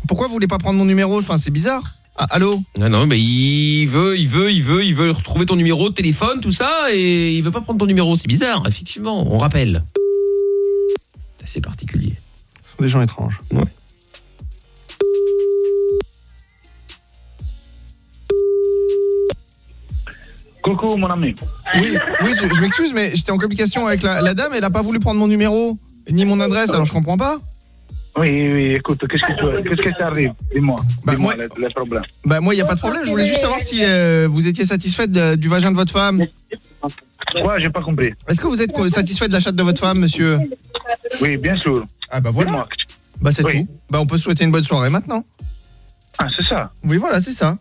Pourquoi vous voulez pas prendre mon numéro? Enfin, c'est bizarre. Ah, allô? Non, non, mais il veut, il veut, il veut, il veut retrouver ton numéro de téléphone, tout ça, et il veut pas prendre ton numéro. C'est bizarre, effectivement. On rappelle. C'est particulier. Ce sont des gens étranges. Ouais. Coucou, mon ami. Oui, oui je, je m'excuse, mais j'étais en communication avec la, la dame, elle a pas voulu prendre mon numéro, ni mon adresse, alors je comprends pas. Oui, oui, écoute, qu'est-ce que tu qu'est-ce que t'arrive Dis-moi, Bah, dis-moi moi- les, les problèmes. Bah, moi, il y a pas de problème, je voulais juste savoir si euh, vous étiez satisfaite de- du vagin de votre femme. Quoi, j'ai pas compris. Est-ce que vous êtes co- satisfait de la chatte de votre femme, monsieur? Oui, bien sûr. Ah, bah voilà. Bah, c'est Oui. tout. Bah, on peut souhaiter une bonne soirée maintenant. Ah, c'est ça Oui, voilà, c'est ça.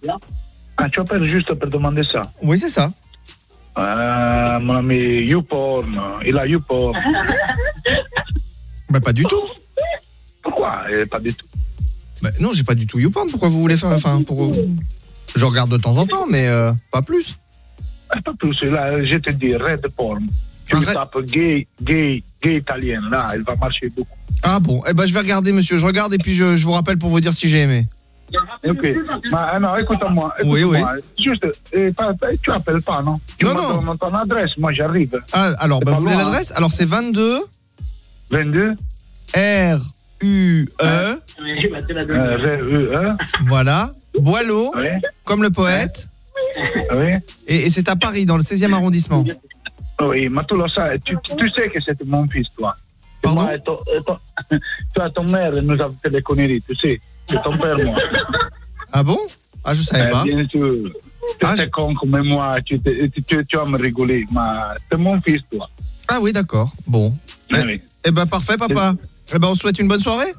Ah, tu appelles juste pour demander ça Oui, c'est ça. Ah, mon ami, YouPorn, il a YouPorn. Bah, pas du tout. Pourquoi Pas du tout. Bah, non, j'ai pas du tout YouPorn. Pourquoi vous voulez faire. Enfin, pour. Je regarde de temps en temps, mais euh, pas plus. Ah, Pas plus, là, je te dis, Red Porn. Tu tapes gay, gay, gay italien, là, il va marcher beaucoup. Ah bon, eh ben je vais regarder, monsieur. Je regarde et puis je, je vous rappelle pour vous dire si j'ai aimé. Ok. Ma- ah non, écoute-moi. Oui, écoute-moi. Juste, eh, tu appelles pas, non? Tu Non, me non. ton adresse, moi j'arrive. Ah, alors, bah, vous voulez hein. l'adresse? Alors, c'est 22. 22 R U E. Euh, R-E-E. Voilà. Boileau, Oui. comme le poète. Oui. Et, et c'est à Paris, dans le 16e arrondissement. Oui, mais tu sais, tu, que c'est mon fils, toi. Pardon Moi, et ton- et ton- toi, ton mère nous a fait des conneries, tu sais. C'est ton père, moi. Ah bon? Ah, je savais Eh, pas. Bien sûr. Tu Ah, es con comme moi, tu, tu, tu, tu vas me rigoler, mais c'est mon fils, toi. Ah oui, d'accord. Bon. Ah oui. Eh ben parfait, papa. Eh ben on souhaite une bonne soirée.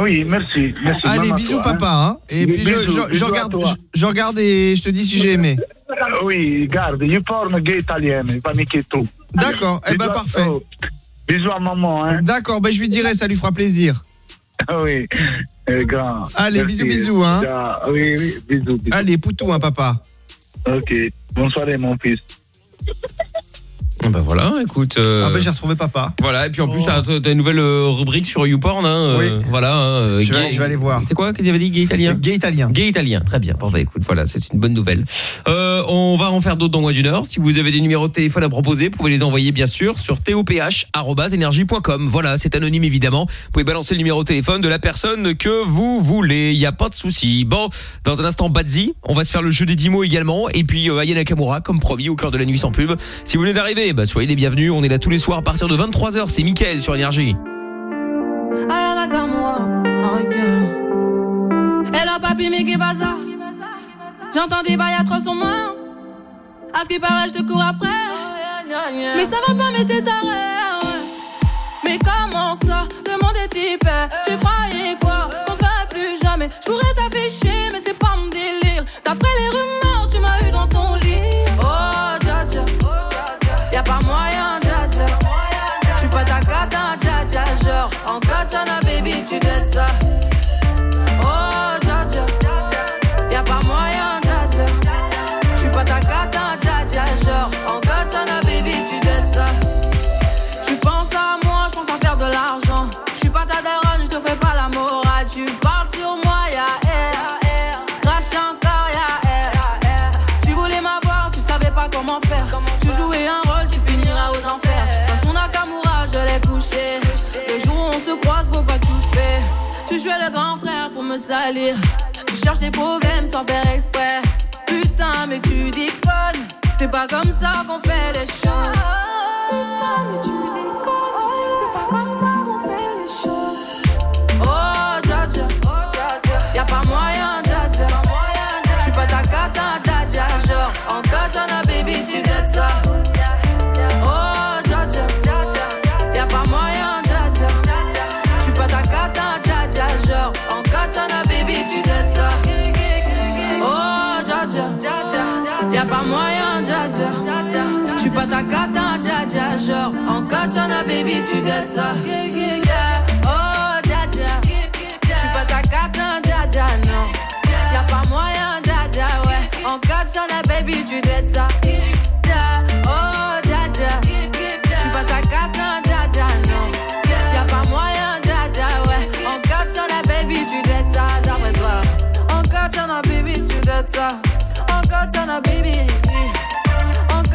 Oui, merci. merci Allez, bisous, toi, papa. hein. Et puis je, Bisous, je- je bisous à regarde, toi. je, je regarde et je te dis si j'ai aimé. Ah Oui, garde, porno gay va niquer tout. D'accord. Eh ben parfait. oh, bisous à maman, hein. D'accord. Ben je lui dirai, ça lui fera plaisir. Ah oui, eh, grand. Allez, Merci. bisous, bisous, hein. Ciao. Oui, oui, bisous, bisous. Allez, poutou, hein, papa. Ok, bonne soirée, mon fils. Bah voilà, écoute. euh, Ah bah j'ai retrouvé papa. Voilà, et puis en plus, t'as t'as une nouvelle euh, rubrique sur YouPorn. Hein, euh, Oui. Voilà. hein, euh, Je vais- gay- je vais aller voir. C'est quoi que tu avais dit Gay italien Gay italien. Gay italien, très bien. Bon bah écoute, voilà, c'est une bonne nouvelle. Euh, on va en faire d'autres dans moins d'une heure. Si vous avez des numéros de téléphone à proposer, vous pouvez les envoyer bien sûr sur toph.energie.com. Voilà, c'est anonyme évidemment. Vous pouvez balancer le numéro de téléphone de la personne que vous voulez. Il n'y a pas de souci. Bon, dans un instant, Badzi, on va se faire le jeu des 10 mots également. Et puis euh, Aya Nakamura, comme promis, au cœur de la nuit sans pub. Si vous venez d'arriver, bah, soyez les bienvenus. On est là tous les soirs à partir de 23h. C'est Mickaël sur Énergie. Yeah. Hello papi, mais bazar J'entends des bails atroces sur moi. À ce qui paraît, je te cours après. Mais ça va pas, mais t'es. Mais comment ça Le monde est type. Tu croyais quoi? Qu'on se verrait plus jamais. Je pourrais t'afficher, mais c'est pas mon délire. D'après les rumeurs, tu m'as eu dans ton lit. Tu ça. Tu jouais le grand frère pour me salir. Tu cherches des problèmes sans faire exprès. Putain, mais tu déconnes. C'est pas comme ça qu'on fait les choses. Putain, tu déconnes, pas ta cata, dja dja. Genre, en katana, baby, tu t'aides ça. Oh, dja dja. J'suis pas ta cata, dja dja, non. Y'a pas moyen, dja dja, ouais. En katana, baby, tu t'aides ça. Oh, dja dja. J'suis pas ta cata, dja dja, non. Y'a pas moyen, dja dja, ouais. En katana, baby, tu t'aides ça, d'après toi. En katana, baby, tu t'aides ça. En katana, baby.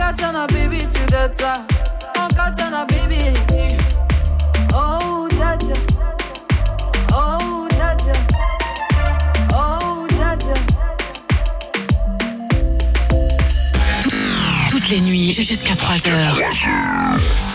Katana, baby, katana, baby. Oh. Oh. Oh. Toutes les nuits jusqu'à 3h.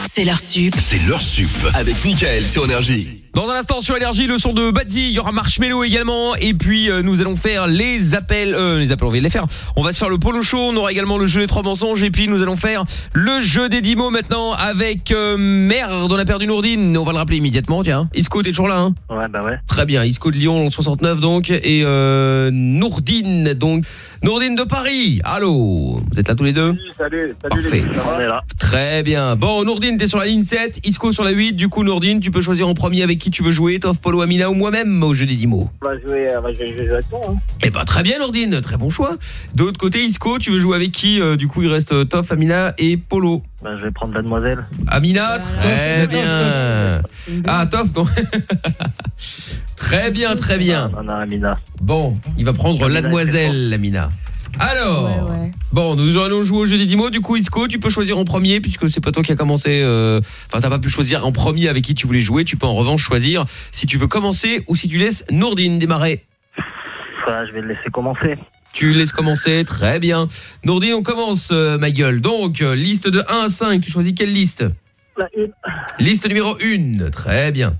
C'est leur sup. C'est leur sup avec Michael sur Énergie. Dans un instant sur Énergie, le son de Badzi, il y aura Marshmello également et puis euh, nous allons faire les appels euh, les appels on va les faire. On va se faire le polo show, on aura également le jeu des trois mensonges et puis nous allons faire le jeu des 10 mots maintenant avec euh, merde, on a perdu Nourdine, on va le rappeler immédiatement tiens. Isco t'es toujours là hein Ouais, bah ouais. Très bien, Isco de Lyon, 69 donc, et euh, Nourdine donc, Nourdine de Paris. Allô, vous êtes là tous les deux Salut, Parfait. On est là. Très bien. Bon, Nourdine, t'es sur la ligne 7, Isco sur la 8. Du coup, Nourdine, tu peux choisir en premier avec qui tu veux jouer, Toff, Polo, Amina ou moi-même au jeu des 10 mots. On va jouer, on va jouer, jouer avec toi. Hein. Eh ben, très bien, Nourdine, très bon choix. De l'autre côté, Isco, tu veux jouer avec qui Euh, Du coup, il reste euh, Toff, Amina et Polo? Bah, je vais prendre mademoiselle. Amina, très Toff, bien. Ah, Toff, non. très bien, très bien. On a Amina. Bon, il va prendre Amina, Lademoiselle, Amina. Alors, bon, nous allons jouer au jeu des 10 mots. Du coup, Isco, tu peux choisir en premier puisque c'est pas toi qui a commencé. euh, Enfin, t'as pas pu choisir en premier avec qui tu voulais jouer. Tu peux en revanche choisir si tu veux commencer ou si tu laisses Nourdine démarrer. Voilà, je vais le laisser commencer. Tu laisses commencer, très bien. Nourdine, on commence, euh, ma gueule. Donc, euh, liste de 1 à 5, tu choisis quelle liste La une. Liste numéro 1, très bien.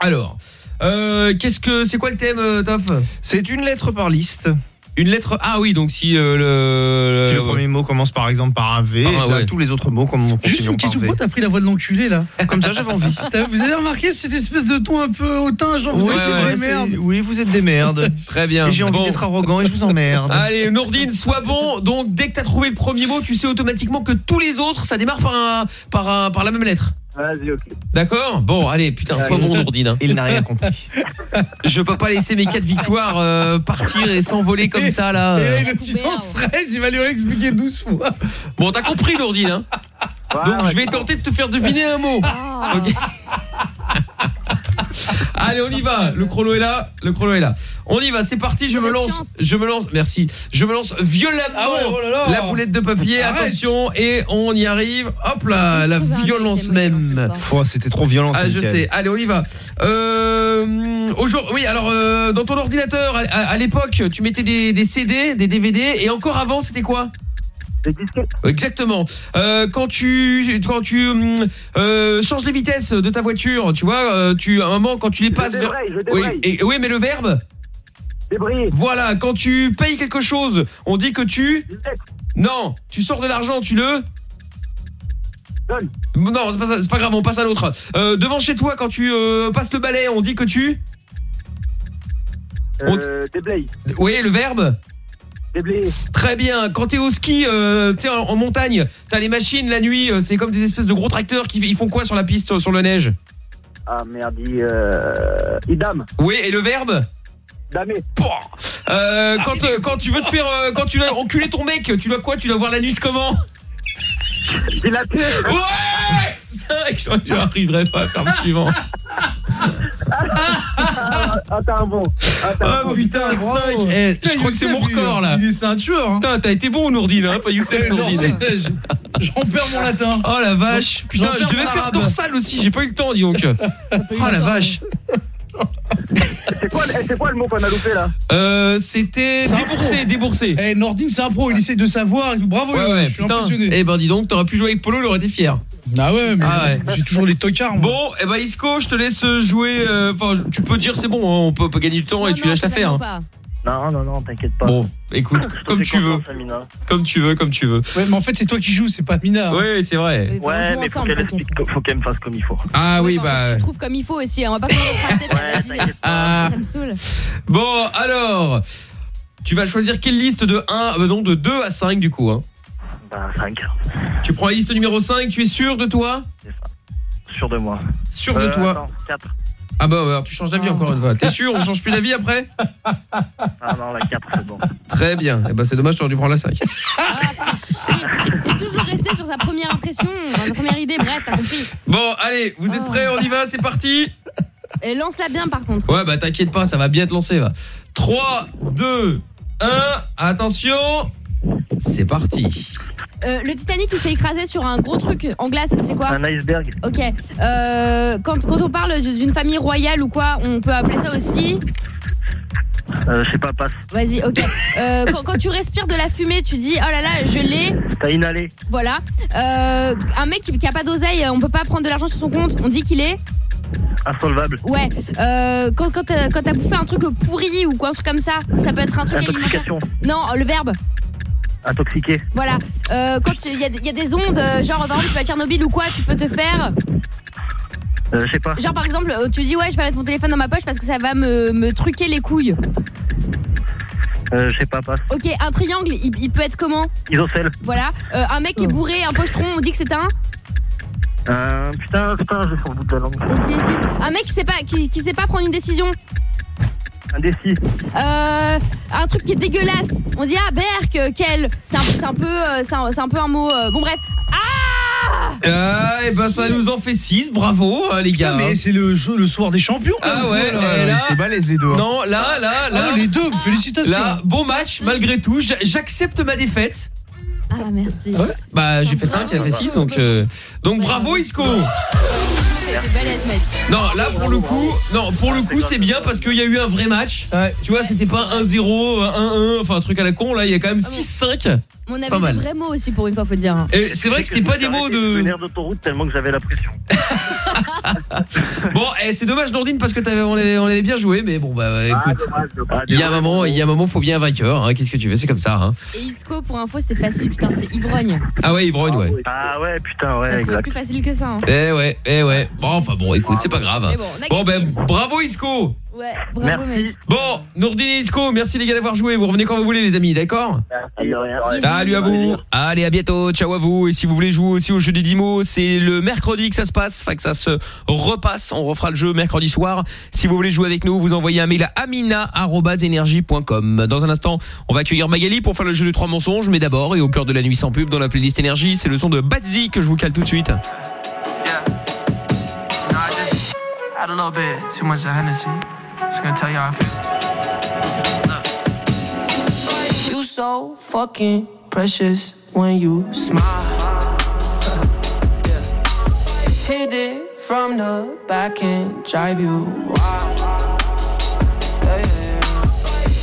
Alors, euh, qu'est-ce que c'est quoi le thème, euh, Toff? C'est une lettre par liste. Une lettre Ah oui, donc si euh, le Si le premier mot commence par exemple par un V, Par un, là, ouais. tous les autres mots comme Juste une question, pourquoi t'as pris la voix de l'enculé là Comme ça, j'avais envie. Vous avez remarqué cette espèce de ton un peu hautain, genre vous êtes ouais, des merdes Oui, vous êtes des merdes. Très bien. J'ai envie Bon. d'être arrogant et je vous emmerde. Allez, Nourdine, sois bon. Donc, dès que t'as trouvé le premier mot, tu sais automatiquement que tous les autres, ça démarre par, un, par, un, par la même lettre. Vas-y, ok. D'accord? Bon, allez, putain, sois bon, Nourdine. hein. Il n'a rien compris. Je peux pas laisser mes quatre victoires euh, partir et s'envoler comme ça, là. Et là, il est en stress, il va lui réexpliquer 12 fois. Bon, t'as compris, Nourdine, hein? Donc je vais tenter de te faire deviner un mot. Ok. Allez, on y va. Le chrono est là. Le chrono est là. On y va. C'est parti. Je me lance. Je me lance. Merci. Je me lance violemment. Ah ouais, oh là là. La boulette de papier. Arrête. Attention. Et on y arrive. Hop là. La violence même. Oh, c'était trop violent. Ah, je sais. Allez, on y va. Euh, aujourd'hui, oui. Alors, euh, dans ton ordinateur, à, à- à l'époque, tu mettais des, des CD, des DVD, et encore avant, c'était quoi? Des disquettes. Exactement. Euh, quand tu quand tu hum, euh, changes les vitesses de ta voiture, tu vois, euh, tu à un moment quand tu les passes vers débraye, je oui, débraye. et, oui, mais le verbe Débrayer. Voilà, quand tu payes quelque chose, on dit que tu Non, tu sors de l'argent, tu le Non, c'est pas grave, on passe à l'autre. Euh, devant chez toi quand tu passes le balai, on dit que tu On- déblaye. Oui, le verbe Très bien. Quand t'es au ski, euh, tu sais, en, en montagne, t'as les machines la nuit, euh, c'est comme des espèces de gros tracteurs qui ils font quoi sur la piste, sur, sur le neige? Ah merde, il, euh, il dame. Oui, et le verbe? Damer. Euh, quand, euh, quand tu veux te faire, euh, quand tu vas enculer ton mec, tu dois quoi? Tu dois voir l'anus comment? Dilaté. Ouais que je n'arriverai pas à faire le suivant. Ah, un bon. Ah, Ah bon. putain, 5 Eh, Je crois que c'est mon record là. C'est un tueur. Hein. Putain, t'as été bon Nourdine, hein, pas Youssef Eh, Nourdine. Nourdine, J'en perds mon latin. Oh la vache Putain, je devais faire arabe. dorsale aussi, j'ai pas eu le temps, dis donc. Oh la vache C'est quoi, le- c'est quoi le mot qu'on a loupé là Euh, c'était pro. déboursé. Eh, Nordine, c'est un pro, il essaie de savoir. Bravo, Ouais, ouais, je suis putain. impressionné. Eh ben dis donc, t'aurais pu jouer avec Polo, il aurait été fier. Ah ouais, mais Ah ouais. j'ai toujours les tocards. moi. Bon, eh ben Isco, je te laisse jouer. euh, Enfin, tu peux dire c'est bon, hein, on peut, peut gagner du temps et tu lâches l'affaire. hein. Non, non, non, t'inquiète pas. Bon, écoute, Je te comme tu veux, comme tu veux, comme tu veux. Ouais, mais en fait, c'est toi qui joues, c'est pas Mina. hein. Oui, c'est vrai. Ouais, mais faut qu'elle explique, faut qu'elle me fasse comme il faut. Ah oui, bah. Tu trouves comme il faut aussi, hein, on va pas ça- Ah. ça me saoule. Bon, alors, tu vas choisir quelle liste de 1, euh, non, de 2 à 5 du coup. Hein. Bah, 5. Tu prends la liste numéro 5, tu es sûr de toi? Sûr de moi. Sûr de Euh, toi attends, 4. Ah bah, alors, tu changes d'avis encore une fois. T'es sûr On change plus d'avis après? Ah non, la 4, c'est bon. Très bien. Eh ben, c'est dommage, tu aurais dû prendre la 5. Faut toujours rester sur sa première impression, sa première idée, bref, t'as compris. Bon, allez, vous êtes prêts On y va, c'est parti Et lance-la bien par contre. Ouais, bah t'inquiète pas, ça va bien te lancer. Va. 3, 2, 1, attention C'est parti. Euh, le Titanic il s'est écrasé sur un gros truc en glace, c'est quoi Un iceberg. Ok. Euh, quand, quand on parle d'une famille royale ou quoi, on peut appeler ça aussi. Euh, je sais pas, passe. Vas-y, ok. Euh, quand, quand tu respires de la fumée, tu dis oh là là, je l'ai. T'as inhalé. Voilà. Euh, un mec qui, qui a pas d'oseille, on peut pas prendre de l'argent sur son compte. On dit qu'il est. Insolvable. Ouais. Euh, quand quand t'as quand t'as bouffé un truc pourri ou quoi, un truc comme ça, ça peut être un truc. Intoxication. Non, le verbe. Intoxiqué. Voilà. Euh, quand il y, a des- y a des ondes, euh, genre par exemple tu vas à Tchernobyl ou quoi, tu peux te faire. Euh, je sais pas. Genre par exemple, tu dis ouais, je vais mettre mon téléphone dans ma poche parce que ça va me, me truquer les couilles. Euh, je sais pas, passe. Ok, un triangle, il, il peut être comment Isocèle. Voilà. Euh, un mec qui est bourré, un pochetron, on dit que c'est un. Euh, putain, putain, j'ai sur le bout de la langue. Si, si. Un mec qui sait pas, qui, qui sait pas prendre une décision. Un décis. Euh, un truc qui est dégueulasse. On dit ah Berk, euh, quel. C'est un, peu, euh, c'est un, peu un mot. euh, bon bref. Ah Ah, et ben ça nous en fait 6, bravo euh, les gars. Putain, mais c'est le, jeu- le soir des champions. Ah ouais, là balèze les deux. hein. Non, là, là, là. Ah, les deux, félicitations. Là, bon match malgré tout. J'accepte ma défaite. Ah merci. Bah, j'ai fait 5, il a fait 6 donc euh, donc bravo Isco. Non, là pour le coup, non, pour le coup, c'est bien parce qu'il y a eu un vrai match. Tu vois, c'était pas 1-0, 1-1, enfin un truc à la con là, il y a quand même 6-5. On avait des vrais mots aussi pour une fois, faut dire. hein. Et c'est vrai que c'était pas des mots de venir d'autoroute tellement que j'avais la pression. Bon, eh, c'est dommage Nordine parce que on avait, on avait bien joué mais bon bah écoute. Il y a un moment, il y a un moment faut bien un vainqueur hein, qu'est-ce que tu veux, c'est comme ça hein. Et Isco, pour info, c'était facile. Putain, c'était ivrogne. Ah ouais, Ivrogne ouais. Ah ouais, putain, ouais, exact. plus facile que ça. hein. Eh ouais, eh ouais. Bon, enfin bon, écoute, c'est pas grave. Mais bon, ben, bravo Isco. Ouais, bravo mec. Bon, Nourdine et Isco, merci les gars d'avoir joué. Vous revenez quand vous voulez, les amis, d'accord Salut à vous. Allez, à bientôt. Ciao à vous. Et si vous voulez jouer aussi au jeu des 10 mots, c'est le mercredi que ça se passe, enfin que ça se repasse. On refera le jeu mercredi soir. Si vous voulez jouer avec nous, vous envoyez un mail à amina@energie.com. Dans un instant, on va accueillir Magali pour faire le jeu des trois mensonges, mais d'abord et au cœur de la nuit sans pub dans la playlist énergie, c'est le son de Badzi que je vous cale tout de suite. Had a little bit too much of Hennessy. Just gonna tell you how I feel. Look. You so fucking precious when you smile. Hit it from the back and drive you wild.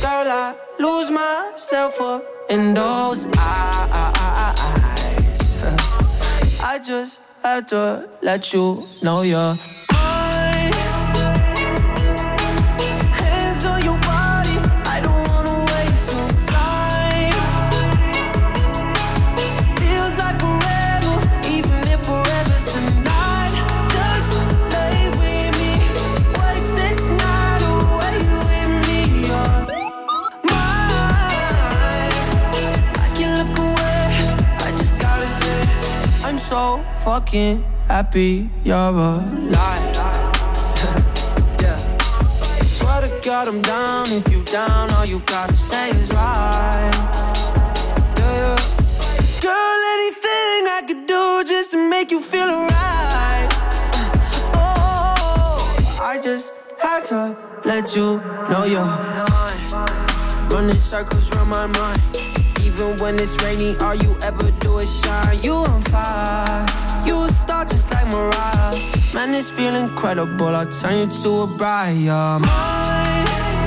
Girl, I lose myself up in those eyes. I just had to let you know you're so fucking happy you're alive. yeah. Swear to God I'm down. If you down, all you gotta say is right. Yeah. Girl, anything I could do just to make you feel alright. Oh, I just had to let you know you're fine. Running circles around my mind. Even when it's rainy, all you ever do is shine. You on fire, you a star just like Mariah. Man, this feel incredible. I'll turn you to a bride. You're mine.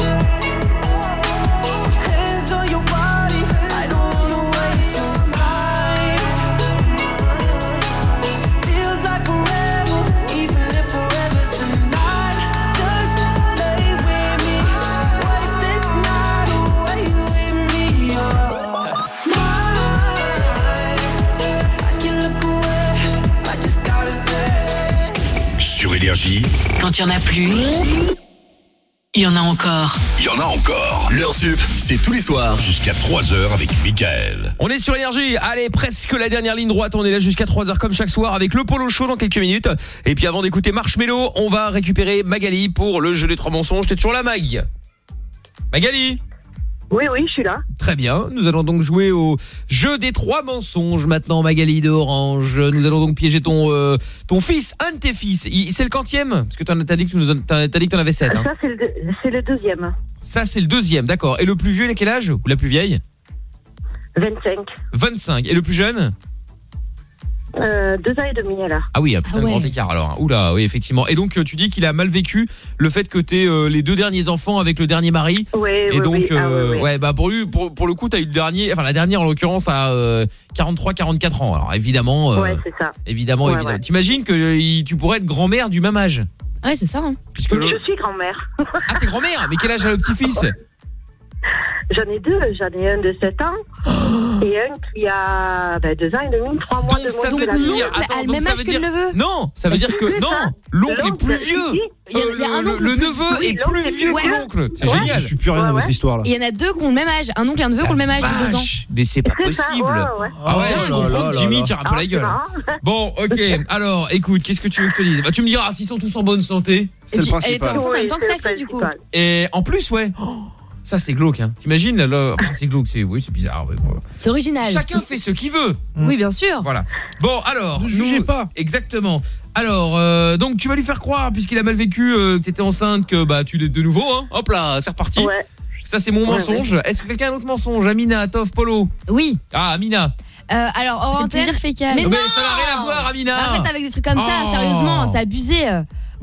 Quand il y en a plus, il y en a encore. il y en a encore. L'heure sup, c'est tous les soirs jusqu'à 3h avec Michael. On est sur énergie. Allez, presque la dernière ligne droite. On est là jusqu'à 3h comme chaque soir avec le polo chaud dans quelques minutes. Et puis avant d'écouter Marshmello, on va récupérer Magali pour le jeu des trois mensonges. T'es toujours là, Mag? Magali? Oui, oui, je suis là. Très bien. Nous allons donc jouer au jeu des trois mensonges maintenant, Magali de Orange. Nous allons donc piéger ton euh, ton fils, un de tes fils. Il- C'est le quantième? Parce que t'en as- dit que tu nous en- dit que avais sept. hein. Ça, c'est le, deux- le deuxième. Ça, c'est le deuxième, d'accord. Et le plus vieux, il a quel âge? Ou la plus vieille? 25. 25. Et le plus jeune? Euh, deux ans et demi, alors. Ah oui, un putain de ouais. grand écart alors. Oula, oui, effectivement. Et donc, euh, tu dis qu'il a mal vécu le fait que t'aies euh, les deux derniers enfants avec le dernier mari. Oui, Et oui, donc, oui. Ah, euh, oui, oui. ouais, bah pour lui, pour, pour le coup, t'as eu le dernier, enfin la dernière en l'occurrence à 43-44 ans. Alors évidemment, euh, Ouais, c'est ça. évidemment, Ouais, évidemment. ouais. T'imagines que euh, il- tu pourrais être grand-mère du même âge Ouais, c'est ça. hein. Puisque le- Je suis grand-mère. Ah, t'es grand-mère? Mais quel âge a le petit-fils? J'en ai deux. J'en ai un de 7 ans et un qui a ben, deux ans et demi, trois mois de ça moins veut dire, attends, donc ça veut dire, non, ça veut dire que non, l'oncle est plus vieux. si. Il y a- Euh, il y a un le, oncle le neveu oui, est plus est vieux que l'oncle. C'est Ouais. génial. Je suis plus rien dans cette histoire-là. Et il y en a deux qui ont le même âge. Un oncle et un neveu qui ont le même âge de deux ans. Vache, Mais c'est pas possible. Ah ouais, Oh je là comprends là que là Jimmy là. tire un peu Ah, la gueule. Bon, ok. Alors, écoute, qu'est-ce que tu veux que je te dise? Bah, tu me diras s'ils sont tous en bonne santé. C'est le Elle principal. enceinte en même temps que sa le fille, du coup. principal. Et en plus, ouais. Oh, ça, c'est glauque. Hein. T'imagines là, Enfin, c'est glauque. C'est oui, c'est bizarre. ouais, ouais. C'est original. Chacun fait ce qu'il veut. Oui, bien sûr. Voilà. Bon, alors, Ne jugez nous- pas. Exactement. Alors, euh, donc tu vas lui faire croire, puisqu'il a mal vécu, euh, que t'étais enceinte, que bah tu l'es de nouveau. Hein. Hop là, c'est reparti. Ouais. Ça, c'est mon Ouais, mensonge. Est-ce que quelqu'un a un autre mensonge? Amina, Toff, Polo? Oui. Ah, Amina. Euh, alors, hors antenne- plaisir fécal. Mais, Mais non ça n'a rien à voir, Amina. Arrête avec des trucs comme ça, Oh. sérieusement, c'est abusé.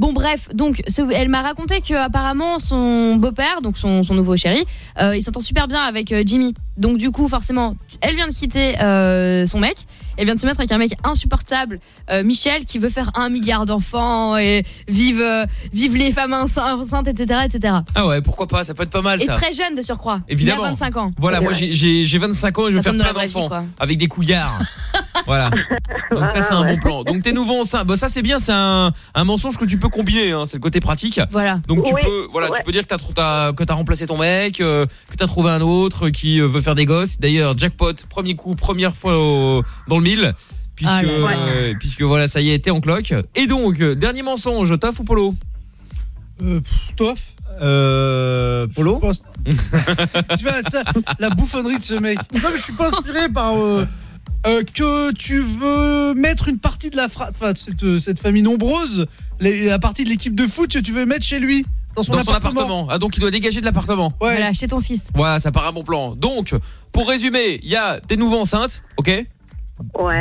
Bon bref, donc elle m'a raconté que apparemment son beau-père, donc son, son nouveau chéri, euh, il s'entend super bien avec euh, Jimmy. Donc du coup, forcément, elle vient de quitter euh, son mec, elle vient de se mettre avec un mec insupportable, euh, Michel, qui veut faire un milliard d'enfants et vive, euh, vive les femmes encein- enceintes, etc., etc. Ah ouais, pourquoi pas Ça peut être pas mal Et ça. très jeune de surcroît. Évidemment. Il a 25 ans. Voilà, moi j'ai- j'ai j'ai 25 ans et je veux faire femme de plein la vraie vie, d'enfants quoi. avec des couillards. Voilà. Donc ça c'est un bon plan. Donc t'es nouveau enceinte. Bah ça c'est bien, c'est un, un mensonge que tu peux combiner. Hein. C'est le côté pratique. Voilà. Donc tu Oui, peux, voilà, tu peux dire que t'as t'as- que t'as remplacé ton mec, euh, que t'as trouvé un autre qui euh, veut faire des gosses. D'ailleurs jackpot, premier coup, première fois au- dans le mille. Puisque, Ah euh, puisque voilà, ça y est, t'es en cloque. Et donc, euh, dernier mensonge, Toff ou Polo? Euh, pff, Toff Euh. Polo? Tu vois, ça, la bouffonnerie de ce mec. Non, mais je suis pas inspiré par. euh, euh, que tu veux mettre une partie de la fra- enfin, cette, cette famille nombreuse, les- la partie de l'équipe de foot, tu veux mettre chez lui, dans son Dans son appartement. appartement. Ah donc il doit dégager de l'appartement. Voilà, chez ton fils. Voilà, ça paraît un bon plan. Donc, pour résumer, il y a des nouveaux enceintes, ok?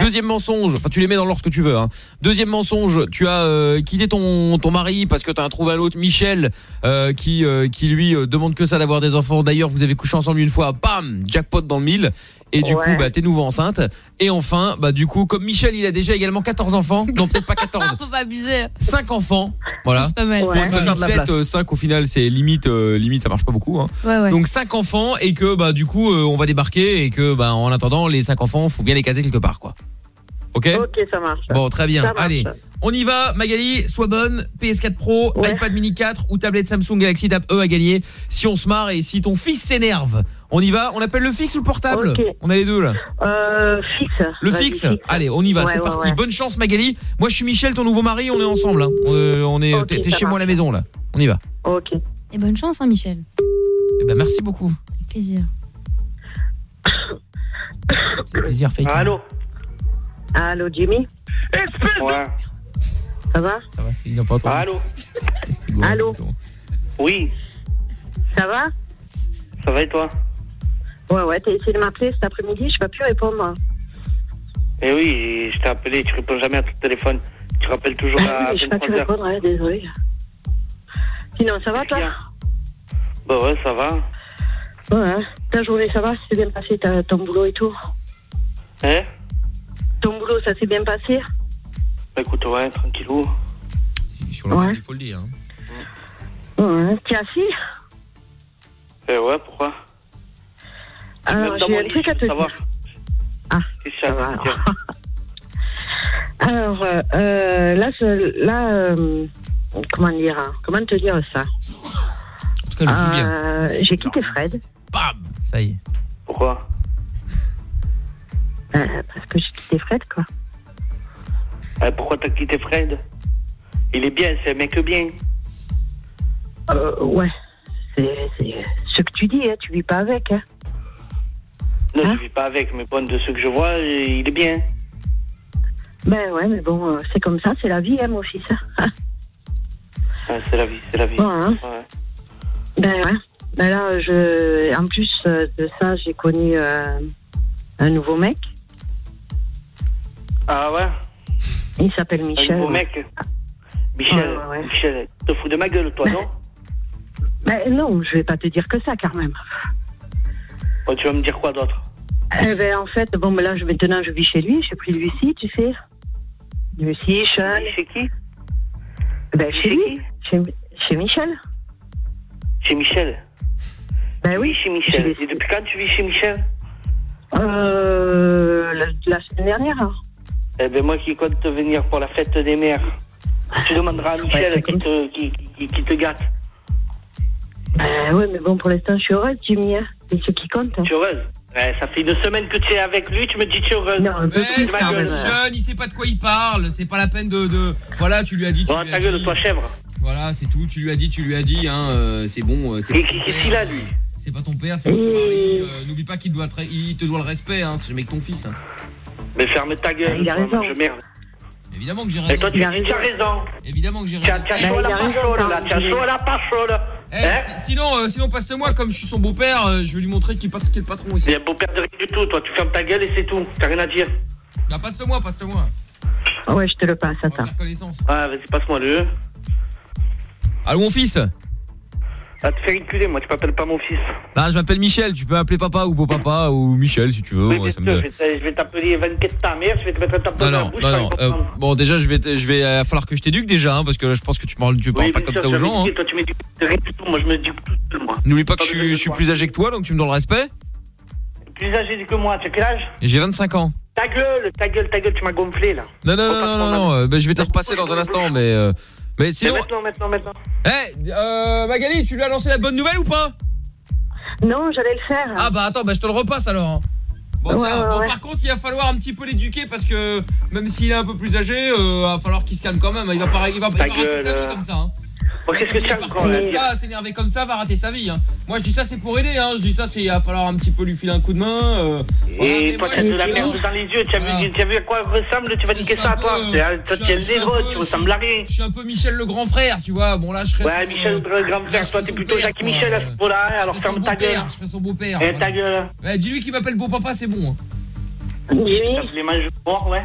Deuxième mensonge, enfin tu les mets dans l'ordre que tu veux. Hein. Deuxième mensonge, tu as euh, quitté ton, ton mari parce que tu as trouvé un autre, Michel, euh, qui, euh, qui lui euh, demande que ça d'avoir des enfants. D'ailleurs, vous avez couché ensemble une fois, bam, jackpot dans le mille. Et du Ouais. coup, bah, t'es nouveau enceinte. Et enfin, bah, du coup, comme Michel, il a déjà également 14 enfants, non peut-être pas 14, Faut pas abuser. 5 enfants. Voilà. C'est pas mal. Pour une Faut faire famille de la 7, place. euh, 5 au final, c'est limite, euh, limite, ça marche pas beaucoup. Hein. Ouais, ouais. Donc 5 enfants et que bah du coup euh, on va débarquer et que bah en attendant les 5 enfants faut bien les caser quelque part quoi. Ok Ok, ça marche. Bon très bien. Allez, on y va Magali, sois bonne, PS4 Pro, iPad mini 4 ou tablette Samsung Galaxy Tab E à gagner si on se marre et si ton fils s'énerve. On y va, on appelle le fixe ou le portable. On a les deux là. Euh, fixe. Le fixe Allez, on y va, Ouais, c'est ouais, parti. ouais. Bonne chance Magali. Moi je suis Michel, ton nouveau mari, on est ensemble hein. Euh, on est t'es chez moi à la maison là. On y va. Ok. Et bonne chance, hein, Michel. Eh ben merci beaucoup. Avec plaisir. Plaisir fake. Allô Allô, Jimmy? Ouais. Ça va? Ça va, il n'a pas entendu. Allô? Allô? Oui, Ça va? Ça va et toi? Ouais, ouais, t'as essayé de m'appeler cet après-midi, je peux plus répondre. Eh oui, je t'ai appelé, tu réponds jamais à ton téléphone. Tu rappelles toujours Ah à oui, je peux plus 23h. répondre, ouais, désolé. Sinon, ça va, toi? Bah ouais, ça va. Ouais, ta journée, ça va? C'est bien passé, ta- ton boulot et tout? Hein? Ton boulot, ça s'est bien passé Bah écoute, ouais, tranquillou. Sur le Ouais. il faut le dire. hein. Ouais, t'es assis Eh ouais, pourquoi Alors, dans j'ai un truc à te dire. Ah, ça va Alors, euh, là, je- là euh, comment dire hein, Comment te dire ça En tout cas, le joue bien. Euh, J'ai quitté Fred. Bam Ça y est. Pourquoi Euh, parce que j'ai quitté Fred, quoi. Eh, Pourquoi t'as quitté Fred? Il est bien, c'est un mec bien. Euh, ouais, c'est ce que tu dis, hein, tu vis pas avec. Hein. Non, je vis pas avec, mais bon, de ce que je vois, il est bien. Ben ouais, mais bon, euh, c'est comme ça, c'est la vie, hein, mon fils. Ah, c'est la vie, c'est la vie. Ouais, hein. Ouais. Ben ouais. Ben là, je, en plus euh, de ça, j'ai connu euh, un nouveau mec. Ah ouais Il s'appelle Un Michel. nouveau mec Michel, Ouais, ouais. Michel, te fous de ma gueule, toi, non Ben non, je vais pas te dire que ça, quand même. Oh, Tu vas me dire quoi d'autre Eh ben, en fait, bon, ben là, je, maintenant, je vis chez lui. J'ai pris Lucie, tu sais. Lucie, Sean. Chez qui Ben, chez lui. Chez, chez Michel. Chez Michel Ben oui. Chez Michel. Et depuis quand tu vis chez Michel Euh, la, la semaine dernière. Hein. Eh ben moi qui compte venir pour la fête des mères. Tu demanderas à Michel qui, te, qui, qui- qui te gâte. Ben oui, mais bon, pour l'instant, je suis heureuse, Jimmy. Hein. C'est ce qui compte. hein. Tu es heureuse? Ouais, Ça fait une semaine que tu es avec lui, tu me dis tu es heureuse. Non, un peu Mais c'est un petit jeune, il sait pas de quoi il parle, c'est pas la peine de, de... voilà, tu lui as dit tu Bon, lui ta as gueule, dit. toi chèvre. Voilà, c'est tout, tu lui as dit, tu lui as dit hein, euh, c'est bon, euh, Et qu'est-ce père, qu'il a, lui C'est pas ton père, c'est pas ton mari, euh, n'oublie pas qu'il te doit le respect hein, c'est jamais que ton fils. hein. Mais ferme ta gueule. Il a raison. Je merde. Évidemment que j'ai Et raison. toi, tu, as raison. Évidemment que j'ai raison. tu as chaud la pachole, là. As chaud la. Eh, si- sinon, euh, sinon passe-le-moi, comme je suis son beau-père, euh, je vais lui montrer qu'il est, pas- est le patron aussi. C'est un beau-père de rien du tout. Toi, tu fermes ta gueule et c'est tout. T'as rien à dire. Bah passe-le-moi, passe-le-moi. Ouais, je te le passe, attends. Connaissance. Ah, vas-y, passe-moi le. Allô mon fils? Va te faire reculer, moi, tu m'appelles pas mon fils. Non, je m'appelle Michel, tu peux m'appeler papa ou beau papa ou Michel si tu veux. Oui, ça me- je vais t'appeler 24 ta mère, je vais te mettre un tampon Non, dans la non, bouche. non, non. euh, bon, déjà, je vais, je vais euh, falloir que je t'éduque déjà, hein, parce que là, je pense que tu parles, tu parles Oui, pas comme sûr, ça aux gens. hein. Toi, tu m'éduques. Moi, je m'éduque tout seul, moi. N'oublie pas que je suis, je plus âgé que toi, donc tu me donnes le respect. Plus âgé que moi, tu as quel âge? J'ai 25 ans. Ta gueule, ta gueule, ta gueule, tu m'as gonflé là. Non, non, non, non, non, non, euh, je vais te repasser dans un instant, mais... euh, mais Mais sinon... maintenant, maintenant, maintenant. Eh, euh, Magali, tu lui as lancé la bonne nouvelle ou pas? Non, j'allais le faire. Ah bah attends, bah je te le repasse alors. hein. Bon, Ouais, tiens, ouais, bon, ouais. par contre, il va falloir un petit peu l'éduquer parce que même s'il est un peu plus âgé, euh, va falloir qu'il se calme quand même. Il va pas, il va, il va Ta rater gueule, sa vie euh. comme ça. Hein. Bon, qu'est-ce que tu as encore là ça, s'énerver comme ça, va rater sa vie. Hein. Moi, je dis ça, c'est pour aider. Hein. Je dis ça, c'est il va falloir un petit peu lui filer un coup de main. euh. Voilà, Et toi, t'as je de la merde dans les yeux, tu as, vu, tu as vu à quoi ressemble, tu vas niquer ça, toi. C'est- Toi, tu es zéro, tu ressembles à rien. Je suis un peu Michel le grand frère, tu vois. Bon là, je serais. Ouais, Michel, le grand frère, toi, t'es plutôt Jacques Michel à ce niveau-là, alors ferme ta gueule. Je serais son beau-père. Eh, voilà. ta gueule. Dis-lui qu'il m'appelle beau papa, c'est bon. hein. Les manches morts, ouais.